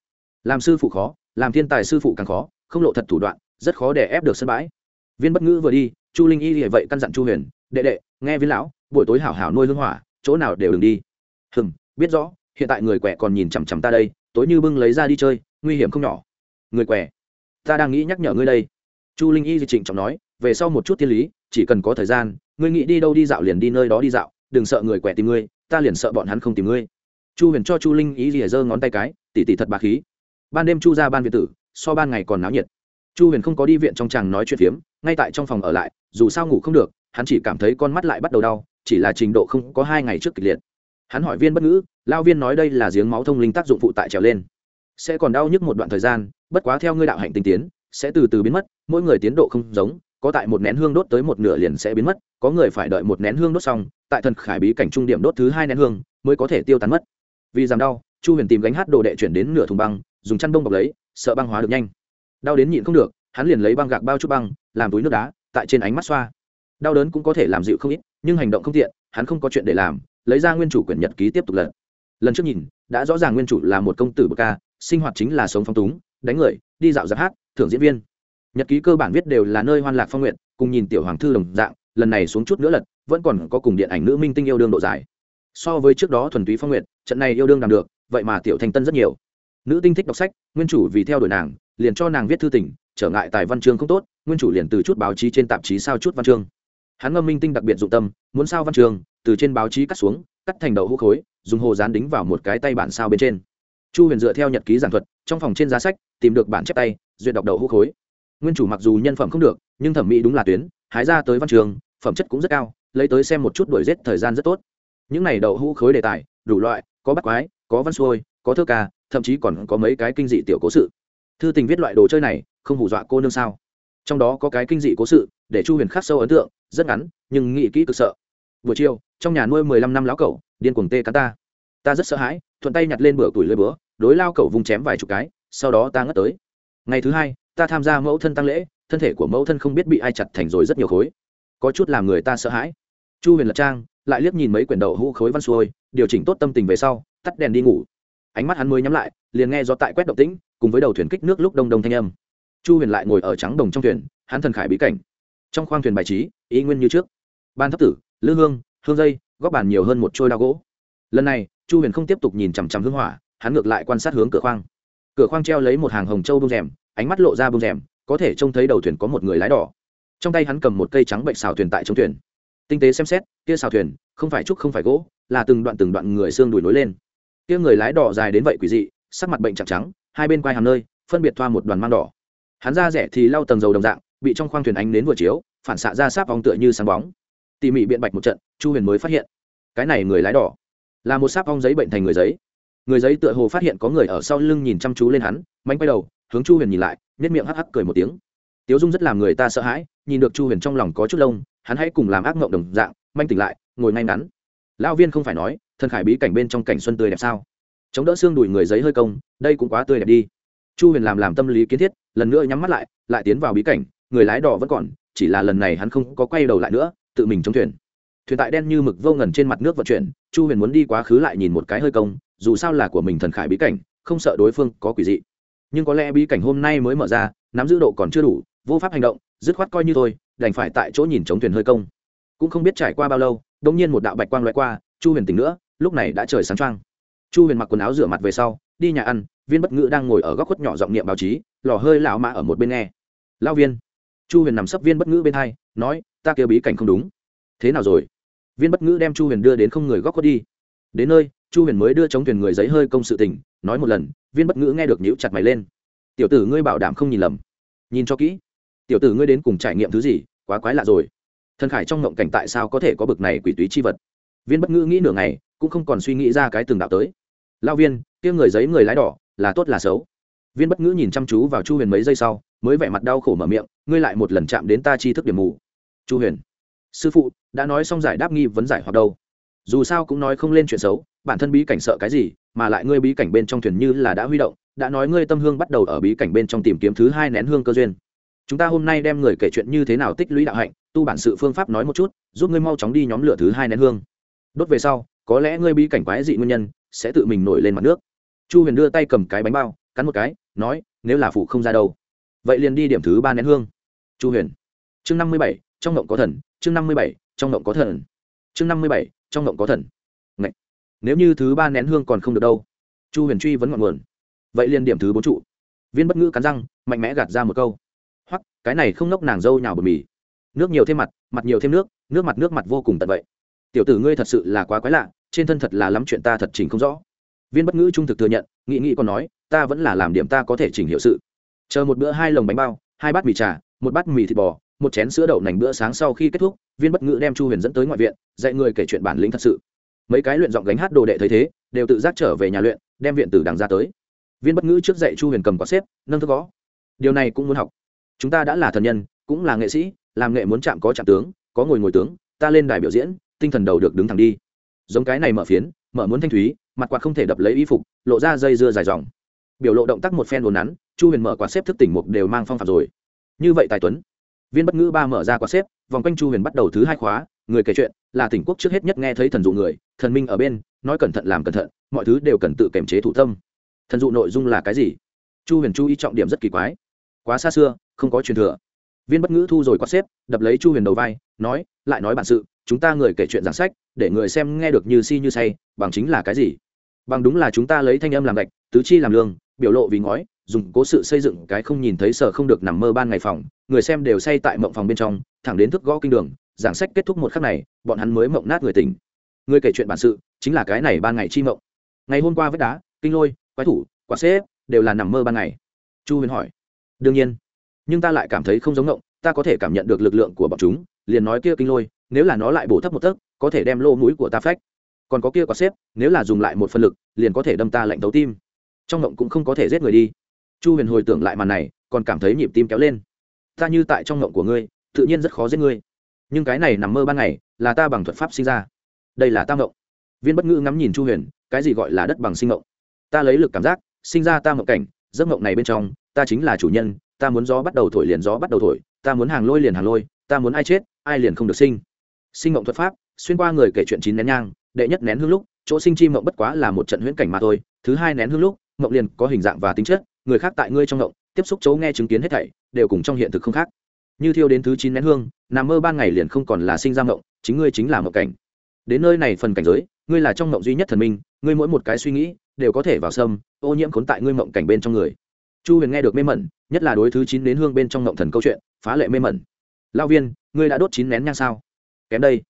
Làm sư phụ khó, làm thiên tài sư phụ càng khó, không lộ thật thủ đoạn, rất khó để ép được sân bãi. Viên bất ngữ vừa đi, chu linh y thì vậy căn dặn chu huyền, đệ đệ, nghe viên lão, buổi tối hảo hảo nuôi hương hỏa, chỗ nào đều đừng đi. Hừm, biết rõ, hiện tại người quẻ còn nhìn chằm chằm ta đây, tối như bưng lấy ra đi chơi nguy hiểm không nhỏ. Người què, ta đang nghĩ nhắc nhở ngươi đây. Chu linh y Di trịnh trọng nói về sau một chút thiên lý chỉ cần có thời gian ngươi nghĩ đi đâu đi dạo liền đi nơi đó đi dạo đừng sợ người què tìm ngươi ta liền sợ bọn hắn không tìm ngươi. Chu huyền cho chu linh Y rìa giơ ngón tay cái tỉ tỉ thật bà khí. Ban đêm chu ra ban viện tử so ban ngày còn náo nhiệt. Chu huyền không có đi viện trong chàng nói chuyện phiếm ngay tại trong phòng ở lại dù sao ngủ không được hắn chỉ cảm thấy con mắt lại bắt đầu đau chỉ là trình độ không có hai ngày trước kịch liệt. Hắn hỏi viên bất ngữ lao viên nói đây là giếng máu thông linh tác dụng phụ tại trèo lên sẽ còn đau nhức một đoạn thời gian, bất quá theo ngươi đạo hạnh tinh tiến, sẽ từ từ biến mất, mỗi người tiến độ không giống, có tại một nén hương đốt tới một nửa liền sẽ biến mất, có người phải đợi một nén hương đốt xong, tại thần khải bí cảnh trung điểm đốt thứ hai nén hương, mới có thể tiêu tán mất. Vì giảm đau, chu huyền tìm gánh hát đồ đệ chuyển đến nửa thùng băng, dùng chăn bông bọc lấy, sợ băng hóa được nhanh. Đau đến nhịn không được, hắn liền lấy băng gạc bao chút băng, làm túi nước đá, tại trên ánh mắt xoa. Đau đớn cũng có thể làm dịu không ít, nhưng hành động không tiện, hắn không có chuyện để làm, lấy ra nguyên chủ quyển nhật ký tiếp tục lật. Lần trước nhìn, đã rõ ràng nguyên chủ là một công tử bậc ca sinh hoạt chính là sống phong túng, đánh người, đi dạo giặc hát, thưởng diễn viên. Nhật ký cơ bản viết đều là nơi hoan lạc phong nguyện, cùng nhìn tiểu hoàng thư đồng dạng, lần này xuống chút nữa lật, vẫn còn có cùng điện ảnh nữ minh tinh yêu đương độ dài. So với trước đó thuần túy phong nguyện, trận này yêu đương làm được, vậy mà tiểu thanh tân rất nhiều. Nữ tinh thích đọc sách, nguyên chủ vì theo đuổi nàng, liền cho nàng viết thư tình, trở ngại tài văn chương không tốt, nguyên chủ liền từ chút báo chí trên tạp chí sao chút văn chương. Hắn ngâm minh tinh đặc biệt dụng tâm, muốn sao văn chương, từ trên báo chí cắt xuống, cắt thành đầu hũ khối, dùng hồ dán đính vào một cái tay bản sao bên trên chu huyền dựa theo nhật ký giảng thuật, trong phòng trên giá sách, tìm được bản chép tay, duyệt đọc đầu hũ khối. Nguyên chủ mặc dù nhân phẩm không được, nhưng thẩm mỹ đúng là tuyến, hái ra tới văn trường, phẩm chất cũng rất cao, lấy tới xem một chút đuổi rét thời gian rất tốt. Những này đậu hũ khối đề tài, đủ loại, có bắt quái, có văn xuôi, có thơ ca, thậm chí còn có mấy cái kinh dị tiểu cố sự. Thư tình viết loại đồ chơi này, không hù dọa cô nương sao? Trong đó có cái kinh dị cố sự, để chu huyền khắc sâu ấn tượng, rất ngắn, nhưng nghĩ kỹ cực sợ. Buổi chiều, trong nhà nuôi mười lăm năm lão cẩu, điên cuồng tê cá ta ta rất sợ hãi, thuận tay nhặt lên bữa tuổi lưỡi bữa đối lao cẩu vùng chém vài chục cái, sau đó ta ngất tới. Ngày thứ hai, ta tham gia mẫu thân tăng lễ, thân thể của mẫu thân không biết bị ai chặt thành rồi rất nhiều khối. Có chút làm người ta sợ hãi. Chu huyền lật trang, lại liếc nhìn mấy quyển đậu hũ khối văn xuôi, điều chỉnh tốt tâm tình về sau, tắt đèn đi ngủ. Ánh mắt hắn mới nhắm lại, liền nghe gió tại quét động tĩnh, cùng với đầu thuyền kích nước lúc đông đông thanh âm. Chu huyền lại ngồi ở trắng đồng trong thuyền, hắn thần khải bí cảnh. Trong khoang thuyền bài trí, ý nguyên như trước. Ban thấp tử, lư hương hương dây góp bàn nhiều hơn một trôi đao gỗ. Lần này chu huyền không tiếp tục nhìn chằm chằm hương hỏa, hắn ngược lại quan sát hướng cửa khoang. Cửa khoang treo lấy một hàng hồng châu bông rèm, ánh mắt lộ ra bông rèm, có thể trông thấy đầu thuyền có một người lái đỏ trong tay hắn cầm một cây trắng bệnh xào thuyền tại trong thuyền. Tinh tế xem xét, kia xào thuyền, không phải trúc không phải gỗ, là từng đoạn từng đoạn người xương đùi nối lên. Kia người lái đỏ dài đến vậy quỷ dị, sắc mặt bệnh chặt trắng, hai bên quai hàm nơi, phân biệt thoa một đoàn mang đỏ. Hắn ra rẻ thì lau tầng dầu đồng dạng, bị trong khoang thuyền ánh đến vừa chiếu, phản xạ ra sáp vòng tựa như sáng bóng. Tỉ mỉ biện bạch một trận, chu huyền mới phát hiện, cái này người lái đỏ là một sáp ong giấy bệnh thành người giấy. Người giấy tựa hồ phát hiện có người ở sau lưng nhìn chăm chú lên hắn manh quay đầu, hướng chu huyền nhìn lại nhất miệng hắc hắc cười một tiếng. Tiếu dung rất làm người ta sợ hãi, nhìn được chu huyền trong lòng có chút lông, hắn hãy cùng làm ác mộng đồng dạng, manh tỉnh lại, ngồi ngay ngắn. Lão viên không phải nói, thần khải bí cảnh bên trong cảnh xuân tươi đẹp sao? Chống đỡ xương đùi người giấy hơi công, đây cũng quá tươi đẹp đi. Chu huyền làm làm tâm lý kiến thiết, lần nữa nhắm mắt lại lại tiến vào bí cảnh, người lái đỏ vẫn còn, chỉ là lần này hắn không có quay đầu lại nữa, tự mình chống thuyền thuyền tại đen như mực vô ngần trên mặt nước vận chuyển, chu huyền muốn đi quá khứ lại nhìn một cái hơi công, dù sao là của mình thần khải bí cảnh, không sợ đối phương có quỷ dị. Nhưng có lẽ bí cảnh hôm nay mới mở ra, nắm giữ độ còn chưa đủ, vô pháp hành động, dứt khoát coi như thôi, đành phải tại chỗ nhìn chống thuyền hơi công. Cũng không biết trải qua bao lâu đông nhiên một đạo bạch quang loại qua, chu huyền tỉnh nữa, lúc này đã trời sáng trăng chu huyền mặc quần áo rửa mặt về sau, đi nhà ăn, viên bất ngữ đang ngồi ở góc khuất nhỏ giọng niệm báo chí, lò hơi lão mã ở một bên nghe. Lao viên. Chu huyền nằm sấp viên bất ngữ bên hai, nói, ta kêu bí cảnh không đúng thế nào rồi? Viên bất ngữ đem chu huyền đưa đến không người góc khuất đi. Đến nơi, chu huyền mới đưa chống thuyền người giấy hơi công sự tình, nói một lần, viên bất ngữ nghe được nhíu chặt mày lên. Tiểu tử ngươi bảo đảm không nhìn lầm. Nhìn cho kỹ. Tiểu tử ngươi đến cùng trải nghiệm thứ gì, quá quái lạ rồi. Thần khải trong ngộng cảnh tại sao có thể có bực này quỷ túy chi vật? Viên bất ngữ nghĩ nửa ngày, cũng không còn suy nghĩ ra cái từng đạo tới. Lao viên, kia người giấy người lái đỏ, là tốt là xấu? Viên bất ngữ nhìn chăm chú vào chu huyền mấy giây sau, mới vẻ mặt đau khổ mở miệng, ngươi lại một lần chạm đến ta chi thức điểm mù. Chu huyền sư phụ, đã nói xong giải đáp nghi vấn giải hoặc đâu. Dù sao cũng nói không lên chuyện xấu, bản thân bí cảnh sợ cái gì, mà lại ngươi bí cảnh bên trong thuyền như là đã huy động, đã nói ngươi tâm hương bắt đầu ở bí cảnh bên trong tìm kiếm thứ hai nén hương cơ duyên. Chúng ta hôm nay đem người kể chuyện như thế nào tích lũy đạo hạnh, tu bản sự phương pháp nói một chút, giúp ngươi mau chóng đi nhóm lửa thứ hai nén hương. Đốt về sau, có lẽ ngươi bí cảnh quái dị nguyên nhân, sẽ tự mình nổi lên mặt nước. Chu huyền đưa tay cầm cái bánh bao, cắn một cái, nói, nếu là phụ không ra đâu. Vậy liền đi điểm thứ ba nén hương. Chu huyền. Chương năm mươi bảy, trong ngộng có thần chương năm mươi bảy, trong ngộng có thần. Chương năm mươi bảy, trong ngộng có thần. Ngậy! nếu như thứ ba nén hương còn không được đâu, chu huyền truy vẫn ngọn nguồn. Vậy liền điểm thứ bốn trụ. Viên bất ngữ cắn răng, mạnh mẽ gạt ra một câu. Hoặc cái này không nốc nàng dâu nhào bờ mì. Nước nhiều thêm mặt mặt nhiều thêm nước nước mặt nước mặt vô cùng tận vậy. Tiểu tử ngươi thật sự là quá quái lạ, trên thân thật là lắm chuyện ta thật chỉnh không rõ. Viên bất ngữ trung thực thừa nhận nghị nghị còn nói, ta vẫn là làm điểm ta có thể chỉnh hiệu sự. Chờ một bữa hai lồng bánh bao, hai bát mì trà, một bát mì thịt bò một chén sữa đậu nành bữa sáng sau khi kết thúc, viên bất ngữ đem chu huyền dẫn tới ngoại viện, dạy người kể chuyện bản lĩnh thật sự. Mấy cái luyện giọng gánh hát đồ đệ thấy thế, đều tự giác trở về nhà luyện, đem viện tử đằng ra tới. Viên bất ngữ trước dạy chu huyền cầm quả xếp, nâng thức gõ. Điều này cũng muốn học. Chúng ta đã là thần nhân, cũng là nghệ sĩ, làm nghệ muốn chạm có chạm tướng, có ngồi ngồi tướng, ta lên đài biểu diễn, tinh thần đầu được đứng thẳng đi. Giống cái này mở phiến, mở muốn thanh thúy, mặt quạt không thể đập lấy y phục, lộ ra dây dưa dài dòng. Biểu lộ động tác một phen đồn nắn, chu huyền mở quạt xếp thức tỉnh mục đều mang phong phạt rồi. Như vậy tài tuấn viên bất ngữ ba mở ra quạt xếp, vòng quanh chu huyền bắt đầu thứ hai khóa, người kể chuyện, là tỉnh quốc trước hết nhất nghe thấy thần dụ người, thần minh ở bên, nói cẩn thận làm cẩn thận, mọi thứ đều cần tự kiểm chế thủ tâm. Thần dụ nội dung là cái gì? Chu huyền chú ý trọng điểm rất kỳ quái. Quá xa xưa, không có truyền thừa. Viên bất ngữ thu rồi quát xếp, đập lấy chu huyền đầu vai, nói, lại nói bản sự, chúng ta người kể chuyện giảng sách, để người xem nghe được như si như say, bằng chính là cái gì? Bằng đúng là chúng ta lấy thanh âm làm gạch, tứ chi làm lương, biểu lộ vì ngói, dùng cố sự xây dựng cái không nhìn thấy sợ không được nằm mơ ban ngày phòng người xem đều say tại mộng phòng bên trong, thẳng đến thức gõ kinh đường, giảng sách kết thúc một khắc này, bọn hắn mới mộng nát người tỉnh. Người kể chuyện bản sự, chính là cái này ban ngày chi mộng. Ngày hôm qua với đá, kinh lôi, quái thủ, quả xếp, đều là nằm mơ ban ngày. Chu huyền hỏi. Đương nhiên. Nhưng ta lại cảm thấy không giống ngộng ta có thể cảm nhận được lực lượng của bọn chúng, liền nói kia kinh lôi, nếu là nó lại bổ thấp một tấc, có thể đem lô mũi của ta phách. Còn có kia quả xếp, nếu là dùng lại một phân lực, liền có thể đâm ta lạnh tấu tim. Trong ngộng cũng không có thể giết người đi. Chu huyền hồi tưởng lại màn này, còn cảm thấy nhịp tim kéo lên ta như tại trong ngộng của ngươi, tự nhiên rất khó giết ngươi. Nhưng cái này nằm mơ ban ngày, là ta bằng thuật pháp sinh ra. Đây là ta ngộng. Viên bất ngữ ngắm nhìn chu huyền, cái gì gọi là đất bằng sinh ngộng? Ta lấy lực cảm giác, sinh ra ta ngộng cảnh, giấc ngộng này bên trong, ta chính là chủ nhân, ta muốn gió bắt đầu thổi liền gió bắt đầu thổi, ta muốn hàng lôi liền hàng lôi, ta muốn ai chết, ai liền không được sinh. Sinh ngộng thuật pháp, xuyên qua người kể chuyện chín nén nhang, đệ nhất nén hương lúc, chỗ sinh chi mộng bất quá là một trận huyễn cảnh mà thôi, thứ hai nén hương lúc mộng liền có hình dạng và tính chất, người khác tại ngươi trong mộng tiếp xúc chấu nghe chứng kiến hết thảy, đều cùng trong hiện thực không khác. Như thiêu đến thứ chín nén hương, nằm mơ ban ngày liền không còn là sinh ra mộng, chính ngươi chính là mộng cảnh. Đến nơi này phần cảnh giới, ngươi là trong mộng duy nhất thần minh, ngươi mỗi một cái suy nghĩ, đều có thể vào sâm, ô nhiễm khốn tại ngươi mộng cảnh bên trong người. Chu huyền nghe được mê mẩn, nhất là đối thứ chín đến hương bên trong mộng thần câu chuyện, phá lệ mê mẩn. Lao viên, ngươi đã đốt chín nén nhang sao? Kém đây.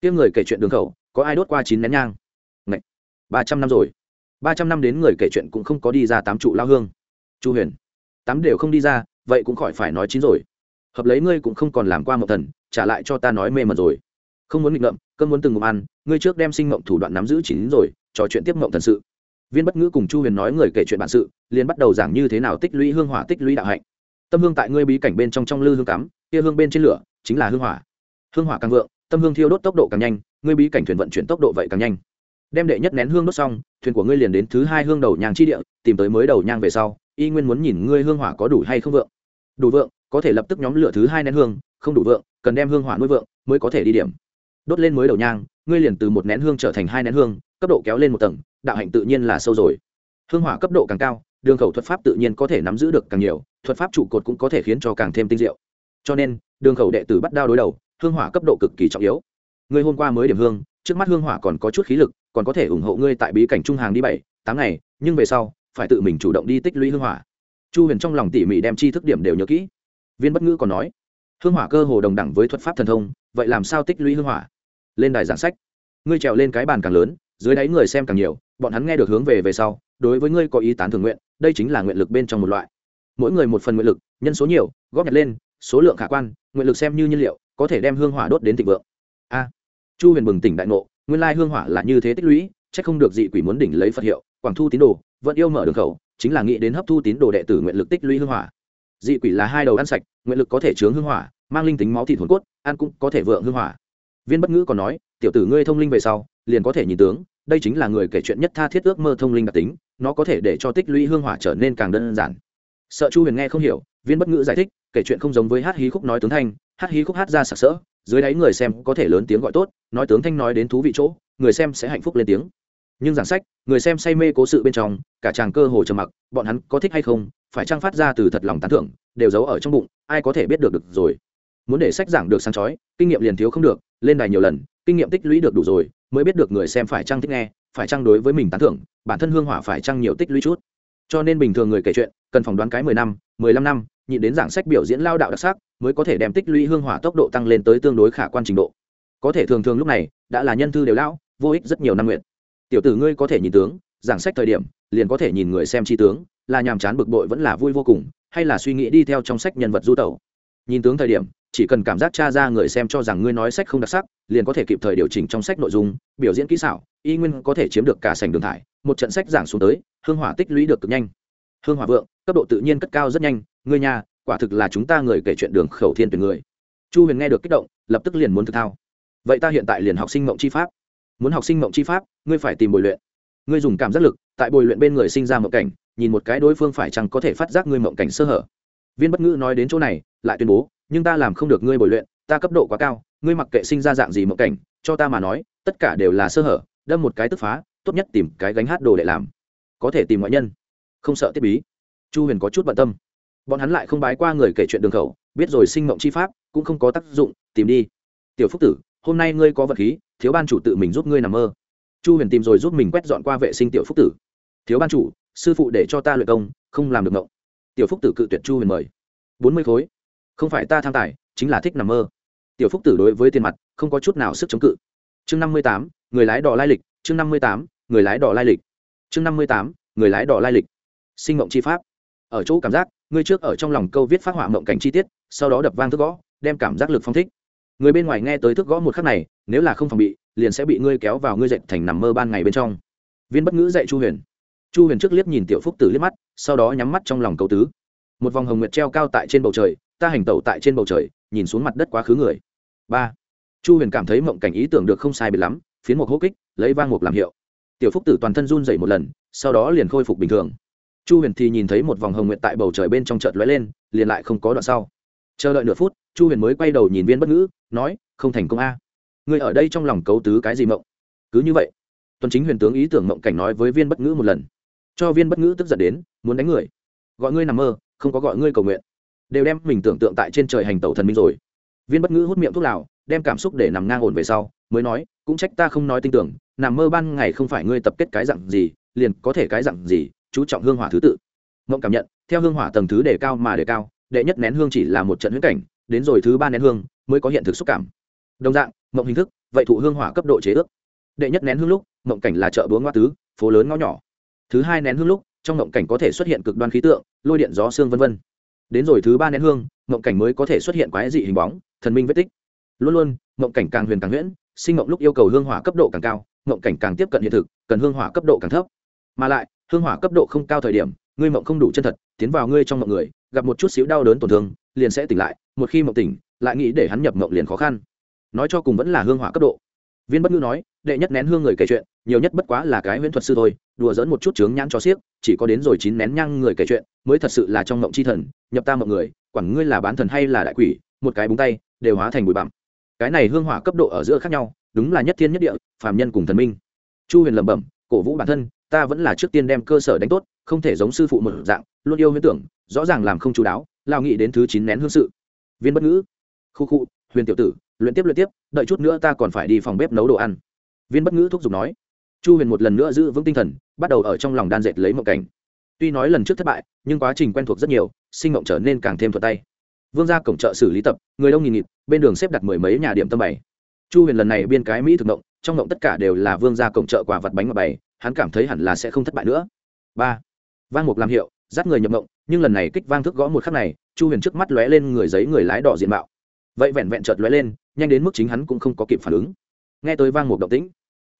Tiếng người kể chuyện đường khẩu, có ai đốt qua chín nén nhang? Ngậy. ba trăm năm rồi. Ba trăm năm đến người kể chuyện cũng không có đi ra tám trụ lao hương. Chu huyền tám đều không đi ra, vậy cũng khỏi phải nói chín rồi. Hợp lấy ngươi cũng không còn làm qua mộng thần, trả lại cho ta nói mê mẩn rồi. Không muốn nghịch ngợm, cơn muốn từng ngụm ăn, ngươi trước đem sinh mộng thủ đoạn nắm giữ chín rồi, trò chuyện tiếp mộng thần sự. Viên bất ngữ cùng chu huyền nói người kể chuyện bản sự, liền bắt đầu giảng như thế nào tích lũy hương hỏa, tích lũy đạo hạnh. Tâm hương tại ngươi bí cảnh bên trong trong lư hương cắm, kia hương bên trên lửa, chính là hương hỏa. Hương hỏa càng vượng, tâm hương thiêu đốt tốc độ càng nhanh, ngươi bí cảnh thuyền vận chuyển tốc độ vậy càng nhanh. Đem đệ nhất nén hương đốt xong, thuyền của ngươi liền đến thứ hai hương đầu nhang chi địa, tìm tới mới đầu nhang về sau y nguyên muốn nhìn ngươi hương hỏa có đủ hay không vượng. Đủ vượng, có thể lập tức nhóm lửa thứ hai nén hương, không đủ vượng, cần đem hương hỏa nuôi vượng mới có thể đi điểm. Đốt lên mới đầu nhang, ngươi liền từ một nén hương trở thành hai nén hương, cấp độ kéo lên một tầng, đạo hạnh tự nhiên là sâu rồi. Hương hỏa cấp độ càng cao, đường khẩu thuật pháp tự nhiên có thể nắm giữ được càng nhiều, thuật pháp trụ cột cũng có thể khiến cho càng thêm tinh diệu. Cho nên, đường khẩu đệ tử bắt đao đối đầu, hương hỏa cấp độ cực kỳ trọng yếu. Ngươi hôm qua mới điểm hương, trước mắt hương hỏa còn có chút khí lực, còn có thể ủng hộ ngươi tại bí cảnh trung hàng đi bảy, tám ngày, nhưng về sau phải tự mình chủ động đi tích lũy hương hỏa. Chu huyền trong lòng tỉ mỉ đem chi thức điểm đều nhớ kỹ. Viên bất ngữ còn nói, hương hỏa cơ hồ đồng đẳng với thuật pháp thần thông, vậy làm sao tích lũy hương hỏa? Lên đài giảng sách, ngươi trèo lên cái bàn càng lớn, dưới đáy người xem càng nhiều, bọn hắn nghe được hướng về về sau, đối với ngươi có ý tán thường nguyện, đây chính là nguyện lực bên trong một loại. Mỗi người một phần nguyện lực, nhân số nhiều, góp nhặt lên, số lượng khả quan, nguyện lực xem như nhiên liệu, có thể đem hương hỏa đốt đến thịnh vượng. A, chu huyền bừng tỉnh đại ngộ, nguyên lai hương hỏa là như thế tích lũy c h ắ c không được dị quỷ muốn đỉnh lấy phật hiệu, quảng thu tín đồ vẫn yêu mở đường khẩu, chính là nghĩ đến hấp thu tín đồ đệ tử nguyện lực tích lũy hương hỏa. Dị quỷ là hai đầu ăn sạch, nguyện lực có thể chướng hương hỏa, mang linh tính máu thịt hồn cốt, ăn cũng có thể vượng hương hỏa. Viên bất ngữ còn nói, tiểu tử ngươi thông linh về sau, liền có thể nhìn tướng, đây chính là người kể chuyện nhất tha thiết ước mơ thông linh đặc tính, nó có thể để cho tích lũy hương hỏa trở nên càng đơn giản. Sợ chu huyền nghe không hiểu, viên bất ngữ giải thích, kể chuyện không giống với hát hí khúc nói tướng thanh, hát hí khúc hát ra sặc sỡ, dưới đáy người xem có thể lớn tiếng gọi tốt, nói tướng thanh nói đến thú vị chỗ, người xem sẽ hạnh phúc lên tiếng nhưng giảng sách, người xem say mê cố sự bên trong, cả chàng cơ hồ trầm mặc, bọn hắn có thích hay không, phải trang phát ra từ thật lòng tán thưởng, đều giấu ở trong bụng, ai có thể biết được được rồi. Muốn để sách giảng được sáng chói, kinh nghiệm liền thiếu không được, lên đài nhiều lần, kinh nghiệm tích lũy được đủ rồi, mới biết được người xem phải trang thích nghe, phải trang đối với mình tán thưởng, bản thân hương hỏa phải trang nhiều tích lũy chút. Cho nên bình thường người kể chuyện, cần phỏng đoán cái mười năm, mười lăm năm, nhịn đến giảng sách biểu diễn lao đạo đặc sắc, mới có thể đem tích lũy hương hỏa tốc độ tăng lên tới tương đối khả quan trình độ. Có thể thường thường lúc này, đã là nhân thư đều lão, vô ích rất nhiều năm nguyện tiểu tử ngươi có thể nhìn tướng, giảng sách thời điểm, liền có thể nhìn người xem chi tướng, là nhàm chán bực bội vẫn là vui vô cùng, hay là suy nghĩ đi theo trong sách nhân vật du tẩu. Nhìn tướng thời điểm, chỉ cần cảm giác cha ra người xem cho rằng ngươi nói sách không đặc sắc, liền có thể kịp thời điều chỉnh trong sách nội dung, biểu diễn kỹ xảo, y nguyên có thể chiếm được cả sành đường thải, một trận sách giảng xuống tới, hương hỏa tích lũy được cực nhanh. Hương hỏa vượng, cấp độ tự nhiên cất cao rất nhanh, ngươi nhà quả thực là chúng ta người kể chuyện đường khẩu thiên tuyển người. Chu huyền nghe được kích động, lập tức liền muốn thực thao. Vậy ta hiện tại liền học sinh mộng chi pháp muốn học sinh mộng chi pháp, ngươi phải tìm bồi luyện. Ngươi dùng cảm giác lực, tại bồi luyện bên người sinh ra mộng cảnh, nhìn một cái đối phương phải chăng có thể phát giác ngươi mộng cảnh sơ hở. Viên bất ngữ nói đến chỗ này, lại tuyên bố, nhưng ta làm không được ngươi bồi luyện, ta cấp độ quá cao, ngươi mặc kệ sinh ra dạng gì mộng cảnh, cho ta mà nói, tất cả đều là sơ hở, đâm một cái tức phá, tốt nhất tìm cái gánh hát đồ để làm. Có thể tìm ngoại nhân. Không sợ tiếp bí. Chu huyền có chút bận tâm. Bọn hắn lại không bái qua người kể chuyện đường khẩu, biết rồi sinh mộng chi pháp, cũng không có tác dụng, tìm đi. Tiểu phúc tử, hôm nay ngươi có vật khí thiếu ban chủ tự mình giúp ngươi nằm mơ. Chu huyền tìm rồi giúp mình quét dọn qua vệ sinh tiểu phúc tử. Thiếu ban chủ, sư phụ để cho ta luyện công, không làm được ngộng. Tiểu phúc tử cự tuyệt chu huyền mời. Bốn mươi khối. Không phải ta tham tài, chính là thích nằm mơ. Tiểu phúc tử đối với tiền mặt, không có chút nào sức chống cự. Chương năm mươi tám, người lái đò lai lịch, chương năm mươi tám, người lái đò lai lịch. Chương năm mươi tám, người lái đò lai lịch. Sinh mộng chi pháp. Ở chỗ cảm giác, ngươi trước ở trong lòng câu viết phát họa mộng cảnh chi tiết, sau đó đập vang thức gõ, đem cảm giác lực phong thích. Người bên ngoài nghe tới thức gõ một khắc này nếu là không phòng bị, liền sẽ bị ngươi kéo vào ngươi dậy thành nằm mơ ban ngày bên trong. Viên bất ngữ dạy chu huyền. Chu huyền trước liếc nhìn tiểu phúc tử liếc mắt, sau đó nhắm mắt trong lòng cầu tứ. Một vòng hồng nguyệt treo cao tại trên bầu trời, ta hành tẩu tại trên bầu trời, nhìn xuống mặt đất quá khứ người. Ba. Chu huyền cảm thấy mộng cảnh ý tưởng được không sai biệt lắm, phiến một hô kích, lấy vang mục làm hiệu. Tiểu phúc tử toàn thân run dậy một lần, sau đó liền khôi phục bình thường. Chu huyền thì nhìn thấy một vòng hồng nguyện tại bầu trời bên trong chợt lóe lên, liền lại không có đoạn sau. Chờ đợi nửa phút, chu huyền mới quay đầu nhìn viên bất ngữ, nói, không thành công a. Ngươi ở đây trong lòng cấu tứ cái gì mộng? Cứ như vậy, tuần chính huyền tướng ý tưởng mộng cảnh nói với viên bất ngữ một lần. Cho viên bất ngữ tức giận đến, muốn đánh người. Gọi ngươi nằm mơ, không có gọi ngươi cầu nguyện. Đều đem mình tưởng tượng tại trên trời hành tẩu thần minh rồi. Viên bất ngữ hút miệng thuốc lào, đem cảm xúc để nằm ngang ổn về sau, mới nói, cũng trách ta không nói tin tưởng, nằm mơ ban ngày không phải ngươi tập kết cái dặn gì, liền có thể cái dặn gì, chú trọng hương hỏa thứ tự. Mộng cảm nhận, theo hương hỏa tầng thứ đề cao mà đề cao, đệ nhất nén hương chỉ là một trận huyễn cảnh, đến rồi thứ ba nén hương mới có hiện thực xúc cảm. Đồng dạng mộng hình thức, vậy thụ hương hỏa cấp độ chế ước. Đệ nhất nén hương lúc, mộng cảnh là chợ búa ngoa tứ, phố lớn ngõ nhỏ. Thứ hai nén hương lúc, trong mộng cảnh có thể xuất hiện cực đoan khí tượng, lôi điện gió xương vân vân. Đến rồi thứ ba nén hương, mộng cảnh mới có thể xuất hiện quái dị hình bóng, thần minh vết tích. Luôn luôn, mộng cảnh càng huyền càng huyễn, sinh mộng lúc yêu cầu hương hỏa cấp độ càng cao, mộng cảnh càng tiếp cận hiện thực, cần hương hỏa cấp độ càng thấp. Mà lại, hương hỏa cấp độ không cao thời điểm, ngươi mộng không đủ chân thật, tiến vào ngươi trong mộng người, gặp một chút xíu đau đớn tổn thương, liền sẽ tỉnh lại, một khi mộng tỉnh, lại nghĩ để hắn nhập mộng liền khó khăn nói cho cùng vẫn là hương hỏa cấp độ. Viên bất ngữ nói, đệ nhất nén hương người kể chuyện, nhiều nhất bất quá là cái huyễn thuật sư thôi, đùa dẫn một chút chướng nhãn cho xiếc, chỉ có đến rồi chín nén nhang người kể chuyện, mới thật sự là trong mộng chi thần, nhập ta mộng người, quản ngươi là bán thần hay là đại quỷ, một cái búng tay, đều hóa thành bụi bặm. Cái này hương hỏa cấp độ ở giữa khác nhau, đúng là nhất thiên nhất địa, phàm nhân cùng thần minh. Chu huyền lẩm bẩm, cổ vũ bản thân, ta vẫn là trước tiên đem cơ sở đánh tốt, không thể giống sư phụ một dạng, luôn yêu huyễn tưởng, rõ ràng làm không chú đáo lao nghĩ đến thứ chín nén hương sự. Viên bất ngữ, khu khu, huyền tiểu tử luyện tiếp luyện tiếp, đợi chút nữa ta còn phải đi phòng bếp nấu đồ ăn. Viên bất ngữ thúc giục nói. Chu huyền một lần nữa giữ vững tinh thần, bắt đầu ở trong lòng đan dệt lấy mộng cảnh. Tuy nói lần trước thất bại, nhưng quá trình quen thuộc rất nhiều, sinh mộng trở nên càng thêm thuật tay. Vương ra cổng chợ xử lý tập, người đông nghìn nghịt, bên đường xếp đặt mười mấy nhà điểm tâm bày. Chu huyền lần này biên cái mỹ thực động trong động tất cả đều là vương ra cổng chợ quả vật bánh và bày, hắn cảm thấy hẳn là sẽ không thất bại nữa. Ba. Vang mục làm hiệu, dắt người nhập mộng, nhưng lần này kích vang thức gõ một khắc này, chu huyền trước mắt lóe lên người giấy người lái đỏ diện mạo. Vậy vẹn vẹn chợt lóe lên nhanh đến mức chính hắn cũng không có kịp phản ứng. Nghe tới vang một động tĩnh,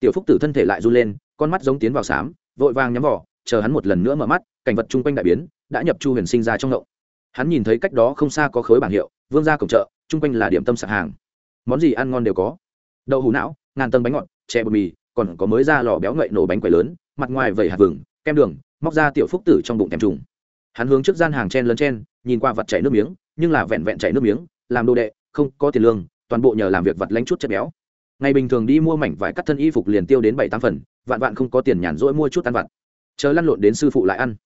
tiểu phúc tử thân thể lại run lên, con mắt giống tiến vào xám vội vàng nhắm vỏ, chờ hắn một lần nữa mở mắt, cảnh vật chung quanh đại biến, đã nhập chu huyền sinh ra trong ngộng. Hắn nhìn thấy cách đó không xa có khối bảng hiệu, vương ra cổng chợ, chung quanh là điểm tâm sạp hàng. Món gì ăn ngon đều có. Đậu hủ não, ngàn tân bánh ngọt, chè bột mì, còn có mới ra lò béo ngậy nổ bánh quẩy lớn, mặt ngoài vẩy hạt vừng, kem đường, móc ra tiểu phúc tử trong bụng thèm trùng. Hắn hướng trước gian hàng chen lấn chen, nhìn qua vật chảy nước miếng, nhưng là vẹn vẹn chảy nước miếng, làm đồ đệ, không có tiền lương toàn bộ nhờ làm việc vật lánh chút chất béo. Ngày bình thường đi mua mảnh vải cắt thân y phục liền tiêu đến bảy tám phần, vạn vạn không có tiền nhàn rỗi mua chút ăn vặt. Chờ lăn lộn đến sư phụ lại ăn.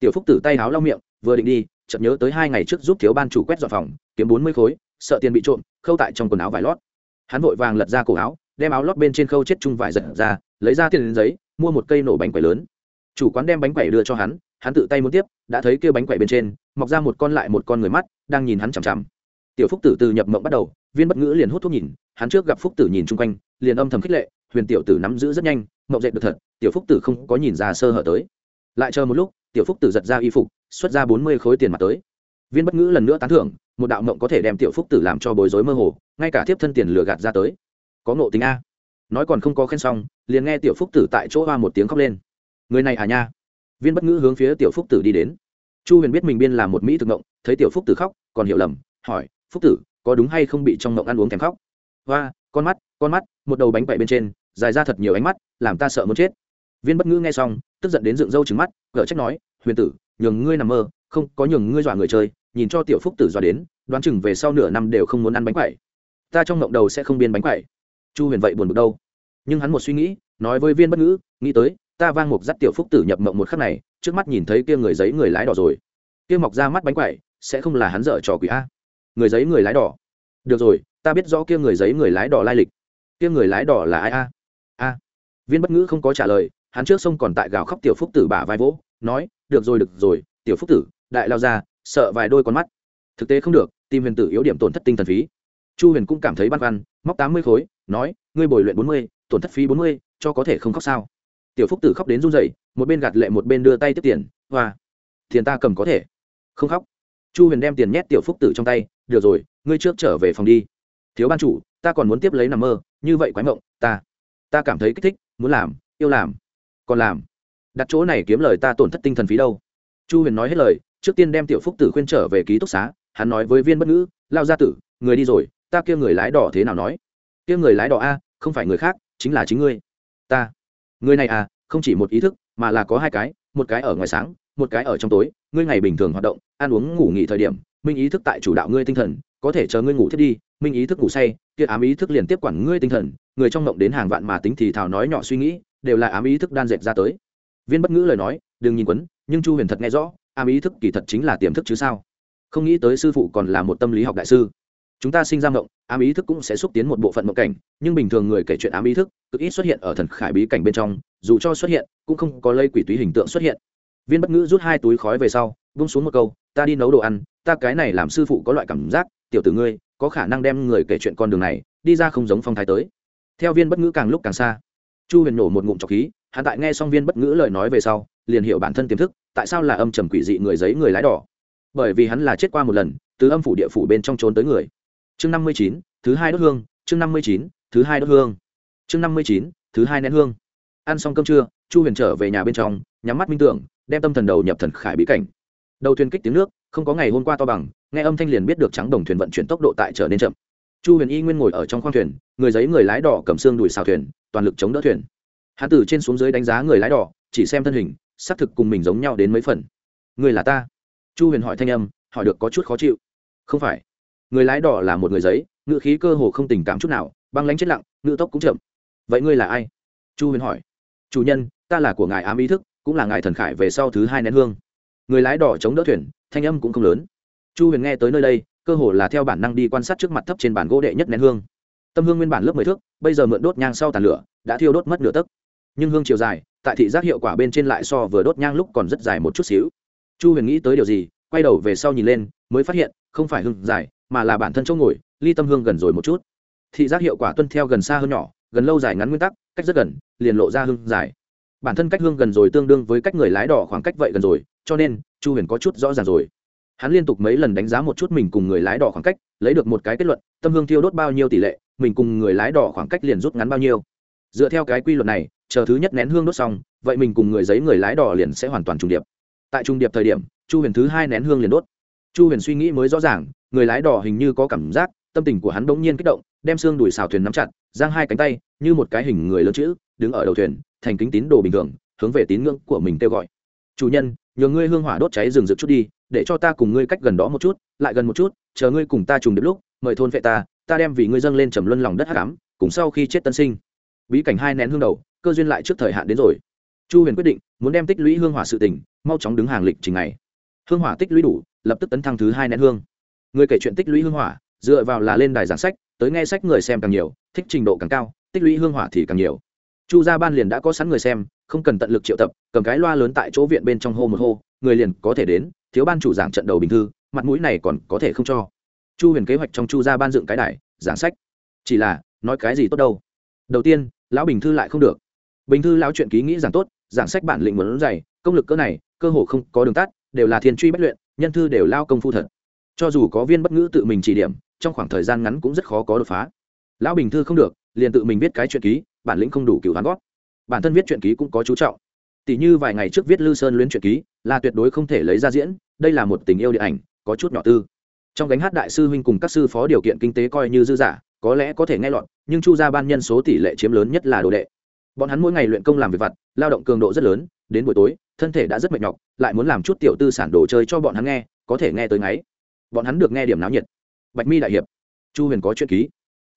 Tiểu phúc tử tay háo lau miệng, vừa định đi, chợt nhớ tới hai ngày trước giúp thiếu ban chủ quét dọn phòng, kiếm bốn mươi khối, sợ tiền bị trộm, khâu tại trong quần áo vải lót. Hắn vội vàng lật ra cổ áo, đem áo lót bên trên khâu chết chung vải giật ra, lấy ra tiền đến giấy, mua một cây nổ bánh quẩy lớn. Chủ quán đem bánh quẩy đưa cho hắn hắn tự tay muốn tiếp, đã thấy kêu bánh quẩy bên trên, mọc ra một con lại một con người mắt, đang nhìn hắn chằm chằm. Tiểu phúc tử từ nhập mộng bắt đầu viên bất ngữ liền hút thuốc nhìn, hắn trước gặp phúc tử nhìn chung quanh, liền âm thầm khích lệ, huyền tiểu tử nắm giữ rất nhanh, mậu dệt được thật, tiểu phúc tử không có nhìn ra sơ hở tới. Lại chờ một lúc, tiểu phúc tử giật ra y phục, xuất ra bốn mươi khối tiền mặt tới. Viên bất ngữ lần nữa tán thưởng, một đạo mộng có thể đem tiểu phúc tử làm cho bối rối mơ hồ, ngay cả tiếp thân tiền lừa gạt ra tới. Có ngộ tính a. Nói còn không có khen xong, liền nghe tiểu phúc tử tại chỗ hoa một tiếng khóc lên. Người này à nha. Viên bất ngữ hướng phía tiểu phúc tử đi đến. Chu huyền biết mình biên là một mỹ thực mộng thấy tiểu phúc tử khóc, còn hiểu lầm, hỏi, phúc tử có đúng hay không bị trong mộng ăn uống thèm khóc? Hoa, con mắt con mắt, một đầu bánh quậy bên trên, dài ra thật nhiều ánh mắt, làm ta sợ muốn chết. Viên bất ngữ nghe xong, tức giận đến dựng râu trứng mắt gỡ trách nói, huyền tử, nhường ngươi nằm mơ, không, có nhường ngươi dọa người chơi, nhìn cho tiểu phúc tử dọa đến, đoán chừng về sau nửa năm đều không muốn ăn bánh quậy ta trong mộng đầu sẽ không biên bánh quậy chu huyền vậy buồn bực đâu. Nhưng hắn một suy nghĩ, nói với viên bất ngữ, nghĩ tới, ta vang mục dắt tiểu phúc tử nhập mộng một khắc này, trước mắt nhìn thấy kia người giấy người lái đỏ rồi. Kia mọc ra mắt bánh quậy sẽ không là hắn dở trò quỷ a người giấy người lái đỏ. Được rồi, ta biết rõ kia người giấy người lái đỏ lai lịch. Kia người lái đỏ là ai a? A. Viên bất ngữ không có trả lời, hắn trước sông còn tại gào khóc tiểu phúc tử bả vai vỗ, nói, được rồi được rồi, tiểu phúc tử, đại lao ra, sợ vài đôi con mắt. Thực tế không được tìm huyền tử yếu điểm tổn thất tinh thần phí. Chu huyền cũng cảm thấy băn khoăn, móc tám mươi khối, nói, ngươi bồi luyện bốn mươi, tổn thất phí bốn mươi, cho có thể không khóc sao? Tiểu phúc tử khóc đến run rẩy, một bên gạt lệ một bên đưa tay tiếp tiền, hoa, tiền ta cầm có thể. Không khóc. Chu huyền đem tiền nhét tiểu phúc tử trong tay được rồi, ngươi trước trở về phòng đi. Thiếu ban chủ, ta còn muốn tiếp lấy nằm mơ, như vậy quái mộng, ta ta cảm thấy kích thích, muốn làm, yêu làm, còn làm. Đặt chỗ này kiếm lời ta tổn thất tinh thần phí đâu. Chu huyền nói hết lời, trước tiên đem tiểu phúc tử khuyên trở về ký túc xá, hắn nói với viên bất ngữ, lao gia tử, người đi rồi, ta kia người lái đỏ thế nào nói? Kia người lái đỏ a, không phải người khác, chính là chính ngươi. Ta, người này à không chỉ một ý thức, mà là có hai cái, một cái ở ngoài sáng, một cái ở trong tối, ngươi ngày bình thường hoạt động, ăn uống ngủ nghỉ thời điểm minh ý thức tại chủ đạo ngươi tinh thần, có thể chờ ngươi ngủ thiết đi, minh ý thức ngủ say, kia ám ý thức liền tiếp quản ngươi tinh thần, người trong mộng đến hàng vạn mà tính thì thào nói nhỏ suy nghĩ, đều là ám ý thức đan dệt ra tới. Viên bất ngữ lời nói, đừng nhìn quấn, nhưng chu huyền thật nghe rõ, ám ý thức kỳ thật chính là tiềm thức chứ sao? Không nghĩ tới sư phụ còn là một tâm lý học đại sư. Chúng ta sinh ra mộng, ám ý thức cũng sẽ xúc tiến một bộ phận mộng cảnh, nhưng bình thường người kể chuyện ám ý thức, cực ít xuất hiện ở thần khải bí cảnh bên trong, dù cho xuất hiện, cũng không có lây quỷ túy hình tượng xuất hiện. Viên bất ngữ rút hai túi khói về sau vung xuống một câu, ta đi nấu đồ ăn ta cái này làm sư phụ có loại cảm giác, tiểu tử ngươi, có khả năng đem người kể chuyện con đường này, đi ra không giống phong thái tới. Theo viên bất ngữ càng lúc càng xa. Chu huyền nổ một ngụm trọc khí, hắn tại nghe xong viên bất ngữ lời nói về sau, liền hiểu bản thân tiềm thức, tại sao là âm trầm quỷ dị người giấy người lái đỏ. Bởi vì hắn là chết qua một lần, từ âm phủ địa phủ bên trong trốn tới người. Chương năm mươi chín, thứ hai đốt hương, chương năm mươi chín, thứ hai đốt hương. Chương năm mươi chín, thứ hai nén hương. Ăn xong cơm trưa, chu huyền trở về nhà bên trong, nhắm mắt minh tưởng, đem tâm thần đầu nhập thần khải bí cảnh đầu thuyền kích tiếng nước, không có ngày hôm qua to bằng, nghe âm thanh liền biết được trắng đồng thuyền vận chuyển tốc độ tại trở nên chậm. Chu huyền y nguyên ngồi ở trong khoang thuyền, người giấy người lái đỏ cầm xương đùi xào thuyền, toàn lực chống đỡ thuyền. Hãn tử trên xuống dưới đánh giá người lái đỏ, chỉ xem thân hình, xác thực cùng mình giống nhau đến mấy phần. Người là ta? Chu huyền hỏi thanh âm, hỏi được có chút khó chịu. Không phải. Người lái đỏ là một người giấy ngự khí cơ hồ không tình cảm chút nào, băng lánh chết lặng ngự tốc cũng chậm. Vậy ngươi là ai? Chu huyền hỏi. Chủ nhân, ta là của ngài ám ý thức, cũng là ngài thần khải về sau thứ hai nén hương người lái đỏ chống đỡ thuyền, thanh âm cũng không lớn. Chu huyền nghe tới nơi đây, cơ hồ là theo bản năng đi quan sát trước mặt thấp trên bản gỗ đệ nhất nén hương. Tâm hương nguyên bản lớp mười thước, bây giờ mượn đốt nhang sau tàn lửa, đã thiêu đốt mất nửa tấc. Nhưng hương chiều dài, tại thị giác hiệu quả bên trên lại so vừa đốt nhang lúc còn rất dài một chút xíu. Chu huyền nghĩ tới điều gì, quay đầu về sau nhìn lên, mới phát hiện, không phải hương dài, mà là bản thân chỗ ngồi, ly tâm hương gần rồi một chút. Thị giác hiệu quả tuân theo gần xa hơn nhỏ, gần lâu dài ngắn nguyên tắc, cách rất gần, liền lộ ra hương dài. Bản thân cách hương gần rồi tương đương với cách người lái đỏ khoảng cách vậy gần rồi cho nên, chu huyền có chút rõ ràng rồi. Hắn liên tục mấy lần đánh giá một chút mình cùng người lái đỏ khoảng cách, lấy được một cái kết luận, tâm hương thiêu đốt bao nhiêu tỷ lệ, mình cùng người lái đỏ khoảng cách liền rút ngắn bao nhiêu. Dựa theo cái quy luật này, chờ thứ nhất nén hương đốt xong, vậy mình cùng người giấy người lái đỏ liền sẽ hoàn toàn trùng điệp. Tại trùng điệp thời điểm, chu huyền thứ hai nén hương liền đốt. Chu huyền suy nghĩ mới rõ ràng, người lái đỏ hình như có cảm giác, tâm tình của hắn bỗng nhiên kích động, đem xương đùi xào thuyền nắm chặt, giang hai cánh tay, như một cái hình người lớn chữ, đứng ở đầu thuyền, thành kính tín đồ bình thường, hướng về tín ngưỡng của mình kêu gọi. Chủ nhân nhờ ngươi hương hỏa đốt cháy rừng rực chút đi, để cho ta cùng ngươi cách gần đó một chút, lại gần một chút, chờ ngươi cùng ta trùng điệp lúc, mời thôn vệ ta ta đem vì ngươi dâng lên trầm luân lòng đất hắc ám, cùng sau khi chết tân sinh. Bí cảnh hai nén hương đầu, cơ duyên lại trước thời hạn đến rồi. Chu huyền quyết định, muốn đem tích lũy hương hỏa sự tình, mau chóng đứng hàng lịch trình này. Hương hỏa tích lũy đủ, lập tức tấn thăng thứ hai nén hương. Người kể chuyện tích lũy hương hỏa, dựa vào là lên đài giảng sách, tới nghe sách người xem càng nhiều, thích trình độ càng cao, tích lũy hương hỏa thì càng nhiều. Chu gia ban liền đã có sẵn người xem không cần tận lực triệu tập, cầm cái loa lớn tại chỗ viện bên trong hô một hô, người liền có thể đến, thiếu ban chủ giảng trận đầu bình thư, mặt mũi này còn có thể không cho. Chu huyền kế hoạch trong chu gia ban dựng cái đài, giảng sách. Chỉ là, nói cái gì tốt đâu. Đầu tiên, lão bình thư lại không được. Bình thư lão chuyện ký nghĩ giảng tốt, giảng sách bản lĩnh muốn dày, công lực cỡ này, cơ hồ không có đường tắt, đều là thiên truy bất luyện, nhân thư đều lao công phu thật. Cho dù có viên bất ngữ tự mình chỉ điểm, trong khoảng thời gian ngắn cũng rất khó có đột phá. Lão bình thư không được, liền tự mình viết cái chuyện ký, bản lĩnh không đủ cựu hắn gót bản thân viết truyện ký cũng có chú trọng. Tỷ như vài ngày trước viết lư sơn luyến truyện ký, là tuyệt đối không thể lấy ra diễn, đây là một tình yêu điện ảnh, có chút nhỏ tư. Trong gánh hát đại sư huynh cùng các sư phó điều kiện kinh tế coi như dư giả có lẽ có thể nghe lọt, nhưng chu gia ban nhân số tỷ lệ chiếm lớn nhất là đồ đệ. Bọn hắn mỗi ngày luyện công làm việc vặt, lao động cường độ rất lớn, đến buổi tối, thân thể đã rất mệt nhọc, lại muốn làm chút tiểu tư sản đồ chơi cho bọn hắn nghe, có thể nghe tới ngáy. Bọn hắn được nghe điểm náo nhiệt. Bạch mi đại hiệp. Chu huyền có chuyện ký.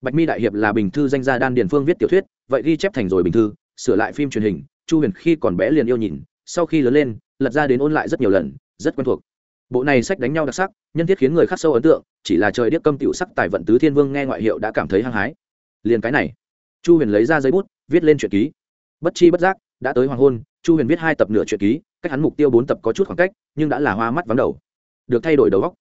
Bạch mi đại hiệp là bình thư danh gia đan điền phương viết tiểu thuyết, vậy ghi chép thành rồi bình thư sửa lại phim truyền hình, chu huyền khi còn bé liền yêu nhìn, sau khi lớn lên, lật ra đến ôn lại rất nhiều lần, rất quen thuộc. Bộ này sách đánh nhau đặc sắc, nhân thiết khiến người khắc sâu ấn tượng, chỉ là trời điếc câm tiểu sắc tài vận tứ thiên vương nghe ngoại hiệu đã cảm thấy hăng hái. Liền cái này, chu huyền lấy ra giấy bút, viết lên truyện ký. Bất chi bất giác, đã tới hoàng hôn, chu huyền viết hai tập nửa truyện ký, cách hắn mục tiêu bốn tập có chút khoảng cách, nhưng đã là hoa mắt vắng đầu. Được thay đổi đầu góc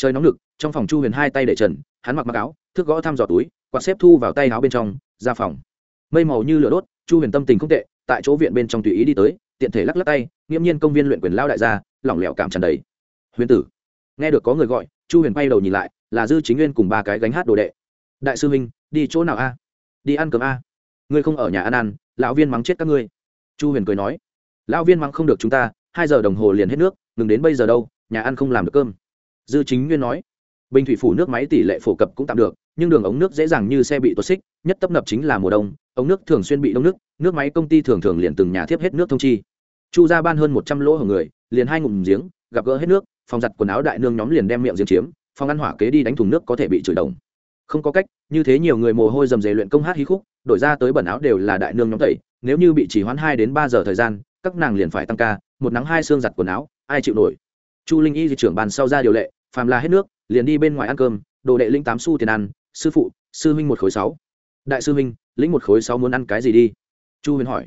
trời nóng lực trong phòng chu huyền hai tay để trần, hắn mặc mặc áo, thước gõ thăm dò túi, quạt xếp thu vào tay áo bên trong, ra phòng. Mây màu như lửa đốt chu huyền tâm tình không tệ, tại chỗ viện bên trong tùy ý đi tới, tiện thể lắc lắc tay nghiễm nhiên công viên luyện quyền lao đại gia, lỏng lẻo cảm tràn đầy. Huyền tử. Nghe được có người gọi, chu huyền bay đầu nhìn lại, là dư chính nguyên cùng ba cái gánh hát đồ đệ. Đại sư huynh, đi chỗ nào a? Đi ăn cơm a? Ngươi không ở nhà ăn ăn, lão viên mắng chết các ngươi. Chu huyền cười nói. Lão viên mắng không được chúng ta, hai giờ đồng hồ liền hết nước, ngừng đến bây giờ đâu, nhà ăn không làm được cơm. Dư chính nguyên nói. Bình thủy phủ nước máy tỷ lệ phổ cập cũng tạm được nhưng đường ống nước dễ dàng như xe bị tuột xích, nhất tấp nập chính là mùa đông, ống nước thường xuyên bị đông nước nước máy công ty thường thường liền từng nhà thiếp hết nước thông chi. Chu ra ban hơn một trăm lỗ hồng người, liền hai ngụm giếng, gặp gỡ hết nước, phòng giặt quần áo đại nương nhóm liền đem miệng giếng chiếm, phòng ăn hỏa kế đi đánh thùng nước có thể bị chửi đồng. Không có cách, như thế nhiều người mồ hôi dầm dề luyện công hát hí khúc, đổi ra tới bẩn áo đều là đại nương nhóm tẩy, nếu như bị chỉ hoãn hai đến ba giờ thời gian, các nàng liền phải tăng ca, một nắng hai xương giặt quần áo, ai chịu nổi? Chu linh y di trưởng bàn sau ra điều lệ, phàm là hết nước, liền đi bên ngoài ăn cơm, đồ đệ linh tám xu tiền ăn sư phụ, sư huynh một khối sáu. Đại sư huynh, lĩnh một khối sáu muốn ăn cái gì đi? Chu huyền hỏi.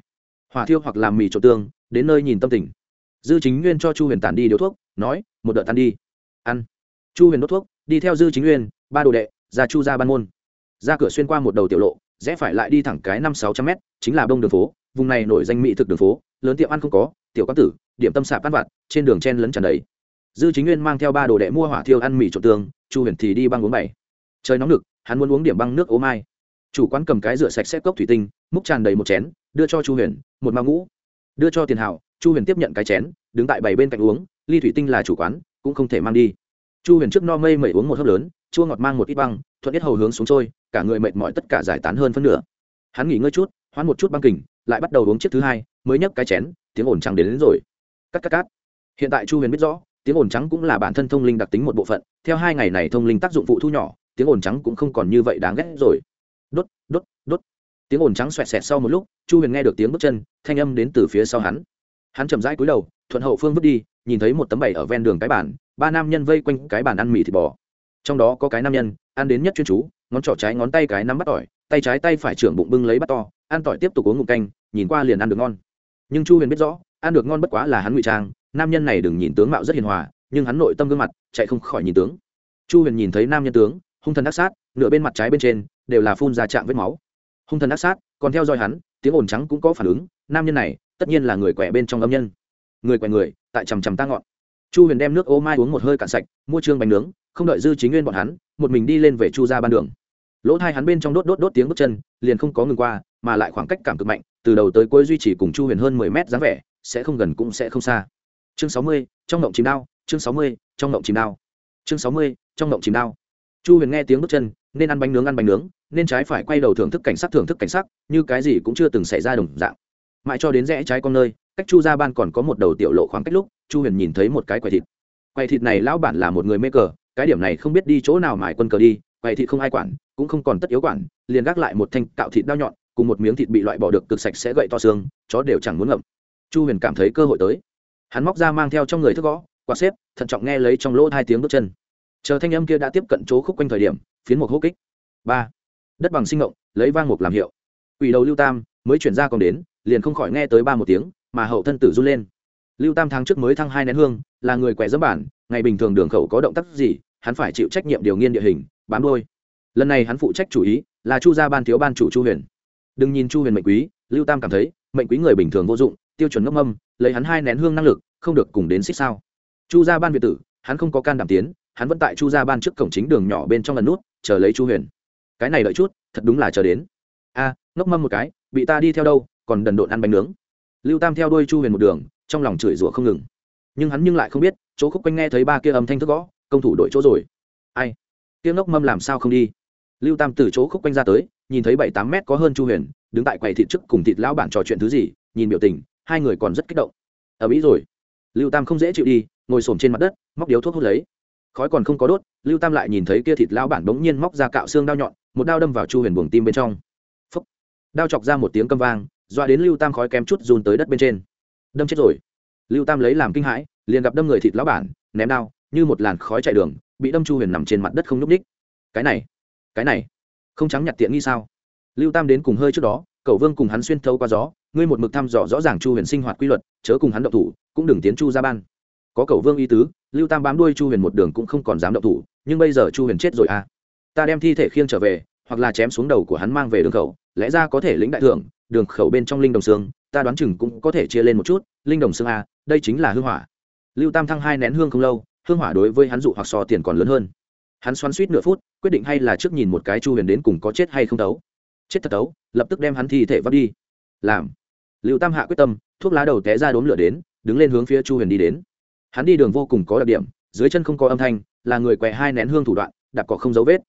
Hỏa thiêu hoặc làm mì trộn tương, đến nơi nhìn tâm tình. Dư chính nguyên cho chu huyền tản đi điếu thuốc, nói, một đợt tan đi. Ăn. Chu huyền đốt thuốc, đi theo dư chính nguyên, ba đồ đệ, ra chu ra ban môn. Ra cửa xuyên qua một đầu tiểu lộ, rẽ phải lại đi thẳng cái năm sáu trăm mét, chính là đông đường phố, vùng này nổi danh mỹ thực đường phố, lớn tiệm ăn không có, tiểu quán tử, điểm tâm sạp ăn vặt, trên đường chen lấn tràn đầy. Dư chính nguyên mang theo ba đồ đệ mua hỏa thiêu ăn mì trộn tương, chu huyền thì đi băng uống bảy. Trời nóng nực hắn muốn uống điểm băng nước ô mai. Chủ quán cầm cái rửa sạch xếp cốc thủy tinh múc tràn đầy một chén đưa cho chu huyền một mao ngũ. Đưa cho tiền hảo chu huyền tiếp nhận cái chén đứng tại bảy bên cạnh uống ly thủy tinh là chủ quán cũng không thể mang đi. Chu huyền trước no mây mẩy uống một hớp lớn chua ngọt mang một ít băng thuận ít hầu hướng xuống trôi cả người mệt mỏi tất cả giải tán hơn phân nửa. Hắn nghỉ ngơi chút hoán một chút băng kình lại bắt đầu uống chiếc thứ hai mới nhấc cái chén tiếng ồn trắng đến, đến rồi. Cắt cắt cắt. Hiện tại chu huyền biết rõ tiếng ồn trắng cũng là bản thân thông linh đặc tính một bộ phận theo hai ngày này thông linh tác dụng phụ thu nhỏ tiếng ồn trắng cũng không còn như vậy đáng ghét rồi. Đốt đốt đốt. Tiếng ồn trắng xoẹt xẹt sau một lúc, chu huyền nghe được tiếng bước chân, thanh âm đến từ phía sau hắn. Hắn chậm rãi cúi đầu, thuận hậu phương vứt đi, nhìn thấy một tấm bày ở ven đường cái bàn, ba nam nhân vây quanh cái bàn ăn mì thịt bò. Trong đó có cái nam nhân, ăn đến nhất chuyên chú, ngón trỏ trái ngón tay cái nắm bắt tỏi, tay trái tay phải trưởng bụng bưng lấy bắt to, ăn tỏi tiếp tục uống ngụm canh, nhìn qua liền ăn được ngon. Nhưng chu huyền biết rõ, ăn được ngon bất quá là hắn ngụy trang, nam nhân này đừng nhìn tướng mạo rất hiền hòa, nhưng hắn nội tâm gương mặt, chạy không khỏi nhìn tướng. Chu huyền nhìn thấy nam nhân tướng hung thần ác sát, nửa bên mặt trái bên trên, đều là phun ra chạm vết máu. Hung thần ác sát, còn theo dõi hắn, tiếng ồn trắng cũng có phản ứng, nam nhân này, tất nhiên là người quẻ bên trong âm nhân. Người quẻ người, tại chằm chằm ta ngọn. Chu huyền đem nước ô mai uống một hơi cạn sạch, mua trương bánh nướng, không đợi dư chính nguyên bọn hắn, một mình đi lên về chu ra ban đường. Lỗ thai hắn bên trong đốt đốt đốt tiếng bước chân, liền không có ngừng qua, mà lại khoảng cách cảm cực mạnh, từ đầu tới cuối duy trì cùng chu huyền hơn mười mét dáng vẻ, sẽ không gần cũng sẽ không xa. Chương sáu mươi, trong ngộng chìm đao, chương sáu mươi, trong ngộng chìm đao. Chương sáu mươi, trong ngộng chìm đao chu huyền nghe tiếng bước chân, nên ăn bánh nướng, ăn bánh nướng, nên trái phải quay đầu thưởng thức cảnh sắc, thưởng thức cảnh sắc, như cái gì cũng chưa từng xảy ra đồng dạng. Mãi cho đến rẽ trái con nơi, cách chu ra ban còn có một đầu tiểu lộ khoảng cách lúc, chu huyền nhìn thấy một cái quầy thịt. Quầy thịt này lão bản là một người mê cờ, cái điểm này không biết đi chỗ nào mải quân cờ đi, quầy thịt không ai quản, cũng không còn tất yếu quản, liền gác lại một thanh cạo thịt đao nhọn, cùng một miếng thịt bị loại bỏ được cực sạch sẽ gậy to xương, chó đều chẳng muốn ngậm. Chu huyền cảm thấy cơ hội tới. Hắn móc ra mang theo trong người thức gõ, quạt xếp, thận trọng nghe lấy trong lỗ hai tiếng bước chân chờ thanh âm kia đã tiếp cận chỗ khúc quanh thời điểm, phiến một hô kích. Ba. Đất bằng sinh động lấy vang mục làm hiệu. Quỷ đầu lưu tam mới chuyển ra còn đến, liền không khỏi nghe tới ba một tiếng, mà hậu thân tử run lên. Lưu tam tháng trước mới thăng hai nén hương, là người quẻ dẫm bản, ngày bình thường đường khẩu có động tác gì, hắn phải chịu trách nhiệm điều nghiên địa hình, bám đôi lần này hắn phụ trách chủ ý, là chu gia ban thiếu ban chủ chu huyền. Đừng nhìn chu huyền mệnh quý, lưu tam cảm thấy, mệnh quý người bình thường vô dụng, tiêu chuẩn ngốc âm lấy hắn hai nén hương năng lực, không được cùng đến xích sao. Chu gia ban việt tử, hắn không có can đảm tiến hắn vẫn tại chu gia ban trước cổng chính đường nhỏ bên trong lần nút, chờ lấy chu huyền. Cái này đợi chút, thật đúng là chờ đến. A, ngốc mâm một cái, bị ta đi theo đâu, còn đần độn ăn bánh nướng. Lưu tam theo đuôi chu huyền một đường, trong lòng chửi rủa không ngừng. Nhưng hắn nhưng lại không biết, chỗ khúc quanh nghe thấy ba kia âm thanh thức gõ, công thủ đội chỗ rồi. Ai? Tiếng ngốc mâm làm sao không đi? Lưu tam từ chỗ khúc quanh ra tới, nhìn thấy bảy tám mét có hơn chu huyền, đứng tại quầy thịt trước cùng thịt lão bản trò chuyện thứ gì, nhìn biểu tình, hai người còn rất kích động. Ở mỹ rồi. Lưu tam không dễ chịu đi, ngồi s trên mặt đất, móc điếu thuốc hút lấy khói còn không có đốt, lưu tam lại nhìn thấy kia thịt lão bản bỗng nhiên móc ra cạo xương đao nhọn, một đao đâm vào chu huyền buồng tim bên trong. Phấp đao chọc ra một tiếng câm vang, dọa đến lưu tam khói kém chút dùn tới đất bên trên. Đâm chết rồi. Lưu tam lấy làm kinh hãi, liền gặp đâm người thịt lão bản, ném đao, như một làn khói chạy đường, bị đâm chu huyền nằm trên mặt đất không nhúc ních cái này cái này, không trắng nhặt tiện nghi sao? Lưu tam đến cùng hơi trước đó, cậu vương cùng hắn xuyên thấu qua gió, ngươi một mực thăm dò rõ ràng chu huyền sinh hoạt quy luật, chớ cùng hắn động thủ, cũng đừng tiến chu ra ban. Có cậu vương y tứ lưu tam bám đuôi chu huyền một đường cũng không còn dám động thủ, nhưng bây giờ chu huyền chết rồi à? Ta đem thi thể khiêng trở về, hoặc là chém xuống đầu của hắn mang về đường khẩu, lẽ ra có thể lĩnh đại thưởng, đường khẩu bên trong linh đồng xương, ta đoán chừng cũng có thể chia lên một chút, linh đồng xương a đây chính là hương hỏa. Lưu tam thăng hai nén hương không lâu hương hỏa đối với hắn dụ hoặc so tiền còn lớn hơn. Hắn xoắn suýt nửa phút, quyết định hay là trước nhìn một cái chu huyền đến cùng có chết hay không tấu chết thật tấu lập tức đem hắn thi thể vắt đi. Làm. Lưu tam hạ quyết tâm, thuốc lá đầu té ra đốm lửa đến, đứng lên hướng phía chu huyền đi đến hắn đi đường vô cùng có đặc điểm, dưới chân không có âm thanh, là người quẹ hai nén hương thủ đoạn, đạp cỏ không dấu vết.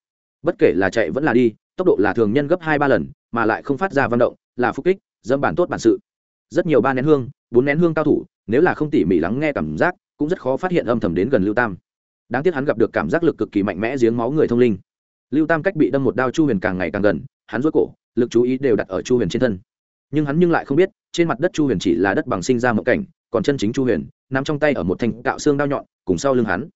Bất kể là chạy vẫn là đi, tốc độ là thường nhân gấp hai ba lần, mà lại không phát ra vận động, là phúc kích dâm bản tốt bản sự. Rất nhiều ba nén hương, bốn nén hương cao thủ, nếu là không tỉ mỉ lắng nghe cảm giác, cũng rất khó phát hiện âm thầm đến gần lưu tam. Đáng tiếc hắn gặp được cảm giác lực cực kỳ mạnh mẽ giếng máu người thông linh. Lưu tam cách bị đâm một đao chu huyền càng ngày càng gần, hắn rối cổ, lực chú ý đều đặt ở chu huyền trên thân. Nhưng hắn nhưng lại không biết, trên mặt đất chu huyền chỉ là đất bằng sinh ra mộng cảnh còn chân chính chu huyền nằm trong tay ở một thanh cạo xương đao nhọn, cùng sau lưng hắn.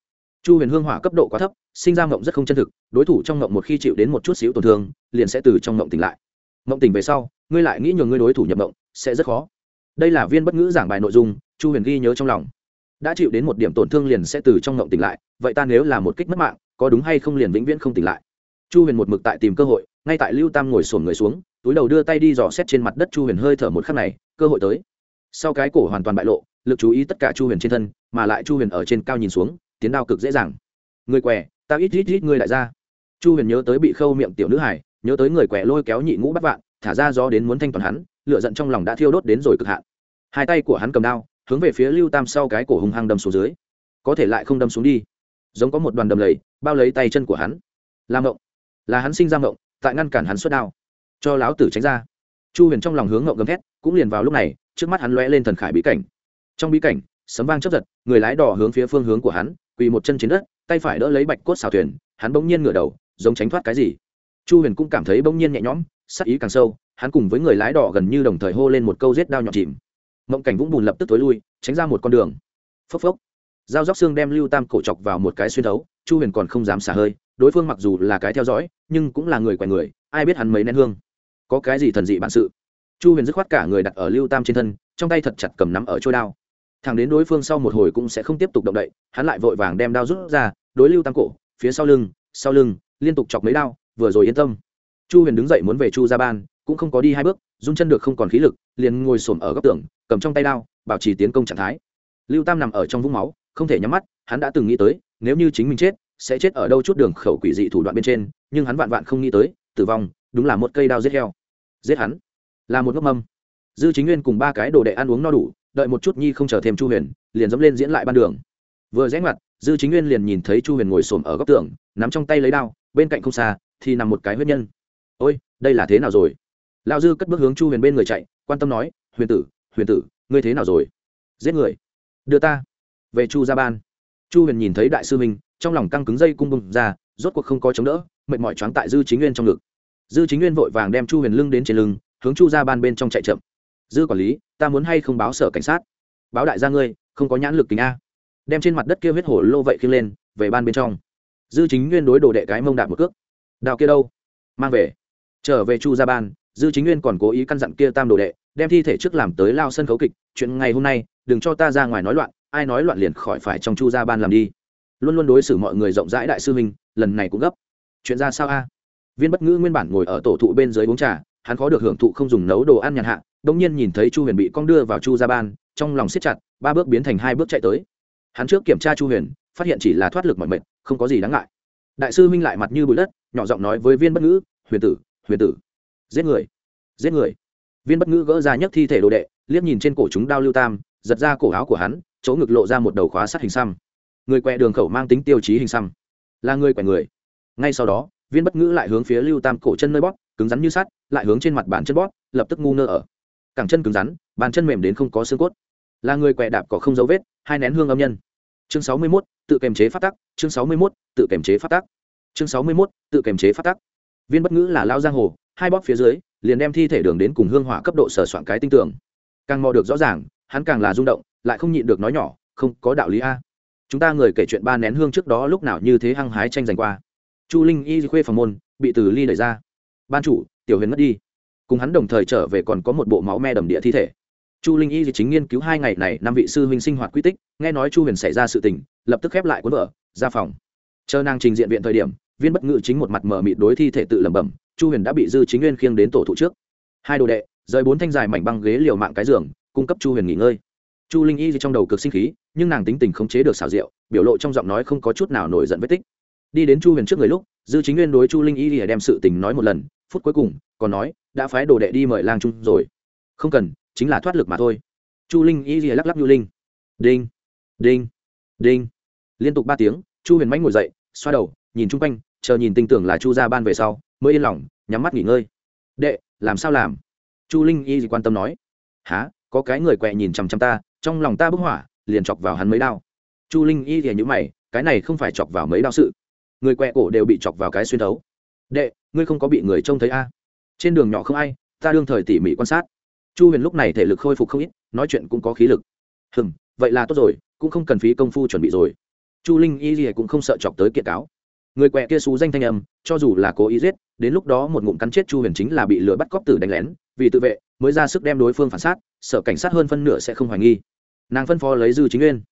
Chu huyền hương hỏa cấp độ quá thấp, sinh ra mộng rất không chân thực, đối thủ trong mộng một khi chịu đến một chút xíu tổn thương, liền sẽ từ trong mộng tỉnh lại. Mộng tỉnh về sau, ngươi lại nghĩ nhường ngươi đối thủ nhập mộng, sẽ rất khó. Đây là viên bất ngữ giảng bài nội dung, chu huyền ghi nhớ trong lòng. Đã chịu đến một điểm tổn thương liền sẽ từ trong mộng tỉnh lại, vậy ta nếu là một kích mất mạng, có đúng hay không liền vĩnh viễn không tỉnh lại? Chu huyền một mực tại tìm cơ hội, ngay tại lưu tam ngồi sổn người xuống, túi đầu đưa tay đi dò xét trên mặt đất chu huyền hơi thở một khắc này, cơ hội tới. Sau cái cổ hoàn toàn bại lộ lực chú ý tất cả chu huyền trên thân, mà lại chu huyền ở trên cao nhìn xuống, tiến đao cực dễ dàng. Người què, ta ít ít ít ngươi đại gia chu huyền nhớ tới bị khâu miệng tiểu nữ hải nhớ tới người què lôi kéo nhị ngũ bắt vạn, thả ra gió đến muốn thanh toàn hắn lựa giận trong lòng đã thiêu đốt đến rồi cực hạn. Hai tay của hắn cầm đao, hướng về phía lưu tam sau cái cổ hung hăng đâm xuống dưới. Có thể lại không đâm xuống đi. Giống có một đoàn đầm lầy, bao lấy tay chân của hắn. Làm ngộng, là hắn sinh ra ngộng, tại ngăn cản hắn xuất đao. Cho láo tử tránh ra. Chu huyền trong lòng hướng ngộng gầm thét, cũng liền vào lúc này, trước mắt hắn lóe lên thần khải bí cảnh trong bí cảnh, sấm vang chấp giật, người lái đò hướng phía phương hướng của hắn, quỳ một chân trên đất, tay phải đỡ lấy bạch cốt xào thuyền, hắn bỗng nhiên ngửa đầu, giống tránh thoát cái gì. Chu huyền cũng cảm thấy bỗng nhiên nhẹ nhõm, sắc ý càng sâu, hắn cùng với người lái đò gần như đồng thời hô lên một câu rết đao nhọn chìm. Mộng cảnh vũng bùn lập tức tối lui, tránh ra một con đường. Phốc phốc. Dao róc xương đem lưu tam cổ chọc vào một cái xuyên thấu, chu huyền còn không dám xả hơi, đối phương mặc dù là cái theo dõi, nhưng cũng là người quẻ người, ai biết hắn mấy nén hương. Có cái gì thần dị bản sự? Chu huyền dứt khoát cả người đặt ở lưu tam trên thân, trong tay thật chặt cầm nắm ở trôi đao thằng đến đối phương sau một hồi cũng sẽ không tiếp tục động đậy, hắn lại vội vàng đem đao rút ra, đối lưu tam cổ, phía sau lưng sau lưng, liên tục chọc mấy đao, vừa rồi yên tâm. Chu huyền đứng dậy muốn về chu ra ban, cũng không có đi hai bước, run chân được không còn khí lực, liền ngồi xổm ở góc tường, cầm trong tay đao, bảo trì tiến công trạng thái. Lưu tam nằm ở trong vũng máu, không thể nhắm mắt, hắn đã từng nghĩ tới, nếu như chính mình chết, sẽ chết ở đâu chút đường khẩu quỷ dị thủ đoạn bên trên, nhưng hắn vạn vạn không nghĩ tới, tử vong, đúng là một cây đao giết heo. Giết hắn. Là một gốc mâm. Dư chính nguyên cùng ba cái đồ đệ ăn uống no đủ đợi một chút nhi không chờ thêm chu huyền, liền dẫm lên diễn lại ban đường. Vừa rẽ mặt dư chính nguyên liền nhìn thấy chu huyền ngồi xổm ở góc tường, nắm trong tay lấy đao, bên cạnh không xa thì nằm một cái huyết nhân. Ôi, đây là thế nào rồi? Lao dư cất bước hướng chu huyền bên người chạy, quan tâm nói, huyền tử huyền tử, ngươi thế nào rồi? Giết người. Đưa ta về chu ra ban. Chu huyền nhìn thấy đại sư minh trong lòng căng cứng dây cung bùng ra, rốt cuộc không có chống đỡ, mệt mỏi choáng tại dư chính nguyên trong ngực. Dư chính nguyên vội vàng đem chu huyền lưng đến trên lưng, hướng chu ra ban bên trong chạy chậm dư quản lý, ta muốn hay không báo sở cảnh sát? Báo đại gia ngươi, không có nhãn lực kính a. Đem trên mặt đất kia huyết hổ lô vậy khiêng lên, về ban bên trong. Dư chính nguyên đối đồ đệ cái mông đạp một cước. Đào kia đâu? Mang về. Trở về chu ra ban, dư chính nguyên còn cố ý căn dặn kia tam đồ đệ, đem thi thể trước làm tới lao sân khấu kịch, chuyện ngày hôm nay, đừng cho ta ra ngoài nói loạn, ai nói loạn liền khỏi phải trong chu ra ban làm đi. Luôn luôn đối xử mọi người rộng rãi đại sư huynh, lần này cũng gấp. Chuyện ra sao a? Viên bất ngữ nguyên bản ngồi ở tổ thụ bên dưới uống trà, hắn khó được hưởng thụ không dùng nấu đồ ăn nhàn hạ đông nhiên nhìn thấy chu huyền bị con đưa vào chu ra ban, trong lòng siết chặt, ba bước biến thành hai bước chạy tới. Hắn trước kiểm tra chu huyền, phát hiện chỉ là thoát lực mọi mệnh không có gì đáng ngại. Đại sư minh lại mặt như bụi đất, nhỏ giọng nói với viên bất ngữ, huyền tử huyền tử, giết người giết người. Viên bất ngữ gỡ ra nhấc thi thể đồ đệ, liếc nhìn trên cổ chúng đao lưu tam, giật ra cổ áo của hắn, chỗ ngực lộ ra một đầu khóa sắt hình xăm. Người quẹ đường khẩu mang tính tiêu chí hình xăm. Là người quẹ người. Ngay sau đó, viên bất ngữ lại hướng phía lưu tam cổ chân nơi bóp, cứng rắn như sắt, lại hướng trên mặt bàn chân bóp, lập tức ngu ngơ ở cẳng chân cứng rắn bàn chân mềm đến không có xương cốt. Là người quẹ đạp có không dấu vết hai nén hương âm nhân. Chương sáu mươi 61, tự kềm chế phát tắc chương sáu mươi 61, tự kềm chế phát tắc. Chương sáu mươi 61, tự kềm chế phát tắc. Viên bất ngữ là lao giang hồ hai bóp phía dưới liền đem thi thể đường đến cùng hương hỏa cấp độ sở soạn cái tinh tưởng càng mò được rõ ràng hắn càng là rung động lại không nhịn được nói nhỏ không có đạo lý a. Chúng ta người kể chuyện ba nén hương trước đó lúc nào như thế hăng hái tranh giành qua. Chu linh y khuê phòng môn bị từ ly đẩy ra. Ban chủ tiểu huyền mất đi cùng hắn đồng thời trở về còn có một bộ máu me đầm địa thi thể. Chu linh y chính nghiên cứu hai ngày này năm vị sư huynh sinh hoạt quy tích, nghe nói chu huyền xảy ra sự tình, lập tức khép lại cuốn vợ ra phòng. Chờ nàng trình diện viện thời điểm, viên bất ngự chính một mặt mở mịt đối thi thể tự lẩm bẩm, chu huyền đã bị dư chính nguyên khiêng đến tổ thụ trước. Hai đồ đệ, rời bốn thanh dài mảnh băng ghế liều mạng cái giường, cung cấp chu huyền nghỉ ngơi. Chu linh y trong đầu cực sinh khí, nhưng nàng tính tình khống chế được xảo diệu, biểu lộ trong giọng nói không có chút nào nổi giận vết tích. Đi đến chu huyền trước người lúc, dư chính nguyên đối chu linh y đem sự tình nói một lần phút cuối cùng, còn nói, đã phái đồ đệ đi mời lang trung rồi. Không cần, chính là thoát lực mà thôi. Chu linh y lắc lắc nhu linh. Đinh đinh đinh. Liên tục ba tiếng, chu huyền mánh ngồi dậy, xoa đầu, nhìn chung quanh, chờ nhìn tinh tưởng là chu ra ban về sau, mới yên lòng, nhắm mắt nghỉ ngơi. Đệ, làm sao làm? Chu linh y quan tâm nói. Há có cái người quẹ nhìn chằm chằm ta, trong lòng ta bức hỏa liền chọc vào hắn mấy đao. Chu linh y thì nhữ mày, cái này không phải chọc vào mấy đao sự. Người quẹ cổ đều bị chọc vào cái xuyên thấu. Đệ ngươi không có bị người trông thấy a? À? trên đường nhỏ không ai, ta đương thời tỉ mỉ quan sát. Chu huyền lúc này thể lực khôi phục không ít, nói chuyện cũng có khí lực. Hừm, vậy là tốt rồi, cũng không cần phí công phu chuẩn bị rồi. Chu linh y gì cũng không sợ chọc tới kiện cáo. Người quẹ kia xú danh thanh âm, cho dù là cố ý giết, đến lúc đó một ngụm cắn chết chu huyền chính là bị lừa bắt cóc tử đánh lén, vì tự vệ, mới ra sức đem đối phương phản sát, sợ cảnh sát hơn phân nửa sẽ không hoài nghi. Nàng phân phó lấy dư chính nguyên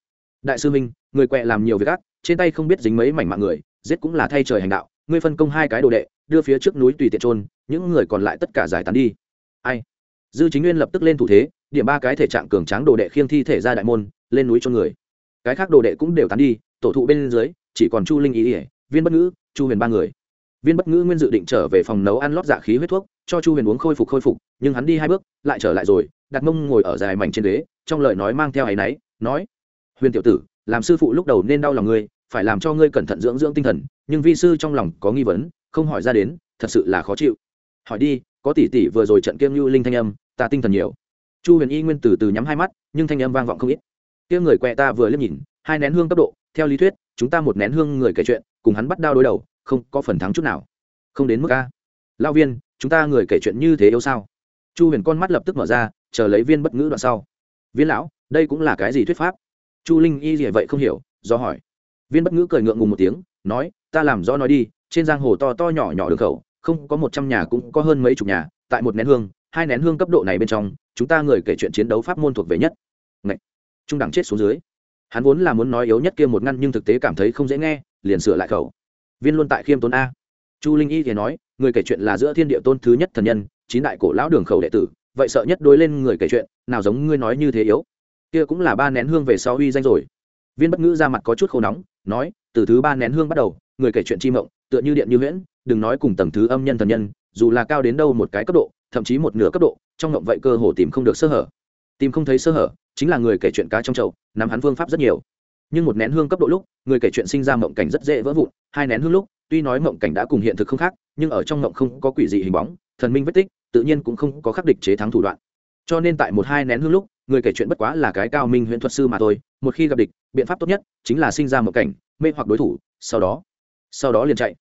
đại sư minh, người quẹ làm nhiều việc ác, trên tay không biết dính mấy mảnh mạng người, giết cũng là thay trời hành đạo, ngươi phân công hai cái đồ đệ đưa phía trước núi tùy tiện trôn những người còn lại tất cả giải tán đi. Ai? Dư chính nguyên lập tức lên thủ thế, điểm ba cái thể trạng cường tráng đồ đệ khiêng thi thể ra đại môn, lên núi cho người. Cái khác đồ đệ cũng đều tán đi, tổ thụ bên dưới, chỉ còn chu linh ý ỉa viên bất ngữ, chu huyền ba người. Viên bất ngữ nguyên dự định trở về phòng nấu ăn lót dạ khí huyết thuốc, cho chu huyền uống khôi phục khôi phục, nhưng hắn đi hai bước, lại trở lại rồi, đặt mông ngồi ở dài mảnh trên ghế, trong lời nói mang theo áy náy, nói, huyền tiểu tử, làm sư phụ lúc đầu nên đau lòng ngươi, phải làm cho ngươi cẩn thận dưỡng dưỡng tinh thần, nhưng vi sư trong lòng có nghi vấn không hỏi ra đến, thật sự là khó chịu. Hỏi đi, có tỷ tỷ vừa rồi trận kiêm lưu linh thanh âm, ta tinh thần nhiều. Chu huyền y nguyên từ từ nhắm hai mắt, nhưng thanh âm vang vọng không ít. Kia người quẹ ta vừa liếc nhìn, hai nén hương cấp độ, theo lý thuyết, chúng ta một nén hương người kể chuyện, cùng hắn bắt đao đối đầu, không có phần thắng chút nào. Không đến mức a. Lao viên, chúng ta người kể chuyện như thế yêu sao? Chu huyền con mắt lập tức mở ra, chờ lấy viên bất ngữ đoạn sau. Viên lão, đây cũng là cái gì thuyết pháp? Chu linh y gì vậy không hiểu, do hỏi. Viên bất ngữ cười ngượng ngùng một tiếng, nói, ta làm rõ nói đi trên giang hồ to to nhỏ nhỏ đường khẩu, không có một trăm nhà cũng có hơn mấy chục nhà, tại một nén hương, hai nén hương cấp độ này bên trong, chúng ta người kể chuyện chiến đấu pháp môn thuộc về nhất. Ngậy! trung đẳng chết xuống dưới. Hắn vốn là muốn nói yếu nhất kia một ngăn nhưng thực tế cảm thấy không dễ nghe, liền sửa lại khẩu. Viên luôn tại khiêm tốn a. Chu linh y thì nói, người kể chuyện là giữa thiên địa tôn thứ nhất thần nhân, chín đại cổ lão đường khẩu đệ tử, vậy sợ nhất đối lên người kể chuyện, nào giống ngươi nói như thế yếu. Kia cũng là ba nén hương về sau uy danh rồi. Viên bất ngữ ra mặt có chút khô nóng, nói, từ thứ ba nén hương bắt đầu, người kể chuyện chi mộng tựa như điện như huyễn, đừng nói cùng tầng thứ âm nhân thần nhân, dù là cao đến đâu một cái cấp độ, thậm chí một nửa cấp độ, trong ngộng vậy cơ hồ tìm không được sơ hở. Tìm không thấy sơ hở, chính là người kể chuyện cá trong chậu, nắm hắn phương pháp rất nhiều. Nhưng một nén hương cấp độ lúc, người kể chuyện sinh ra mộng cảnh rất dễ vỡ vụn, hai nén hương lúc, tuy nói mộng cảnh đã cùng hiện thực không khác, nhưng ở trong mộng không có quỷ dị hình bóng, thần minh vết tích, tự nhiên cũng không có khắc địch chế thắng thủ đoạn. Cho nên tại một hai nén hương lúc, người kể chuyện bất quá là cái cao minh huyễn thuật sư mà thôi, một khi gặp địch, biện pháp tốt nhất chính là sinh ra mộng cảnh, mê hoặc đối thủ, sau đó sau đó liền chạy.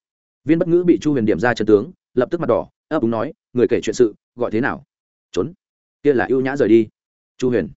Viên bất ngữ bị chu huyền điểm ra chân tướng, lập tức mặt đỏ, ấp úng nói, người kể chuyện sự, gọi thế nào? Trốn. Kia là ưu nhã rời đi. Chu huyền.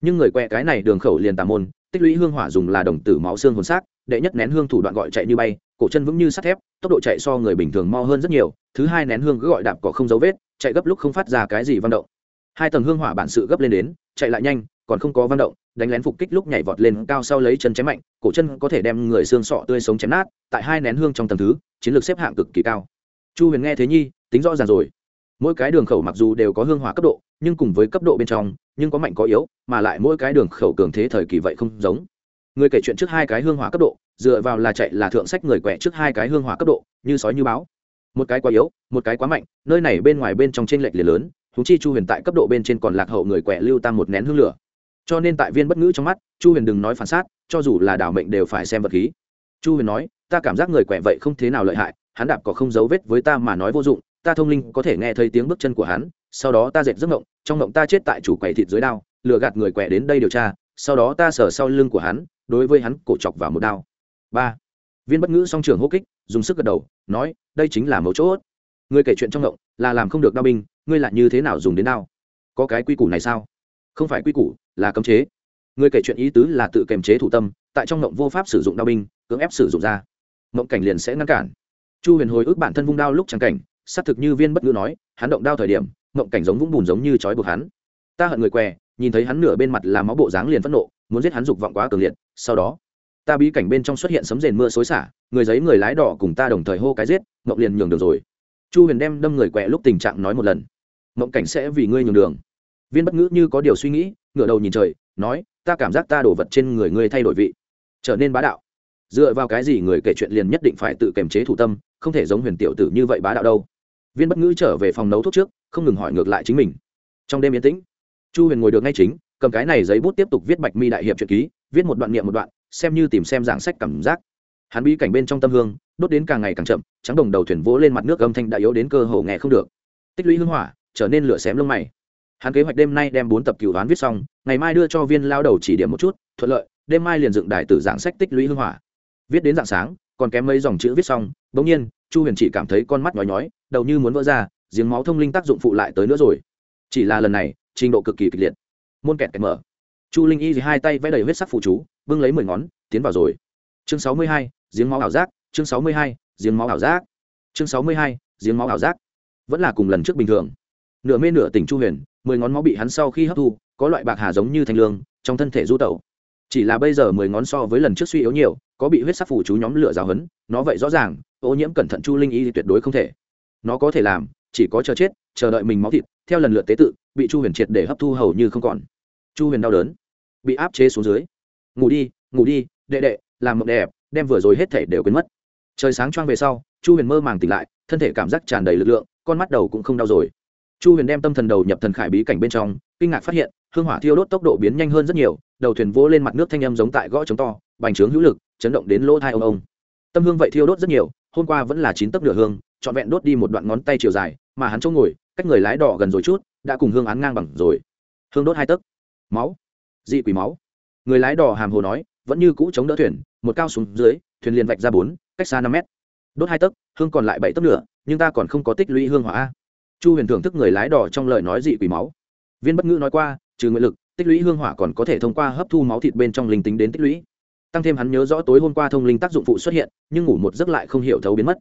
Nhưng người quẹ cái này đường khẩu liền tà môn, tích lũy hương hỏa dùng là đồng tử máu xương hồn xác, đệ nhất nén hương thủ đoạn gọi chạy như bay, cổ chân vững như sắt thép, tốc độ chạy so người bình thường mo hơn rất nhiều, thứ hai nén hương cứ gọi đạp cỏ không dấu vết, chạy gấp lúc không phát ra cái gì văn động. Hai tầng hương hỏa bản sự gấp lên đến, chạy lại nhanh, còn không có văn động đánh lén phục kích lúc nhảy vọt lên cao sau lấy chân chém mạnh, cổ chân có thể đem người xương sọ tươi sống chém nát, tại hai nén hương trong tầng thứ, chiến lược xếp hạng cực kỳ cao. Chu huyền nghe thế nhi, tính rõ ràng rồi. Mỗi cái đường khẩu mặc dù đều có hương hỏa cấp độ, nhưng cùng với cấp độ bên trong, nhưng có mạnh có yếu, mà lại mỗi cái đường khẩu cường thế thời kỳ vậy không giống. Người kể chuyện trước hai cái hương hỏa cấp độ, dựa vào là chạy là thượng sách người quẹ trước hai cái hương hỏa cấp độ, như sói như báo. Một cái quá yếu, một cái quá mạnh, nơi này bên ngoài bên trong trên lệch liền lớn thú chi chu huyền tại cấp độ bên trên còn lạc hậu người quẹ lưu tăng một nén hương lửa cho nên tại viên bất ngữ trong mắt, chu huyền đừng nói phản sát cho dù là đảo mệnh đều phải xem vật khí. Chu huyền nói, ta cảm giác người quẻ vậy không thế nào lợi hại, hắn đạp có không dấu vết với ta mà nói vô dụng, ta thông linh có thể nghe thấy tiếng bước chân của hắn, sau đó ta dệt giấc ngộng trong ngộng ta chết tại chủ quầy thịt dưới đao, lừa gạt người quẻ đến đây điều tra, sau đó ta sờ sau lưng của hắn, đối với hắn cổ chọc vào một đao. Ba. Viên bất ngữ song trường hô kích, dùng sức gật đầu, nói, đây chính là mấu chốt. Người kể chuyện trong ngộng là làm không được đao binh, ngươi lại như thế nào dùng đến đao? Có cái quy củ này sao? Không phải quy củ, là cấm chế. Người kể chuyện ý tứ là tự kềm chế thủ tâm, tại trong mộng vô pháp sử dụng đao binh, cưỡng ép sử dụng ra. Mộng cảnh liền sẽ ngăn cản. Chu huyền hồi ức bản thân vung đao lúc trắng cảnh xác thực như viên bất ngữ nói, hắn động đao thời điểm, mộng cảnh giống vũng bùn giống như trói buộc hắn. Ta hận người què, nhìn thấy hắn nửa bên mặt là máu bộ dáng liền phẫn nộ, muốn giết hắn dục vọng quá cường liệt, sau đó, ta bí cảnh bên trong xuất hiện sấm rền mưa xối xả, người giấy người lái đỏ cùng ta đồng thời hô cái giết, mộng liền nhường đường rồi. Chu huyền đem đâm người quẹ lúc tình trạng nói một lần. Mộng cảnh sẽ vì ngươi nhường đường viên bất ngữ như có điều suy nghĩ, ngửa đầu nhìn trời, nói, ta cảm giác ta đổ vật trên người ngươi thay đổi vị. Trở nên bá đạo. Dựa vào cái gì người kể chuyện liền nhất định phải tự kiềm chế thủ tâm, không thể giống huyền tiểu tử như vậy bá đạo đâu. Viên bất ngữ trở về phòng nấu thuốc trước, không ngừng hỏi ngược lại chính mình. Trong đêm yên tĩnh, chu huyền ngồi được ngay chính, cầm cái này giấy bút tiếp tục viết bạch mi đại hiệp truyện ký, viết một đoạn niệm một đoạn, xem như tìm xem giảng sách cảm giác. Hắn bí cảnh bên trong tâm hương, đốt đến càng ngày càng chậm, trắng đồng đầu thuyền vỗ lên mặt nước âm thanh đã yếu đến cơ hồ nghe không được. Tích lũy hưng hỏa, trở nên lửa xém lông mày hắn kế hoạch đêm nay đem bốn tập cửu đoán viết xong, ngày mai đưa cho viên lao đầu chỉ điểm một chút, thuận lợi, đêm mai liền dựng đài tử giảng sách tích lũy hưng hỏa. Viết đến dạng sáng, còn kém mấy dòng chữ viết xong, bỗng nhiên, chu huyền chỉ cảm thấy con mắt nhói nhói, đầu như muốn vỡ ra, giếng máu thông linh tác dụng phụ lại tới nữa rồi. Chỉ là lần này, trình độ cực kỳ kịch liệt. Môn kẹt kẹt mở. Chu linh y hai tay vẽ đầy huyết sắc phụ chú, bưng lấy mười ngón, tiến vào rồi. Chương sáu mươi hai, giếng máu ảo giác, chương sáu mươi hai, giếng máu ảo giác. Chương sáu mươi hai, giếng máu ảo giác. Vẫn là cùng lần trước bình thường nửa mê nửa tỉnh chu huyền, mười ngón máu bị hắn sau khi hấp thu, có loại bạc hà giống như thanh lương, trong thân thể du tẩu. Chỉ là bây giờ mười ngón so với lần trước suy yếu nhiều, có bị huyết sắc phủ chú nhóm lửa giáo hấn nó vậy rõ ràng, ô nhiễm cẩn thận chu linh y thì tuyệt đối không thể. Nó có thể làm, chỉ có chờ chết, chờ đợi mình máu thịt, theo lần lượt tế tự, bị chu huyền triệt để hấp thu hầu như không còn. Chu huyền đau đớn, bị áp chế xuống dưới. Ngủ đi ngủ đi, đệ đệ, làm mộng đẹp, đem vừa rồi hết thể đều quên mất. Trời sáng choang về sau, chu huyền mơ màng tỉnh lại, thân thể cảm giác tràn đầy lực lượng, con mắt đầu cũng không đau rồi chu huyền đem tâm thần đầu nhập thần khải bí cảnh bên trong, kinh ngạc phát hiện, hương hỏa thiêu đốt tốc độ biến nhanh hơn rất nhiều, đầu thuyền vỗ lên mặt nước thanh âm giống tại gõ chống to, bành trướng hữu lực, chấn động đến lỗ thai ông ông. Tâm hương vậy thiêu đốt rất nhiều, hôm qua vẫn là chín tấc nửa hương, trọn vẹn đốt đi một đoạn ngón tay chiều dài, mà hắn chỗ ngồi, cách người lái đỏ gần rồi chút, đã cùng hương án ngang bằng rồi. Hương đốt hai tấc. Máu. Dị quỷ máu. Người lái đỏ hàm hồ nói, vẫn như cũ chống đỡ thuyền, một cao xuống dưới, thuyền liền vạch ra bốn, cách xa năm mét. Đốt hai tấc, hương còn lại bảy tấc nữa, nhưng ta còn không có tích lũy hương hỏa chu huyền thưởng thức người lái đỏ trong lời nói dị quỷ máu. Viên bất ngữ nói qua, trừ nguyện lực, tích lũy hương hỏa còn có thể thông qua hấp thu máu thịt bên trong linh tính đến tích lũy. Tăng thêm hắn nhớ rõ tối hôm qua thông linh tác dụng phụ xuất hiện, nhưng ngủ một giấc lại không hiểu thấu biến mất.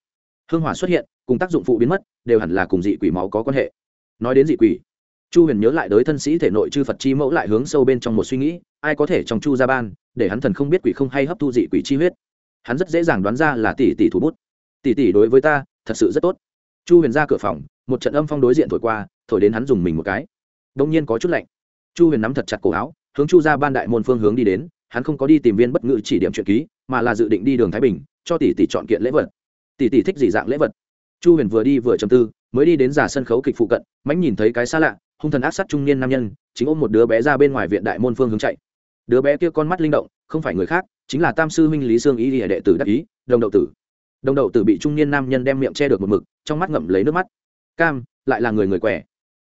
Hương hỏa xuất hiện, cùng tác dụng phụ biến mất, đều hẳn là cùng dị quỷ máu có quan hệ. Nói đến dị quỷ, chu huyền nhớ lại đới thân sĩ thể nội chư phật chi mẫu lại hướng sâu bên trong một suy nghĩ, ai có thể trong chu gia ban, để hắn thần không biết quỷ không hay hấp thu dị quỷ chi huyết. Hắn rất dễ dàng đoán ra là tỷ tỷ thủ bút. Tỷ tỷ đối với ta, thật sự rất tốt. Chu huyền ra cửa phòng một trận âm phong đối diện thổi qua, thổi đến hắn dùng mình một cái. Đông nhiên có chút lạnh. Chu huyền nắm thật chặt cổ áo, hướng chu ra ban đại môn phương hướng đi đến, hắn không có đi tìm viên bất ngữ chỉ điểm chuyện ký, mà là dự định đi đường thái bình, cho tỷ tỷ chọn kiện lễ vật. Tỷ tỷ thích gì dạng lễ vật? Chu huyền vừa đi vừa chầm tư, mới đi đến giả sân khấu kịch phụ cận, mãnh nhìn thấy cái xa lạ, hung thần ác sát trung niên nam nhân, chính ôm một đứa bé ra bên ngoài viện đại môn phương hướng chạy. Đứa bé kia con mắt linh động, không phải người khác, chính là tam sư huynh lý sương ý địa đệ tử đắc ý, đồng đậu tử. Đồng đậu tử bị trung niên nam nhân đem miệng che được một mực, trong mắt ngậm lấy nước mắt cam, lại là người người quẻ.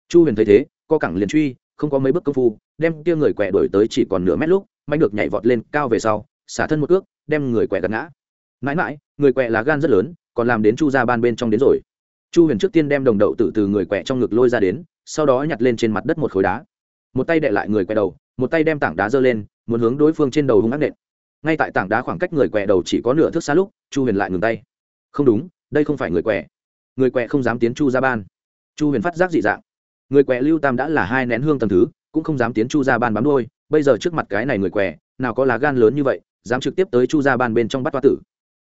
Chu huyền thấy thế, co cẳng liền truy, không có mấy bước công phu, đem kia người quẻ đổi tới chỉ còn nửa mét lúc mạnh được nhảy vọt lên cao về sau, xả thân một ước đem người quẻ gật ngã. Mãi mãi, người quẻ là gan rất lớn, còn làm đến chu ra ban bên trong đến rồi. Chu huyền trước tiên đem đồng đậu tử từ người quẹ trong ngực lôi ra đến, sau đó nhặt lên trên mặt đất một khối đá. Một tay đệ lại người quẹ đầu, một tay đem tảng đá giơ lên, muốn hướng đối phương trên đầu hung ác nện. Ngay tại tảng đá khoảng cách người quẹ đầu chỉ có nửa thước xa lúc, chu huyền lại ngừng tay. Không đúng, đây không phải người quẹ người quẹ không dám tiến chu ra ban. Chu huyền phát giác dị dạng. Người quẹ lưu tam đã là hai nén hương tầm thứ cũng không dám tiến chu ra ban bám đôi bây giờ trước mặt cái này người quẹ nào có lá gan lớn như vậy dám trực tiếp tới chu ra ban bên trong bắt toa tử.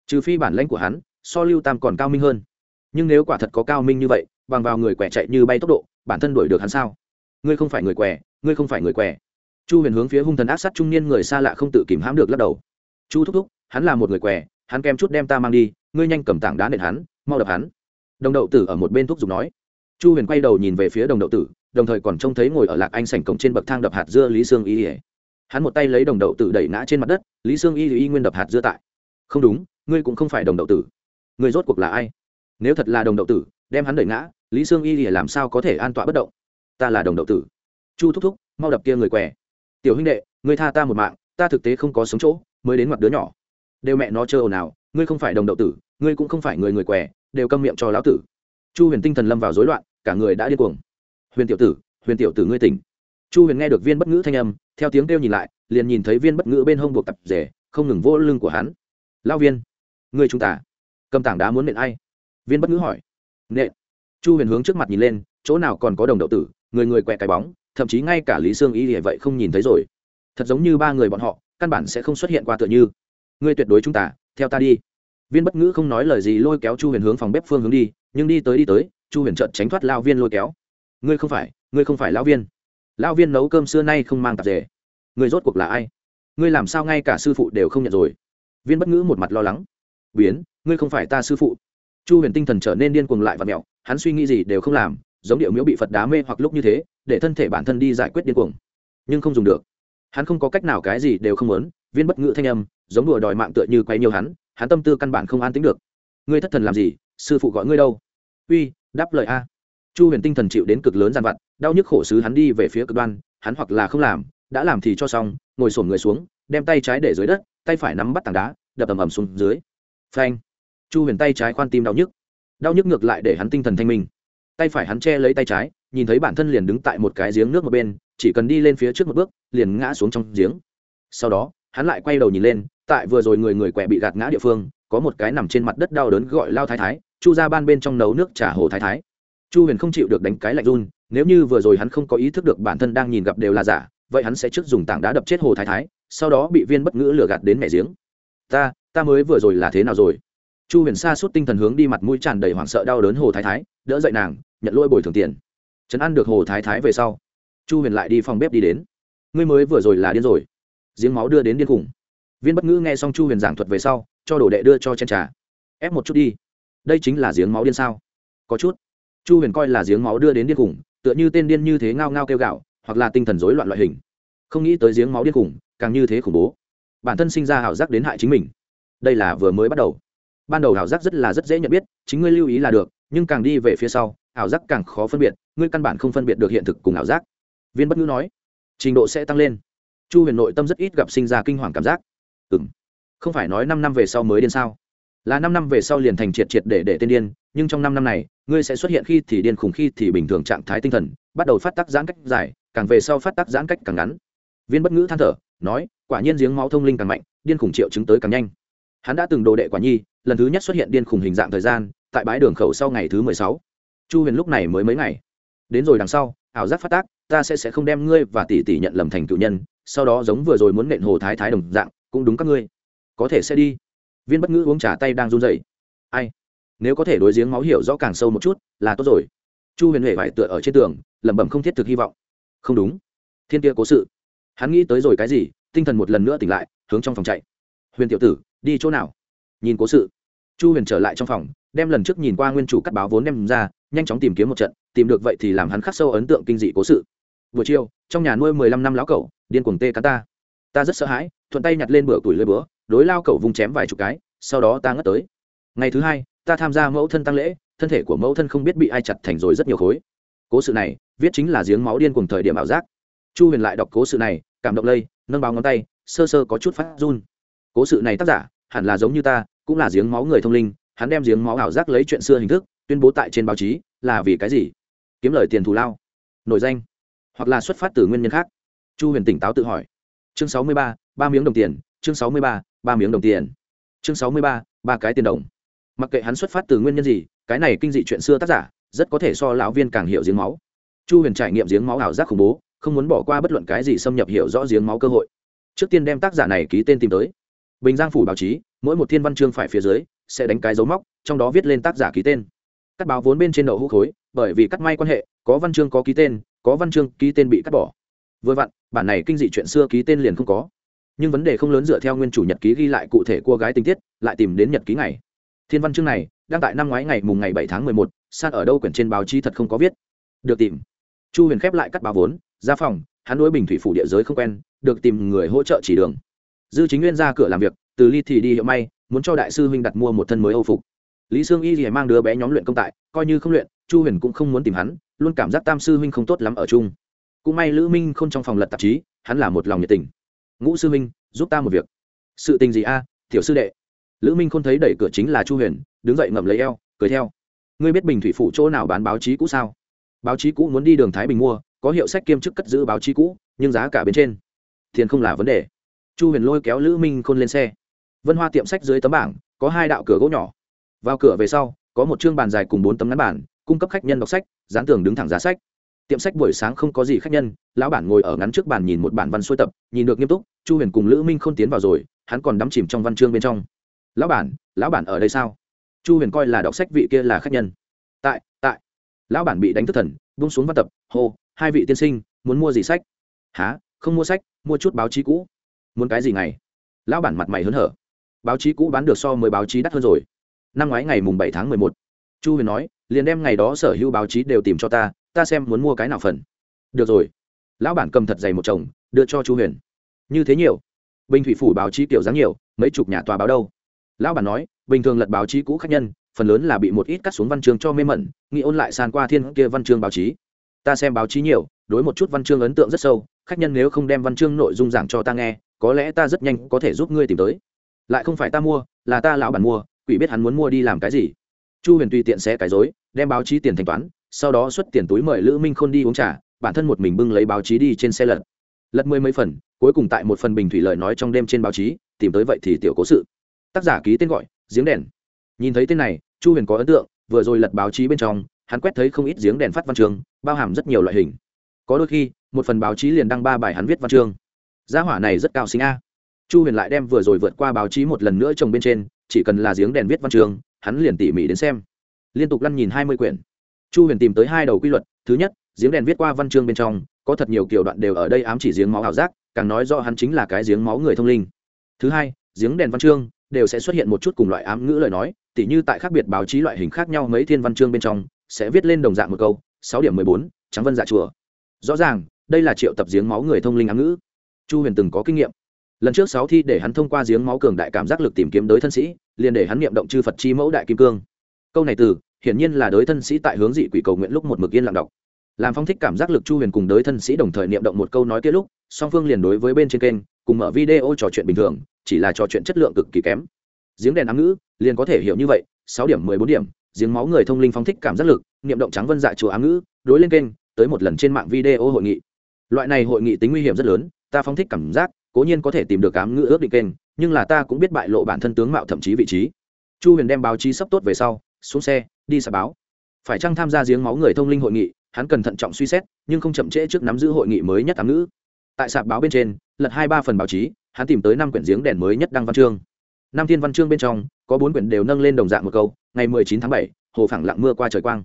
Trừ phi bản lãnh của hắn so lưu tam còn cao minh hơn. Nhưng nếu quả thật có cao minh như vậy bằng vào người què chạy như bay tốc độ bản thân đuổi được hắn sao? Ngươi không phải người què, ngươi không phải người què. chu huyền hướng phía hung thần ác sát trung niên người xa lạ không tự kìm hãm được lắc đầu. Chu thúc thúc hắn là một người què, hắn kem chút đem ta mang đi ngươi nhanh cầm tảng đá nện hắn mau đập hắn đồng đậu tử ở một bên thúc giục nói. Chu huyền quay đầu nhìn về phía đồng đậu tử, đồng thời còn trông thấy ngồi ở lạc anh sảnh cổng trên bậc thang đập hạt dưa lý sương y ỉa hắn một tay lấy đồng đậu tử đẩy ngã trên mặt đất, lý sương y y nguyên đập hạt dưa tại. Không đúng, ngươi cũng không phải đồng đậu tử. Ngươi rốt cuộc là ai? Nếu thật là đồng đậu tử, đem hắn đẩy ngã, lý sương y ỉa làm sao có thể an tọa bất động? Ta là đồng đậu tử. Chu thúc thúc, mau đập kia người què. Tiểu huynh đệ, ngươi tha ta một mạng, ta thực tế không có sống chỗ, mới đến mặt đứa nhỏ. Đều mẹ nó chơi ồn ào, ngươi không phải đồng đậu tử, ngươi cũng không phải người người què đều câm miệng cho lão tử. Chu huyền tinh thần lâm vào rối loạn, cả người đã điên cuồng. Huyền tiểu tử, huyền tiểu tử ngươi tỉnh. Chu huyền nghe được viên bất ngữ thanh âm, theo tiếng kêu nhìn lại, liền nhìn thấy viên bất ngữ bên hông buộc tập rể, không ngừng vỗ lưng của hắn. Lao viên người chúng ta, cầm tảng đá muốn nện ai? Viên bất ngữ hỏi. Nện. Chu huyền hướng trước mặt nhìn lên, chỗ nào còn có đồng đậu tử, người người quẹ cái bóng, thậm chí ngay cả lý sương y hệ vậy không nhìn thấy rồi. Thật giống như ba người bọn họ, căn bản sẽ không xuất hiện qua tựa như. Ngươi tuyệt đối chúng ta, theo ta đi viên bất ngữ không nói lời gì lôi kéo chu huyền hướng phòng bếp phương hướng đi, nhưng đi tới đi tới, chu huyền trợt tránh thoát lao viên lôi kéo. Ngươi không phải, ngươi không phải lão viên. Lão viên nấu cơm xưa nay không mang tạp dề. Ngươi rốt cuộc là ai? Ngươi làm sao ngay cả sư phụ đều không nhận rồi? Viên bất ngữ một mặt lo lắng. Biến, ngươi không phải ta sư phụ. Chu huyền tinh thần trở nên điên cuồng lại và mẹo, hắn suy nghĩ gì đều không làm, giống điệu miếu bị phật đá mê hoặc lúc như thế, để thân thể bản thân đi giải quyết điên cuồng. Nhưng không dùng được. Hắn không có cách nào cái gì đều không muốn, viên bất ngữ thanh âm, giống đùa đòi mạng tựa như quay nhiều hắn hắn tâm tư căn bản không an tính được. Ngươi thất thần làm gì? Sư phụ gọi ngươi đâu? Uy, đáp lời a. Chu huyền tinh thần chịu đến cực lớn gian vặt, đau nhức khổ sứ hắn đi về phía cực đoan, hắn hoặc là không làm, đã làm thì cho xong, ngồi sổm người xuống, đem tay trái để dưới đất, tay phải nắm bắt tảng đá, đập ầm ầm xuống dưới. Phanh. Chu huyền tay trái khoan tim đau nhức. Đau nhức ngược lại để hắn tinh thần thanh minh. Tay phải hắn che lấy tay trái, nhìn thấy bản thân liền đứng tại một cái giếng nước một bên, chỉ cần đi lên phía trước một bước, liền ngã xuống trong giếng. Sau đó, hắn lại quay đầu nhìn lên tại vừa rồi người người quẹ bị gạt ngã địa phương, có một cái nằm trên mặt đất đau đớn gọi lao thái thái, chu ra ban bên trong nấu nước trả hồ thái thái. Chu huyền không chịu được đánh cái lạnh run, nếu như vừa rồi hắn không có ý thức được bản thân đang nhìn gặp đều là giả, vậy hắn sẽ trước dùng tảng đá đập chết hồ thái thái, sau đó bị viên bất ngữ lừa gạt đến mẹ giếng. Ta ta mới vừa rồi là thế nào rồi? Chu huyền xa suốt tinh thần hướng đi mặt mũi tràn đầy hoảng sợ đau đớn hồ thái thái, đỡ dậy nàng, nhận lỗi bồi thường tiền. Trấn ăn được hồ thái thái về sau, chu huyền lại đi phòng bếp đi đến. Ngươi mới vừa rồi là điên rồi. Giếng máu đưa đến điên khủng viên bất ngữ nghe xong chu huyền giảng thuật về sau, cho đồ đệ đưa cho chen trà. Ép một chút đi. Đây chính là giếng máu điên sao? Có chút. Chu huyền coi là giếng máu đưa đến điên khủng, tựa như tên điên như thế ngao ngao kêu gạo, hoặc là tinh thần rối loạn loại hình. Không nghĩ tới giếng máu điên khủng, càng như thế khủng bố. Bản thân sinh ra ảo giác đến hại chính mình. Đây là vừa mới bắt đầu. Ban đầu ảo giác rất là rất dễ nhận biết, chính ngươi lưu ý là được, nhưng càng đi về phía sau ảo giác càng khó phân biệt, ngươi căn bản không phân biệt được hiện thực cùng ảo giác. Viên bất ngữ nói, trình độ sẽ tăng lên. Chu huyền nội tâm rất ít gặp sinh ra kinh hoàng cảm giác ừ không phải nói năm năm về sau mới điên sao? Là năm năm về sau liền thành triệt triệt để để tên điên, nhưng trong năm năm này, ngươi sẽ xuất hiện khi thì điên khủng khi thì bình thường trạng thái tinh thần, bắt đầu phát tác giãn cách dài, càng về sau phát tác giãn cách càng ngắn. Viên bất ngữ than thở, nói, quả nhiên giếng máu thông linh càng mạnh, điên khủng triệu chứng tới càng nhanh. Hắn đã từng đồ đệ quả nhi, lần thứ nhất xuất hiện điên khủng hình dạng thời gian, tại bãi đường khẩu sau ngày thứ mười sáu. Chu huyền lúc này mới mấy ngày. Đến rồi đằng sau, ảo giác phát tác, ta sẽ sẽ không đem ngươi và tỷ tỷ nhận lầm thành cựu nhân, sau đó giống vừa rồi muốn nện hồ thái thái đồng dạng cũng đúng các ngươi. Có thể sẽ đi. Viên bất ngữ uống trà tay đang run dậy ai? Nếu có thể đối giếng máu hiểu rõ càng sâu một chút, là tốt rồi. Chu huyền huệ phải tựa ở trên tường, lẩm bẩm không thiết thực hy vọng. Không đúng. Thiên kia cố sự. Hắn nghĩ tới rồi cái gì, tinh thần một lần nữa tỉnh lại, hướng trong phòng chạy. Huyền tiểu tử, đi chỗ nào? Nhìn cố sự. Chu huyền trở lại trong phòng, đem lần trước nhìn qua nguyên chủ cắt báo vốn đem ra, nhanh chóng tìm kiếm một trận, tìm được vậy thì làm hắn khắc sâu ấn tượng kinh dị cố sự. Buổi chiều, trong nhà nuôi mười lăm năm lão cẩu, điên cuồng tê cá ta. Ta rất sợ hãi thuận tay nhặt lên bữa tuổi lưới bữa đối lao cẩu vùng chém vài chục cái, sau đó ta ngất tới. Ngày thứ hai, ta tham gia mẫu thân tăng lễ, thân thể của mẫu thân không biết bị ai chặt thành rồi rất nhiều khối. Cố sự này, viết chính là giếng máu điên cùng thời điểm ảo giác. Chu huyền lại đọc cố sự này, cảm động lây, nâng báo ngón tay, sơ sơ có chút phát run. Cố sự này tác giả, hẳn là giống như ta, cũng là giếng máu người thông linh, hắn đem giếng máu ảo giác lấy chuyện xưa hình thức, tuyên bố tại trên báo chí, là vì cái gì? Kiếm lời tiền thù lao. Nổi danh. Hoặc là xuất phát từ nguyên nhân khác. Chu huyền tỉnh táo tự hỏi. Chương sáu mươi ba ba miếng đồng tiền, chương sáu mươi ba ba miếng đồng tiền. Chương sáu mươi ba ba cái tiền đồng. Mặc kệ hắn xuất phát từ nguyên nhân gì, cái này kinh dị chuyện xưa tác giả, rất có thể so lão viên càng hiểu giếng máu. Chu huyền trải nghiệm giếng máu ảo giác khủng bố, không muốn bỏ qua bất luận cái gì xâm nhập hiểu rõ giếng máu cơ hội. Trước tiên đem tác giả này ký tên tìm tới. Bình giang phủ báo chí, mỗi một thiên văn chương phải phía dưới, sẽ đánh cái dấu móc, trong đó viết lên tác giả ký tên. Cắt báo vốn bên trên đậu hũ khối, bởi vì cắt may quan hệ, có văn chương có ký tên, có văn chương ký tên bị cắt bỏ. Vừa vặn, bản này kinh dị chuyện xưa ký tên liền không có nhưng vấn đề không lớn dựa theo nguyên chủ nhật ký ghi lại cụ thể cô gái tình tiết, lại tìm đến nhật ký ngày. Thiên văn chương này đang tại năm ngoái ngày mùng ngày bảy tháng mười một, san ở đâu quyển trên báo chí thật không có viết. Được tìm. Chu huyền khép lại cắt báo vốn, ra phòng, hắn đối bình thủy phủ địa giới không quen, được tìm người hỗ trợ chỉ đường. Dư chính nguyên ra cửa làm việc, từ ly thì đi hiệu may, muốn cho đại sư huynh đặt mua một thân mới âu phục. Lý sương y thì mang đứa bé nhóm luyện công tại, coi như không luyện, chu huyền cũng không muốn tìm hắn, luôn cảm giác tam sư huynh không tốt lắm ở chung. Cũng may lữ minh không trong phòng lật tạp chí, hắn là một lòng nhiệt tình ngũ sư Minh, giúp ta một việc. Sự tình gì a tiểu sư đệ? Lữ minh không thấy đẩy cửa chính là chu huyền đứng dậy ngậm lấy eo cười theo. Ngươi biết bình thủy phủ chỗ nào bán báo chí cũ sao? Báo chí cũ muốn đi đường thái bình mua có hiệu sách kiêm chức cất giữ báo chí cũ nhưng giá cả bên trên tiền không là vấn đề. Chu huyền lôi kéo lữ minh khôn lên xe. Vân hoa tiệm sách dưới tấm bảng có hai đạo cửa gỗ nhỏ. Vào cửa về sau có một chương bàn dài cùng bốn tấm ngắn bản cung cấp khách nhân đọc sách dán tường đứng thẳng giá sách tiệm sách buổi sáng không có gì khách nhân, lão bản ngồi ở ngắn trước bàn nhìn một bản văn xuôi tập, nhìn được nghiêm túc, chu huyền cùng lữ minh không tiến vào rồi, hắn còn đắm chìm trong văn chương bên trong. Lão bản lão bản ở đây sao? Chu huyền coi là đọc sách vị kia là khách nhân. Tại tại. Lão bản bị đánh thức thần bung xuống văn tập, hô, hai vị tiên sinh, muốn mua gì sách? Há không mua sách, mua chút báo chí cũ. Muốn cái gì ngày? Lão bản mặt mày hớn hở. Báo chí cũ bán được so mười báo chí đắt hơn rồi. Năm ngoái ngày mùng bảy tháng mười một. Chu huyền nói, liền đem ngày đó sở hữu báo chí đều tìm cho ta ta xem muốn mua cái nào phần. Được rồi. Lão bản cầm thật dày một chồng, đưa cho chu huyền. Như thế nhiều. Bình thủy phủ báo chí kiểu dáng nhiều, mấy chục nhà tòa báo đâu? Lão bản nói, bình thường lật báo chí cũ khách nhân, phần lớn là bị một ít cắt xuống văn chương cho mê mẩn nghĩ ôn lại sàn qua thiên kia văn chương báo chí. Ta xem báo chí nhiều, đối một chút văn chương ấn tượng rất sâu, khách nhân nếu không đem văn chương nội dung giảng cho ta nghe, có lẽ ta rất nhanh có thể giúp ngươi tìm tới. Lại không phải ta mua, là ta lão bản mua, quỷ biết hắn muốn mua đi làm cái gì. Chu huyền tùy tiện xé cái dối đem báo chí tiền thanh toán sau đó xuất tiền túi mời lữ minh khôn đi uống trà, bản thân một mình bưng lấy báo chí đi trên xe lật. Lật mười mấy phần, cuối cùng tại một phần bình thủy lợi nói trong đêm trên báo chí, tìm tới vậy thì tiểu cố sự. Tác giả ký tên gọi, giếng đèn. Nhìn thấy tên này, chu huyền có ấn tượng, vừa rồi lật báo chí bên trong, hắn quét thấy không ít giếng đèn phát văn chương, bao hàm rất nhiều loại hình. Có đôi khi, một phần báo chí liền đăng ba bài hắn viết văn chương. Gia hỏa này rất cao sinh a. Chu huyền lại đem vừa rồi vượt qua báo chí một lần nữa trồng bên trên, chỉ cần là giếng đèn viết văn chương, hắn liền tỉ mỉ đến xem. Liên tục lăn nhìn hai mươi quyển chu huyền tìm tới hai đầu quy luật, thứ nhất, giếng đèn viết qua văn chương bên trong, có thật nhiều kiểu đoạn đều ở đây ám chỉ giếng máu ảo giác, càng nói rõ hắn chính là cái giếng máu người thông linh. Thứ hai, giếng đèn văn chương đều sẽ xuất hiện một chút cùng loại ám ngữ lời nói, tỉ như tại khác biệt báo chí loại hình khác nhau mấy thiên văn chương bên trong, sẽ viết lên đồng dạng một câu, sáu điểm mười bốn, trắng vân dạ chùa. Rõ ràng, đây là triệu tập giếng máu người thông linh ám ngữ. Chu huyền từng có kinh nghiệm. Lần trước sáu thi để hắn thông qua giếng máu cường đại cảm giác lực tìm kiếm đới thân sĩ, liền để hắn niệm động chư phật chi mẫu đại kim cương. Câu này từ hiển nhiên là đối thân sĩ tại hướng dị quỷ cầu nguyện lúc một mực yên lặng đọc. Làm phong thích cảm giác lực chu huyền cùng đối thân sĩ đồng thời niệm động một câu nói kia lúc, song phương liền đối với bên trên kênh, cùng mở video trò chuyện bình thường, chỉ là trò chuyện chất lượng cực kỳ kém. Giếng đèn ám ngữ, liền có thể hiểu như vậy, sáu điểm, mười bốn điểm, giếng máu người thông linh phong thích cảm giác lực, niệm động trắng vân dạ chùa ám ngữ, đối lên kênh, tới một lần trên mạng video hội nghị. Loại này hội nghị tính nguy hiểm rất lớn, ta phong thích cảm giác, cố nhiên có thể tìm được ám ngữ ước định kênh, nhưng là ta cũng biết bại lộ bản thân tướng mạo thậm chí vị trí. Chu huyền đem báo chí sắp tốt về sau, xuống xe đi xả báo. Phải chăng tham gia giếng máu người thông linh hội nghị, hắn cần thận trọng suy xét, nhưng không chậm trễ trước nắm giữ hội nghị mới nhất ám ngữ. Tại sạp báo bên trên, lật hai ba phần báo chí, hắn tìm tới năm quyển giếng đèn mới nhất đăng văn chương. Năm thiên văn chương bên trong, có bốn quyển đều nâng lên đồng dạng một câu, ngày mười chín tháng bảy, hồ phẳng lặng mưa qua trời quang.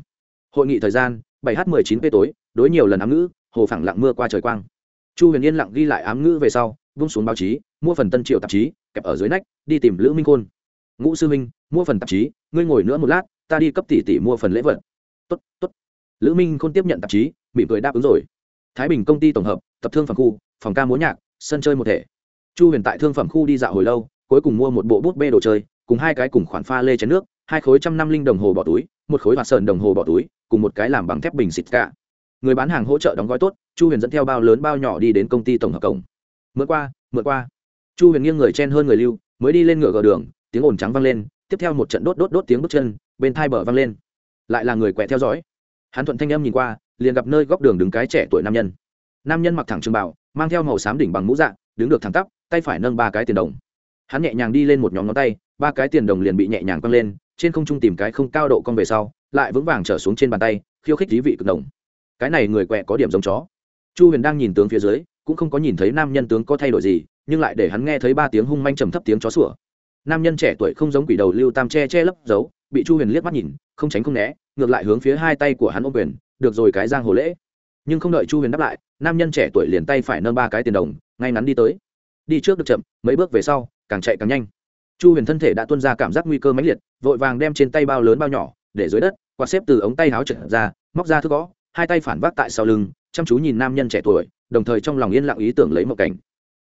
Hội nghị thời gian, bảy h mười chín p tối, đối nhiều lần ám ngữ, hồ phẳng lặng mưa qua trời quang. Chu huyền yên lặng ghi lại ám ngữ về sau, vung xuống báo chí, mua phần tân triệu tạp chí, kẹp ở dưới nách, đi tìm lữ minh khôn. Ngũ sư minh mua phần tạp chí, ngươi ngồi nữa một lát ta đi cấp tỷ tỷ mua phần lễ vật. Tốt tốt. Lữ minh khôn tiếp nhận tạp chí, mỉm cười đáp ứng rồi. Thái bình công ty tổng hợp, tập thương phẩm khu, phòng ca múa nhạc, sân chơi một thể. Chu huyền tại thương phẩm khu đi dạo hồi lâu, cuối cùng mua một bộ bút bê đồ chơi, cùng hai cái cùng khoản pha lê chén nước, hai khối trăm năm linh đồng hồ bỏ túi, một khối hoạt sờn đồng hồ bỏ túi, cùng một cái làm bằng thép bình xịt cả. Người bán hàng hỗ trợ đóng gói tốt, chu huyền dẫn theo bao lớn bao nhỏ đi đến công ty tổng hợp cổng. Mượn qua mượn qua. Chu huyền nghiêng người chen hơn người lưu, mới đi lên ngựa gờ đường, tiếng ồn trắng vang lên, tiếp theo một trận đốt đốt đốt tiếng bước chân bên thai bờ văng lên. Lại là người quẹ theo dõi. Hắn thuận thanh em nhìn qua, liền gặp nơi góc đường đứng cái trẻ tuổi nam nhân. Nam nhân mặc thẳng trường bảo mang theo màu xám đỉnh bằng mũ dạng đứng được thẳng tắp, tay phải nâng ba cái tiền đồng. Hắn nhẹ nhàng đi lên một nhóm ngón tay, ba cái tiền đồng liền bị nhẹ nhàng quăng lên, trên không trung tìm cái không cao độ con về sau, lại vững vàng trở xuống trên bàn tay, khiêu khích thí vị cực đồng. Cái này người quẹ có điểm giống chó. Chu huyền đang nhìn tướng phía dưới, cũng không có nhìn thấy nam nhân tướng có thay đổi gì, nhưng lại để hắn nghe thấy ba tiếng hung manh trầm thấp tiếng chó sủa. Nam nhân trẻ tuổi không giống quỷ đầu lưu tam che che lấp giấu bị chu huyền liếc mắt nhìn, không tránh không né, ngược lại hướng phía hai tay của hắn ôm quyền, được rồi, cái giang hồ lễ. Nhưng không đợi chu huyền đáp lại, nam nhân trẻ tuổi liền tay phải nâng ba cái tiền đồng, ngay ngắn đi tới. Đi trước được chậm, mấy bước về sau, càng chạy càng nhanh. Chu huyền thân thể đã tuân ra cảm giác nguy cơ mãnh liệt, vội vàng đem trên tay bao lớn bao nhỏ, để dưới đất, quạt xếp từ ống tay áo trở ra, móc ra thức gõ, hai tay phản vác tại sau lưng, chăm chú nhìn nam nhân trẻ tuổi, đồng thời trong lòng yên lặng ý tưởng lấy một cảnh.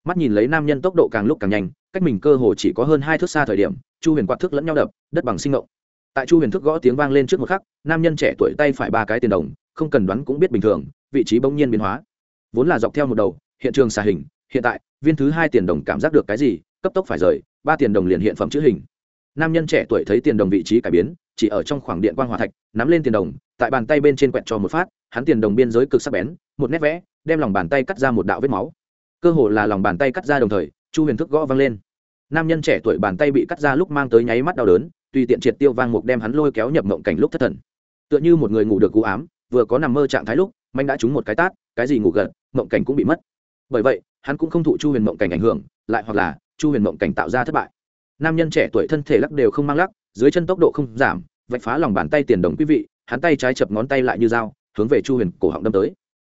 Mắt nhìn lấy nam nhân tốc độ càng lúc càng nhanh, cách mình cơ hồ chỉ có hơn hai thước xa thời điểm, chu huyền quạt thức lẫn nhau đập, đất bằng sinh ngộng tại chu huyền thức gõ tiếng vang lên trước một khắc, nam nhân trẻ tuổi tay phải ba cái tiền đồng, không cần đoán cũng biết bình thường, vị trí bỗng nhiên biến hóa. Vốn là dọc theo một đầu, hiện trường xà hình, hiện tại, viên thứ hai tiền đồng cảm giác được cái gì, cấp tốc phải rời, ba tiền đồng liền hiện phẩm chữ hình. Nam nhân trẻ tuổi thấy tiền đồng vị trí cải biến, chỉ ở trong khoảng điện quang hòa thạch, nắm lên tiền đồng, tại bàn tay bên trên quẹt cho một phát, hắn tiền đồng biên giới cực sắc bén, một nét vẽ, đem lòng bàn tay cắt ra một đạo vết máu. Cơ hồ là lòng bàn tay cắt ra đồng thời, chu huyền thức gõ vang lên. Nam nhân trẻ tuổi bàn tay bị cắt ra lúc mang tới nháy mắt đau đớn tùy tiện triệt tiêu vang mục đem hắn lôi kéo nhập mộng cảnh lúc thất thần. Tựa như một người ngủ được cú ám vừa có nằm mơ trạng thái lúc manh đã trúng một cái tát cái gì ngủ gật mộng cảnh cũng bị mất. Bởi vậy hắn cũng không thụ chu huyền mộng cảnh ảnh hưởng lại hoặc là chu huyền mộng cảnh tạo ra thất bại. Nam nhân trẻ tuổi thân thể lắc đều không mang lắc dưới chân tốc độ không giảm vạch phá lòng bàn tay tiền đồng quý vị hắn tay trái chập ngón tay lại như dao hướng về chu huyền cổ họng đâm tới.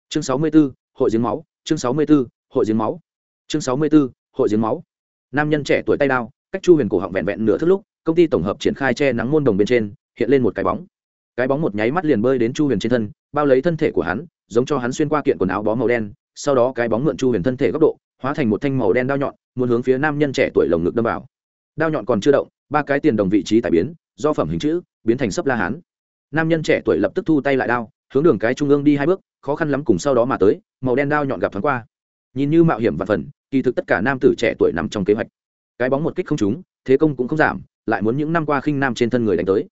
Chương sáu mươi 64, hội giếng máu chương sáu mươi 64, hội giếng máu. Chương sáu mươi 64, hội giếng máu. Nam nhân trẻ tuổi tay đao cách chu huyền cổ họng vẹn vẹn nửa thước lúc công ty tổng hợp triển khai che nắng môn đồng bên trên, hiện lên một cái bóng. Cái bóng một nháy mắt liền bơi đến chu huyền trên thân, bao lấy thân thể của hắn, giống cho hắn xuyên qua kiện quần áo bó màu đen, sau đó cái bóng mượn chu huyền thân thể góc độ, hóa thành một thanh màu đen đao nhọn, muốn hướng phía nam nhân trẻ tuổi lồng ngực đâm vào. Đao nhọn còn chưa động, ba cái tiền đồng vị trí tại biến, do phẩm hình chữ, biến thành sấp la hán. Nam nhân trẻ tuổi lập tức thu tay lại đao, hướng đường cái trung ương đi hai bước, khó khăn lắm cùng sau đó mà tới, màu đen đao nhọn gặp thoáng qua. Nhìn như mạo hiểm và phần, kỳ thực tất cả nam tử trẻ tuổi nằm trong kế hoạch. Cái bóng một kích không trúng thế công cũng không giảm, lại muốn những năm qua khinh nam trên thân người đánh tới.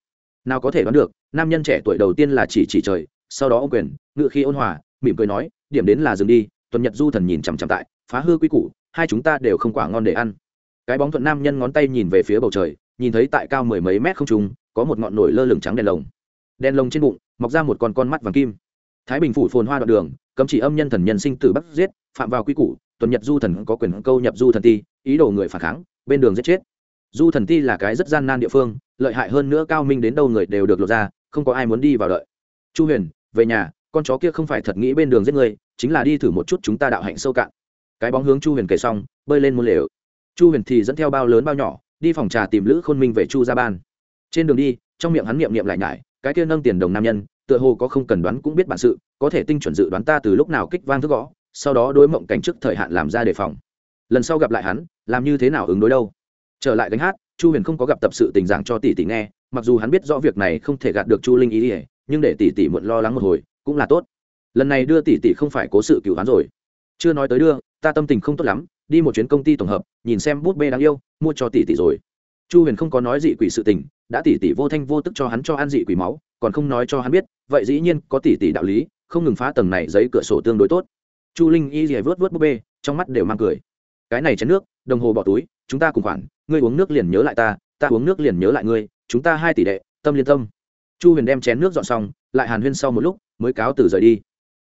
Nào có thể đoán được, nam nhân trẻ tuổi đầu tiên là chỉ chỉ trời, sau đó ô quyền, ngự khi ôn hòa, mỉm cười nói, điểm đến là dừng đi. Tuần nhật du thần nhìn chằm chằm tại, phá hư quy củ, hai chúng ta đều không quả ngon để ăn. Cái bóng thuận nam nhân ngón tay nhìn về phía bầu trời, nhìn thấy tại cao mười mấy mét không trung, có một ngọn nổi lơ lửng trắng đèn lồng. Đèn lồng trên bụng, mọc ra một con con mắt vàng kim. Thái bình phủ phồn hoa đoạn đường, cấm chỉ âm nhân thần nhân sinh tử bắt giết, phạm vào quy củ, tuần nhật du thần có quyền câu nhập du thần ti, ý đồ người phản kháng, bên đường giết chết du thần ti là cái rất gian nan địa phương, lợi hại hơn nữa cao minh đến đâu người đều được lột ra, không có ai muốn đi vào đợi. Chu huyền, về nhà, con chó kia không phải thật nghĩ bên đường giết người, chính là đi thử một chút chúng ta đạo hạnh sâu cạn. Cái bóng hướng chu huyền kể xong, bơi lên muôn lều. Chu huyền thì dẫn theo bao lớn bao nhỏ, đi phòng trà tìm lữ khôn minh về chu gia ban. Trên đường đi, trong miệng hắn niệm niệm lại nhải, cái kia nâng tiền đồng nam nhân, tựa hồ có không cần đoán cũng biết bản sự, có thể tinh chuẩn dự đoán ta từ lúc nào kích vang thức gõ, sau đó đối mộng cảnh trước thời hạn làm ra đề phòng. Lần sau gặp lại hắn, làm như thế nào ứng đối đâu? Trở lại gánh hát, chu huyền không có gặp tập sự tình giảng cho tỷ tỷ nghe, mặc dù hắn biết rõ việc này không thể gạt được chu linh ý ỉa nhưng để tỷ tỷ muộn lo lắng một hồi, cũng là tốt. Lần này đưa tỷ tỷ không phải cố sự cứu hắn rồi. Chưa nói tới đưa, ta tâm tình không tốt lắm, đi một chuyến công ty tổng hợp, nhìn xem bút bê đáng yêu, mua cho tỷ tỷ rồi. Chu huyền không có nói dị quỷ sự tình, đã tỷ tỷ vô thanh vô tức cho hắn cho ăn dị quỷ máu, còn không nói cho hắn biết, vậy dĩ nhiên có tỷ tỷ đạo lý, không ngừng phá tầng này giấy cửa sổ tương đối tốt. Chu linh y dìa vớt vớt bút bê, trong mắt đều mang cười. Cái này chén nước, đồng hồ bỏ túi, chúng ta cùng khoản ngươi uống nước liền nhớ lại ta ta uống nước liền nhớ lại ngươi, chúng ta hai tỷ đệ, tâm liên tâm. Chu huyền đem chén nước dọn xong, lại hàn huyên sau một lúc, mới cáo từ rời đi.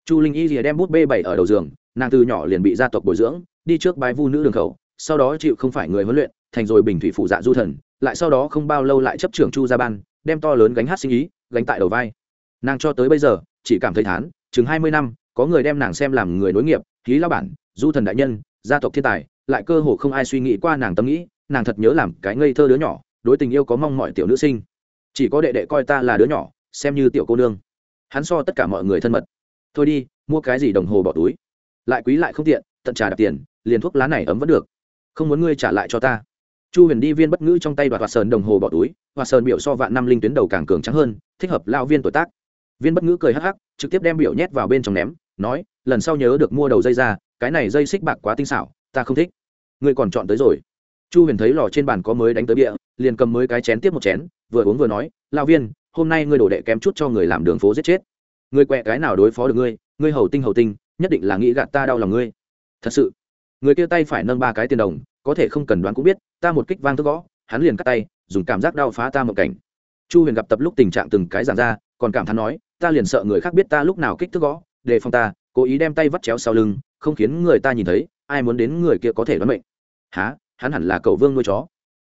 Chu linh y rìa đem bút bê bảy ở đầu giường, nàng từ nhỏ liền bị gia tộc bồi dưỡng, đi trước bái vu nữ đường khẩu, sau đó chịu không phải người huấn luyện, thành rồi bình thủy phụ dạ du thần, lại sau đó không bao lâu lại chấp trưởng chu gia ban, đem to lớn gánh hát sinh ý, gánh tại đầu vai. Nàng cho tới bây giờ, chỉ cảm thấy thán, chừng hai mươi năm, có người đem nàng xem làm người nối nghiệp, ký lao bản, du thần đại nhân, gia tộc thiên tài, lại cơ hồ không ai suy nghĩ qua nàng tâm nghĩ nàng thật nhớ làm cái ngây thơ đứa nhỏ, đối tình yêu có mong mọi tiểu nữ sinh. Chỉ có đệ đệ coi ta là đứa nhỏ, xem như tiểu cô nương. Hắn so tất cả mọi người thân mật. Thôi đi, mua cái gì đồng hồ bỏ túi. Lại quý lại không tiện, tận trà đặt tiền, liền thuốc lá này ấm vẫn được. Không muốn ngươi trả lại cho ta. Chu huyền đi viên bất ngữ trong tay đoạt hoạt sơn đồng hồ bỏ túi, hoạt sơn biểu so vạn năm linh tuyến đầu càng cường trắng hơn, thích hợp lao viên tuổi tác. Viên bất ngữ cười hắc hắc, trực tiếp đem biểu nhét vào bên trong ném, nói, lần sau nhớ được mua đầu dây ra, cái này dây xích bạc quá tinh xảo, ta không thích. Ngươi còn chọn tới rồi chu huyền thấy lò trên bàn có mới đánh tới bịa, liền cầm mới cái chén tiếp một chén, vừa uống vừa nói lao viên, hôm nay ngươi đổ đệ kém chút cho người làm đường phố giết chết. Ngươi quẹ cái nào đối phó được ngươi ngươi hầu tinh hầu tinh, nhất định là nghĩ gạt ta đau lòng ngươi. Thật sự? Người kia tay phải nâng ba cái tiền đồng, có thể không cần đoán cũng biết, ta một kích vang thức gõ, hắn liền cắt tay, dùng cảm giác đau phá ta một cảnh. Chu huyền gặp tập lúc tình trạng từng cái giảm ra, còn cảm thán nói, ta liền sợ người khác biết ta lúc nào kích thức gõ, đề phòng ta, cố ý đem tay vắt chéo sau lưng, không khiến người ta nhìn thấy, ai muốn đến người kia có thể đoán mệnh. Há hắn hẳn là cầu vương nuôi chó.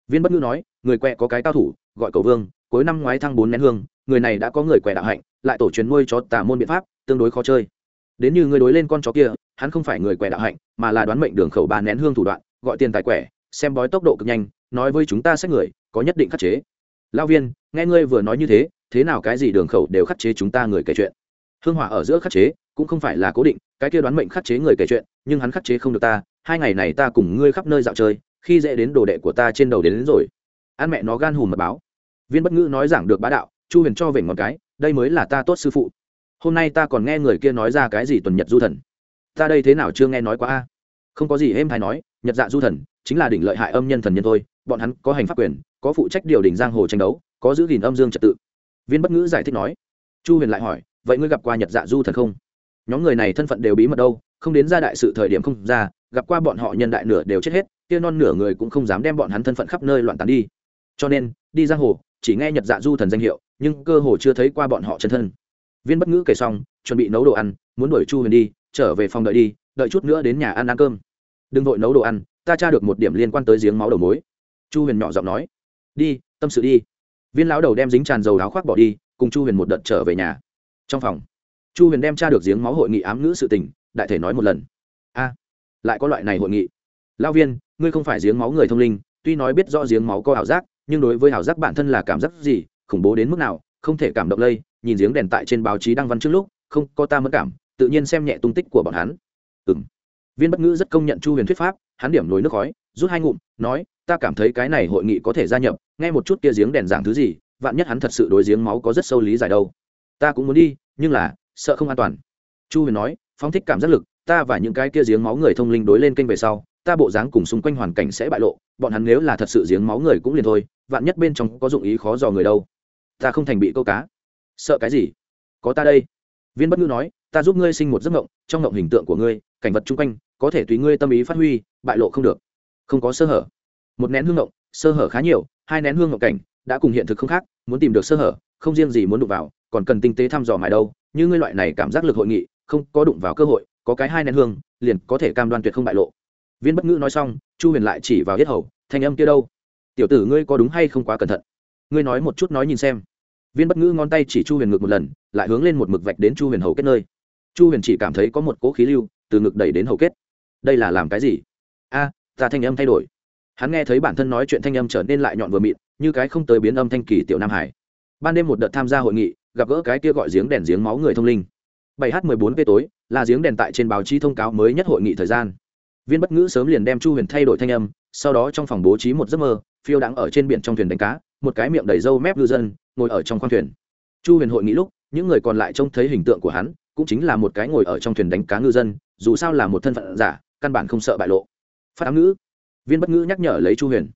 Viên bất ngữ nói, người quẹ có cái cao thủ, gọi cầu vương, cuối năm ngoái thăng bốn nén hương, người này đã có người quẹ đạo hạnh, lại tổ truyền nuôi chó tà môn biện pháp, tương đối khó chơi. Đến như người đối lên con chó kia, hắn không phải người quẹ đạo hạnh, mà là đoán mệnh đường khẩu ba nén hương thủ đoạn, gọi tiền tài quẻ, xem bói tốc độ cực nhanh, nói với chúng ta xét người, có nhất định khắc chế. Lao viên, nghe ngươi vừa nói như thế thế nào cái gì đường khẩu đều khắc chế chúng ta người kể chuyện? Hương hỏa ở giữa khắc chế, cũng không phải là cố định, cái kia đoán mệnh khắc chế người kể chuyện, nhưng hắn khắc chế không được ta, hai ngày này ta cùng ngươi khắp nơi dạo chơi khi dễ đến đồ đệ của ta trên đầu đến, đến rồi. Ăn mẹ nó gan hùm mật báo. Viên bất ngữ nói giảng được bá đạo chu huyền cho về ngọn cái đây mới là ta tốt sư phụ. Hôm nay ta còn nghe người kia nói ra cái gì tuần nhật du thần. Ta đây thế nào chưa nghe nói quá a? Không có gì êm hay nói nhật dạ du thần chính là đỉnh lợi hại âm nhân thần nhân thôi bọn hắn có hành pháp quyền có phụ trách điều đình giang hồ tranh đấu có giữ gìn âm dương trật tự. Viên bất ngữ giải thích nói. Chu huyền lại hỏi vậy ngươi gặp qua nhật dạ du thần không? Nhóm người này thân phận đều bí mật đâu không đến ra đại sự thời điểm không ra gặp qua bọn họ nhân đại nửa đều chết hết kia non nửa người cũng không dám đem bọn hắn thân phận khắp nơi loạn tán đi. Cho nên, đi giang hồ, chỉ nghe nhật dạ du thần danh hiệu, nhưng cơ hồ chưa thấy qua bọn họ chân thân. Viên bất ngữ kể xong, chuẩn bị nấu đồ ăn, muốn đuổi chu huyền đi, trở về phòng đợi đi, đợi chút nữa đến nhà ăn ăn cơm. Đừng vội nấu đồ ăn, ta tra được một điểm liên quan tới giếng máu đầu mối. Chu huyền nhỏ giọng nói. Đi, tâm sự đi. Viên lão đầu đem dính tràn dầu áo khoác bỏ đi, cùng chu huyền một đợt trở về nhà. Trong phòng, chu huyền đem tra được giếng máu hội nghị ám ngữ sự tình, đại thể nói một lần. A, lại có loại này hội nghị. Lao viên ngươi không phải giếng máu người thông linh, tuy nói biết rõ giếng máu có ảo giác, nhưng đối với ảo giác bản thân là cảm giác gì, khủng bố đến mức nào, không thể cảm động lây, nhìn giếng đèn tại trên báo chí đăng văn trước lúc, không có ta mất cảm, tự nhiên xem nhẹ tung tích của bọn hắn. Ừ m viên bất ngữ rất công nhận chu huyền thuyết pháp, hắn điểm nối nước khói, rút hai ngụm, nói, ta cảm thấy cái này hội nghị có thể gia nhập, nghe một chút kia giếng đèn giảng thứ gì, vạn nhất hắn thật sự đối giếng máu có rất sâu lý giải đâu. Ta cũng muốn đi, nhưng là, sợ không an toàn. Chu huyền nói, phóng thích cảm giác lực, ta và những cái kia giếng máu người thông linh đối lên kênh về sau ta bộ dáng cùng xung quanh hoàn cảnh sẽ bại lộ, bọn hắn nếu là thật sự giếng máu người cũng liền thôi, vạn nhất bên trong có dụng ý khó dò người đâu. Ta không thành bị câu cá. Sợ cái gì? Có ta đây. Viên bất ngữ nói, ta giúp ngươi sinh một giấc mộng, trong mộng hình tượng của ngươi, cảnh vật chung quanh, có thể tùy ngươi tâm ý phát huy, bại lộ không được. Không có sơ hở. Một nén hương mộng, sơ hở khá nhiều, hai nén hương mộng cảnh, đã cùng hiện thực không khác, muốn tìm được sơ hở, không riêng gì muốn đụng vào, còn cần tinh tế thăm dò mãi đâu. Như ngươi loại này cảm giác lực hội nghị, không có đụng vào cơ hội, có cái hai nén hương, liền có thể cam đoan tuyệt không bại lộ viên bất ngữ nói xong, chu huyền lại chỉ vào hết hầu, thanh âm kia đâu? Tiểu tử ngươi có đúng hay không quá cẩn thận? Ngươi nói một chút nói nhìn xem. Viên bất ngữ ngón tay chỉ chu huyền ngực một lần, lại hướng lên một mực vạch đến chu huyền hầu kết nơi. Chu huyền chỉ cảm thấy có một cỗ khí lưu từ ngực đẩy đến hầu kết. Đây là làm cái gì? A, ta thanh âm thay đổi. Hắn nghe thấy bản thân nói chuyện thanh âm trở nên lại nhọn vừa mịn, như cái không tới biến âm thanh kỳ tiểu nam hải. Ban đêm một đợt tham gia hội nghị, gặp gỡ cái kia gọi giếng đèn giếng máu người thông linh. Bảy h mười bốn p tối, là giếng đèn tại trên báo chí thông cáo mới nhất hội nghị thời gian viên bất ngữ sớm liền đem chu huyền thay đổi thanh âm, sau đó trong phòng bố trí một giấc mơ, phiêu đang ở trên biển trong thuyền đánh cá, một cái miệng đầy râu mép ngư dân, ngồi ở trong khoang thuyền. Chu huyền hội nghĩ lúc, những người còn lại trông thấy hình tượng của hắn, cũng chính là một cái ngồi ở trong thuyền đánh cá ngư dân, dù sao là một thân phận giả, căn bản không sợ bại lộ. Phát ám ngữ. Viên bất ngữ nhắc nhở lấy chu huyền.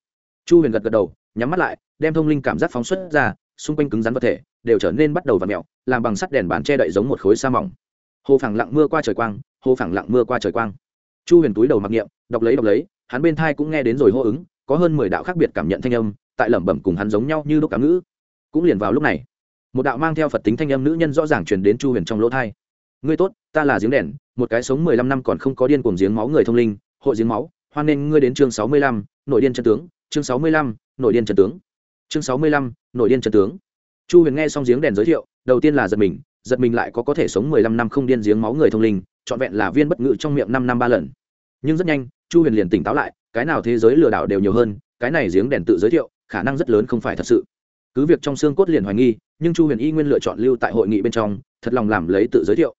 Chu huyền gật gật đầu, nhắm mắt lại, đem thông linh cảm giác phóng xuất ra, xung quanh cứng rắn vật thể, đều trở nên bắt đầu và mẹo làm bằng sắt đèn bàn che đậy giống một khối sa mỏng. Hồ phẳng lặng mưa qua trời quang, hồ phẳng lặng mưa qua trời quang chu huyền túi đầu mặc niệm, đọc lấy đọc lấy, hắn bên thai cũng nghe đến rồi hô ứng, có hơn mười đạo khác biệt cảm nhận thanh âm, tại lẩm bẩm cùng hắn giống nhau như đúc cá ngữ. Cũng liền vào lúc này, một đạo mang theo phật tính thanh âm nữ nhân rõ ràng truyền đến chu huyền trong lỗ thai. Ngươi tốt, ta là giếng đèn, một cái sống mười lăm năm còn không có điên cuồng giếng máu người thông linh, hội giếng máu, hoan nên ngươi đến chương sáu mươi lăm, nội điên chân tướng, chương sáu mươi lăm, nội điên chân tướng, chương sáu mươi lăm, nội điên chân tướng. Chu huyền nghe xong giếng đèn giới thiệu, đầu tiên là giật mình giật mình lại có có thể sống mười lăm năm không điên giếng máu người thông linh trọn vẹn là viên bất ngự trong miệng năm năm ba lần. Nhưng rất nhanh, chu huyền liền tỉnh táo lại, cái nào thế giới lừa đảo đều nhiều hơn, cái này giếng đèn tự giới thiệu, khả năng rất lớn không phải thật sự. Cứ việc trong xương cốt liền hoài nghi, nhưng chu huyền y nguyên lựa chọn lưu tại hội nghị bên trong, thật lòng làm lấy tự giới thiệu.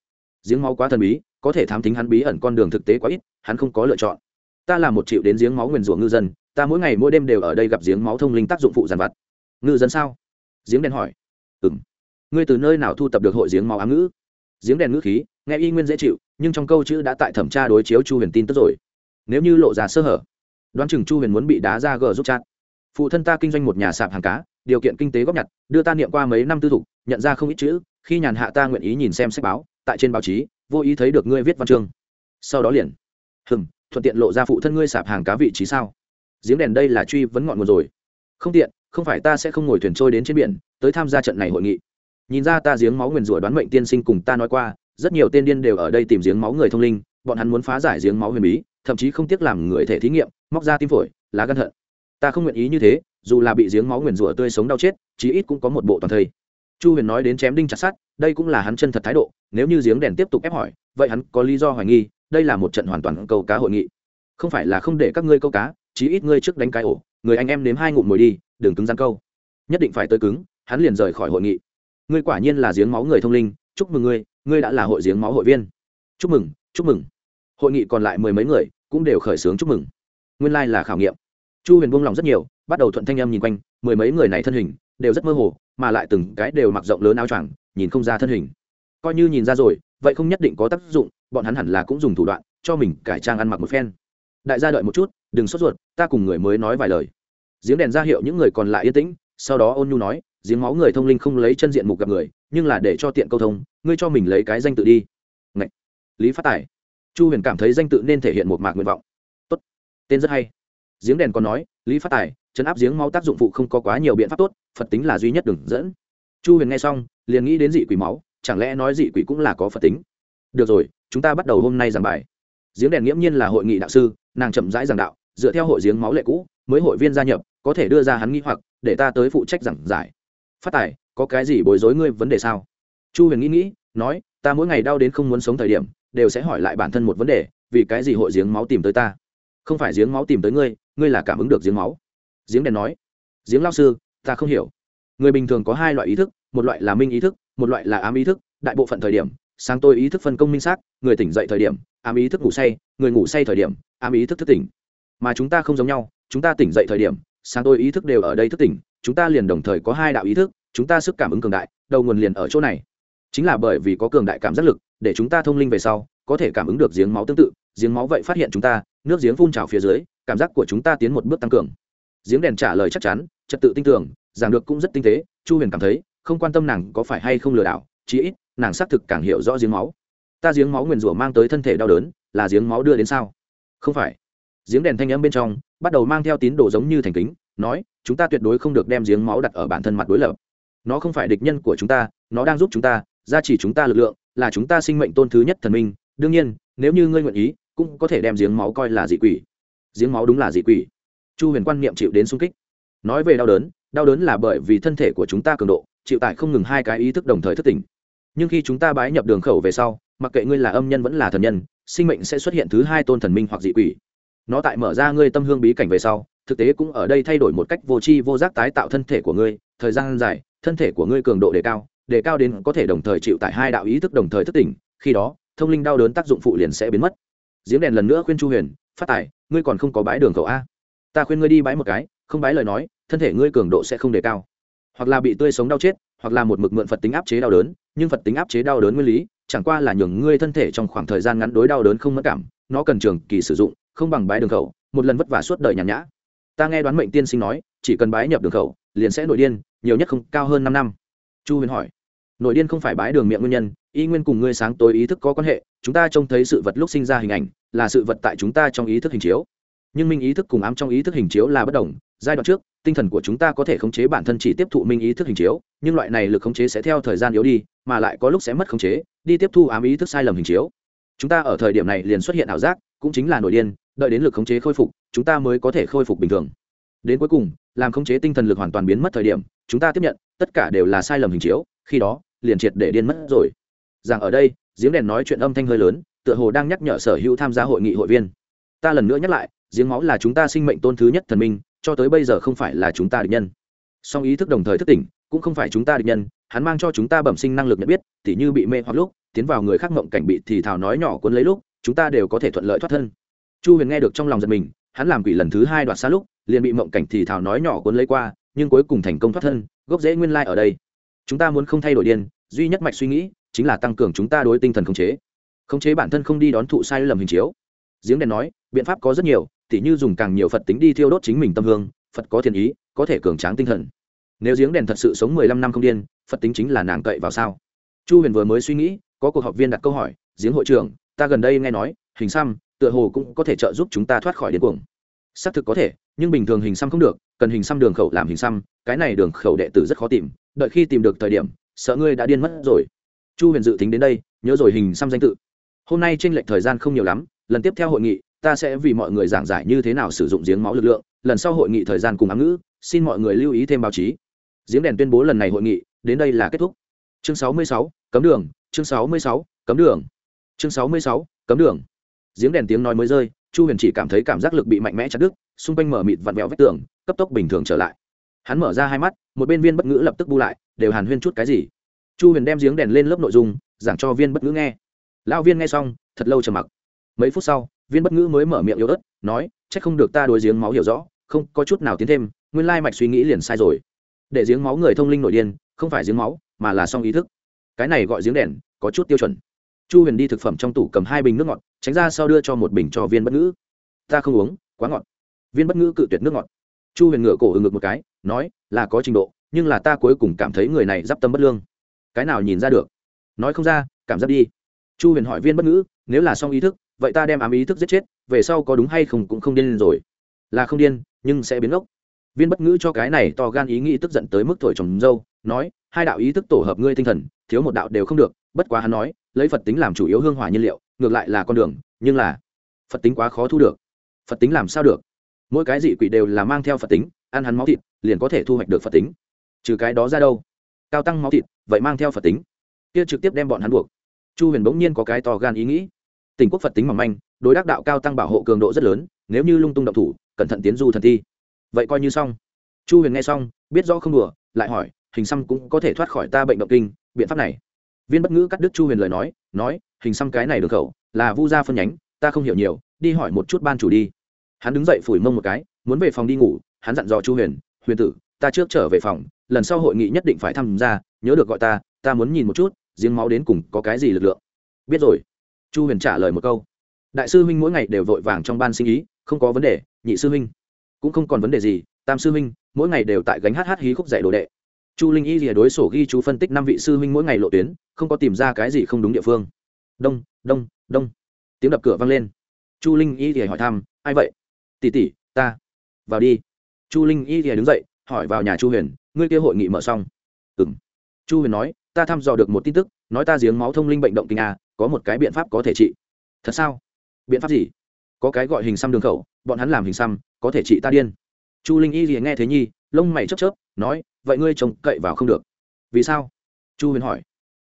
Giếng máu quá thần bí, có thể thám tính hắn bí ẩn con đường thực tế quá ít, hắn không có lựa chọn. Ta là một triệu đến giếng máu nguyền rủa ngư dân, ta mỗi ngày mỗi đêm đều ở đây gặp giếng máu thông linh tác dụng phụ giàn vặt. Ngư dân sao? Giếng đèn hỏi. Ừ m ngươi từ nơi nào thu tập được hội giếng máu ám ngữ? Giếng đèn ngữ khí, nghe y nguyên dễ chịu nhưng trong câu chữ đã tại thẩm tra đối chiếu chu huyền tin tức rồi. Nếu như lộ ra sơ hở, đoán chừng chu huyền muốn bị đá ra gờ giúp chat. Phụ thân ta kinh doanh một nhà sạp hàng cá, điều kiện kinh tế góp nhặt, đưa ta niệm qua mấy năm tư thục, nhận ra không ít chữ, khi nhàn hạ ta nguyện ý nhìn xem sách báo, tại trên báo chí, vô ý thấy được ngươi viết văn chương. Sau đó liền, hừm, thuận tiện lộ ra phụ thân ngươi sạp hàng cá vị trí sao? Giếng đèn đây là truy vấn ngọn nguồn rồi. Không tiện, không phải ta sẽ không ngồi thuyền trôi đến trên biển, tới tham gia trận này hội nghị. Nhìn ra ta giếng máu nguyền rủa đoán mệnh tiên sinh cùng ta nói qua rất nhiều tên điên đều ở đây tìm giếng máu người thông linh, bọn hắn muốn phá giải giếng máu huyền bí, thậm chí không tiếc làm người thể thí nghiệm, móc ra tim phổi, lá gan thận ta không nguyện ý như thế, dù là bị giếng máu nguyền rủa tươi sống đau chết, chí ít cũng có một bộ toàn thây. Chu huyền nói đến chém đinh chặt sát đây cũng là hắn chân thật thái độ, nếu như giếng đèn tiếp tục ép hỏi, vậy hắn có lý do hoài nghi, đây là một trận hoàn toàn câu cá hội nghị. Không phải là không để các ngươi câu cá, chí ít ngươi trước đánh cái ổ, người anh em nếm hai ngụm mồi đi, đừng cứng rắn câu. Nhất định phải tới cứng, hắn liền rời khỏi hội nghị. Ngươi quả nhiên là giếng máu người thông linh chúc mừng ngươi ngươi đã là hội giếng máu hội viên. Chúc mừng chúc mừng. Hội nghị còn lại mười mấy người, cũng đều khởi xướng chúc mừng. Nguyên lai、like、là khảo nghiệm. Chu huyền buông lòng rất nhiều, bắt đầu thuận thanh em nhìn quanh, mười mấy người này thân hình, đều rất mơ hồ, mà lại từng cái đều mặc rộng lớn áo choàng, nhìn không ra thân hình. Coi như nhìn ra rồi, vậy không nhất định có tác dụng, bọn hắn hẳn là cũng dùng thủ đoạn, cho mình cải trang ăn mặc một phen. Đại gia đợi một chút, đừng sốt ruột, ta cùng người mới nói vài lời. Giếng đèn ra hiệu những người còn lại yên tĩnh, sau đó ôn nhu nói giếng máu người thông linh không lấy chân diện mục gặp người, nhưng là để cho tiện câu thông, ngươi cho mình lấy cái danh tự đi. Ngậy. lý phát tài. Chu huyền cảm thấy danh tự nên thể hiện một mạc nguyện vọng. Tốt. Tên rất hay. Giếng đèn còn nói, lý phát tài, chấn áp giếng máu tác dụng phụ không có quá nhiều biện pháp tốt, phật tính là duy nhất đường dẫn chu huyền nghe xong, liền nghĩ đến dị quỷ máu, chẳng lẽ nói dị quỷ cũng là có phật tính? Được rồi, chúng ta bắt đầu hôm nay giảng bài. Giếng đèn nghiễm nhiên là hội nghị đạo sư, nàng chậm rãi giảng đạo, dựa theo hội giếng máu lệ cũ, mới hội viên gia nhập, có thể đưa ra hắn nghi hoặc, để ta tới phụ trách giảng giải phát tài, có cái gì bối rối ngươi vấn đề sao? Chu huyền nghĩ nghĩ, nói, ta mỗi ngày đau đến không muốn sống thời điểm, đều sẽ hỏi lại bản thân một vấn đề, vì cái gì hội giếng máu tìm tới ta? Không phải giếng máu tìm tới ngươi ngươi là cảm ứng được giếng máu. Giếng đèn nói, giếng lao sư, ta không hiểu. Người bình thường có hai loại ý thức, một loại là minh ý thức, một loại là ám ý thức. Đại bộ phận thời điểm, sáng tôi ý thức phân công minh xác, người tỉnh dậy thời điểm, ám ý thức ngủ say, người ngủ say thời điểm, ám ý thức thức tỉnh. Mà chúng ta không giống nhau, chúng ta tỉnh dậy thời điểm sáng tôi ý thức đều ở đây thức tỉnh, chúng ta liền đồng thời có hai đạo ý thức, chúng ta sức cảm ứng cường đại, đầu nguồn liền ở chỗ này. Chính là bởi vì có cường đại cảm giác lực, để chúng ta thông linh về sau, có thể cảm ứng được giếng máu tương tự, giếng máu vậy phát hiện chúng ta, nước giếng phun trào phía dưới, cảm giác của chúng ta tiến một bước tăng cường. Giếng đèn trả lời chắc chắn, trật tự tinh tưởng giảng được cũng rất tinh tế, chu huyền cảm thấy, không quan tâm nàng có phải hay không lừa đảo, chí ít, nàng xác thực càng hiểu rõ giếng máu. Ta giếng máu nguyền rủa mang tới thân thể đau đớn, là giếng máu đưa đến sao? Không phải giếng đèn thanh âm bên trong, bắt đầu mang theo tín đồ giống như thành kính, nói, chúng ta tuyệt đối không được đem giếng máu đặt ở bản thân mặt đối lập. Nó không phải địch nhân của chúng ta, nó đang giúp chúng ta, gia trì chúng ta lực lượng, là chúng ta sinh mệnh tôn thứ nhất thần minh. Đương nhiên, nếu như ngươi nguyện ý, cũng có thể đem giếng máu coi là dị quỷ. Giếng máu đúng là dị quỷ. Chu huyền quan niệm chịu đến sung kích. Nói về đau đớn đau đớn là bởi vì thân thể của chúng ta cường độ, chịu tải không ngừng hai cái ý thức đồng thời thức tỉnh. Nhưng khi chúng ta bái nhập đường khẩu về sau, mặc kệ ngươi là âm nhân vẫn là thần nhân, sinh mệnh sẽ xuất hiện thứ hai tôn thần minh hoặc dị quỷ nó tại mở ra ngươi tâm hương bí cảnh về sau, thực tế cũng ở đây thay đổi một cách vô tri vô giác tái tạo thân thể của ngươi, thời gian dài, thân thể của ngươi cường độ đề cao đề cao đến có thể đồng thời chịu tại hai đạo ý thức đồng thời thức tỉnh, khi đó, thông linh đau đớn tác dụng phụ liền sẽ biến mất. Giếng đèn lần nữa khuyên chu huyền, phát tài, ngươi còn không có bái đường khẩu a. Ta khuyên ngươi đi bái một cái, không bái lời nói, thân thể ngươi cường độ sẽ không đề cao. Hoặc là bị tươi sống đau chết, hoặc là một mực mượn phật tính áp chế đau đớn, nhưng phật tính áp chế đau đớn nguyên lý, chẳng qua là nhường ngươi thân thể trong khoảng thời gian ngắn đối đau đớn không mất cảm nó cần trường kỳ sử dụng, không bằng bái đường khẩu, một lần vất vả suốt đời nhàn nhã. Ta nghe đoán mệnh tiên sinh nói, chỉ cần bái nhập đường khẩu, liền sẽ nội điên, nhiều nhất không cao hơn năm năm. Chu huyền hỏi. Nội điên không phải bái đường miệng nguyên nhân, y nguyên cùng ngươi sáng tối ý thức có quan hệ, chúng ta trông thấy sự vật lúc sinh ra hình ảnh, là sự vật tại chúng ta trong ý thức hình chiếu. Nhưng minh ý thức cùng ám trong ý thức hình chiếu là bất đồng, giai đoạn trước, tinh thần của chúng ta có thể khống chế bản thân chỉ tiếp thụ minh ý thức hình chiếu, nhưng loại này lực khống chế sẽ theo thời gian yếu đi, mà lại có lúc sẽ mất khống chế, đi tiếp thu ám ý thức sai lầm hình chiếu chúng ta ở thời điểm này liền xuất hiện ảo giác, cũng chính là nội điên, đợi đến lực khống chế khôi phục, chúng ta mới có thể khôi phục bình thường. Đến cuối cùng, làm khống chế tinh thần lực hoàn toàn biến mất thời điểm, chúng ta tiếp nhận, tất cả đều là sai lầm hình chiếu, khi đó, liền triệt để điên mất rồi. Rằng ở đây, giếng đèn nói chuyện âm thanh hơi lớn, tựa hồ đang nhắc nhở sở hữu tham gia hội nghị hội viên. Ta lần nữa nhắc lại, giếng máu là chúng ta sinh mệnh tôn thứ nhất thần minh, cho tới bây giờ không phải là chúng ta địch nhân. Song ý thức đồng thời thức tỉnh, cũng không phải chúng ta địch nhân, hắn mang cho chúng ta bẩm sinh năng lực nhận biết, tỉ như bị mê hoặc lúc tiến vào người khác mộng cảnh bị thì thào nói nhỏ cuốn lấy lúc, chúng ta đều có thể thuận lợi thoát thân. Chu huyền nghe được trong lòng giật mình, hắn làm quỷ lần thứ hai đoạt xa lúc, liền bị mộng cảnh thì thào nói nhỏ cuốn lấy qua, nhưng cuối cùng thành công thoát thân, gốc rễ nguyên lai ở đây. Chúng ta muốn không thay đổi điên, duy nhất mạch suy nghĩ, chính là tăng cường chúng ta đối tinh thần khống chế. Khống chế bản thân không đi đón thụ sai lầm hình chiếu. Giếng đèn nói, biện pháp có rất nhiều, tỉ như dùng càng nhiều phật tính đi thiêu đốt chính mình tâm hương, phật có thiền ý, có thể cường tráng tinh thần. Nếu giếng đèn thật sự sống mười lăm năm không điên, phật tính chính là nàng cậy vào sao? Chu huyền vừa mới suy nghĩ có cuộc họp viên đặt câu hỏi giếng hội trưởng ta gần đây nghe nói hình xăm tựa hồ cũng có thể trợ giúp chúng ta thoát khỏi điên cuồng. Xác thực có thể nhưng bình thường hình xăm không được cần hình xăm đường khẩu làm hình xăm cái này đường khẩu đệ tử rất khó tìm đợi khi tìm được thời điểm sợ ngươi đã điên mất rồi. Chu huyền dự tính đến đây nhớ rồi hình xăm danh tự. Hôm nay tranh lệch thời gian không nhiều lắm lần tiếp theo hội nghị ta sẽ vì mọi người giảng giải như thế nào sử dụng giếng máu lực lượng lần sau hội nghị thời gian cùng ám ngữ xin mọi người lưu ý thêm báo chí. Giếng đèn tuyên bố lần này hội nghị đến đây là kết thúc. Chương 66, cấm đường chương 66, cấm đường. Chương 66, cấm đường. Giếng đèn tiếng nói mới rơi chu huyền chỉ cảm thấy cảm giác lực bị mạnh mẽ chặt đứt xung quanh mở mịt vặn vẹo vách tường cấp tốc bình thường trở lại. Hắn mở ra hai mắt một bên viên bất ngữ lập tức bu lại đều hàn huyên chút cái gì. Chu huyền đem giếng đèn lên lớp nội dung giảng cho viên bất ngữ nghe. Lão viên nghe xong thật lâu trầm mặc. Mấy phút sau viên bất ngữ mới mở miệng yếu ớt nói c h ắ c không được ta đối giếng máu hiểu rõ không có chút nào tiến thêm nguyên lai mạch suy nghĩ liền sai rồi. Để giếng máu người thông linh nội điên không phải giếng máu mà là song ý thức cái này gọi giếng đèn, có chút tiêu chuẩn. Chu huyền đi thực phẩm trong tủ cầm hai bình nước ngọt, tránh ra sau đưa cho một bình cho viên bất ngữ. Ta không uống, quá ngọt. Viên bất ngữ cự tuyệt nước ngọt. Chu huyền ngựa cổ ừ ngực một cái, nói, là có trình độ, nhưng là ta cuối cùng cảm thấy người này d i p tâm bất lương. Cái nào nhìn ra được? Nói không ra, cảm giác đi. Chu huyền hỏi viên bất ngữ, nếu là xong ý thức, vậy ta đem ám ý thức giết chết, về sau có đúng hay không cũng không điên rồi. Là không điên, nhưng sẽ biến ốc viên bất ngữ cho cái này to gan ý nghĩ tức giận tới mức thổi trồng dâu nói, hai đạo ý thức tổ hợp ngươi tinh thần, thiếu một đạo đều không được, bất quá hắn nói, lấy phật tính làm chủ yếu hương hỏa nhiên liệu, ngược lại là con đường, nhưng là phật tính quá khó thu được. Phật tính làm sao được? Mỗi cái dị quỷ đều là mang theo phật tính, ăn hắn máu thịt, liền có thể thu hoạch được phật tính. Trừ cái đó ra đâu? Cao tăng máu thịt, vậy mang theo phật tính. Kia trực tiếp đem bọn hắn buộc. Chu huyền bỗng nhiên có cái to gan ý nghĩ. Tình quốc phật tính mỏng manh, đối đắc đạo cao tăng bảo hộ cường độ rất lớn, nếu như lung tung động thủ, cẩn thận tiến du thần thi. Vậy coi như xong. Chu huyền nghe xong, biết rõ không đùa, lại hỏi hình xăm cũng có thể thoát khỏi ta bệnh động kinh, biện pháp này. Viên bất ngữ cắt đứt chu huyền lời nói nói, hình xăm cái này được khẩu, là vu gia phân nhánh, ta không hiểu nhiều, đi hỏi một chút ban chủ đi. Hắn đứng dậy phủi mông một cái, muốn về phòng đi ngủ, hắn dặn dò chu huyền huyền tử, ta trước trở về phòng, lần sau hội nghị nhất định phải tham gia, nhớ được gọi ta ta muốn nhìn một chút, giếng máu đến cùng có cái gì lực lượng. Biết rồi. Chu huyền trả lời một câu. Đại sư huynh mỗi ngày đều vội vàng trong ban sinh ý, không có vấn đề, nhị sư huynh. Cũng không còn vấn đề gì, tam sư huynh, mỗi ngày đều tại gánh hát hát hí khúc dạy đồ đệ chu linh y rìa đối sổ ghi chú phân tích năm vị sư huynh mỗi ngày lộ tuyến, không có tìm ra cái gì không đúng địa phương. Đông đông đông. Tiếng đập cửa vang lên. Chu linh y rìa hỏi thăm, ai vậy? Tỷ tỷ, ta. Vào đi. Chu linh y rìa đứng dậy, hỏi vào nhà chu huyền, ngươi kia hội nghị mở xong? Ừ m chu huyền nói, ta thăm dò được một tin tức, nói ta giếng máu thông linh bệnh động kinh a, có một cái biện pháp có thể trị. Thật sao? Biện pháp gì? Có cái gọi hình xăm đường khẩu, bọn hắn làm hình xăm, có thể trị ta điên. Chu linh y rìa nghe thế nhi lông mày chớp chớp, nói, vậy ngươi trông cậy vào không được. Vì sao? Chu huyền hỏi.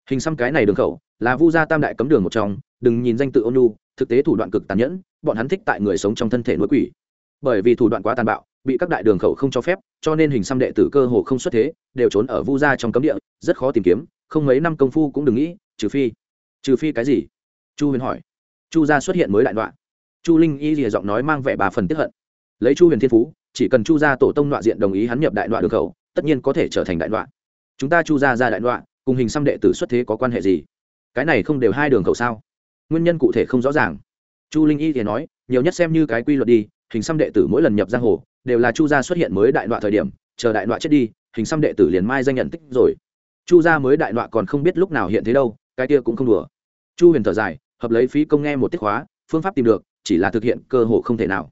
Hình xăm cái này đường khẩu, là vu gia tam đại cấm đường một trong, đừng nhìn danh tự ôn lu thực tế thủ đoạn cực tàn nhẫn, bọn hắn thích tại người sống trong thân thể nuôi quỷ. Bởi vì thủ đoạn quá tàn bạo, bị các đại đường khẩu không cho phép, cho nên hình xăm đệ tử cơ hồ không xuất thế, đều trốn ở vu gia trong cấm địa, rất khó tìm kiếm, không mấy năm công phu cũng đừng nghĩ, trừ phi trừ phi cái gì? Chu huyền hỏi. Chu gia xuất hiện mới đại đoạn. Chu linh y rìa giọng nói mang vẻ bà phần tiếp hận. Lấy chu huyền thiên phú chỉ cần chu gia tổ tông nọa diện đồng ý hắn nhập đại nọa đường khẩu, tất nhiên có thể trở thành đại nọa. Chúng ta chu gia ra đại nọa, cùng hình xăm đệ tử xuất thế có quan hệ gì? Cái này không đều hai đường khẩu sao? Nguyên nhân cụ thể không rõ ràng. Chu linh y thì nói, nhiều nhất xem như cái quy luật đi, hình xăm đệ tử mỗi lần nhập giang hồ, đều là chu gia xuất hiện mới đại nọa thời điểm, chờ đại nọa chết đi, hình xăm đệ tử liền mai danh nhận tích rồi. Chu gia mới đại nọa còn không biết lúc nào hiện thế đâu, cái kia cũng không đùa. Chu huyền thở dài, hợp lấy phí công nghe một tiết khóa, phương pháp tìm được, chỉ là thực hiện cơ hội không thể nào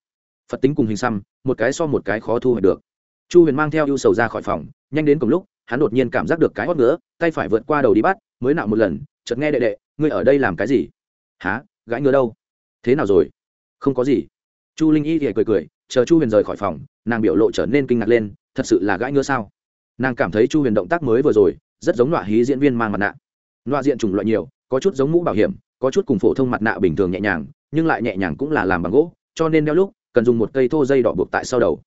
phật tính cùng hình xăm, một cái so một cái khó thu hoạch được. Chu huyền mang theo ưu sầu ra khỏi phòng, nhanh đến cùng lúc, hắn đột nhiên cảm giác được cái hót nữa tay phải vượt qua đầu đi bắt, mới nạo một lần, chợt nghe đệ đệ, ngươi ở đây làm cái gì? Há gãi ngứa đâu? Thế nào rồi? Không có gì. Chu linh y thì cười cười, chờ chu huyền rời khỏi phòng, nàng biểu lộ trở nên kinh ngạc lên, thật sự là gãi ngứa sao? Nàng cảm thấy chu huyền động tác mới vừa rồi, rất giống loại hí diễn viên mang mặt nạ. Loại diện chủng loại nhiều, có chút giống mũ bảo hiểm, có chút cùng phổ thông mặt nạ bình thường nhẹ nhàng, nhưng lại nhẹ nhàng cũng là làm bằng gỗ, cho nên đeo lúc cần dùng một cây thô dây đỏ buộc tại sau đầu.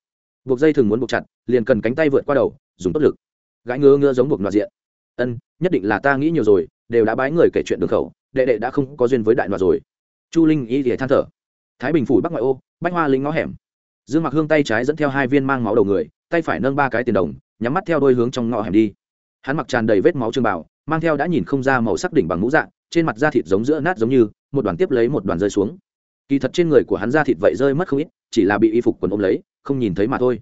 Buộc dây thường muốn buộc chặt, liền cần cánh tay vượt qua đầu, dùng tốt lực. Gãi ngứa ngứa giống buộc nọ diện. Ân, nhất định là ta nghĩ nhiều rồi, đều đã bái người kể chuyện đường khẩu, đệ đệ đã không có duyên với đại nọ rồi. Chu linh y thì than thở. Thái bình phủ bắc ngoại ô, bách hoa linh ngõ hẻm. Dương mặc hương tay trái dẫn theo hai viên mang máu đầu người, tay phải nâng ba cái tiền đồng, nhắm mắt theo đôi hướng trong ngõ hẻm đi. Hắn mặc tràn đầy vết máu trương bảo mang theo đã nhìn không ra màu sắc đỉnh bằng mũ dạng trên mặt da thịt giống giữa nát giống như, một đoàn tiếp lấy một đoàn rơi xuống kỳ thật trên người của hắn ra thịt vậy rơi mất không ít, chỉ là bị y phục quần ôm lấy, không nhìn thấy mà thôi.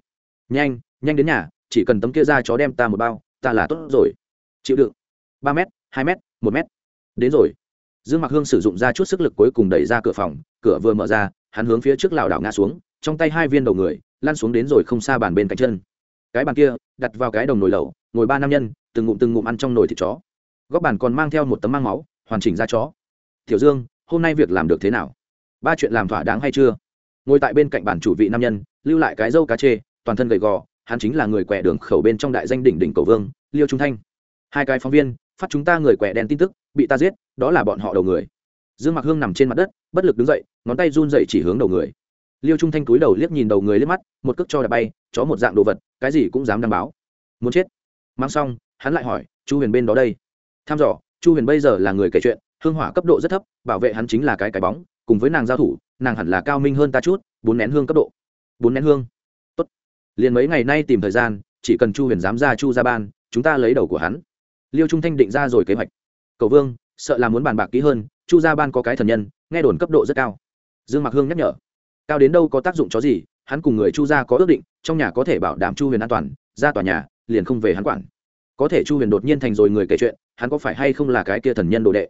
Nhanh nhanh đến nhà, chỉ cần tấm kia ra chó đem ta một bao, ta là tốt rồi. Chịu đựng. Ba m hai m một m đến rồi. Dương mặc hương sử dụng ra chút sức lực cuối cùng đẩy ra cửa phòng, cửa vừa mở ra, hắn hướng phía trước lảo đảo ngã xuống, trong tay hai viên đầu người, lăn xuống đến rồi không xa bàn bên cạnh chân. Cái bàn kia, đặt vào cái đồng nồi lẩu, ngồi ba nam nhân, từng ngụm từng ngụm ăn trong nồi thịt chó. Góc bàn còn mang theo một tấm mang máu, hoàn chỉnh ra chó. Tiểu dương, hôm nay việc làm được thế nào? Ba chuyện làm thỏa đáng hay chưa? Ngồi tại bên cạnh bản chủ vị nam nhân, lưu lại cái dâu cá chê, toàn thân gầy gò, hắn chính là người quẻ đường khẩu bên trong đại danh đỉnh đỉnh cầu vương, liêu trung thanh. Hai cái phóng viên, phát chúng ta người quẻ đen tin tức, bị ta giết, đó là bọn họ đầu người. Dương mặc hương nằm trên mặt đất, bất lực đứng dậy, ngón tay run dậy chỉ hướng đầu người. Liêu trung thanh túi đầu liếc nhìn đầu người liếc mắt, một cước cho đạp bay, chó một dạng đồ vật, cái gì cũng dám đảm báo. Muốn chết. Mang xong, hắn lại hỏi, chu huyền bên đó đây? Tham dò, chu huyền bây giờ là người kể chuyện, hương hỏa cấp độ rất thấp, bảo vệ hắn chính là cái cái bóng cùng với nàng giao thủ, nàng hẳn là cao minh hơn ta chút, bốn nén hương cấp độ. Bốn nén hương? Tốt. Liền mấy ngày nay tìm thời gian, chỉ cần chu huyền dám ra chu ra ban, chúng ta lấy đầu của hắn. Liêu trung thanh định ra rồi kế hoạch. Cầu vương, sợ là muốn bàn bạc kỹ hơn, chu gia ban có cái thần nhân, nghe đồn cấp độ rất cao. Dương mặc hương nhắc nhở. Cao đến đâu có tác dụng chó gì, hắn cùng người chu gia có ước định, trong nhà có thể bảo đảm chu huyền an toàn, ra tòa nhà, liền không về hắn quản. Có thể chu huyền đột nhiên thành rồi người kể chuyện, hắn có phải hay không là cái kia thần nhân đồ đệ?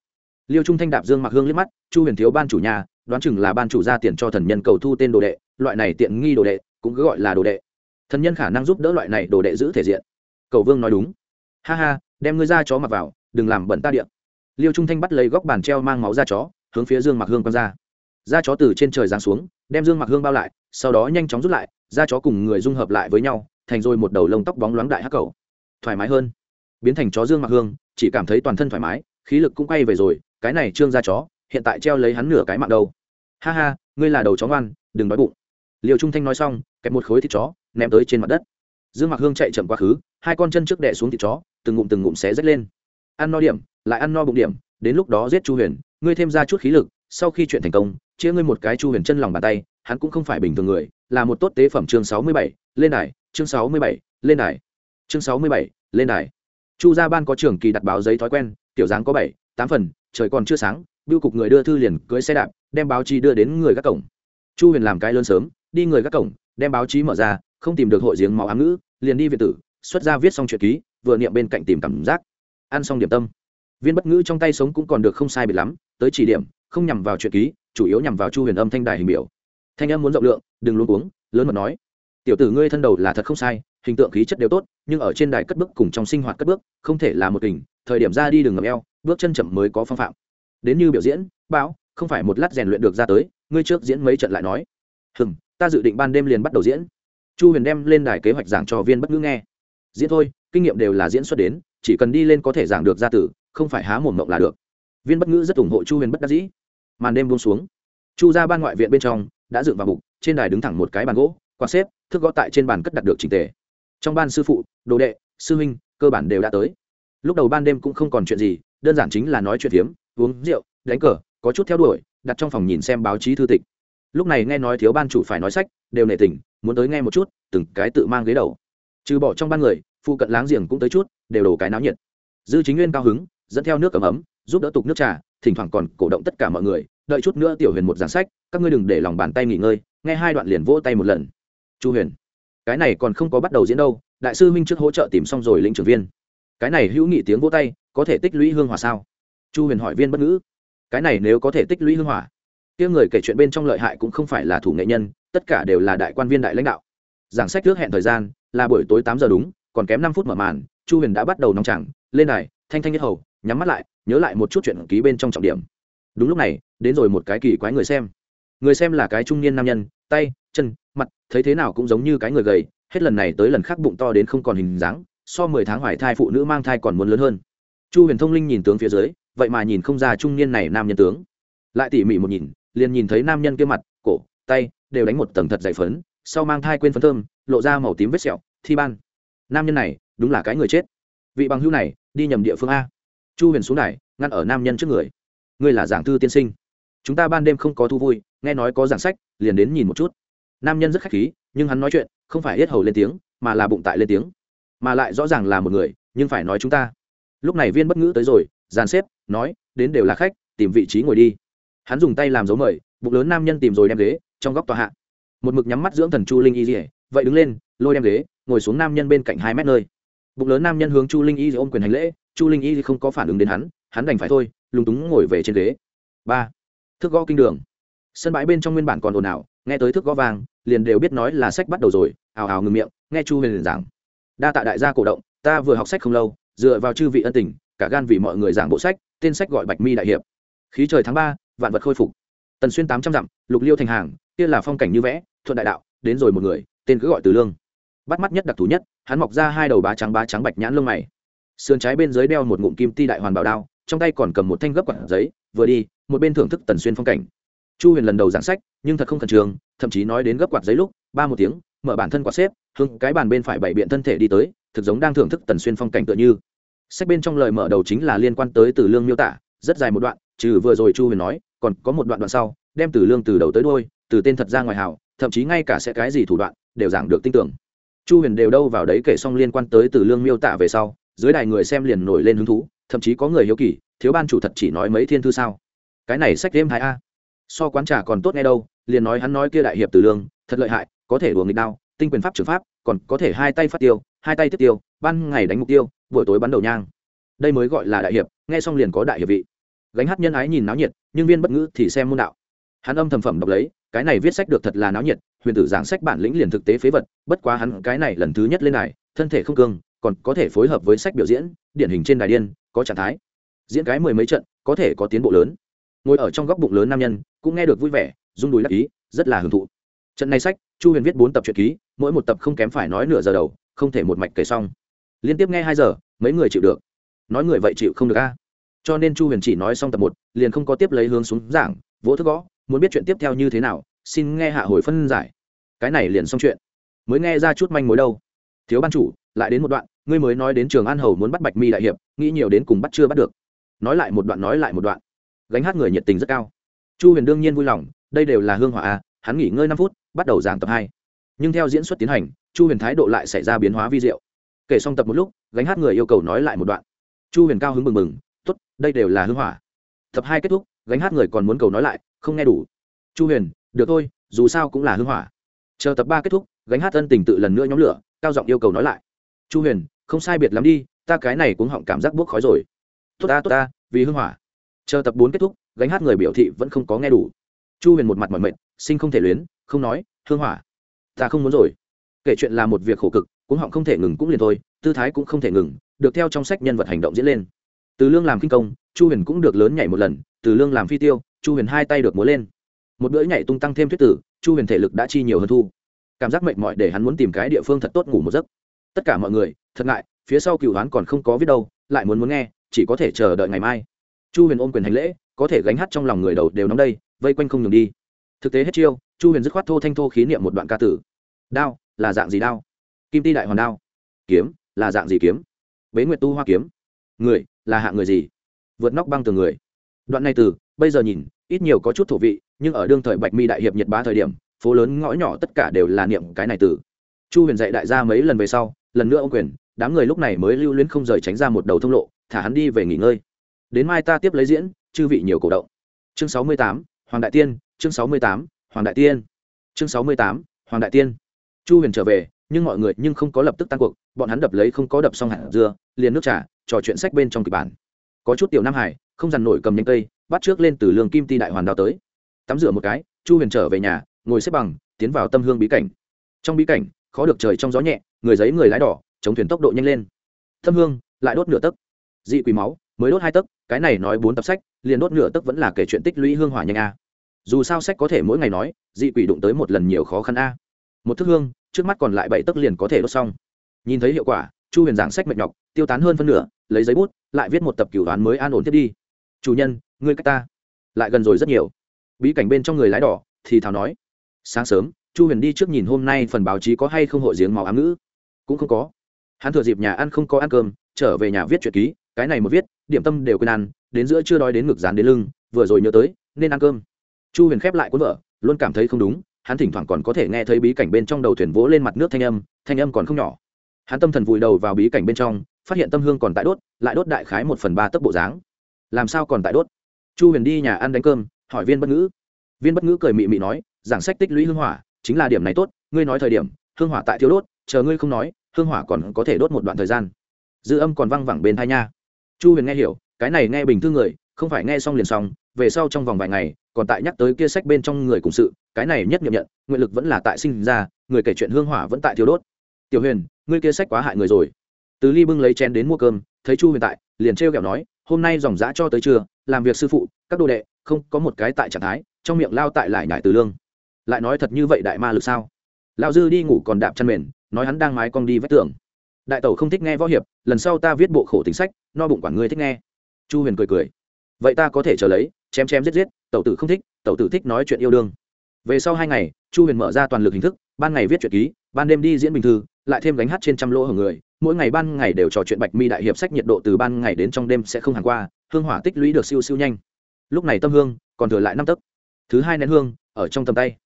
Liêu trung thanh đạp dương mặc hương liếc mắt, chu huyền thiếu ban chủ nhà, đoán chừng là ban chủ ra tiền cho thần nhân cầu thu tên đồ đệ, loại này tiện nghi đồ đệ, cũng cứ gọi là đồ đệ. Thần nhân khả năng giúp đỡ loại này đồ đệ giữ thể diện. Cầu vương nói đúng. Ha ha, đem ngươi ra chó mặc vào, đừng làm bẩn ta điện liêu trung thanh bắt lấy góc bàn treo mang máu ra chó, hướng phía dương mặc hương quăng ra. Da chó từ trên trời giáng xuống, đem dương mặc hương bao lại, sau đó nhanh chóng rút lại da chó cùng người dung hợp lại với nhau, thành rồi một đầu lông tóc bóng loáng đại hắc cầu. Thoải mái hơn. Biến thành chó dương mặc hương, chỉ cảm thấy toàn thân thoải mái, khí lực cũng quay về rồi cái này trương ra chó, hiện tại treo lấy hắn nửa cái mạng đâu. Ha ha, ngươi là đầu chó ngoan, đừng đói bụng. Liều trung thanh nói xong, kẹp một khối thịt chó, ném tới trên mặt đất. Dương mặc hương chạy chậm quá khứ, hai con chân trước đẻ xuống thịt chó, từng ngụm từng ngụm xé rách lên. Ăn no điểm, lại ăn no bụng điểm, đến lúc đó giết chu huyền, ngươi thêm ra chút khí lực, sau khi chuyện thành công, chia ngươi một cái chu huyền chân lòng bàn tay, hắn cũng không phải bình thường người, là một tốt tế phẩm chương sáu mươi bảy, lên đài, chương sáu mươi bảy, lên đài, chương sáu mươi bảy, lên đài. Chu gia ban có trưởng kỳ đặt báo giấy thói quen, tiểu dáng có bảy, tám phần trời còn chưa sáng, biêu cục người đưa thư liền cưới xe đạp, đem báo chí đưa đến người các cổng. Chu huyền làm cái lớn sớm, đi người các cổng, đem báo chí mở ra, không tìm được hội giếng máu ám ngữ, liền đi viện tử, xuất ra viết xong chuyện ký, vừa niệm bên cạnh tìm cảm giác. Ăn xong điểm tâm. Viên bất ngữ trong tay sống cũng còn được không sai biệt lắm, tới chỉ điểm, không nhằm vào chuyện ký, chủ yếu nhằm vào chu huyền âm thanh đài hình biểu. Thanh âm muốn rộng lượng, đừng luôn uống lớn mật nói. Tiểu tử ngươi thân đầu là thật không sai, hình tượng khí chất đều tốt, nhưng ở trên đài cất bước cùng trong sinh hoạt cất bước, không thể là một kình, thời điểm ra đi đường ngầm eo bước chân chậm mới có phong phạm. Đến như biểu diễn báo không phải một lát rèn luyện được ra tới, ngươi trước diễn mấy trận lại nói. Hừm, ta dự định ban đêm liền bắt đầu diễn. Chu huyền đem lên đài kế hoạch giảng cho viên bất ngữ nghe. Diễn thôi, kinh nghiệm đều là diễn xuất đến, chỉ cần đi lên có thể giảng được ra tử không phải há mồm mộng là được. Viên bất ngữ rất ủng hộ chu huyền bất đắc dĩ. Màn đêm buông xuống. Chu ra ban ngoại viện bên trong, đã dựng vào bụng trên đài đứng thẳng một cái bàn gỗ, quạt xếp thức gõ tại trên bàn cất đặt được trình tề. Trong ban sư phụ, đồ đệ, sư huynh, cơ bản đều đã tới. Lúc đầu ban đêm cũng không còn chuyện gì đơn giản chính là nói chuyện phiếm, uống rượu, đánh cờ, có chút theo đuổi, đặt trong phòng nhìn xem báo chí thư tịch. Lúc này nghe nói thiếu ban chủ phải nói sách, đều nể tình, muốn tới nghe một chút, từng cái tự mang ghế đầu. Trừ bỏ trong ban người, phụ cận láng giềng cũng tới chút, đều đổ cái náo nhiệt. Dư chính nguyên cao hứng, dẫn theo nước ấm ấm, giúp đỡ tục nước trà, thỉnh thoảng còn cổ động tất cả mọi người, đợi chút nữa tiểu huyền một giảng sách, các ngươi đừng để lòng bàn tay nghỉ ngơi, nghe hai đoạn liền vỗ tay một lần. Chu huyền, cái này còn không có bắt đầu diễn đâu, đại sư Minh trước hỗ trợ tìm xong rồi lĩnh trưởng viên. Cái này hữu nghị tiếng vỗ tay có thể tích lũy hương hỏa sao? Chu huyền hỏi viên bất ngữ. Cái này nếu có thể tích lũy hương hỏa, kia người kể chuyện bên trong lợi hại cũng không phải là thủ nghệ nhân, tất cả đều là đại quan viên đại lãnh đạo. Giảng sách trước hẹn thời gian, là buổi tối tám giờ đúng, còn kém năm phút mở màn, chu huyền đã bắt đầu nóng chẳng lên đài, thanh thanh nhất hầu, nhắm mắt lại, nhớ lại một chút chuyện ký bên trong trọng điểm. Đúng lúc này, đến rồi một cái kỳ quái người xem. Người xem là cái trung niên nam nhân, tay, chân, mặt, thấy thế nào cũng giống như cái người gầy, hết lần này tới lần khác bụng to đến không còn hình dáng, so mười tháng hoài thai phụ nữ mang thai còn muốn lớn hơn chu huyền thông linh nhìn tướng phía dưới, vậy mà nhìn không ra trung niên này nam nhân tướng. Lại tỉ mỉ một nhìn, liền nhìn thấy nam nhân kia mặt, cổ, tay, đều đánh một tầng thật dày phấn, sau mang thai quên phấn thơm, lộ ra màu tím vết sẹo, thi ban. Nam nhân này, đúng là cái người chết. Vị bằng hữu này, đi nhầm địa phương a. Chu huyền xuống đài, ngăn ở nam nhân trước người. Ngươi là giảng thư tiên sinh. Chúng ta ban đêm không có thu vui, nghe nói có giảng sách, liền đến nhìn một chút. Nam nhân rất khách khí, nhưng hắn nói chuyện, không phải hết hầu lên tiếng, mà là bụng tại lên tiếng. Mà lại rõ ràng là một người, nhưng phải nói chúng ta lúc này viên bất ngữ tới rồi, dàn xếp, nói, đến đều là khách, tìm vị trí ngồi đi. Hắn dùng tay làm dấu mời, bụng lớn nam nhân tìm rồi đem ghế, trong góc tòa hạ. Một mực nhắm mắt dưỡng thần chu linh y dỉa vậy đứng lên, lôi đem ghế, ngồi xuống nam nhân bên cạnh hai mét nơi. Bụng lớn nam nhân hướng chu linh y ôm quyền hành lễ, chu linh y không có phản ứng đến hắn hắn đành phải thôi, lúng túng ngồi về trên ghế. Ba, thước gõ kinh đường. Sân bãi bên trong nguyên bản còn ồn ào, nghe tới thước gõ vàng liền đều biết nói là sách bắt đầu rồi, ào ào ngừng miệng, nghe chu huyền giảng. Đa tạ đại gia cổ động, ta vừa học sách không lâu dựa vào chư vị ân tình, cả gan vì mọi người giảng bộ sách, tên sách gọi bạch mi đại hiệp. Khí trời tháng ba, vạn vật khôi phục. Tần xuyên tám trăm dặm, lục liêu thành hàng, kia là phong cảnh như vẽ, thuận đại đạo, đến rồi một người, tên cứ gọi từ lương. Bắt mắt nhất đặc thù nhất, hắn mọc ra hai đầu bá trắng bá trắng bạch nhãn lông mày. Sườn trái bên dưới đeo một ngụm kim ti đại hoàn bảo đao, trong tay còn cầm một thanh gấp quản giấy, vừa đi, một bên thưởng thức tần xuyên phong cảnh. Chu huyền lần đầu giảng sách, nhưng thật không khẩn trương, thậm chí nói đến gấp quạt giấy lúc, ba một tiếng, mở bản thân quạt xếp hưng cái bàn bên phải bảy biện thân thể đi tới, thực giống đang thưởng thức tần xuyên phong cảnh tựa như sách bên trong lời mở đầu chính là liên quan tới từ lương miêu tả, rất dài một đoạn, trừ vừa rồi chu huyền nói, còn có một đoạn đoạn sau, đem từ lương từ đầu tới đôi từ tên thật ra ngoài hào, thậm chí ngay cả sẽ cái gì thủ đoạn, đều giảng được tin tưởng. Chu huyền đều đâu vào đấy kể xong liên quan tới từ lương miêu tả về sau, dưới đài người xem liền nổi lên hứng thú, thậm chí có người hiếu kỳ, thiếu ban chủ thật chỉ nói mấy thiên thư sao? Cái này sách đêm thái a? So quán trà còn tốt nghe đâu, liền nói hắn nói kia đại hiệp từ lương, thật lợi hại, có thể đùa nghịch đao, tinh quyền pháp trường pháp, còn có thể hai tay phát tiêu, hai tay tiếp tiêu, ban ngày đánh mục tiêu buổi tối bắn đầu nhang. Đây mới gọi là đại hiệp, nghe xong liền có đại hiệp vị. Gánh hát nhân ái nhìn náo nhiệt, nhưng viên bất ngữ thì xem môn đạo. Hắn âm thầm phẩm đọc lấy, cái này viết sách được thật là náo nhiệt, huyền tử giảng sách bản lĩnh liền thực tế phế vật, bất quá hắn cái này lần thứ nhất lên này thân thể không cương, còn có thể phối hợp với sách biểu diễn, điển hình trên đài điên, có trạng thái. Diễn cái mười mấy trận, có thể có tiến bộ lớn. Ngồi ở trong góc bụng lớn nam nhân, cũng nghe được vui vẻ, rung đùi đắc ý, rất là hưởng thụ. Trận này sách, chu huyền viết bốn tập truyện ký, mỗi một tập không kém phải nói nửa giờ đầu, không thể một mạch kể xong liên tiếp nghe hai giờ, mấy người chịu được. Nói người vậy chịu không được a. Cho nên chu huyền chỉ nói xong tập một, liền không có tiếp lấy hướng xuống giảng, vỗ thức gõ, muốn biết chuyện tiếp theo như thế nào, xin nghe hạ hồi phân giải. Cái này liền xong chuyện. Mới nghe ra chút manh mối đâu. Thiếu ban chủ, lại đến một đoạn, ngươi mới nói đến trường an hầu muốn bắt bạch mi đại hiệp, nghĩ nhiều đến cùng bắt chưa bắt được. Nói lại một đoạn, nói lại một đoạn. Gánh hát người nhiệt tình rất cao. Chu huyền đương nhiên vui lòng, đây đều là hương hỏa a, hắn nghỉ ngơi năm phút, bắt đầu giảng tập hai. Nhưng theo diễn xuất tiến hành, chu huyền thái độ lại xảy ra biến hóa vi diệu kể xong tập một lúc, gánh hát người yêu cầu nói lại một đoạn. Chu huyền cao hứng mừng mừng t ố t đây đều là hưng hỏa. Tập hai kết thúc, gánh hát người còn muốn cầu nói lại, không nghe đủ. Chu huyền, được thôi, dù sao cũng là hưng hỏa. Chờ tập ba kết thúc, gánh hát ân tình tự lần nữa nhóm lửa, cao giọng yêu cầu nói lại. Chu huyền, không sai biệt lắm đi, ta cái này cũng họng cảm giác buốc khói rồi. Tốt ta tốt ta, vì hưng hỏa. Chờ tập bốn kết thúc, gánh hát người biểu thị vẫn không có nghe đủ. Chu huyền một mặt mỏi mệt, sinh không thể luyến, không nói, hương hỏa, ta không muốn rồi. Kể chuyện là một việc khổ cực cũng họng không thể ngừng cũng liền thôi, tư thái cũng không thể ngừng, được theo trong sách nhân vật hành động diễn lên. Từ lương làm kinh công, chu huyền cũng được lớn nhảy một lần, từ lương làm phi tiêu, chu huyền hai tay được múa lên. Một bữa nhảy tung tăng thêm thuyết tử, chu huyền thể lực đã chi nhiều hơn thu. Cảm giác mệt mỏi để hắn muốn tìm cái địa phương thật tốt ngủ một giấc. Tất cả mọi người, thật ngại, phía sau cựu hắn còn không có viết đâu, lại muốn muốn nghe, chỉ có thể chờ đợi ngày mai. Chu huyền ôm quyền hành lễ, có thể gánh hát trong lòng người đầu đều nóng đây, vây quanh không nhường đi. Thực tế hết chiêu, chu huyền dứt khoát thô thanh thô khí niệm một đoạn ca tử. Đao, là dạng gì đao? Kim ti đại hoàn đao. Kiếm, là dạng gì kiếm? Bế nguyệt tu hoa kiếm. Người, là hạng người gì? Vượt nóc băng từ người. Đoạn này từ, bây giờ nhìn, ít nhiều có chút thổ vị, nhưng ở đương thời bạch mi đại hiệp nhật bá thời điểm, phố lớn ngõ nhỏ tất cả đều là niệm cái này từ. Chu huyền dạy đại gia mấy lần về sau, lần nữa ông quyền, đám người lúc này mới lưu luyến không rời tránh ra một đầu thông lộ, thả hắn đi về nghỉ ngơi. Đến mai ta tiếp lấy diễn, chư vị nhiều cổ động. Chương sáu mươi tám, hoàng đại tiên, chương sáu mươi tám, hoàng đại tiên. Chương sáu mươi tám, hoàng đại tiên. Chu huyền trở về nhưng mọi người nhưng không có lập tức tan cuộc, bọn hắn đập lấy không có đập xong hạt dưa, liền nước trà, trò chuyện sách bên trong kịch bản. Có chút tiểu nam hải, không dằn nổi cầm nhanh cây, bắt trước lên từ lương kim ti đại hoàn đào tới. Tắm rửa một cái, chu huyền trở về nhà, ngồi xếp bằng, tiến vào tâm hương bí cảnh. Trong bí cảnh, khó được trời trong gió nhẹ, người giấy người lái đỏ, chống thuyền tốc độ nhanh lên. Tâm hương, lại đốt nửa tấc. Dị quỷ máu, mới đốt hai tấc, cái này nói bốn tập sách, liền đốt nửa tấc vẫn là kể chuyện tích lũy hương hỏa nhanh a. Dù sao sách có thể mỗi ngày nói, dị quỷ đụng tới một lần nhiều khó khăn a một thức hương, trước mắt còn lại bảy tấc liền có thể đốt xong. Nhìn thấy hiệu quả, chu huyền giảng sách mệt nhọc, tiêu tán hơn phân nửa, lấy giấy bút, lại viết một tập cửu đoán mới an ổn tiếp đi. Chủ nhân, ngươi cách ta lại gần rồi rất nhiều. Bí cảnh bên trong người lái đỏ thì thào nói. Sáng sớm, chu huyền đi trước nhìn hôm nay phần báo chí có hay không hội giếng màu ám ngữ. Cũng không có. Hắn thừa dịp nhà ăn không có ăn cơm, trở về nhà viết truyện ký, cái này một viết, điểm tâm đều quên ăn, đến giữa chưa đói đến ngực dán đến lưng, vừa rồi nhớ tới, nên ăn cơm. Chu huyền khép lại cuốn vợ luôn cảm thấy không đúng hắn thỉnh thoảng còn có thể nghe thấy bí cảnh bên trong đầu thuyền vỗ lên mặt nước thanh âm thanh âm còn không nhỏ. Hắn tâm thần vùi đầu vào bí cảnh bên trong, phát hiện tâm hương còn tại đốt, lại đốt đại khái một phần ba tấc bộ dáng. Làm sao còn tại đốt? Chu huyền đi nhà ăn đánh cơm, hỏi viên bất ngữ. Viên bất ngữ cười mị mị nói, giảng sách tích lũy hương hỏa, chính là điểm này tốt, ngươi nói thời điểm, hương hỏa tại thiếu đốt, chờ ngươi không nói, hương hỏa còn có thể đốt một đoạn thời gian. Dư âm còn văng vẳng bên thai nha. Chu huyền nghe hiểu, cái này nghe bình thư người, không phải nghe xong liền xong, về sau trong vòng vài ngày còn tại nhắc tới kia sách bên trong người cùng sự, cái này nhất nghiệm nhận, nguyện lực vẫn là tại sinh ra, người kể chuyện hương hỏa vẫn tại thiếu đốt. Tiểu huyền, ngươi kia sách quá hại người rồi. Từ ly bưng lấy chén đến mua cơm, thấy chu huyền tại, liền trêu kẹo nói, hôm nay dòng giã cho tới trưa, làm việc sư phụ, các đồ đệ, không có một cái tại trạng thái, trong miệng lao tại lại nhải từ lương. Lại nói thật như vậy đại ma lực sao? Lao dư đi ngủ còn đạp chăn mền, nói hắn đang mái cong đi vách tường. Đại tẩu không thích nghe võ hiệp, lần sau ta viết bộ khổ tính sách, no bụng quản ngươi thích nghe. Chu huyền cười cười. Vậy ta có thể chờ lấy chém chém giết giết, tẩu tử không thích, tẩu tử thích nói chuyện yêu đương. Về sau hai ngày, chu huyền mở ra toàn lực hình thức, ban ngày viết truyện ký, ban đêm đi diễn bình thư, lại thêm gánh hát trên trăm lỗ hở người, mỗi ngày ban ngày đều trò chuyện bạch mi đại hiệp sách nhiệt độ từ ban ngày đến trong đêm sẽ không hàng qua, hương hỏa tích lũy được siêu siêu nhanh. Lúc này tâm hương còn thừa lại năm tấc. Thứ hai nén hương, ở trong tầm tay.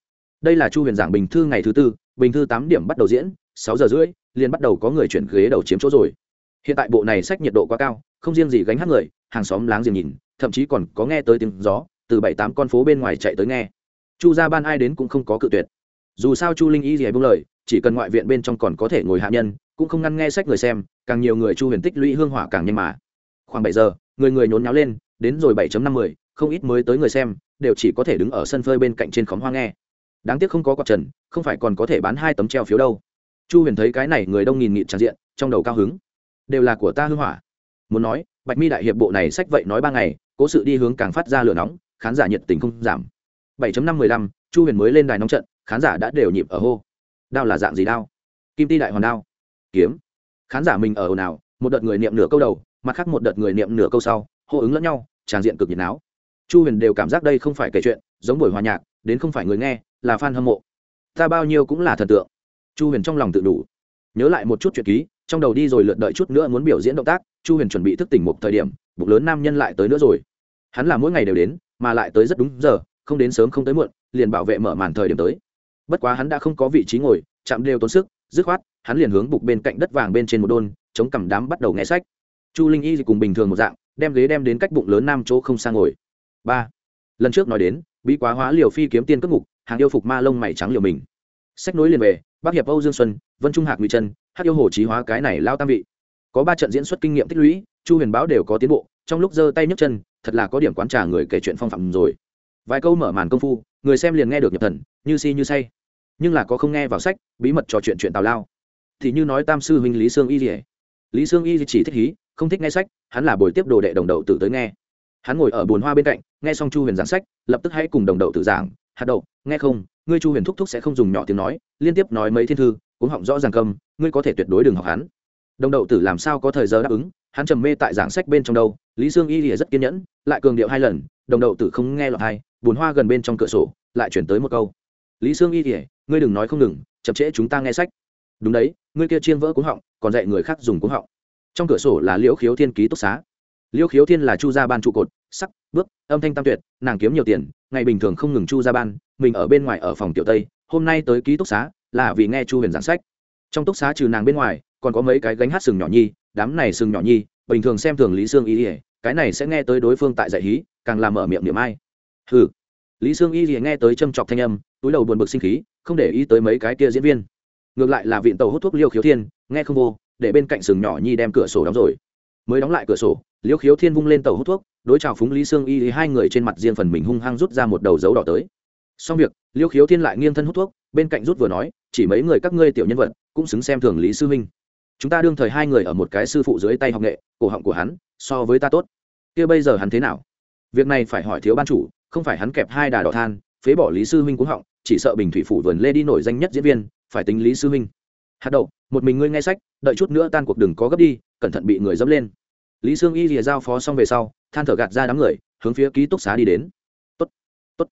Đây là chu huyền giảng bình thư ngày thứ tư, bình thư tám điểm bắt đầu diễn, sáu giờ rưỡi, liền bắt đầu có người chuyển ghế đầu chiếm chỗ rồi. Hiện tại bộ này sách nhiệt độ quá cao, không riêng gì gánh hát người, hàng xóm láng giềng nhìn thậm chí còn có nghe tới tiếng gió, từ bảy tám con phố bên ngoài chạy tới nghe. Chu ra ban ai đến cũng không có cự tuyệt. Dù sao chu linh y gì hay buông lời, chỉ cần ngoại viện bên trong còn có thể ngồi hạ nhân, cũng không ngăn nghe sách người xem, càng nhiều người chu huyền tích lũy hương hỏa càng nhanh mà. Khoảng bảy giờ, người người nhốn nháo lên, đến rồi bảy năm mươi không ít mới tới người xem, đều chỉ có thể đứng ở sân phơi bên cạnh trên khóm hoa nghe. Đáng tiếc không có quạt trần, không phải còn có thể bán hai tấm treo phiếu đâu. Chu huyền thấy cái này người đông nghìn nghị tràn diện, trong đầu cao hứng. Đều là của ta hư hỏa muốn nói bạch mi đại hiệp bộ này sách vậy nói ba ngày cố sự đi hướng càng phát ra lửa nóng khán giả nhiệt tình không giảm. 7 năm 15, chu huyền mới lên đài nóng trận khán giả đã đều nhịp ở hô. Đao là dạng gì đao? Kim ti đại hoàn đao. Kiếm. Khán giả mình ở ồn ào một đợt người niệm nửa câu đầu mặt khác một đợt người niệm nửa câu sau hô ứng lẫn nhau tràng diện cực nhiệt náo. Chu huyền đều cảm giác đây không phải kể chuyện giống buổi hòa nhạc đến không phải người nghe là fan hâm mộ. Ta bao nhiêu cũng là thần tượng. Chu huyền trong lòng tự đủ. Nhớ lại một chút chuyện ký trong đầu đi rồi lượt đợi chút nữa muốn biểu diễn động tác chu huyền chuẩn bị thức tỉnh một thời điểm, bụng lớn nam nhân lại tới nữa rồi. Hắn là mỗi ngày đều đến, mà lại tới rất đúng giờ, không đến sớm không tới muộn, liền bảo vệ mở màn thời điểm tới. Bất quá hắn đã không có vị trí ngồi, chạm đều tốn sức, dứt khoát, hắn liền hướng bục bên cạnh đất vàng bên trên một đôn, chống cằm đám bắt đầu nghe sách. Chu linh y cùng bình thường một dạng, đem ghế đem đến cách bụng lớn nam chỗ không sang ngồi. Ba, lần trước nói đến, bí quá hóa liều phi kiếm tiên cất ngục, hàng yêu phục ma lông mày trắng liều mình. Sách nối liền về bác hiệp âu dương xuân, vân trung hạc ngụy trân hát yêu hồ trí hóa cái này lao tam vị có ba trận diễn xuất kinh nghiệm tích lũy, chu huyền báo đều có tiến bộ, trong lúc giơ tay nhấc chân, thật là có điểm quán trà người kể chuyện phong phạm rồi. Vài câu mở màn công phu, người xem liền nghe được nhập thần, như si như say. Nhưng là có không nghe vào sách, bí mật trò chuyện chuyện tào lao. Thì như nói tam sư huynh lý sương y dỉa lý sương y chỉ thích hí, không thích nghe sách, hắn là buổi tiếp đồ đệ đồng đậu tử tới nghe. Hắn ngồi ở bồn hoa bên cạnh, nghe xong chu huyền giảng sách, lập tức hãy cùng đồng đậu tử giảng, hạt đậu, nghe không? Ngươi chu huyền thúc thúc sẽ không dùng nhỏ tiếng nói, liên tiếp nói mấy thiên thư, cũng họng rõ ràng cầm, ngươi có thể tuyệt đối đừng học hắn đồng đậu tử làm sao có thời giờ đáp ứng, hắn trầm mê tại giảng sách bên trong đâu, lý sương y thì rất kiên nhẫn, lại cường điệu hai lần, đồng đậu tử không nghe lọt hai bùn hoa gần bên trong cửa sổ, lại chuyển tới một câu. Lý sương y thì, ngươi đừng nói không ngừng, chậm trễ chúng ta nghe sách. Đúng đấy, ngươi kia chiên vỡ cuống họng, còn dạy người khác dùng cuống họng. Trong cửa sổ là liễu khiếu thiên ký túc xá. Liễu khiếu thiên là chu gia ban trụ cột, sắc, bước, âm thanh tam tuyệt, nàng kiếm nhiều tiền, ngày bình thường không ngừng chu gia ban, mình ở bên ngoài ở phòng tiểu tây, hôm nay tới ký túc xá, là vì nghe chu huyền giảng sách. Trong túc xá trừ nàng bên ngoài còn có mấy cái gánh hát sừng nhỏ nhi, đám này sừng nhỏ nhi, bình thường xem thường lý sương y ỉa cái này sẽ nghe tới đối phương tại dạy hí, càng làm mở miệng niệm ai. Hừ. Lý sương y ỉa nghe tới châm chọc thanh âm, túi đầu buồn bực sinh khí, không để ý tới mấy cái kia diễn viên. Ngược lại là viện tàu hút thuốc liêu khiếu thiên, nghe không vô, để bên cạnh sừng nhỏ nhi đem cửa sổ đóng rồi. Mới đóng lại cửa sổ, liêu khiếu thiên vung lên tàu hút thuốc, đối chào phúng lý sương y hai người trên mặt riêng phần mình hung hăng rút ra một đầu dấu đỏ tới. Xong việc, liêu khiếu thiên lại nghiêng thân hút thuốc, bên cạnh rút vừa nói, chỉ mấy người các ngươi tiểu nhân vật, cũng xứng xem thường lý sư Minh chúng ta đương thời hai người ở một cái sư phụ dưới tay học nghệ, cổ họng của hắn, so với ta tốt. Kia bây giờ hắn thế nào? Việc này phải hỏi thiếu ban chủ, không phải hắn kẹp hai đà đỏ than, phế bỏ lý sư huynh cuống họng, chỉ sợ bình thủy phủ vườn lê đi nổi danh nhất diễn viên, phải tính lý sư huynh. Hạt đậu, một mình ngươi nghe sách, đợi chút nữa tan cuộc đừng có gấp đi, cẩn thận bị người dẫm lên. Lý sương y rìa giao phó xong về sau, than thở gạt ra đám người, hướng phía ký túc xá đi đến. Tốt tốt.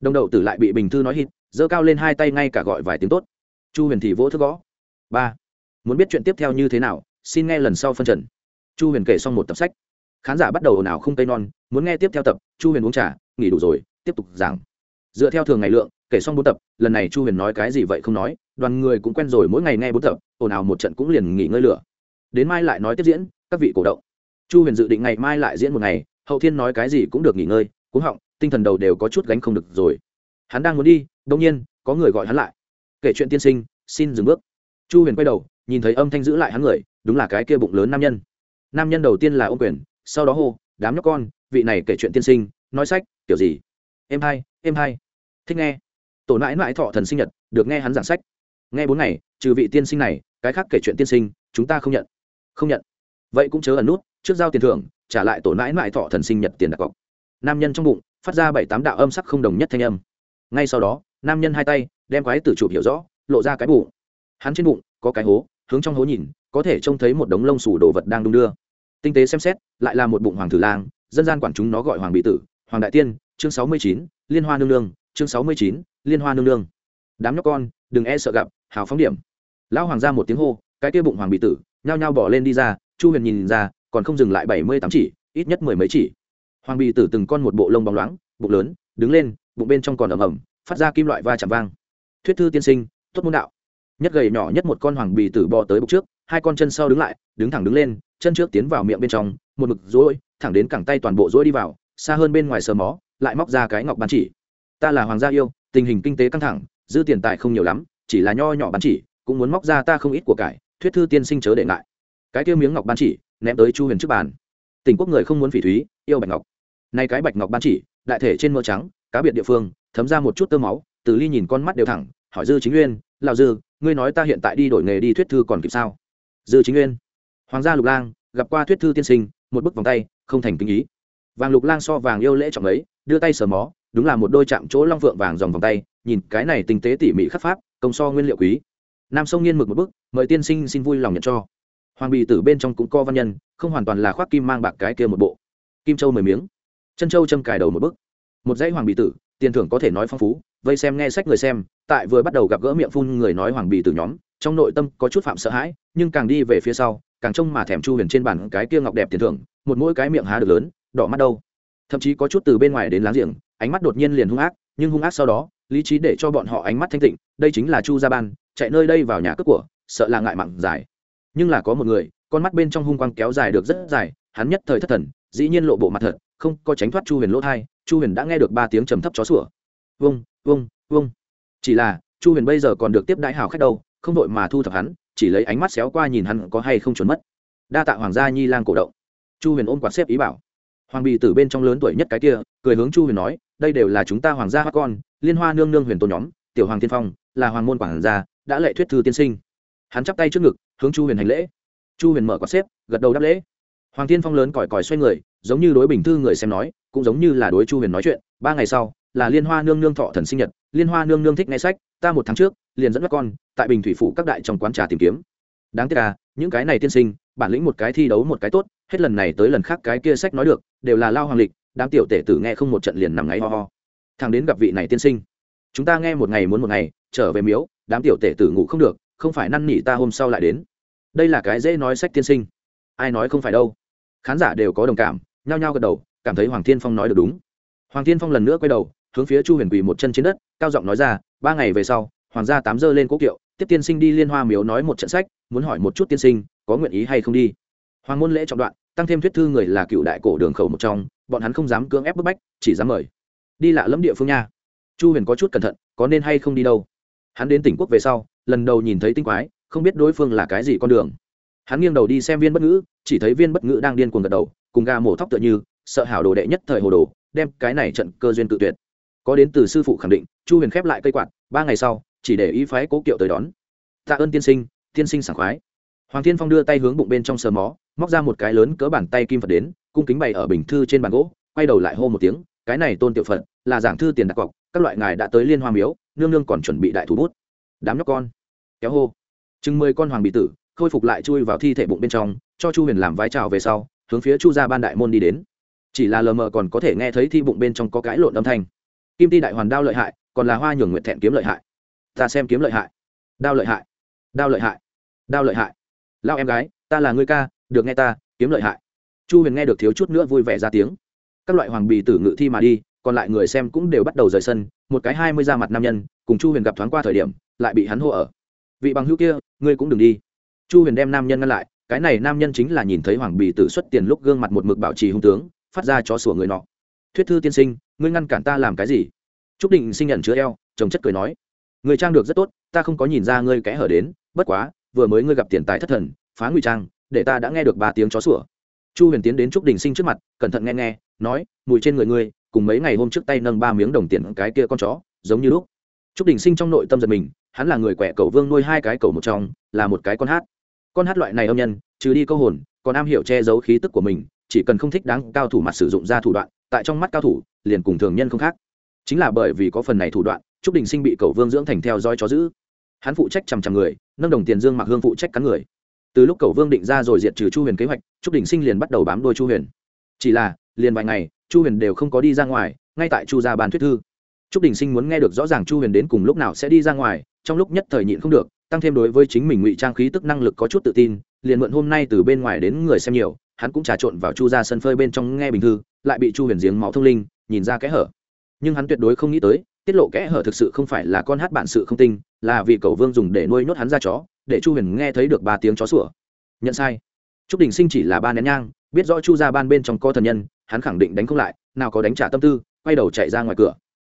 Đồng đậu tử lại bị bình thư nói hít, giơ cao lên hai tay ngay cả gọi vài tiếng tốt. Chu huyền thì vỗ thức gõ. Ba muốn biết chuyện tiếp theo như thế nào, xin nghe lần sau phân trần. Chu huyền kể xong một tập sách. Khán giả bắt đầu ồn ào không tây non, muốn nghe tiếp theo tập, chu huyền uống trà, nghỉ đủ rồi, tiếp tục giảng. Dựa theo thường ngày lượng, kể xong bốn tập, lần này chu huyền nói cái gì vậy không nói, đoàn người cũng quen rồi mỗi ngày nghe bốn tập, ồn ào một trận cũng liền nghỉ ngơi lửa. Đến mai lại nói tiếp diễn, các vị cổ động. Chu huyền dự định ngày mai lại diễn một ngày, hậu thiên nói cái gì cũng được nghỉ ngơi cũng họng, tinh thần đầu đều có chút gánh không được rồi. Hắn đang muốn đi đông nhiên, có người gọi hắn lại. Kể chuyện tiên sinh, xin dừng bước. Chu huyền quay đầu nhìn thấy âm thanh giữ lại hắn người, đúng là cái kia bụng lớn nam nhân. Nam nhân đầu tiên là ô quyền, sau đó hô, đám nhóc con, vị này kể chuyện tiên sinh, nói sách, kiểu gì? Em hai em hai. Thích nghe. Tổ mãi mãi thọ thần sinh nhật, được nghe hắn giảng sách. Nghe bốn ngày, trừ vị tiên sinh này, cái khác kể chuyện tiên sinh, chúng ta không nhận. Không nhận. Vậy cũng chớ ẩn nút, trước giao tiền thưởng, trả lại tổ mãi mãi thọ thần sinh nhật tiền đặt cọc. Nam nhân trong bụng, phát ra bảy tám đạo âm sắc không đồng nhất thanh âm. Ngay sau đó, nam nhân hai tay, đem quái tử chụp hiểu rõ, lộ ra cái bụng. Hắn trên bụng, có cái hố hướng trong hố nhìn, có thể trông thấy một đống lông xù đồ vật đang đung đưa. Tinh tế xem xét, lại là một bụng hoàng tử lang, dân gian quản chúng nó gọi hoàng bị tử, hoàng đại tiên, chương sáu mươi chín, liên hoa nương nương, chương sáu mươi chín, liên hoa nương nương. Đám nhóc con, đừng e sợ gặp, hào phóng điểm. Lão hoàng ra một tiếng hô, cái kia bụng hoàng bị tử, nhao nhao bỏ lên đi ra, chu huyền nhìn ra, còn không dừng lại bảy mươi tám chỉ, ít nhất mười mấy chỉ. Hoàng bị tử từng con một bộ lông bóng loáng, bụng lớn, đứng lên, bụng bên trong còn ẩm ẩm, phát ra kim loại va chạm vang. Thuyết thư tiên sinh, tốt môn đạo nhất gầy nhỏ nhất một con hoàng bì tử bò tới bụng trước, hai con chân sau đứng lại, đứng thẳng đứng lên, chân trước tiến vào miệng bên trong, một mực rối, thẳng đến cẳng tay toàn bộ rối đi vào, xa hơn bên ngoài sờ mó, lại móc ra cái ngọc bán chỉ. Ta là hoàng gia yêu, tình hình kinh tế căng thẳng dư tiền tài không nhiều lắm, chỉ là nho nhỏ bán chỉ, cũng muốn móc ra ta không ít của cải, thuyết thư tiên sinh chớ để ngại. Cái kia miếng ngọc bán chỉ, ném tới chu huyền trước bàn. Tỉnh quốc người không muốn phỉ thúy, yêu bạch ngọc. Nay cái bạch ngọc bán chỉ, đại thể trên mỡ trắng, cá biệt địa phương, thấm ra một chút tơ máu, từ ly nhìn con mắt đều thẳng, hỏi dư chính nguyên lão dư ngươi nói ta hiện tại đi đổi nghề đi thuyết thư còn kịp sao? Dư chính nguyên hoàng gia lục lang, gặp qua thuyết thư tiên sinh, một bức vòng tay, không thành kinh ý. Vàng lục lang so vàng yêu lễ trọng ấy, đưa tay sờ mó, đúng là một đôi chạm chỗ long phượng vàng dòng vòng tay, nhìn cái này tinh tế tỉ mỉ khắc pháp, công so nguyên liệu quý. Nam sông nghiên mực một bức, mời tiên sinh xin vui lòng nhận cho. Hoàng bì tử bên trong cũng co văn nhân, không hoàn toàn là khoác kim mang bạc cái kia một bộ. Kim châu mười miếng. Chân châu châm cài đầu một bức. Một dãy hoàng bì tử, tiền thưởng có thể nói phong phú vây xem nghe sách người xem, tại vừa bắt đầu gặp gỡ miệng phun người nói hoàng bì từ nhóm, trong nội tâm có chút phạm sợ hãi, nhưng càng đi về phía sau, càng trông mà thèm chu huyền trên bàn cái kia ngọc đẹp tiền thưởng, một mỗi cái miệng há được lớn, đỏ mắt đâu. Thậm chí có chút từ bên ngoài đến láng giềng, ánh mắt đột nhiên liền hung ác, nhưng hung ác sau đó, lý trí để cho bọn họ ánh mắt thanh tịnh, đây chính là chu gia ban, chạy nơi đây vào nhà cướp của, sợ là ngại mặn dài. Nhưng là có một người, con mắt bên trong hung quang kéo dài được rất dài, hắn nhất thời thất thần, dĩ nhiên lộ bộ mặt thật, không có tránh thoát chu huyền lỗ thai, chu huyền đã nghe được ba tiếng trầm thấp chó sủa. Vâng vung vung. Chỉ là, chu huyền bây giờ còn được tiếp đãi hào khách đâu, không vội mà thu thập hắn, chỉ lấy ánh mắt xéo qua nhìn hắn có hay không trốn mất. Đa tạ hoàng gia nhi lang cổ động. Chu huyền ôm quạt xếp ý bảo. Hoàng bì từ bên trong lớn tuổi nhất cái kia, cười hướng chu huyền nói, đây đều là chúng ta hoàng gia hoa con, liên hoa nương nương huyền tôn nhóm, tiểu hoàng tiên phong, là hoàng môn quảng gia, đã lệ thuyết thư tiên sinh. Hắn chắp tay trước ngực, hướng chu huyền hành lễ. Chu huyền mở quạt xếp, gật đầu đáp lễ. Hoàng tiên phong lớn còi còi xoay người, giống như đối bình thư người xem nói, cũng giống như là đối chu huyền nói chuyện, ba ngày sau là liên hoa nương nương thọ thần sinh nhật, liên hoa nương nương thích nghe sách, ta một tháng trước, liền dẫn các con, tại bình thủy phủ các đại trong quán trà tìm kiếm. Đáng tiếc à những cái này tiên sinh, bản lĩnh một cái thi đấu một cái tốt, hết lần này tới lần khác cái kia sách nói được, đều là lao hoàng lịch, đám tiểu tể tử nghe không một trận liền nằm ngáy ho ho. Thằng đến gặp vị này tiên sinh. Chúng ta nghe một ngày muốn một ngày, trở về miếu, đám tiểu tể tử ngủ không được, không phải năn nỉ ta hôm sau lại đến. Đây là cái dễ nói sách tiên sinh. Ai nói không phải đâu. Khán giả đều có đồng cảm, nhao nhao gật đầu, cảm thấy hoàng thiên phong nói được đúng. Hoàng thiên phong lần nữa quay đầu hướng phía chu huyền quỳ một chân trên đất, cao giọng nói ra, ba ngày về sau, hoàng gia tám giờ lên cố kiệu, tiếp tiên sinh đi liên hoa miếu nói một trận sách, muốn hỏi một chút tiên sinh, có nguyện ý hay không đi? Hoàng môn lễ trọng đoạn, tăng thêm thuyết thư người là cựu đại cổ đường khẩu một trong, bọn hắn không dám cưỡng ép bức bách, chỉ dám mời. Đi lạ lẫm địa phương nha. Chu huyền có chút cẩn thận, có nên hay không đi đâu. Hắn đến tỉnh quốc về sau, lần đầu nhìn thấy tinh quái, không biết đối phương là cái gì con đường. Hắn nghiêng đầu đi xem viên bất ngữ, chỉ thấy viên bất ngữ đang điên cuồng gật đầu, cùng ga mổ thóc tựa như, sợ hảo đồ đệ nhất thời hồ đồ, đem cái này trận cơ duyên tự tuyệt có đến từ sư phụ khẳng định, chu huyền khép lại cây quạt, ba ngày sau, chỉ để ý phái cố kiệu tới đón. Tạ ơn tiên sinh tiên sinh sảng khoái. Hoàng thiên phong đưa tay hướng bụng bên trong sờ mó, móc ra một cái lớn cỡ bàn tay kim phật đến, cung kính bày ở bình thư trên bàn gỗ, quay đầu lại hô một tiếng, cái này tôn tiểu phật, là giảng thư tiền đặt cọc, các loại ngài đã tới liên hoa miếu, nương nương còn chuẩn bị đại thủ bút. Đám nhóc con, kéo hô. Chừng mười con hoàng bị tử, khôi phục lại chui vào thi thể bụng bên trong, cho chu huyền làm vái trào về sau, hướng phía chu gia ban đại môn đi đến. Chỉ là lờ mờ còn có thể nghe thấy thi bụng bên trong có cái lộn âm thanh kim ti đại hoàn đao lợi hại, còn là hoa nhường nguyện thẹn kiếm lợi hại. Ta xem kiếm lợi hại. Đao lợi hại. Đao lợi hại. Đao lợi hại. Lao em gái, ta là người ca, được nghe ta, kiếm lợi hại. Chu huyền nghe được thiếu chút nữa vui vẻ ra tiếng. Các loại hoàng bì tử ngự thi mà đi, còn lại người xem cũng đều bắt đầu rời sân, một cái hai mươi ra mặt nam nhân, cùng chu huyền gặp thoáng qua thời điểm, lại bị hắn hô ở. Vị bằng hữu kia, ngươi cũng đừng đi. Chu huyền đem nam nhân ngăn lại, cái này nam nhân chính là nhìn thấy hoàng bì tử xuất tiền lúc gương mặt một mực bảo trì hung tướng, phát ra cho sủa người nọ. Thuyết thư tiên sinh ngươi ngăn cản ta làm cái gì? T r ú c định sinh nhận chứa eo, chồng chất cười nói. Người trang được rất tốt, ta không có nhìn ra ngươi kẽ hở đến, bất quá, vừa mới ngươi gặp tiền tài thất thần, phá ngụy trang, để ta đã nghe được ba tiếng chó sủa. Chu huyền tiến đến trúc đình sinh trước mặt, cẩn thận nghe nghe, nói, mùi trên người ngươi, cùng mấy ngày hôm trước tay nâng ba miếng đồng tiền cái kia con chó, giống như lúc. Trúc đình sinh trong nội tâm giật mình, hắn là người quẻ cầu vương nuôi hai cái cầu một trong, là một cái con hát. Con hát loại này âm nhân, trừ đi câu hồn, còn am hiểu che giấu khí tức của mình, chỉ cần không thích đáng cao thủ mặt sử dụng ra thủ đoạn tại trong mắt cao thủ, liền cùng thường nhân không khác. Chính là bởi vì có phần này thủ đoạn, trúc đình sinh bị cầu vương dưỡng thành theo dõi chó giữ. Hắn phụ trách chằm chằm người, nâng đồng tiền dương mặc hương phụ trách cắn người. Từ lúc cầu vương định ra rồi diệt trừ chu huyền kế hoạch, trúc đình sinh liền bắt đầu bám đôi chu huyền. Chỉ là, liền vài ngày, chu huyền đều không có đi ra ngoài, ngay tại chu gia bàn thuyết thư. Trúc đình sinh muốn nghe được rõ ràng chu huyền đến cùng lúc nào sẽ đi ra ngoài, trong lúc nhất thời nhịn không được, tăng thêm đối với chính mình ngụy trang khí tức năng lực có chút tự tin, liền mượn hôm nay từ bên ngoài đến người xem nhiều, hắn cũng trà trộn vào chu gia sân phơi bên trong nghe bình thư lại bị chu huyền giếng máu thông linh, nhìn ra kẽ hở. Nhưng hắn tuyệt đối không nghĩ tới, tiết lộ kẽ hở thực sự không phải là con hát bản sự không tinh, là vì cầu vương dùng để nuôi nhốt hắn ra chó, để chu huyền nghe thấy được ba tiếng chó sủa. Nhận sai. T r ú c đình sinh chỉ là ba nén nhang, biết rõ chu ra ban bên trong co thần nhân, hắn khẳng định đánh không lại, nào có đánh trả tâm tư, quay đầu chạy ra ngoài cửa.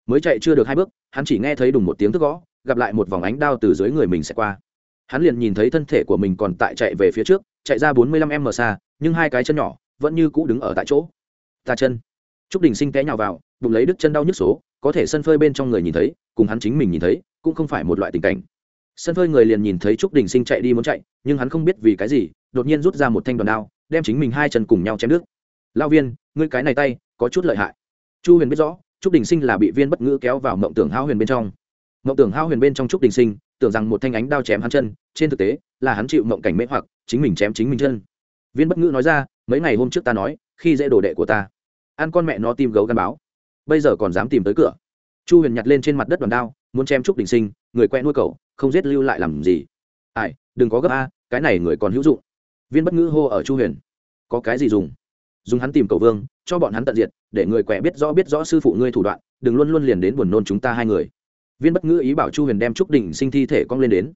Mới chạy chưa được hai bước, hắn chỉ nghe thấy đùng một tiếng thức gõ, gặp lại một vòng ánh đao từ dưới người mình sẽ qua. Hắn liền nhìn thấy thân thể của mình còn tại chạy về phía trước, chạy ra bốn mươi lăm m xa, nhưng hai cái chân nhỏ vẫn như cũ đứng ở tại chỗ ta chân. T đình sinh té nhào vào, bụng lấy đứt chân đau nhức số, có thể sân phơi bên trong người nhìn thấy, cùng hắn chính mình nhìn thấy, cũng không phải một loại tình cảnh. Sân phơi người liền nhìn thấy trúc đình sinh chạy đi muốn chạy, nhưng hắn không biết vì cái gì, đột nhiên rút ra một thanh đòn đao, đem chính mình hai chân cùng nhau chém nước lao viên, ngươi cái này tay, có chút lợi hại. Chu huyền biết rõ, trúc đình sinh là bị viên bất ngữ kéo vào mộng tưởng hao huyền bên trong. Mộng tưởng hao huyền bên trong trúc đình sinh, tưởng rằng một thanh ánh đao chém hắn chân, trên thực tế, là hắn chịu mộng cảnh mễ hoặc, chính mình chém chính mình chân. Viên bất ngữ nói ra, mấy ngày hôm trước ta nói khi dễ đồ đệ của ta. Ăn con mẹ nó tim gấu gắn báo. Bây giờ còn dám tìm tới cửa. Chu huyền nhặt lên trên mặt đất đòn đao, muốn chém trúc đình sinh, người quen nuôi cậu, không giết lưu lại làm gì. Ai, đừng có gấp a, cái này người còn hữu dụng. Viên bất ngữ hô ở chu huyền. Có cái gì dùng? Dùng hắn tìm cầu vương, cho bọn hắn tận diệt, để người quẻ biết rõ biết rõ sư phụ ngươi thủ đoạn, đừng luôn luôn liền đến buồn nôn chúng ta hai người. Viên bất ngữ ý bảo chu huyền đem trúc đình sinh thi thể cong lên đến.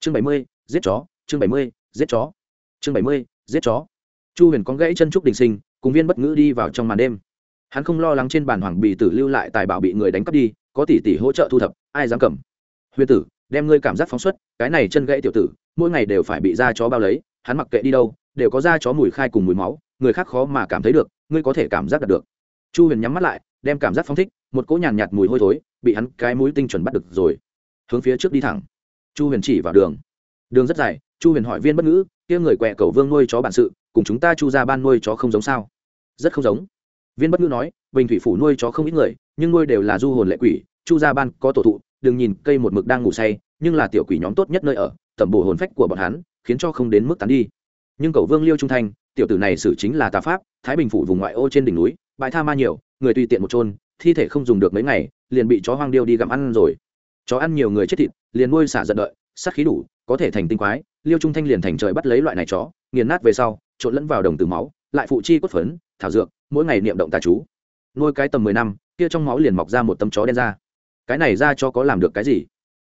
Chương bảy mươi, giết chó, chương bảy mươi, giết chó. Chương bảy mươi, giết chó. Chu huyền con gãy chân trúc đình sinh cùng viên bất ngữ đi vào trong màn đêm. Hắn không lo lắng trên bàn hoàng bì tử lưu lại tài bảo bị người đánh cắp đi có tỷ tỷ hỗ trợ thu thập ai dám cầm. Huyền tử đem ngươi cảm giác phóng xuất cái này chân gãy tiểu tử mỗi ngày đều phải bị da chó bao lấy hắn mặc kệ đi đâu đều có da chó mùi khai cùng mùi máu người khác khó mà cảm thấy được ngươi có thể cảm giác được chu huyền nhắm mắt lại đem cảm giác phóng thích một cỗ nhàn nhạt, nhạt mùi hôi thối bị hắn cái mũi tinh chuẩn bắt được rồi. Hướng phía trước đi thẳng. Chu huyền chỉ vào đường. Đường rất dài chu huyền hỏi viên bất ngữ, kia người quẹ cầu vương nuôi chó bản sự, cùng chúng ta chu ra ban nuôi chó không giống sao? Rất không giống. Viên bất ngữ nói, bình thủy phủ nuôi chó không ít người, nhưng nuôi đều là du hồn lệ quỷ, chu gia ban có tổ thụ, đừng nhìn cây một mực đang ngủ say, nhưng là tiểu quỷ nhóm tốt nhất nơi ở, tẩm bổ hồn phách của bọn hắn, khiến cho không đến mức tán đi. Nhưng cầu vương liêu trung thanh tiểu tử này xử chính là tà pháp, thái bình phủ vùng ngoại ô trên đỉnh núi, bãi tha ma nhiều, người tùy tiện một trôn thi thể không dùng được mấy ngày, liền bị chó hoang điêu đi gặm ăn rồi. Chó ăn nhiều người chết thịt, liền nuôi xả giận đợi, sát khí đủ có thể thành tinh quái, liêu trung thanh liền thành trời bắt lấy loại này chó, nghiền nát về sau, trộn lẫn vào đồng từ máu, lại phụ chi cốt phấn, thảo dược, mỗi ngày niệm động tà chú. Nuôi cái tầm mười năm, kia trong máu liền mọc ra một tấm chó đen ra. Cái này ra cho có làm được cái gì?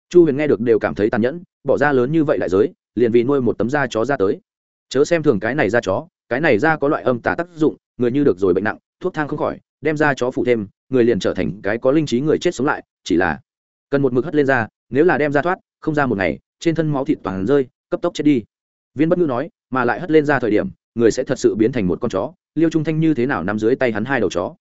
Chu huyền nghe được đều cảm thấy tàn nhẫn, bỏ ra lớn như vậy đại giới, liền vì nuôi một tấm da chó ra tới. Chớ xem thường cái này da chó, cái này da có loại âm tà tác dụng, người như được rồi bệnh nặng, thuốc thang không khỏi, đem ra chó phụ thêm, người liền trở thành cái có linh trí người chết sống lại, chỉ là cần một mực hất lên ra, nếu là đem ra thoát, không ra một ngày trên thân máu thịt toàn rơi, cấp tốc chết đi. Viên bất ngữ nói, mà lại hất lên ra thời điểm, người sẽ thật sự biến thành một con chó. Liêu trung thanh như thế nào nằm dưới tay hắn hai đầu chó?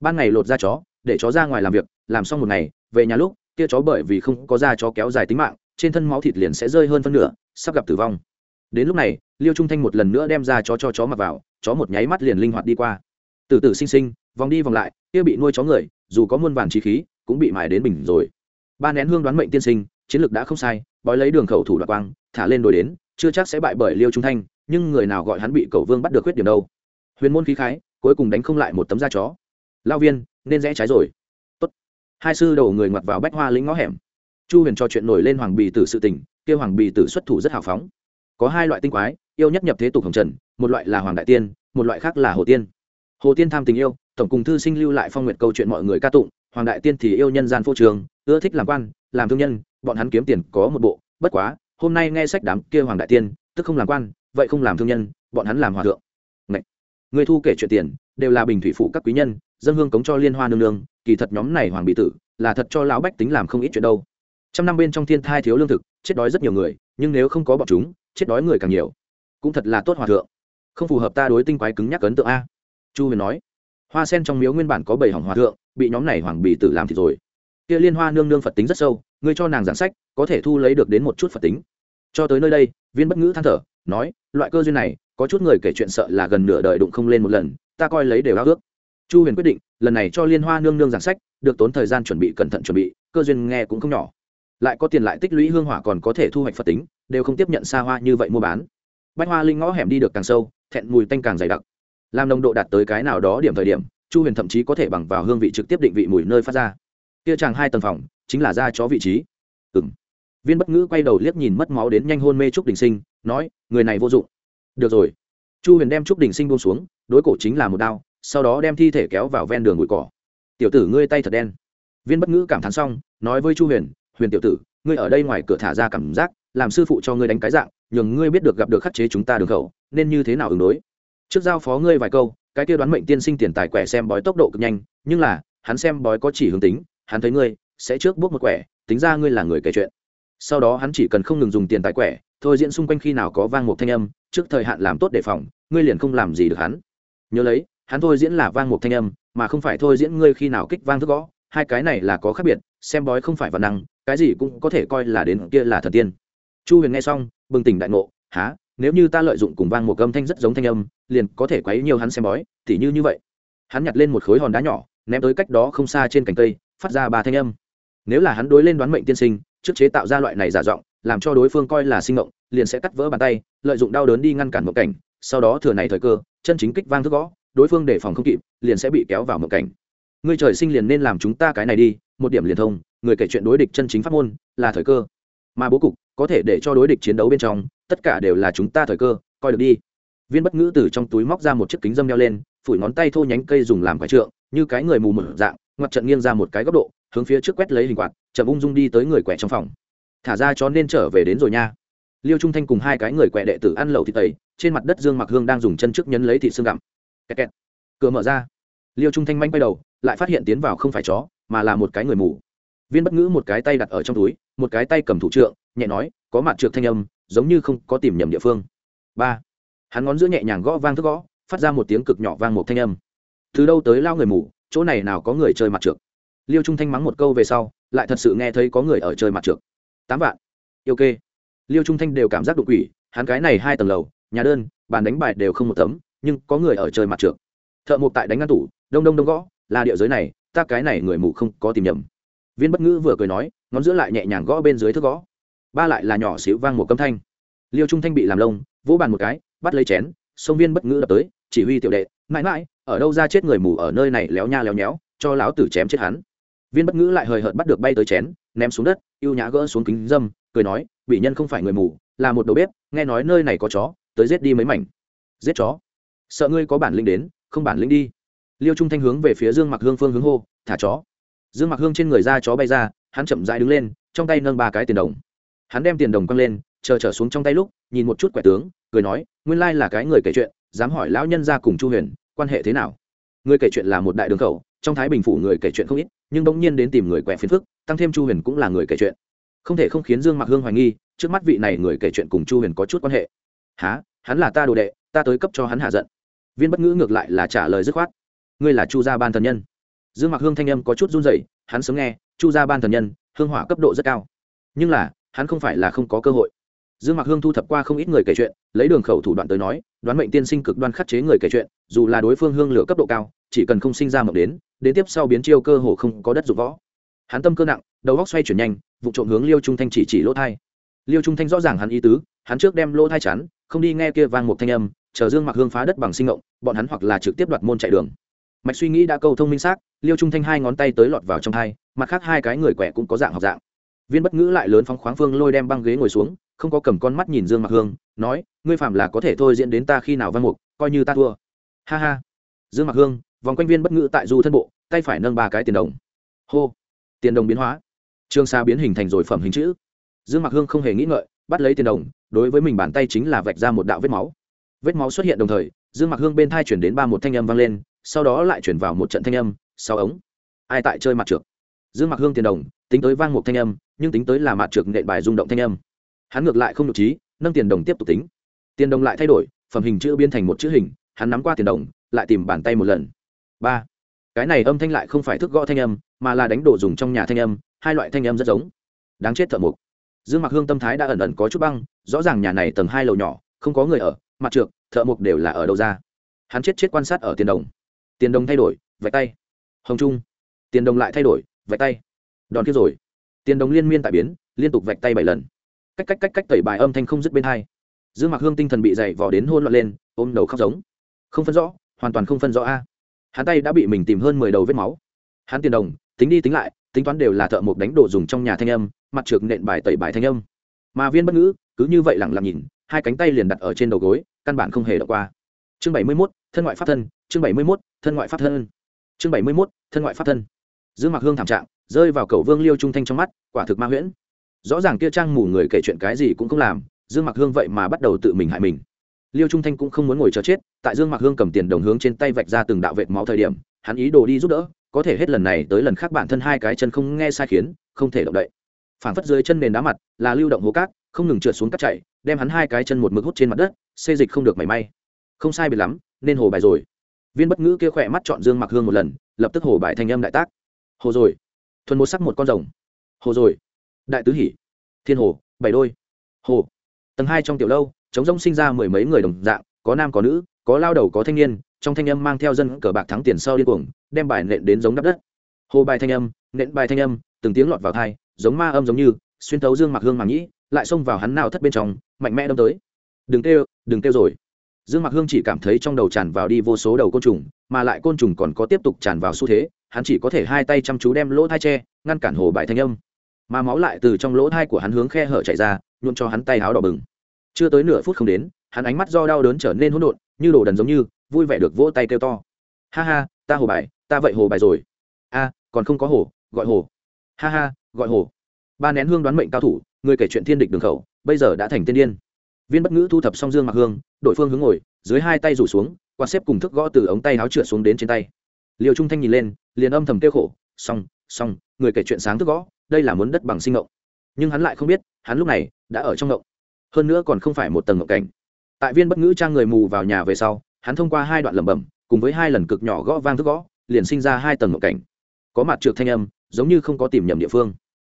Ban ngày lột ra chó, để chó ra ngoài làm việc, làm xong một ngày, về nhà lúc, kia chó bởi vì không có da chó kéo dài tính mạng, trên thân máu thịt liền sẽ rơi hơn phân nửa, sắp gặp tử vong. Đến lúc này, liêu trung thanh một lần nữa đem ra chó cho chó mặc vào, chó một nháy mắt liền linh hoạt đi qua. Từ từ sinh sinh, vòng đi vòng lại, kia bị nuôi chó người, dù có muôn vàn trí khí, cũng bị mài đến bình rồi. Ba nén hương đoán mệnh tiên sinh, chiến lược đã không sai bói lấy đường khẩu thủ đoạt quang, thả lên đồi đến, chưa chắc sẽ bại bởi liêu trung thanh, nhưng người nào gọi hắn bị cầu vương bắt được khuyết điểm đâu. Huyền môn khí khái, cuối cùng đánh không lại một tấm da chó. Lao viên, nên rẽ trái rồi. Tốt. hai sư đầu người ngoặt vào bách hoa lĩnh ngõ hẻm. Chu huyền cho chuyện nổi lên hoàng bì tử sự tình kêu hoàng bì tử xuất thủ rất hào phóng. Có hai loại tinh quái, yêu nhất nhập thế tục hồng trần, một loại là hoàng đại tiên, một loại khác là hồ tiên. Hồ tiên tham tình yêu, tổng cùng thư sinh lưu lại phong nguyện câu chuyện mọi người ca tụng, hoàng đại tiên thì yêu nhân gian phô trường, ưa thích làm quan, làm thương nhân bọn hắn kiếm tiền có một bộ, bất quá, hôm nay nghe sách đám kia hoàng đại tiên, tức không làm quan, vậy không làm thương nhân, bọn hắn làm hòa thượng. Ngậy! người thu kể chuyện tiền, đều là bình thủy phụ các quý nhân, dân hương cống cho liên hoa nương nương, kỳ thật nhóm này hoàng bị tử, là thật cho lão bách tính làm không ít chuyện đâu. Trăm năm bên trong thiên thai thiếu lương thực, chết đói rất nhiều người, nhưng nếu không có bọn chúng, chết đói người càng nhiều. Cũng thật là tốt hòa thượng. Không phù hợp ta đối tinh quái cứng nhắc ấn tượng a. Chu huyền nói. Hoa sen trong miếu nguyên bản có bảy hỏng hòa thượng, bị nhóm này hoàng bị tử làm thì rồi. Kia liên hoa nương nương phật tính rất sâu ngươi cho nàng giảng sách, có thể thu lấy được đến một chút phật tính. Cho tới nơi đây, viên bất ngữ than thở, nói, loại cơ duyên này, có chút người kể chuyện sợ là gần nửa đời đụng không lên một lần, ta coi lấy đều ao ước. Chu huyền quyết định, lần này cho liên hoa nương nương giảng sách, được tốn thời gian chuẩn bị cẩn thận chuẩn bị, cơ duyên nghe cũng không nhỏ. Lại có tiền lại tích lũy hương hỏa còn có thể thu hoạch phật tính, đều không tiếp nhận xa hoa như vậy mua bán. Bách hoa linh ngõ hẻm đi được càng sâu, thẹn mùi tanh càng dày đặc. Làm nồng độ đạt tới cái nào đó điểm thời điểm, chu huyền thậm chí có thể bằng vào hương vị trực tiếp định vị mùi nơi phát ra. Kia chàng hai tầng phòng chính là ra chó vị trí. Ừ m viên bất ngữ quay đầu liếc nhìn mất máu đến nhanh hôn mê trúc đình sinh, nói, người này vô dụng. Được rồi. Chu huyền đem trúc đình sinh buông xuống, đối cổ chính là một đao, sau đó đem thi thể kéo vào ven đường bụi cỏ. Tiểu tử ngươi tay thật đen. Viên bất ngữ cảm thán xong, nói với chu huyền huyền tiểu tử, ngươi ở đây ngoài cửa thả ra cảm giác, làm sư phụ cho ngươi đánh cái dạng, nhường ngươi biết được gặp được khắc chế chúng ta đường khẩu, nên như thế nào ứng đối? Trước giao phó ngươi vài câu, cái kia đoán mệnh tiên sinh tiền tài quẻ xem bói tốc độ cực nhanh, nhưng là, hắn xem bói có chỉ hướng tính, hắn thấy ngươi sẽ trước bước một quẻ, tính ra ngươi là người kể chuyện. Sau đó hắn chỉ cần không ngừng dùng tiền tài quẻ, thôi diễn xung quanh khi nào có vang một thanh âm, trước thời hạn làm tốt đề phòng, ngươi liền không làm gì được hắn. Nhớ lấy, hắn thôi diễn là vang một thanh âm, mà không phải thôi diễn ngươi khi nào kích vang thức gõ. Hai cái này là có khác biệt, xem bói không phải văn năng, cái gì cũng có thể coi là đến kia là thần tiên. Chu huyền nghe xong, bừng tỉnh đại ngộ há nếu như ta lợi dụng cùng vang một âm thanh rất giống thanh âm, liền có thể quấy nhiều hắn xem bói, tỉ như như vậy. Hắn nhặt lên một khối hòn đá nhỏ, ném tới cách đó không xa trên cành cây, phát ra ba thanh âm nếu là hắn đối lên đoán mệnh tiên sinh, trước chế tạo ra loại này giả giọng, làm cho đối phương coi là sinh động liền sẽ cắt vỡ bàn tay, lợi dụng đau đớn đi ngăn cản mộng cảnh. Sau đó thừa này thời cơ, chân chính kích vang thức gõ, đối phương đề phòng không kịp, liền sẽ bị kéo vào mộng cảnh. Ngươi trời sinh liền nên làm chúng ta cái này đi, một điểm liền thông, người kể chuyện đối địch chân chính pháp môn, là thời cơ. Mà bố cục, có thể để cho đối địch chiến đấu bên trong, tất cả đều là chúng ta thời cơ, coi được đi. Viên bất ngữ từ trong túi móc ra một chiếc kính dâm đeo lên, phủi ngón tay thô nhánh cây dùng làm quái trượng, như cái người mù mở dạng, ngoặt trận nghiêng ra một cái góc độ hướng phía trước quét lấy hình quạt, chậm ung dung đi tới người quẹ trong phòng. Thả ra cho nên trở về đến rồi nha. Liêu trung thanh cùng hai cái người quẹ đệ tử ăn lẩu thịt tẩy, trên mặt đất dương mặc hương đang dùng chân trước nhấn lấy thịt xương gặm. Kẹt kẹt. cửa mở ra. Liêu trung thanh manh quay đầu, lại phát hiện tiến vào không phải chó, mà là một cái người mù. Viên bất ngữ một cái tay đặt ở trong túi, một cái tay cầm thủ trượng, nhẹ nói, có mặt trượt thanh âm, giống như không có tìm nhầm địa phương. Ba. Hắn ngón giữa nhẹ nhàng gõ vang thức gõ, phát ra một tiếng cực nhỏ vang một thanh âm. Từ đâu tới lao người mù? Chỗ này nào có người chơi mặt trượt liêu trung thanh mắng một câu về sau, lại thật sự nghe thấy có người ở chơi mặt trượt tám vạn. Yêu kê. Liêu trung thanh đều cảm giác đột quỷ, hắn cái này hai tầng lầu, nhà đơn, bàn đánh bài đều không một tấm, nhưng có người ở chơi mặt trượt thợ mộc tại đánh ngăn tủ, đông đông đông gõ, là địa giới này, ta cái này người mù không có tìm nhầm. Viên bất ngữ vừa cười nói, ngón giữa lại nhẹ nhàng gõ bên dưới thước gõ. Ba lại là nhỏ xíu vang một câm thanh. Liêu trung thanh bị làm lông, vỗ bàn một cái, bắt lấy chén sông viên bất ngữ đập tới, chỉ huy tiểu đệ, mãi mãi, ở đâu ra chết người mù ở nơi này léo nha léo nhéo, cho lão tử chém chết hắn viên bất ngữ lại hời hợt bắt được bay tới chén, ném xuống đất y ê u nhã gỡ xuống kính dâm, cười nói bị nhân không phải người mù, là một đầu bếp, nghe nói nơi này có chó, tới giết đi mấy mảnh. Giết chó? Sợ ngươi có bản lĩnh đến, không bản lĩnh đi. Liêu trung thanh hướng về phía dương mặc hương phương hướng hô, thả chó. Dương mặc hương trên người ra chó bay ra, hắn chậm dại đứng lên, trong tay nâng ba cái tiền đồng. Hắn đem tiền đồng quăng lên, chờ trở xuống trong tay lúc, nhìn một chút quẻ tướng, cười nói, nguyên lai là cái người kể chuyện, dám hỏi lão nhân ra cùng chu huyền, quan hệ thế nào? Người kể chuyện là một đại đường khẩu, trong thái bình phủ người kể chuyện không ít nhưng bỗng nhiên đến tìm người quẻ phiền phức, tăng thêm chu huyền cũng là người kể chuyện. Không thể không khiến dương mặc hương hoài nghi, trước mắt vị này người kể chuyện cùng chu huyền có chút quan hệ. Há hắn là ta đồ đệ, ta tới cấp cho hắn hạ giận. Viên bất ngữ ngược lại là trả lời dứt khoát. Ngươi là chu gia ban thần nhân. Dương mặc hương thanh âm có chút run dậy hắn sớm nghe, chu gia ban thần nhân, hương hỏa cấp độ rất cao. Nhưng là, hắn không phải là không có cơ hội. Dương mặc hương thu thập qua không ít người kể chuyện, lấy đường khẩu thủ đoạn tới nói, đoán mệnh tiên sinh cực đoan khắc chế người kể chuyện, dù là đối phương hương lửa cấp độ cao, chỉ cần không sinh ra mộng đến đến tiếp sau biến chiêu cơ hồ không có đất dụng võ. Hắn tâm cơ nặng, đầu góc xoay chuyển nhanh, vụ trộm hướng liêu trung thanh chỉ chỉ lỗ thai. Liêu trung thanh rõ ràng hắn ý tứ, hắn trước đem lỗ thai chắn, không đi nghe kia vang một thanh âm, chờ dương mặc hương phá đất bằng sinh ngộng, bọn hắn hoặc là trực tiếp đoạt môn chạy đường. Mạch suy nghĩ đã câu thông minh xác, liêu trung thanh hai ngón tay tới lọt vào trong thai mặt khác hai cái người quẻ cũng có dạng học dạng. Viên bất ngữ lại lớn phóng khoáng phương lôi đem băng ghế ngồi xuống, không có cầm con mắt nhìn dương mặc hương, nói, ngươi phạm là có thể thôi diễn đến ta khi nào văn mục, coi như ta thua. Ha ha. Dương mặc hương vòng quanh viên bất ngữ tại du thân bộ, tay phải nâng ba cái tiền đồng. Hô! Tiền đồng biến hóa. Trương sa biến hình thành rồi phẩm hình chữ. Dương mặc hương không hề nghĩ ngợi, bắt lấy tiền đồng, đối với mình bàn tay chính là vạch ra một đạo vết máu. Vết máu xuất hiện đồng thời, dương mặc hương bên thai chuyển đến ba một thanh âm vang lên, sau đó lại chuyển vào một trận thanh âm, sau ống. Ai tại chơi mặt trượt dương mặc hương tiền đồng, tính tới vang một thanh âm, nhưng tính tới là mặt trượt nện bài rung động thanh âm. Hắn ngược lại không được trí, nâng tiền đồng tiếp tục tính. Tiền đồng lại thay đổi, phẩm hình chữ biến thành một chữ hình, hắn nắm qua tiền đồng, lại tìm bàn tay một lần ba. Cái này âm thanh lại không phải thức gõ thanh âm, mà là đánh đổ dùng trong nhà thanh âm, hai loại thanh âm rất giống. Đáng chết thợ mục dương mặc hương tâm thái đã ẩn ẩn có chút băng, rõ ràng nhà này tầng hai lầu nhỏ, không có người ở, mặt trượt thợ mục đều là ở đâu ra? Hắn chết chết quan sát ở tiền đồng. Tiền đồng thay đổi, vạch tay. Hồng trung. Tiền đồng lại thay đổi, vạch tay. Đòn kia rồi. Tiền đồng liên miên tại biến, liên tục vạch tay bảy lần. Cách cách cách cách tẩy bài âm thanh không dứt bên hai. Dương mặc hương tinh thần bị dày vò đến hôn loạn lên, ôm đầu khóc giống. Không phân rõ, hoàn toàn không phân rõ a hắn tay đã bị mình tìm hơn mười đầu vết máu. Hắn tiền đồng, tính đi tính lại, tính toán đều là thợ mộc đánh đồ dùng trong nhà thanh âm, mặt trượt nện bài tẩy bài thanh âm. Mà viên bất ngữ, cứ như vậy lẳng lặng nhìn, hai cánh tay liền đặt ở trên đầu gối, căn bản không hề đọc qua. Chương bảy mươi mốt, thân ngoại pháp thân, chương bảy mươi mốt, thân ngoại pháp thân. Chương bảy mươi mốt, thân ngoại pháp thân. Dương mặc hương thảm trạng, rơi vào cầu vương liêu trung thanh trong mắt, quả thực ma huyễn. Rõ ràng kia trang mù người kể chuyện cái gì cũng không làm dương mặc hương vậy mà bắt đầu tự mình hại mình liêu trung thanh cũng không muốn ngồi chờ chết, tại dương mặc hương cầm tiền đồng hướng trên tay vạch ra từng đạo vệt máu thời điểm, hắn ý đồ đi giúp đỡ, có thể hết lần này tới lần khác bản thân hai cái chân không nghe sai khiến, không thể động đậy. Phản phất dưới chân nền đá mặt, là lưu động hố cát, không ngừng trượt xuống cát chạy, đem hắn hai cái chân một mực hút trên mặt đất, xê dịch không được mảy may. Không sai biệt lắm, nên hồ bài rồi. Viên bất ngữ kia khỏe mắt chọn dương mặc hương một lần, lập tức hồ bài thanh âm đại tác. Hồ rồi. Thuần một sắc một con rồng. Hồ rồi. Đại tứ hỉ. Thiên hồ, bảy đôi. Hồ. Tầng hai trong tiểu lâu chống rông sinh ra mười mấy người đồng dạng, có nam, có nữ, có lao đầu, có thanh niên, trong thanh âm mang theo dân cờ bạc thắng tiền sau điên cuồng, đem bài nện đến giống đắp đất. Hồ bài thanh âm, nện bài thanh âm, từng tiếng lọt vào thai giống ma âm giống như, xuyên thấu dương mặc hương màng nhĩ, lại xông vào hắn nào thất bên trong, mạnh mẽ đâm tới. Đừng kêu đừng kêu rồi. Dương mặc hương chỉ cảm thấy trong đầu tràn vào đi vô số đầu côn trùng, mà lại côn trùng còn có tiếp tục tràn vào xu thế, hắn chỉ có thể hai tay chăm chú đem lỗ thai tre ngăn cản hồ bài thanh âm. Mà máu lại từ trong lỗ thai của hắn hướng khe hở chạy ra nhuộn cho hắn tay háo đỏ bừng chưa tới nửa phút không đến, hắn ánh mắt do đau đớn trở nên hỗn độn, như đồ đần giống như, vui vẻ được vỗ tay kêu to. Ha ha, ta hồ bài, ta vậy hồ bài rồi. A, còn không có hồ, gọi hồ. Ha ha, gọi hồ. Ba nén hương đoán mệnh cao thủ, người kể chuyện thiên địch đường khẩu, bây giờ đã thành tiên điên. Viên bất ngữ thu thập xong dương mặc hương, đội phương hướng ngồi, dưới hai tay rủ xuống, quan xếp cùng thức gõ từ ống tay áo trượt xuống đến trên tay. Liều trung thanh nhìn lên, liền âm thầm kêu khổ, xong xong, người kể chuyện sáng thức gõ, đây là muốn đất bằng sinh ngộng nhưng hắn lại không biết, hắn lúc này đã ở trong ngộng hơn nữa còn không phải một tầng ngộng cảnh. Tại viên bất ngữ trang người mù vào nhà về sau, hắn thông qua hai đoạn lẩm bẩm, cùng với hai lần cực nhỏ gõ vang thức gõ, liền sinh ra hai tầng ngộng cảnh. Có mặt trượt thanh âm, giống như không có tìm nhầm địa phương.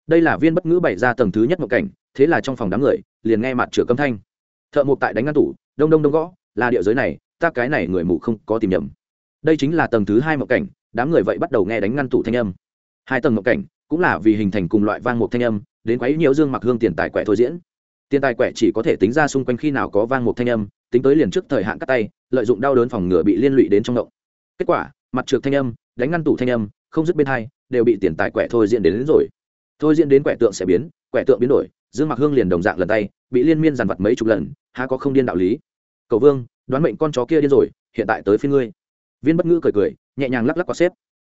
Đây là viên bất ngữ bày ra tầng thứ nhất ngộng cảnh, thế là trong phòng đám người, liền nghe mặt trượt câm thanh. Thợ mộc tại đánh ngăn tủ, đông đông đông gõ, là địa giới này, ta cái này người mù không có tìm nhầm. Đây chính là tầng thứ hai ngộng cảnh, đám người vậy bắt đầu nghe đánh ngăn tủ thanh âm. Hai tầng ngộng cảnh, cũng là vì hình thành cùng loại vang một thanh âm, đến quấy nhiễu dương mặc hương tiền tài quẻ thôi diễn tiền tài quẻ chỉ có thể tính ra xung quanh khi nào có vang một thanh âm tính tới liền trước thời hạn cắt tay lợi dụng đau đớn phòng ngừa bị liên lụy đến trong động. Kết quả mặt trượt thanh âm đánh ngăn tủ thanh âm không dứt bên hai đều bị tiền tài quẻ thôi diễn đến, đến rồi. Thôi diễn đến quẻ tượng sẽ biến quẻ tượng biến đổi dương mặc hương liền đồng dạng lần tay bị liên miên dàn vật mấy chục lần há có không điên đạo lý. Cầu vương đoán mệnh con chó kia điên rồi hiện tại tới phía ngươi. Viên bất ngữ cười cười nhẹ nhàng lắc lắc có xếp.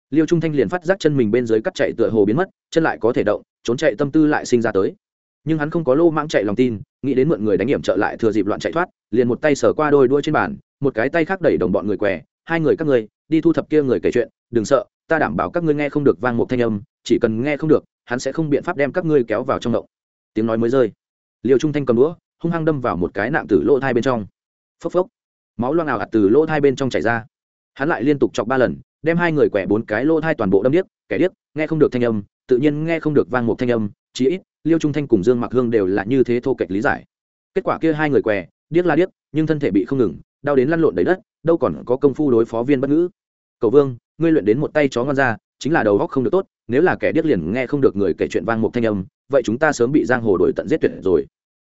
Liêu trung thanh liền phát giác chân mình bên dưới cắt chạy tựa hồ biến mất chân lại có thể động trốn chạy tâm tư lại sinh ra tới nhưng hắn không có lô mãng chạy lòng tin, nghĩ đến mượn người đánh hiểm trợ lại thừa dịp loạn chạy thoát, liền một tay sờ qua đôi đuôi trên bàn, một cái tay khác đẩy đồng bọn người què, hai người các ngươi, đi thu thập kia người kể chuyện, đừng sợ, ta đảm bảo các ngươi nghe không được vang một thanh âm, chỉ cần nghe không được, hắn sẽ không biện pháp đem các ngươi kéo vào trong động. Tiếng nói mới rơi. Liêu trung thanh cầm đũa, hung hăng đâm vào một cái nạm tử lỗ thai bên trong. Phốc phốc. Máu loang ảo ạt từ lỗ thai bên trong chảy ra. Hắn lại liên tục chọc ba lần, đem hai người quẻ bốn cái lỗ thai toàn bộ đâm điếc, kẻ điếc, nghe không được thanh âm, tự nhiên nghe không được vang một thanh âm, chí ít liêu trung thanh cùng dương mặc hương đều là như thế thô kệch lý giải. Kết quả kia hai người què, điếc la điếc, nhưng thân thể bị không ngừng, đau đến lăn lộn đầy đất, đâu còn có công phu đối phó viên bất ngữ. Cầu vương, ngươi luyện đến một tay chó ngon ra, chính là đầu góc không được tốt, nếu là kẻ điếc liền nghe không được người kể chuyện vang một thanh âm, vậy chúng ta sớm bị giang hồ đổi tận giết tuyệt rồi.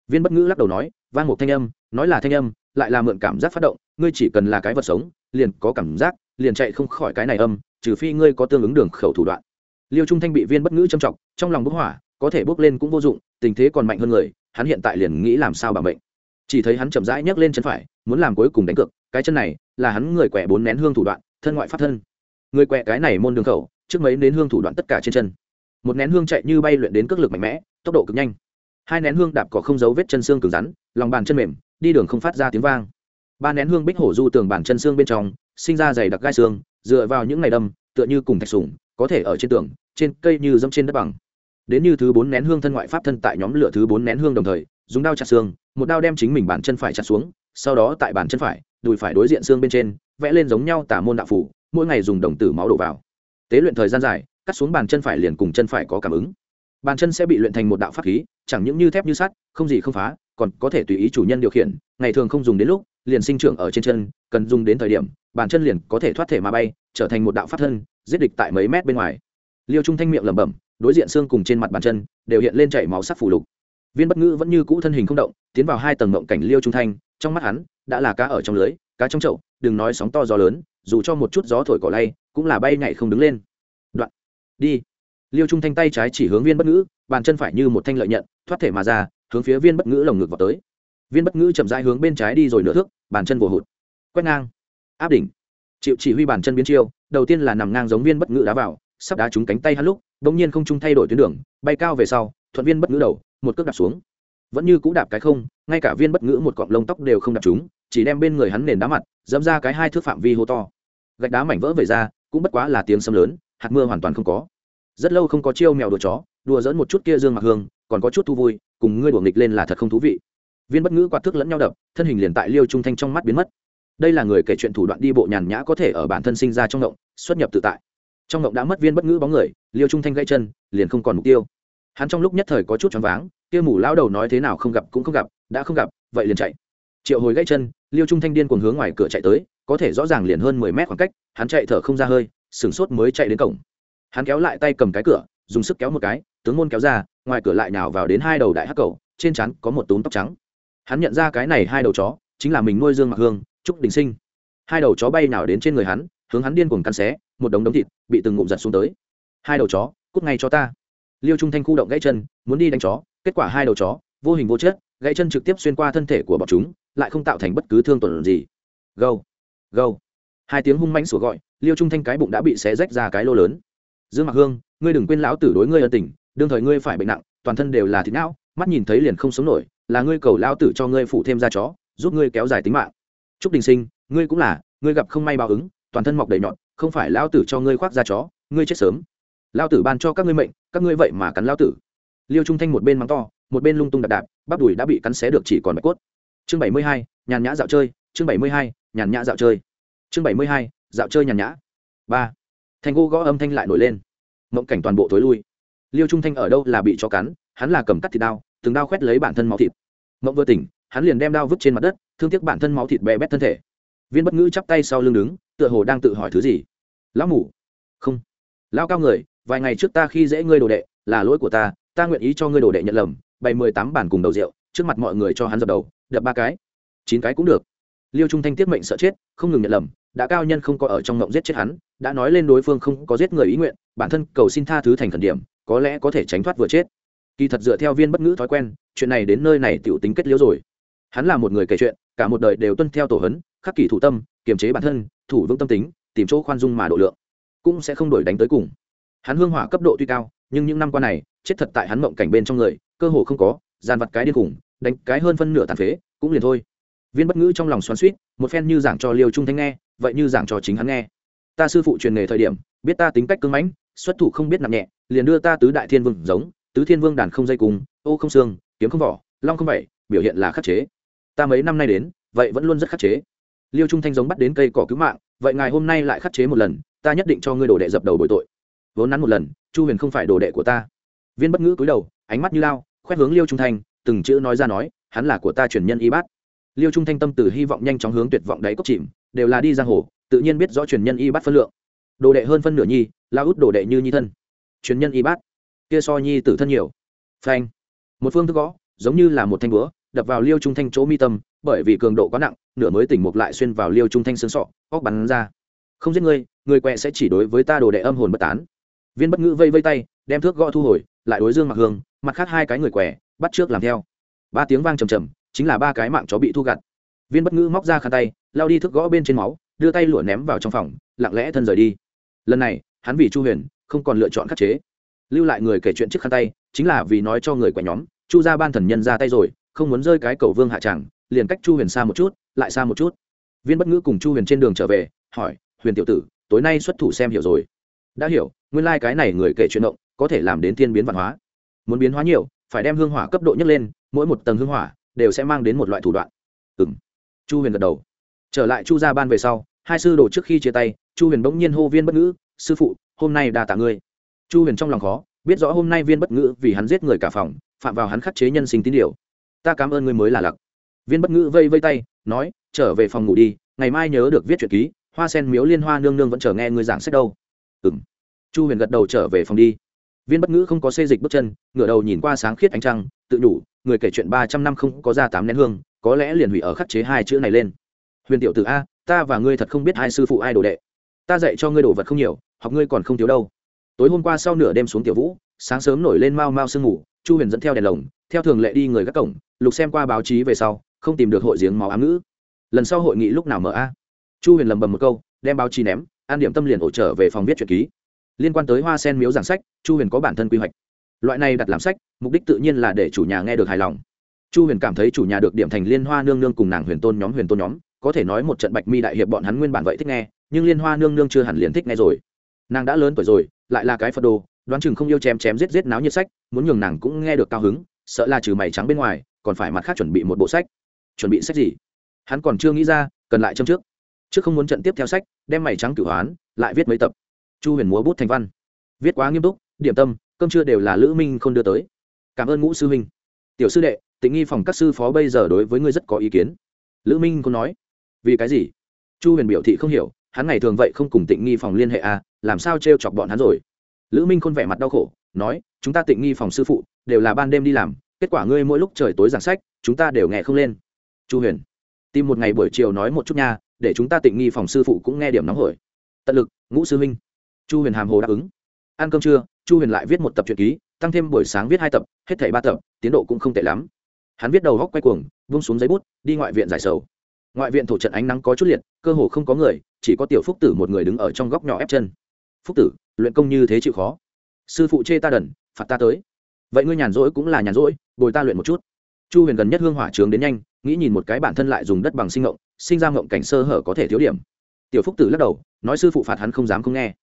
Viên bất ngữ lắc đầu nói, vang một thanh âm, nói là thanh âm, lại là mượn cảm giác phát động, ngươi chỉ cần là cái vật sống, liền có cảm giác, liền chạy không khỏi cái này âm, trừ phi ngươi có tương ứng đường khẩu thủ đoạn. Liêu trung thanh bị viên bất ngữ châm trọng trong lòng bốc hỏa có thể bốc lên cũng vô dụng, tình thế còn mạnh hơn người, hắn hiện tại liền nghĩ làm sao bảo mệnh. Chỉ thấy hắn chậm rãi nhấc lên chân phải, muốn làm cuối cùng đánh cược, cái chân này là hắn người quẻ bốn nén hương thủ đoạn, thân ngoại phát thân. Người quẹ cái này môn đường khẩu, trước mấy nén hương thủ đoạn tất cả trên chân. Một nén hương chạy như bay luyện đến cước lực mạnh mẽ, tốc độ cực nhanh. Hai nén hương đạp cỏ không dấu vết chân xương cứng rắn, lòng bàn chân mềm, đi đường không phát ra tiếng vang. Ba nén hương bích hổ du tường bàn chân xương bên trong, sinh ra dày đặc gai xương, dựa vào những ngày đâm, tựa như cùng thạch sủng, có thể ở trên tường, trên cây như dẫm trên đất bằng đến như thứ bốn nén hương thân ngoại pháp thân tại nhóm lửa thứ bốn nén hương đồng thời, dùng đao chặt xương, một đao đem chính mình bàn chân phải chặt xuống, sau đó tại bàn chân phải, đùi phải đối diện xương bên trên, vẽ lên giống nhau tả môn đạo phủ, mỗi ngày dùng đồng tử máu đổ vào. Tế luyện thời gian dài, cắt xuống bàn chân phải liền cùng chân phải có cảm ứng. Bàn chân sẽ bị luyện thành một đạo pháp khí, chẳng những như thép như sắt, không gì không phá, còn có thể tùy ý chủ nhân điều khiển, ngày thường không dùng đến lúc, liền sinh trưởng ở trên chân, cần dùng đến thời điểm, bàn chân liền có thể thoát thể mà bay, trở thành một đạo pháp thân, giết địch tại mấy mét bên ngoài. Liêu trung thanh miệng lẩm bẩm đối diện xương cùng trên mặt bàn chân đều hiện lên chảy máu sắc phủ lục. Viên bất ngữ vẫn như cũ thân hình không động, tiến vào hai tầng mộng cảnh liêu trung thanh, trong mắt hắn đã là cá ở trong lưới, cá trong chậu, đừng nói sóng to gió lớn, dù cho một chút gió thổi cỏ lay, cũng là bay nhảy không đứng lên. Đoạn. Đi. Liêu trung thanh tay trái chỉ hướng viên bất ngữ, bàn chân phải như một thanh lợi nhận, thoát thể mà ra, hướng phía viên bất ngữ lồng ngực vào tới. Viên bất ngữ chậm rãi hướng bên trái đi rồi nửa thước, bàn chân vồ hụt. Quét ngang. Áp đỉnh. Chịu chỉ huy bàn chân biến chiêu, đầu tiên là nằm ngang giống viên bất ngữ đá vào, sắp đá trúng cánh tay hắn lúc bỗng nhiên không trung thay đổi tuyến đường, bay cao về sau, thuận viên bất ngữ đầu, một cước đạp xuống. Vẫn như cũ đạp cái không, ngay cả viên bất ngữ một cọng lông tóc đều không đạp chúng, chỉ đem bên người hắn nền đá mặt, dẫm ra cái hai thước phạm vi hô to. Gạch đá mảnh vỡ về ra, cũng bất quá là tiếng sấm lớn, hạt mưa hoàn toàn không có. Rất lâu không có chiêu mèo đùa chó, đùa dỡn một chút kia dương mặc hương, còn có chút thu vui, cùng ngươi đùa nghịch lên là thật không thú vị. Viên bất ngữ quạt thước lẫn nhau đập, thân hình liền tại liêu trung thanh trong mắt biến mất. Đây là người kể chuyện thủ đoạn đi bộ nhàn nhã có thể ở bản thân sinh ra trong động, xuất nhập tự tại trong ngộng đã mất viên bất ngữ bóng người, liêu trung thanh gãy chân, liền không còn mục tiêu. Hắn trong lúc nhất thời có chút choáng váng, kia mủ lão đầu nói thế nào không gặp cũng không gặp, đã không gặp, vậy liền chạy. Triệu hồi gãy chân, liêu trung thanh điên cuồng hướng ngoài cửa chạy tới, có thể rõ ràng liền hơn mười mét khoảng cách, hắn chạy thở không ra hơi, sửng sốt mới chạy đến cổng. Hắn kéo lại tay cầm cái cửa, dùng sức kéo một cái, tướng môn kéo ra, ngoài cửa lại nào vào đến hai đầu đại hắc cầu, trên trán có một túm tóc trắng. Hắn nhận ra cái này hai đầu chó, chính là mình nuôi dương mặc hương, trúc đình sinh. Hai đầu chó bay nào đến trên người hắn, hướng hắn điên cuồng căn xé một đống đống thịt bị từng ngụm giật xuống tới. Hai đầu chó, cút ngay cho ta. Liêu trung thanh khu động gãy chân, muốn đi đánh chó, kết quả hai đầu chó, vô hình vô chất, gãy chân trực tiếp xuyên qua thân thể của bọn chúng, lại không tạo thành bất cứ thương tổn gì. Gâu gâu. Hai tiếng hung mãnh sủa gọi, liêu trung thanh cái bụng đã bị xé rách ra cái lô lớn. Dương mặc hương, ngươi đừng quên lão tử đối ngươi ân tình, đương thời ngươi phải bệnh nặng, toàn thân đều là thịt não, mắt nhìn thấy liền không sống nổi, là ngươi cầu lão tử cho ngươi phụ thêm ra chó, giúp ngươi kéo dài tính mạng. Trúc đình sinh, ngươi cũng là, ngươi gặp không may báo ứng, toàn thân mọc đầy nhọn không phải lão tử cho ngươi khoác ra chó, ngươi chết sớm. Lão tử ban cho các ngươi mệnh, các ngươi vậy mà cắn lão tử. Liêu trung thanh một bên mắng to, một bên lung tung đạp đạp, bắp đùi đã bị cắn xé được chỉ còn bạch cốt. Chương bảy mươi hai, nhàn nhã dạo chơi, chương bảy mươi hai, nhàn nhã dạo chơi. Chương bảy mươi hai, dạo chơi nhàn nhã. Ba. Thanh gô gõ âm thanh lại nổi lên. Mộng cảnh toàn bộ tối lui. Liêu trung thanh ở đâu là bị cho cắn, hắn là cầm cắt thịt đao, từng đao khoét lấy bản thân máu thịt. Mộng vừa tỉnh, hắn liền đem đao vứt trên mặt đất, thương tiếc bản thân máu thịt bè bét thân thể viên bất ngữ chắp tay sau lưng đứng, tựa hồ đang tự hỏi thứ gì. Lão mủ không. Lão cao người, vài ngày trước ta khi dễ ngươi đồ đệ, là lỗi của ta ta nguyện ý cho ngươi đồ đệ nhận lầm, bày mười tám bản cùng đầu rượu, trước mặt mọi người cho hắn dập đầu, đập ba cái. Chín cái cũng được. Liêu trung thanh tiết mệnh sợ chết, không ngừng nhận lầm, đã cao nhân không có ở trong ngộng giết chết hắn, đã nói lên đối phương không có giết người ý nguyện, bản thân cầu xin tha thứ thành khẩn điểm, có lẽ có thể tránh thoát vừa chết. Kỳ thật dựa theo viên bất ngữ thói quen, chuyện này đến nơi này t i ể u tính kết liễu rồi. Hắn là một người kể chuyện, cả một đời đều tuân theo tổ hấn khắc kỷ thủ tâm, kiềm chế bản thân, thủ vững tâm tính, tìm chỗ khoan dung mà độ lượng, cũng sẽ không đổi đánh tới cùng. Hắn hương hỏa cấp độ tuy cao, nhưng những năm qua này, chết thật tại hắn mộng cảnh bên trong người, cơ hồ không có, dàn vặt cái điên khủng, đánh cái hơn phân nửa tàn phế, cũng liền thôi. Viên bất ngữ trong lòng xoắn suýt một phen như giảng cho liêu trung thanh nghe, vậy như giảng cho chính hắn nghe. Ta sư phụ truyền nghề thời điểm, biết ta tính cách cưng mãnh, xuất thủ không biết nặng nhẹ, liền đưa ta tứ đại thiên vương giống, tứ thiên vương đàn không dây cùng, ô không xương, kiếm không vỏ, long không vậy biểu hiện là khắc chế. Ta mấy năm nay đến, vậy vẫn luôn rất khắc chế liêu trung thanh giống bắt đến cây cỏ cứu mạng, vậy ngài hôm nay lại khắc chế một lần, ta nhất định cho ngươi đồ đệ dập đầu bội tội. Vốn nắn một lần, chu huyền không phải đồ đệ của ta. Viên bất ngữ cúi đầu, ánh mắt như lao, khoét hướng liêu trung thanh, từng chữ nói ra nói, hắn là của ta truyền nhân y bát. Liêu trung thanh tâm từ hy vọng nhanh chóng hướng tuyệt vọng đáy cốc chìm, đều là đi giang hồ, tự nhiên biết rõ truyền nhân y bát phân lượng. Đồ đệ hơn phân nửa nhi, lao út đồ đệ như nhi thân. Truyền nhân y bát, kia so nhi tử thân nhiều. Phanh. Một phương thức gõ, giống như là một thanh búa, đập vào liêu trung thanh chỗ mi tâm, bởi vì cường độ quá nặng nửa mới tỉnh mục lại xuyên vào liêu trung thanh xương sọ óc bắn ra. Không giết ngươi người quẹ sẽ chỉ đối với ta đồ đệ âm hồn bất tán. Viên bất ngữ vây vây tay đem thước gõ thu hồi lại đối dương mặc hương mặt khác hai cái người què, bắt trước làm theo. Ba tiếng vang trầm trầm chính là ba cái mạng chó bị thu gặt. Viên bất ngữ móc ra khăn tay lao đi thước gõ bên trên máu đưa tay lụa ném vào trong phòng lặng lẽ thân rời đi. Lần này hắn vì chu huyền không còn lựa chọn khắc chế. Lưu lại người kể chuyện trước khăn tay chính là vì nói cho người quẻ nhóm chu ra ban thần nhân ra tay rồi không muốn rơi cái cầu vương hạ tràng liền cách chu huyền xa một chút lại xa một chút. Viên bất ngữ cùng chu huyền trên đường trở về, hỏi, huyền tiểu tử, tối nay xuất thủ xem hiểu rồi. Đã hiểu, nguyên lai、like、cái này người kể chuyện động, có thể làm đến thiên biến văn hóa. Muốn biến hóa nhiều, phải đem hương hỏa cấp độ nhấc lên, mỗi một tầng hương hỏa đều sẽ mang đến một loại thủ đoạn. Ừ m chu huyền gật đầu. Trở lại chu ra ban về sau, hai sư đồ trước khi chia tay, chu huyền bỗng nhiên hô viên bất ngữ, sư phụ, hôm nay đà tạ ngươi. Chu huyền trong lòng khó, biết rõ hôm nay viên bất ngữ vì hắn giết người cả phòng, phạm vào hắn khắc chế nhân sinh tín điều. Ta cảm ơn ngươi mới là lặc. Viên bất ngữ vây vây tay nói, trở về phòng ngủ đi, ngày mai nhớ được viết truyện ký, hoa sen miếu liên hoa nương nương vẫn chờ nghe ngươi giảng sách đâu. Ừ m chu huyền gật đầu trở về phòng đi. Viên bất ngữ không có xê dịch bước chân, ngửa đầu nhìn qua sáng khiết ánh trăng, tự nhủ, người kể chuyện ba trăm năm không có ra tám nén hương, có lẽ liền hủy ở khắc chế hai chữ này lên. Huyền tiểu t a, ta và ngươi thật không biết hai sư phụ ai đồ đệ. Ta dạy cho ngươi đồ vật không nhiều, học ngươi còn không thiếu đâu. Tối hôm qua sau nửa đêm xuống tiểu vũ, sáng sớm nổi lên mau mau sương ngủ chu huyền dẫn theo đèn lồng, theo thường lệ đi người các cổng, lục xem qua báo chí về sau không tìm được hội giếng máu ám ngữ. Lần sau hội nghị lúc nào mở a? Chu huyền lầm bầm một câu, đem báo chí ném, an điểm tâm liền ổ trở về phòng viết truyện ký. Liên quan tới hoa sen miếu giảng sách, chu huyền có bản thân quy hoạch. Loại này đặt làm sách, mục đích tự nhiên là để chủ nhà nghe được hài lòng. Chu huyền cảm thấy chủ nhà được điểm thành liên hoa nương nương cùng nàng huyền tôn nhóm, huyền tôn nhóm, có thể nói một trận bạch mi đại hiệp bọn hắn nguyên bản vậy thích nghe, nhưng liên hoa nương nương chưa hẳn liền thích nghe rồi. Nàng đã lớn tuổi rồi, lại là cái phật đồ, đoán chừng không yêu chém chém giết giết náo nhiệt sách, muốn nhường nàng cũng nghe được cao hứng, sợ là trừ mày trắng bên ngoài, còn phải mặt khác chuẩn bị một bộ sách chuẩn bị sách gì? Hắn còn chưa nghĩ ra, cần lại châm trước. Trước không muốn trận tiếp theo sách, đem mày trắng cửu hoán, lại viết mấy tập. Chu huyền múa bút thành văn. Viết quá nghiêm túc, điểm tâm, cơm chưa đều là lữ minh không đưa tới. Cảm ơn ngũ sư huynh. Tiểu sư đệ, tịnh nghi phòng các sư phó bây giờ đối với ngươi rất có ý kiến. Lữ minh không nói. Vì cái gì? Chu huyền biểu thị không hiểu, hắn ngày thường vậy không cùng tịnh nghi phòng liên hệ à làm sao t r e o chọc bọn hắn rồi? Lữ minh khôn vẻ mặt đau khổ, nói, chúng ta tịnh nghi phòng sư phụ, đều là ban đêm đi làm, kết quả ngươi mỗi lúc trời tối giảng sách, chúng ta đều nghe không lên chu huyền, tìm một ngày buổi chiều nói một chút nha, để chúng ta tịnh nghi phòng sư phụ cũng nghe điểm nóng hổi. Tận lực, ngũ sư huynh. Chu huyền hàm hồ đáp ứng. Ăn cơm trưa, chu huyền lại viết một tập truyện ký, tăng thêm buổi sáng viết hai tập, hết thảy ba tập, tiến độ cũng không tệ lắm. Hắn viết đầu góc quay cuồng vung xuống giấy bút, đi ngoại viện giải sầu. Ngoại viện thổ trận ánh nắng có chút liệt, cơ hồ không có người, chỉ có tiểu phúc tử một người đứng ở trong góc nhỏ ép chân. Phúc tử, luyện công như thế chịu khó. Sư phụ chê ta đần, phạt ta tới. Vậy ngươi nhàn rỗi cũng là nhàn rỗi, bồi ta luyện một chút. Chu huyền gần nhất hương hỏa Trường đến nhanh nghĩ nhìn một cái bản thân lại dùng đất bằng sinh ngộng, sinh ra ngộng cảnh sơ hở có thể thiếu điểm. Tiểu phúc tử lắc đầu, nói sư phụ phạt hắn không dám không nghe.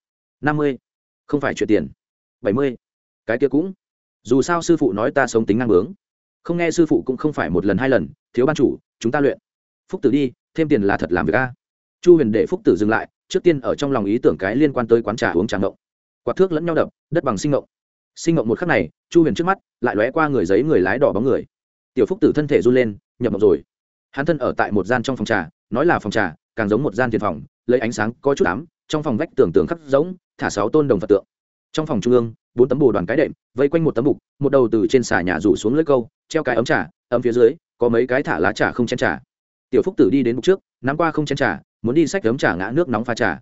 Năm mươi, không phải chuyện tiền. Bảy mươi, cái kia cũng. Dù sao sư phụ nói ta sống tính năng bướng. Không nghe sư phụ cũng không phải một lần hai lần, thiếu ban chủ, chúng ta luyện. Phúc tử đi, thêm tiền là thật làm việc a. Chu huyền để phúc tử dừng lại, trước tiên ở trong lòng ý tưởng cái liên quan tới quán trà uống trà ngộng. Quạt thước lẫn nhau đập, đất bằng sinh ngộng. Sinh ngộng một khắc này, chu huyền trước mắt, lại lóe qua người giấy người lái đỏ bóng người. Tiểu phúc tử thân thể run lên nhập mộng rồi. Hắn thân ở tại một gian trong phòng trà, nói là phòng trà, càng giống một gian tiền phòng, lấy ánh sáng có chút ám, trong phòng vách tường tường khắc giống thả sáu tôn đồng phật tượng. Trong phòng trung ương, bốn tấm bồ đoàn cái đệm, vây quanh một tấm bục, một đầu từ trên xà nhà rủ xuống lưỡi câu, treo cái ấm trà, ấm phía dưới, có mấy cái thả lá trà không chén trà. Tiểu phúc tử đi đến bục trước, nắm qua không chén trà, muốn đi xách ấm trà ngã nước nóng pha trà.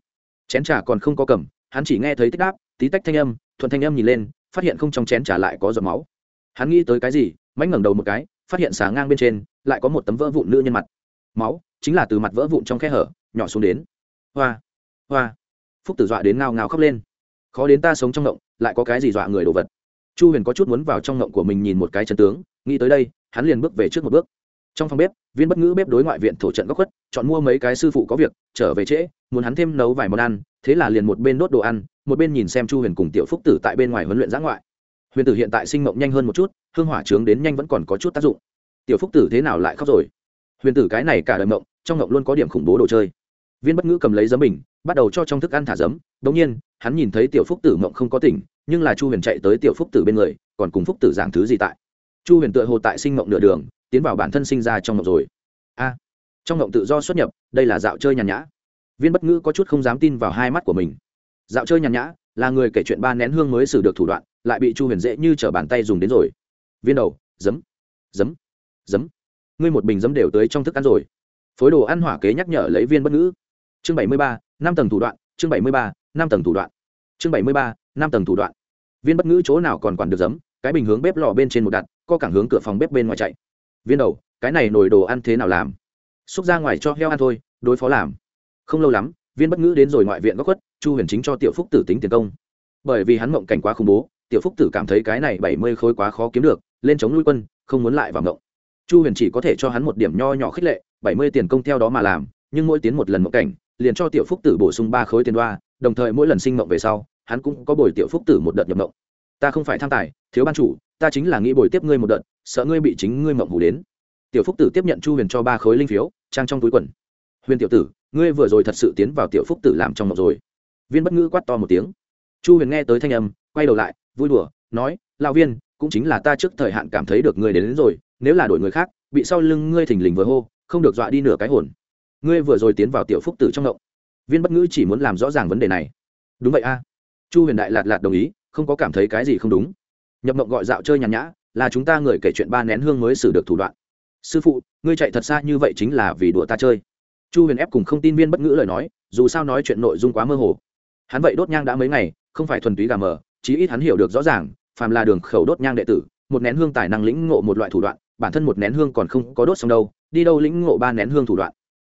Chén trà còn không có cầm, hắn chỉ nghe thấy tích đáp, tí tách thanh âm, thuận thanh âm nhìn lên, phát hiện không trong chén trà lại có giọt máu. Hắn nghĩ tới cái gì mánh ngẩng đầu một cái, phát hiện xà ngang bên trên lại có một tấm vỡ vụn nữ nhân mặt. Máu, chính là từ mặt vỡ vụn trong khe hở, nhỏ xuống đến. Hoa hoa. Phúc tử dọa đến ngao ngao khóc lên. Khó đến ta sống trong ngộng, lại có cái gì dọa người đồ vật? Chu huyền có chút muốn vào trong ngộng của mình nhìn một cái chân tướng, nghĩ tới đây, hắn liền bước về trước một bước. Trong phòng bếp, viên bất ngữ bếp đối ngoại viện thổ trận góc khuất, chọn mua mấy cái sư phụ có việc, trở về trễ, muốn hắn thêm nấu vài món ăn, thế là liền một bên đốt đồ ăn, một bên nhìn xem chu huyền cùng tiểu phúc tử tại bên ngoài huấn luyện giã ngoại. Huyền tử hiện tại sinh mộng nhanh hơn một chút, hương hỏa trướng đến nhanh vẫn còn có chút tác dụng tiểu phúc tử thế nào lại khóc rồi? Huyền tử cái này cả đời mộng trong mộng luôn có điểm khủng bố đồ chơi. Viên bất ngữ cầm lấy giấm mình, bắt đầu cho trong thức ăn thả giấm. Đống nhiên hắn nhìn thấy tiểu phúc tử mộng không có tỉnh nhưng là chu huyền chạy tới tiểu phúc tử bên người còn cùng phúc tử giảng thứ gì tại? Chu huyền tựa hồ tại sinh mộng nửa đường tiến vào bản thân sinh ra trong mộng rồi. A trong mộng tự do xuất nhập đây là dạo chơi nhàn nhã. Viên bất ngữ có chút không dám tin vào hai mắt của mình. Dạo chơi nhàn nhã là người kể chuyện ba nén hương mới xử được thủ đoạn lại bị chu huyền dễ như t bàn tay dùng đến rồi. Viên đầu giấm giấm giấm. Ngươi một bình giấm đều tới trong thức ăn rồi. Phối đồ ăn hỏa kế nhắc nhở lấy viên bất ngữ. Chương bảy mươi ba, năm tầng thủ đoạn, chương bảy mươi ba, năm tầng thủ đoạn. Chương bảy mươi ba, năm tầng thủ đoạn. Viên bất ngữ chỗ nào còn quản được giấm, cái bình hướng bếp lò bên trên một đặt, co cảng hướng cửa phòng bếp bên ngoài chạy. Viên đầu, cái này nồi đồ ăn thế nào làm? Xúc ra ngoài cho heo ăn thôi, đối phó làm. Không lâu lắm, viên bất ngữ đến rồi ngoại viện góc khuất, chu huyền chính cho tiểu phúc tử tính tiền công. Bởi vì hắn mộng cảnh quá khủng bố, tiểu phúc tử cảm thấy cái này bảy mươi khối quá khó kiếm được, lên chống nuôi quân, không muốn lại vào mộng chu huyền chỉ có thể cho hắn một điểm nho nhỏ khích lệ bảy mươi tiền công theo đó mà làm nhưng mỗi tiến một lần mộng cảnh liền cho tiểu phúc tử bổ sung ba khối tiền đoa đồng thời mỗi lần sinh mộng về sau hắn cũng có bồi tiểu phúc tử một đợt nhập mộng. Ta không phải tham tài thiếu ban chủ ta chính là nghĩ bồi tiếp ngươi một đợt sợ ngươi bị chính ngươi mộng hủ đến. Tiểu phúc tử tiếp nhận chu huyền cho ba khối linh phiếu trang trong túi quần. Huyền tiểu tử ngươi vừa rồi thật sự tiến vào tiểu phúc tử làm trong mộng rồi. Viên bất ngữ quát to một tiếng. Chu huyền nghe tới thanh âm quay đầu lại vui đùa nói lao viên cũng chính là ta trước thời hạn cảm thấy được ngươi đến, đến rồi nếu là đổi người khác, bị sau lưng ngươi thình lình vừa hô, không được dọa đi nửa cái hồn. Ngươi vừa rồi tiến vào tiểu phúc tử trong động viên bất ngữ chỉ muốn làm rõ ràng vấn đề này. Đúng vậy a. Chu huyền đại lạt lạt đồng ý, không có cảm thấy cái gì không đúng. Nhập mộng gọi dạo chơi nhàn nhã, là chúng ta người kể chuyện ba nén hương mới xử được thủ đoạn. Sư phụ, ngươi chạy thật xa như vậy chính là vì đùa ta chơi. Chu huyền ép cùng không tin viên bất ngữ lời nói, dù sao nói chuyện nội dung quá mơ hồ. Hắn vậy đốt nhang đã mấy ngày, không phải thuần túy gà mờ, chí ít hắn hiểu được rõ ràng, phàm là đường khẩu đốt nhang đệ tử, một nén hương tài năng lĩnh ngộ một loại thủ đoạn bản thân một nén hương còn không có đốt xong đâu, đi đâu lĩnh ngộ ba nén hương thủ đoạn.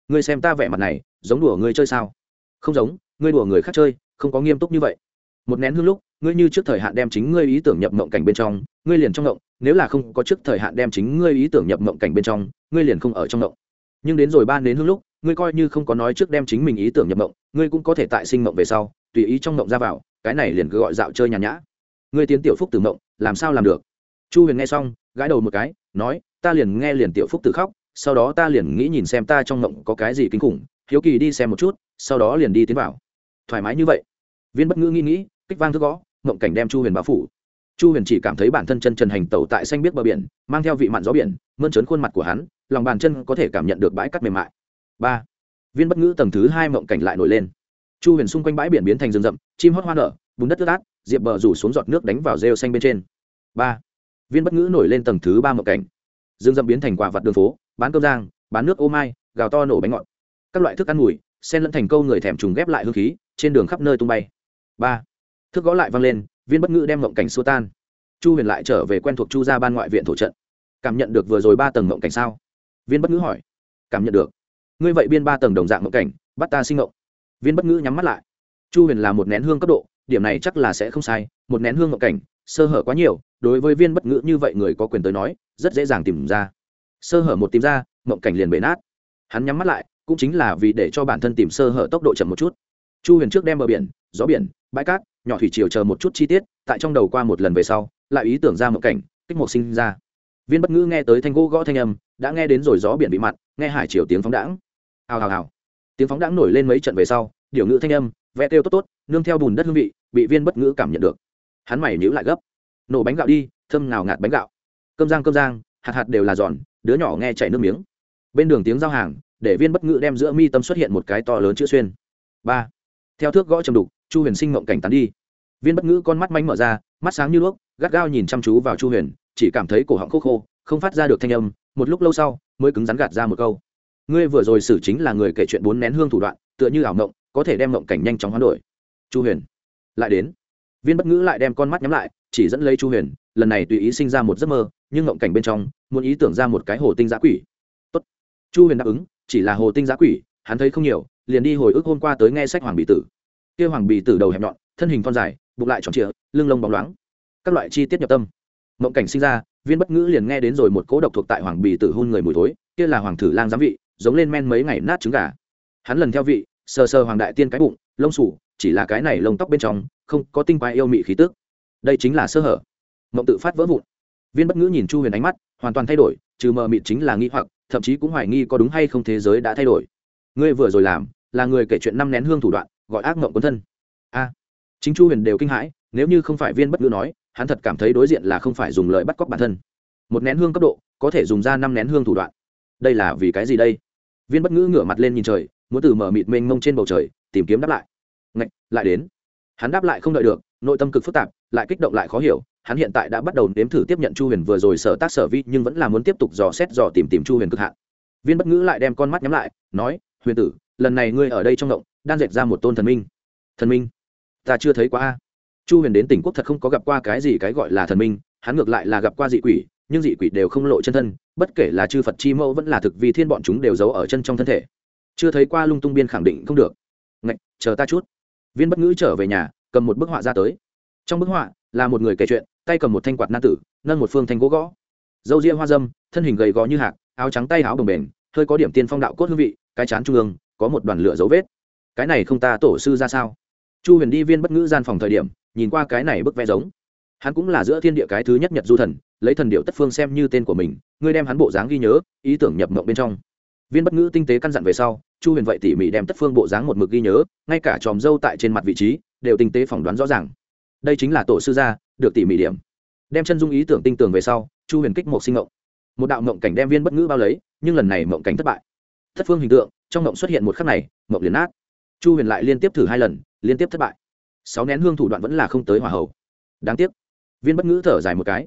Ngươi xem ta vẻ mặt này, giống đùa ngươi chơi sao? Không giống, ngươi đùa người khác chơi, không có nghiêm túc như vậy. Một nén hương lúc, ngươi như trước thời hạn đem chính ngươi ý tưởng nhập mộng cảnh bên trong, ngươi liền trong mộng, nếu là không có trước thời hạn đem chính ngươi ý tưởng nhập mộng cảnh bên trong, ngươi liền không ở trong mộng. Nhưng đến rồi ba nén hương lúc, ngươi coi như không có nói trước đem chính mình ý tưởng nhập mộng, ngươi cũng có thể tại sinh mộng về sau, tùy ý trong mộng ra vào, cái này liền cứ gọi dạo chơi nhàn nhã. Ngươi tiến tiểu phúc từ mộng, làm sao làm được? Chu huyền nghe xong gãi đầu một cái, nói, ta liền nghe liền tiểu phúc tử khóc, sau đó ta liền nghĩ nhìn xem ta trong mộng có cái gì kinh khủng, hiếu kỳ đi xem một chút, sau đó liền đi tiến vào. Thoải mái như vậy. Viên bất ngữ nghĩ nghĩ, kích vang thức gõ mộng cảnh đem chu huyền báo phủ. Chu huyền chỉ cảm thấy bản thân chân trần hành tẩu tại xanh biết bờ biển, mang theo vị mặn gió biển, mơn trớn khuôn mặt của hắn, lòng bàn chân có thể cảm nhận được bãi cắt mềm mại. Ba. Viên bất ngữ tầng thứ hai mộng cảnh lại nổi lên. Chu huyền xung quanh bãi biển biến thành rừng rậm, chim hót hoa nở, bùn đất ướt át, diệp bờ rủ xuống giọt nước đánh vào rêu xanh bên trên. Ba viên bất ngữ nổi lên tầng thứ ba mộng cảnh. Dương dâm biến thành quả vặt đường phố, bán cơm giang bán nước ô mai, gào to nổ bánh ngọt. Các loại thức ăn mùi sen lẫn thành câu người thèm trùng ghép lại hương khí, trên đường khắp nơi tung bay. Ba, thức gõ lại vang lên, viên bất ngữ đem mộng cảnh xua tan. Chu huyền lại trở về quen thuộc chu gia ban ngoại viện thổ trận. Cảm nhận được vừa rồi ba tầng mộng cảnh sao? Viên bất ngữ hỏi. Cảm nhận được. Ngươi vậy biên ba tầng đồng dạng mộng cảnh, bắt ta sinh mộng viên bất ngữ nhắm mắt lại. Chu huyền là một nén hương cấp độ, điểm này chắc là sẽ không sai, một nén hương mộng cảnh sơ hở quá nhiều, đối với viên bất ngữ như vậy người có quyền tới nói, rất dễ dàng tìm ra. Sơ hở một tìm ra, mộng cảnh liền bể nát. Hắn nhắm mắt lại, cũng chính là vì để cho bản thân tìm sơ hở tốc độ chậm một chút. Chu huyền trước đem bờ biển, gió biển, bãi cát, nhỏ thủy chiều chờ một chút chi tiết, tại trong đầu qua một lần về sau, lại ý tưởng ra mộng cảnh, kích một sinh ra. Viên bất ngữ nghe tới thanh gỗ gõ thanh âm, đã nghe đến rồi gió biển bị mặn, nghe hải chiều tiếng phóng đãng. Hào hào hào. Tiếng phóng đãng nổi lên mấy trận về sau điều ngữ thanh âm, vẽ kêu tốt tốt, nương theo bùn đất hương vị, bị viên bất ngữ cảm nhận được hắn mày nhữ lại gấp. Nổ bánh gạo đi, thơm nào ngạt bánh gạo. Cơm giang cơm giang hạt hạt đều là giòn, đứa nhỏ nghe chảy nước miếng. Bên đường tiếng giao hàng, để viên bất ngữ đem giữa mi tâm xuất hiện một cái to lớn chữ xuyên. Ba. Theo thước gõ trầm đục, chu huyền sinh mộng cảnh tán đi. Viên bất ngữ con mắt manh mở ra, mắt sáng như đuốc, gắt gao nhìn chăm chú vào chu huyền, chỉ cảm thấy cổ họng khô khô, không phát ra được thanh âm, một lúc lâu sau, mới cứng rắn gạt ra một câu. Ngươi vừa rồi xử chính là người kể chuyện bốn nén hương thủ đoạn, tựa như ảo mộng, có thể đem mộng cảnh nhanh chóng hoán đổi. Chu huyền. Lại đến viên bất ngữ lại đem con mắt nhắm lại, chỉ dẫn lấy chu huyền, lần này tùy ý sinh ra một giấc mơ, nhưng mộng cảnh bên trong, muốn ý tưởng ra một cái hồ tinh giã quỷ. Tốt. chu huyền đáp ứng, chỉ là hồ tinh giã quỷ, hắn thấy không nhiều, liền đi hồi ức hôm qua tới nghe sách hoàng bị tử. Kia hoàng bị tử đầu hẹp nhọn, thân hình con dài, bụng lại tròn trịa, lưng lông bóng loáng. Các loại chi tiết nhập tâm. Mộng cảnh sinh ra, viên bất ngữ liền nghe đến rồi một cỗ độc thuộc tại hoàng bì tử hôn người mùi thối, kia là hoàng thử lang giám vị, giống lên men mấy ngày nát trứng gà. Hắn lần theo vị, sờ sờ hoàng đại tiên cái bụng, lông sủ chỉ là cái này lông tóc bên trong không có tinh quái yêu mị khí tức, đây chính là sơ hở. Mộng tự phát vỡ vụn. Viên bất ngữ nhìn chu huyền ánh mắt hoàn toàn thay đổi trừ mờ mịt chính là nghi hoặc thậm chí cũng hoài nghi có đúng hay không thế giới đã thay đổi. Ngươi vừa rồi làm là người kể chuyện năm nén hương thủ đoạn gọi ác mộng quân thân. A. Chính chu huyền đều kinh hãi nếu như không phải viên bất ngữ nói hắn thật cảm thấy đối diện là không phải dùng lời bắt cóc bản thân. Một nén hương cấp độ có thể dùng ra năm nén hương thủ đoạn. Đây là vì cái gì đây? Viên bất ngữ ngửa mặt lên nhìn trời muốn từ mở mịt mênh mông trên bầu trời tìm kiếm đáp lại. Ngạch, lại đến hắn đáp lại không đợi được, nội tâm cực phức tạp, lại kích động lại khó hiểu, hắn hiện tại đã bắt đầu nếm thử tiếp nhận chu huyền vừa rồi sở tác sở vi, nhưng vẫn là muốn tiếp tục dò xét dò tìm tìm chu huyền cực hạn. Viên bất ngữ lại đem con mắt nhắm lại, nói, huyền tử, lần này ngươi ở đây trong động đang dệt ra một tôn thần minh. Thần minh? Ta chưa thấy quá chu huyền đến tỉnh quốc thật không có gặp qua cái gì cái gọi là thần minh, hắn ngược lại là gặp qua dị quỷ, nhưng dị quỷ đều không lộ chân thân, bất kể là chư phật chi mẫu vẫn là thực vì thiên bọn chúng đều giấu ở chân trong thân thể. Chưa thấy qua lung tung biên khẳng định không được. Ngạch, chờ ta chút viên bất ngữ trở về nhà, cầm một bức họa ra tới. Trong bức họa là một người kể chuyện, tay cầm một thanh quạt nam tử, nâng một phương thanh gỗ gõ. Dâu ria hoa dâm, thân hình gầy gò như hạt áo trắng tay áo đồng bền hơi có điểm tiên phong đạo cốt hương vị, cái chán trung ương, có một đoàn lửa dấu vết. Cái này không ta tổ sư ra sao? Chu huyền đi viên bất ngữ gian phòng thời điểm, nhìn qua cái này bức vẽ giống. Hắn cũng là giữa thiên địa cái thứ nhất nhật du thần, lấy thần điệu tất phương xem như tên của mình ngươi đem hắn bộ dáng ghi nhớ, ý tưởng nhập mộng bên trong. Viên bất ngữ tinh tế căn dặn về sau chu huyền vậy tỉ mỉ đem tất phương bộ dáng một mực ghi nhớ, ngay cả tròm dâu tại trên mặt vị trí, đều tinh tế phỏng đoán rõ ràng. Đây chính là tổ sư gia, được tỉ mỉ điểm. Đem chân dung ý tưởng tinh tường về sau, chu huyền kích một sinh ngộng. Một đạo mộng cảnh đem viên bất ngữ bao lấy, nhưng lần này mộng cảnh thất bại. Thất phương hình tượng, trong mộng xuất hiện một khắc này mộng liền nát. Chu huyền lại liên tiếp thử hai lần, liên tiếp thất bại. Sáu nén hương thủ đoạn vẫn là không tới hỏa hầu. đáng tiếc. Viên bất ngữ thở dài một cái.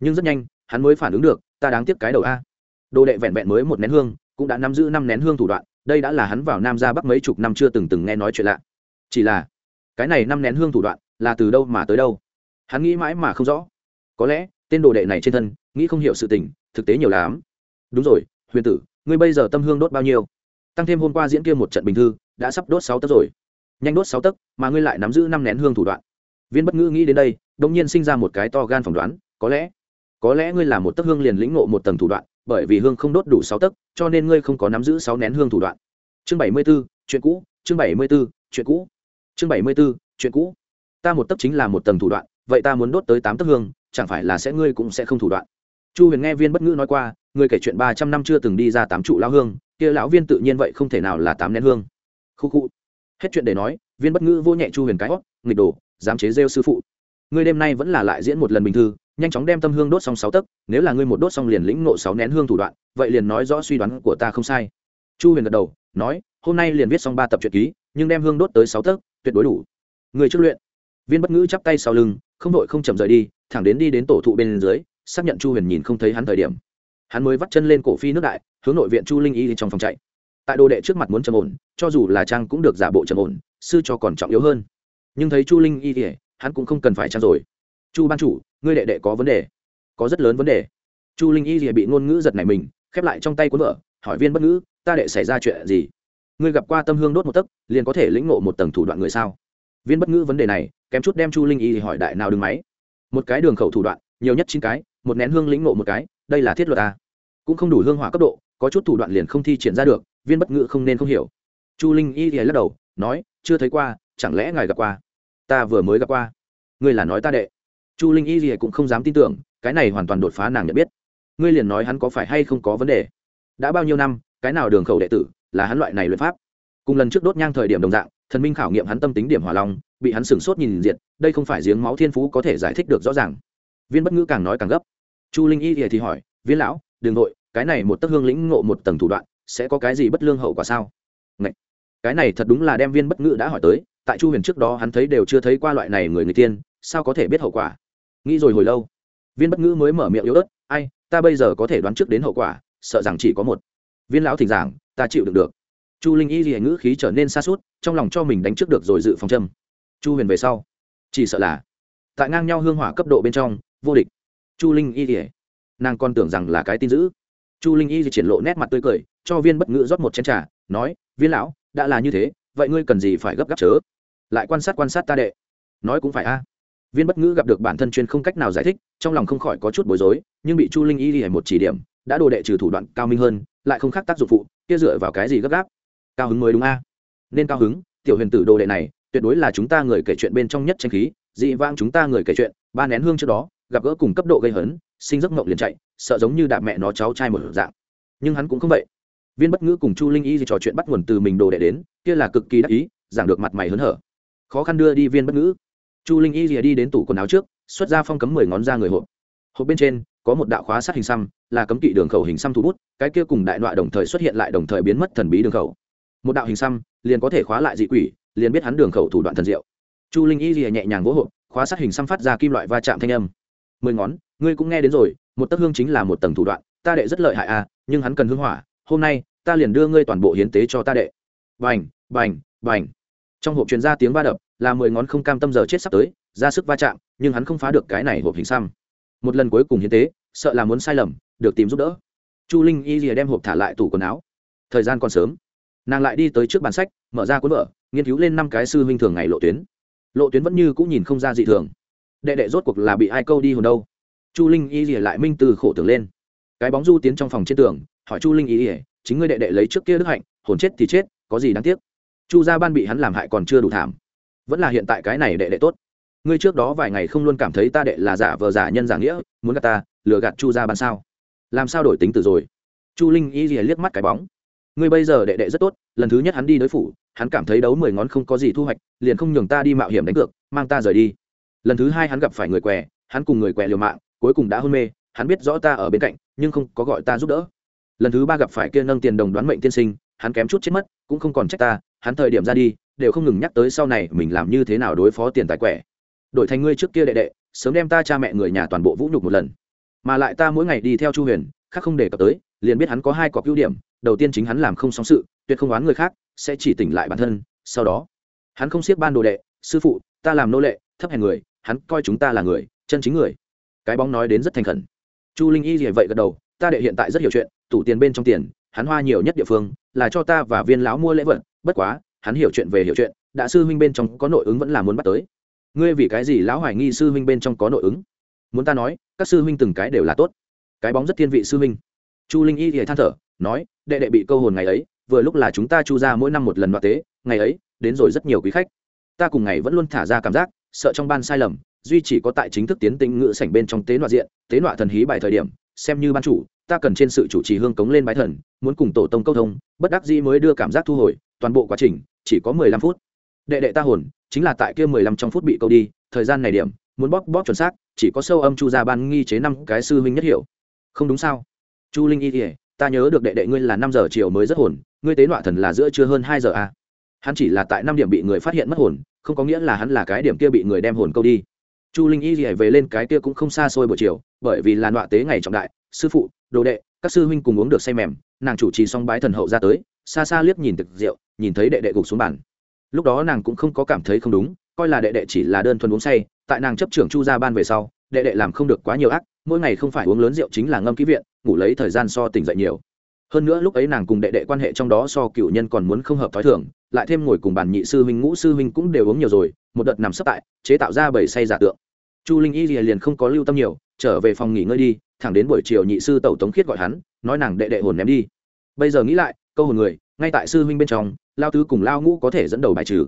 Nhưng rất nhanh, hắn mới phản ứng được, ta đáng tiếc cái đầu a. Đồ đệ vẹn vẹn mới một nén hương, cũng đã nắm giữ năm nén hương thủ đoạn đây đã là hắn vào nam ra bắc mấy chục năm chưa từng từng nghe nói chuyện lạ. Chỉ là, cái này năm nén hương thủ đoạn là từ đâu mà tới đâu? Hắn nghĩ mãi mà không rõ. Có lẽ, tên đồ đệ này trên thân, nghĩ không hiểu sự tình, thực tế nhiều lắm. Đúng rồi, huyền tử, ngươi bây giờ tâm hương đốt bao nhiêu? Tăng thêm hôm qua diễn kia một trận bình thư, đã sắp đốt sáu tấc rồi. Nhanh đốt sáu tấc, mà ngươi lại nắm giữ năm nén hương thủ đoạn. Viên bất ngữ nghĩ đến đây đông nhiên sinh ra một cái to gan phỏng đoán, có lẽ có lẽ ngươi là một tấc hương liền lĩnh ngộ một tầng thủ đoạn bởi vì hương không đốt đủ sáu tấc, cho nên ngươi không có nắm giữ sáu nén hương thủ đoạn. Chương bảy mươi b ố chuyện cũ, chương bảy mươi b ố chuyện cũ. Chương bảy mươi b ố chuyện cũ. Ta một tấc chính là một tầng thủ đoạn, vậy ta muốn đốt tới tám tấc hương, chẳng phải là sẽ ngươi cũng sẽ không thủ đoạn. Chu huyền nghe viên bất ngữ nói qua, người kể chuyện ba trăm năm chưa từng đi ra tám trụ lao hương, kia lão viên tự nhiên vậy không thể nào là tám nén hương. Khu khu. Hết chuyện để nói, viên bất ngữ vô nhẹ chu huyền cái hót nghịch đồ, dám chế rêu sư phụ. Ngươi đêm nay vẫn là lại diễn một lần bình thư nhanh chóng đem tâm hương đốt xong sáu tấc, nếu là ngươi một đốt xong liền lĩnh nộ sáu nén hương thủ đoạn, vậy liền nói rõ suy đoán của ta không sai. Chu huyền gật đầu, nói, hôm nay liền viết xong ba tập truyện ký, nhưng đem hương đốt tới sáu tấc, tuyệt đối đủ. Người trước luyện. Viên bất ngữ chắp tay sau lưng, không đội không chậm rời đi, thẳng đến đi đến tổ thụ bên dưới, xác nhận chu huyền nhìn không thấy hắn thời điểm. Hắn mới vắt chân lên cổ phi nước đại, hướng nội viện chu linh y trong phòng chạy. Tại đồ đệ trước mặt muốn trầm ổn, cho dù là trang cũng được giả bộ trầm ổn, sư cho còn trọng yếu hơn. Nhưng thấy chu linh y thì hắn cũng không cần phải trang rồi chu ban chủ, ngươi đệ đệ có vấn đề. Có rất lớn vấn đề. Chu linh y thì bị ngôn ngữ giật này mình, khép lại trong tay cuốn vợ hỏi viên bất ngữ, ta đệ xảy ra chuyện gì? Ngươi gặp qua tâm hương đốt một tấc, liền có thể lĩnh ngộ một tầng thủ đoạn người sao? Viên bất ngữ vấn đề này, kém chút đem chu linh y thì hỏi đại nào đứng máy. Một cái đường khẩu thủ đoạn, nhiều nhất chín cái, một nén hương lĩnh ngộ một cái, đây là thiết luật à. cũng không đủ hương hỏa cấp độ, có chút thủ đoạn liền không thi triển ra được, viên bất ngữ không nên không hiểu. Chu linh y thì lắc đầu, nói, chưa thấy qua, chẳng lẽ ngài gặp qua? Ta vừa mới gặp qua. Ngươi là nói ta đệ chu linh y gì cũng không dám tin tưởng, cái này hoàn toàn đột phá nàng nhận biết. Ngươi liền nói hắn có phải hay không có vấn đề? Đã bao nhiêu năm, cái nào đường khẩu đệ tử là hắn loại này luyện pháp? Cùng lần trước đốt nhang thời điểm đồng dạng, thần minh khảo nghiệm hắn tâm tính điểm hỏa long, bị hắn sửng sốt nhìn diệt, đây không phải giếng máu thiên phú có thể giải thích được rõ ràng. Viên bất ngữ càng nói càng gấp. Chu linh y thì hỏi, viên lão đường nội cái này một tấc hương lĩnh ngộ một tầng thủ đoạn, sẽ có cái gì bất lương hậu quả sao? Ngậy! cái này thật đúng là đem viên bất ngữ đã hỏi tới, tại chu huyền trước đó hắn thấy đều chưa thấy qua loại này người người tiên, sao có thể biết hậu quả? Nghĩ rồi hồi lâu, viên bất ngữ mới mở miệng yếu ớt, ai, ta bây giờ có thể đoán trước đến hậu quả, sợ rằng chỉ có một. Viên lão thỉnh giảng, ta chịu được được. Chu linh y thì ngữ khí trở nên xa suốt trong lòng cho mình đánh trước được rồi dự phòng châm. Chu huyền về sau, chỉ sợ là tại ngang nhau hương hỏa cấp độ bên trong, vô địch. Chu linh y thì nàng còn tưởng rằng là cái tin dữ. Chu linh y triển lộ nét mặt tươi cười, cho viên bất ngữ rót một chén trà, nói, viên lão, đã là như thế, vậy ngươi cần gì phải gấp gáp chớ? Lại quan sát quan sát ta đệ. Nói cũng phải a viên bất ngữ gặp được bản thân chuyên không cách nào giải thích, trong lòng không khỏi có chút bối rối, nhưng bị chu linh y hề một chỉ điểm, đã đồ đệ trừ thủ đoạn cao minh hơn, lại không khác tác dụng phụ, kia dựa vào cái gì gấp gáp? Cao hứng mới đúng a. Nên cao hứng, tiểu huyền tử đồ đệ này, tuyệt đối là chúng ta người kể chuyện bên trong nhất tranh khí, dị vãng chúng ta người kể chuyện, ba nén hương trước đó, gặp gỡ cùng cấp độ gây hấn, sinh giấc mộng liền chạy, sợ giống như đạp mẹ nó cháu trai một dạng. Nhưng hắn cũng không vậy. Viên bất ngữ cùng chu linh y trò chuyện bắt nguồn từ mình đồ đệ đến, kia là cực kỳ đắc ý, giảng được mặt mày hớn hở. Khó khăn đưa đi viên bất ngữ chu linh y rìa đi đến tủ quần áo trước, xuất ra phong cấm mười ngón ra người hộp. Hộp bên trên, có một đạo khóa sát hình xăm, là cấm kỵ đường khẩu hình xăm thu bút, cái kia cùng đại nọa đồng thời xuất hiện lại đồng thời biến mất thần bí đường khẩu. Một đạo hình xăm, liền có thể khóa lại dị quỷ, liền biết hắn đường khẩu thủ đoạn thần diệu. Chu linh y rìa nhẹ nhàng vỗ hộp, khóa sát hình xăm phát ra kim loại va chạm thanh âm. Mười ngón, ngươi cũng nghe đến rồi, một tấc hương chính là một tầng thủ đoạn, ta đệ rất lợi hại à nhưng hắn cần hương hỏa, hôm nay, ta liền đưa ngươi toàn bộ hiến tế cho ta đệ. Bành bành bành. Trong hộp truyền ra tiếng va đập là mười ngón không cam tâm giờ chết sắp tới, ra sức va chạm, nhưng hắn không phá được cái này hộp hình xăm. Một lần cuối cùng hiến tế, sợ là muốn sai lầm, được tìm giúp đỡ. Chu linh y rìa đem hộp thả lại tủ quần áo. Thời gian còn sớm. Nàng lại đi tới trước bàn sách, mở ra cuốn vở, nghiên cứu lên năm cái sư huynh thường ngày lộ tuyến. Lộ tuyến vẫn như cũng nhìn không ra dị thường. Đệ đệ rốt cuộc là bị ai câu đi hồn đâu? Chu linh y rìa lại minh từ khổ tưởng lên. Cái bóng du tiến trong phòng trên tường, hỏi chu linh y rìa chính ngươi đệ đệ lấy trước kia đức hạnh, hồn chết thì chết, có gì đáng tiếc? Chu gia ban bị hắn làm hại còn chưa đủ thảm vẫn là hiện tại cái này đệ đệ tốt. Ngươi trước đó vài ngày không luôn cảm thấy ta đệ là giả vờ giả nhân giả nghĩa, muốn gạt ta, lừa gạt chu gia ban sao? Làm sao đổi tính từ rồi? Chu linh y rìa liếc mắt cái bóng. Ngươi bây giờ đệ đệ rất tốt, lần thứ nhất hắn đi đối phủ, hắn cảm thấy đấu mười ngón không có gì thu hoạch, liền không nhường ta đi mạo hiểm đánh cược, mang ta rời đi. Lần thứ hai hắn gặp phải người què, hắn cùng người què liều mạng, cuối cùng đã hôn mê, hắn biết rõ ta ở bên cạnh, nhưng không có gọi ta giúp đỡ. Lần thứ ba gặp phải kia nâng tiền đồng đoán mệnh tiên sinh, hắn kém chút chết mất, cũng không còn trách ta, hắn thời điểm ra đi đều không ngừng nhắc tới sau này mình làm như thế nào đối phó tiền tài quẻ. Đổi thành ngươi trước kia đệ đệ, sớm đem ta cha mẹ người nhà toàn bộ vũ nhục một lần. Mà lại ta mỗi ngày đi theo chu huyền, khác không đề cập tới, liền biết hắn có hai cọc ưu điểm, đầu tiên chính hắn làm không sóng sự, tuyệt không oán người khác, sẽ chỉ tỉnh lại bản thân, sau đó, hắn không siết ban đồ đệ, sư phụ, ta làm nô lệ, thấp hèn người, hắn coi chúng ta là người, chân chính người. Cái bóng nói đến rất thành khẩn. Chu linh y gì vậy gật đầu, ta đệ hiện tại rất hiểu chuyện, tủ tiền bên trong tiền, hắn hoa nhiều nhất địa phương, là cho ta và viên lão mua lễ vật, bất quá hắn hiểu chuyện về hiểu chuyện, đã sư huynh bên trong có nội ứng vẫn là muốn bắt tới. Ngươi vì cái gì lão hoài nghi sư huynh bên trong có nội ứng? Muốn ta nói, các sư huynh từng cái đều là tốt. Cái bóng rất thiên vị sư huynh. Chu linh y thì than thở, nói, đệ đệ bị câu hồn ngày ấy, vừa lúc là chúng ta chu ra mỗi năm một lần đoạt tế, ngày ấy, đến rồi rất nhiều quý khách. Ta cùng ngày vẫn luôn thả ra cảm giác, sợ trong ban sai lầm, duy chỉ có tại chính thức tiến tinh ngự sảnh bên trong tế nọa diện, tế nọa thần hí bài thời điểm, xem như ban chủ, ta cần trên sự chủ trì hương cống lên bái thần, muốn cùng tổ tông câu thông, bất đắc dĩ mới đưa cảm giác thu hồi, toàn bộ quá trình chỉ có mười lăm phút. Đệ đệ ta hồn, chính là tại kia mười lăm trong phút bị câu đi, thời gian này điểm, muốn bóp bóp chuẩn xác, chỉ có sâu âm chu gia ban nghi chế năm cái sư huynh nhất hiểu. Không đúng sao? Chu linh y ỉa ta nhớ được đệ đệ ngươi là năm giờ chiều mới rất hồn, ngươi tế nọa thần là giữa trưa hơn hai giờ à. hắn chỉ là tại năm điểm bị người phát hiện mất hồn, không có nghĩa là hắn là cái điểm kia bị người đem hồn câu đi. Chu linh y ỉa về lên cái kia cũng không xa xôi buổi chiều, bởi vì là nọa tế ngày trọng đại, sư phụ, đồ đệ, các sư huynh cùng uống được say mềm, nàng chủ trì xong bái thần hậu ra tới, xa xa liếc nhìn thực rượu nhìn thấy đệ đệ gục xuống bàn. Lúc đó nàng cũng không có cảm thấy không đúng, coi là đệ đệ chỉ là đơn thuần uống say, tại nàng chấp trưởng chu ra ban về sau, đệ đệ làm không được quá nhiều ác, mỗi ngày không phải uống lớn rượu chính là ngâm ký viện, ngủ lấy thời gian so tỉnh dậy nhiều. Hơn nữa lúc ấy nàng cùng đệ đệ quan hệ trong đó so cựu nhân còn muốn không hợp t h ó i thưởng lại thêm ngồi cùng bàn nhị sư huynh, ngũ sư huynh cũng đều uống nhiều rồi, một đợt nằm sấp tại, chế tạo ra bảy say giả tượng. Chu linh y liền không có lưu tâm nhiều, trở về phòng nghỉ ngơi đi, thẳng đến buổi chiều nhị sư tẩu tống khiết gọi hắn, nói nàng đệ đệ hồn ném đi. Bây giờ nghĩ lại, câu hồn người ngay tại sư huynh bên trong, lao tứ cùng lao ngũ có thể dẫn đầu bài trừ.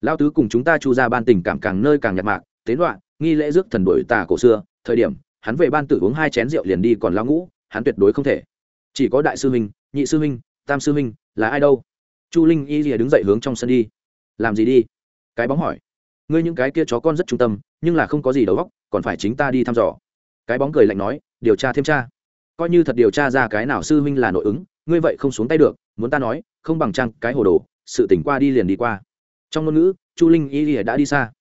Lao tứ cùng chúng ta chu ra ban tình cảm càng nơi càng nhạt mạc, tế đoạn nghi lễ rước thần đổi tà cổ xưa, thời điểm, hắn về ban tử uống hai chén rượu liền đi còn lao ngũ, hắn tuyệt đối không thể. Chỉ có đại sư huynh, nhị sư huynh, tam sư huynh, là ai đâu? Chu linh y rìa đứng dậy hướng trong sân đi. Làm gì đi? Cái bóng hỏi. Ngươi những cái kia chó con rất trung tâm, nhưng là không có gì đầu óc, còn phải chính ta đi thăm dò. Cái bóng cười lạnh nói, điều tra thêm tra. Coi như thật điều tra ra cái nào sư huynh là nội ứng, ngươi vậy không xuống tay được muốn ta nói, không bằng trang cái hồ đồ, sự tỉnh qua đi liền đi qua. Trong ngôn ngữ, chu linh y rìa đã đi xa.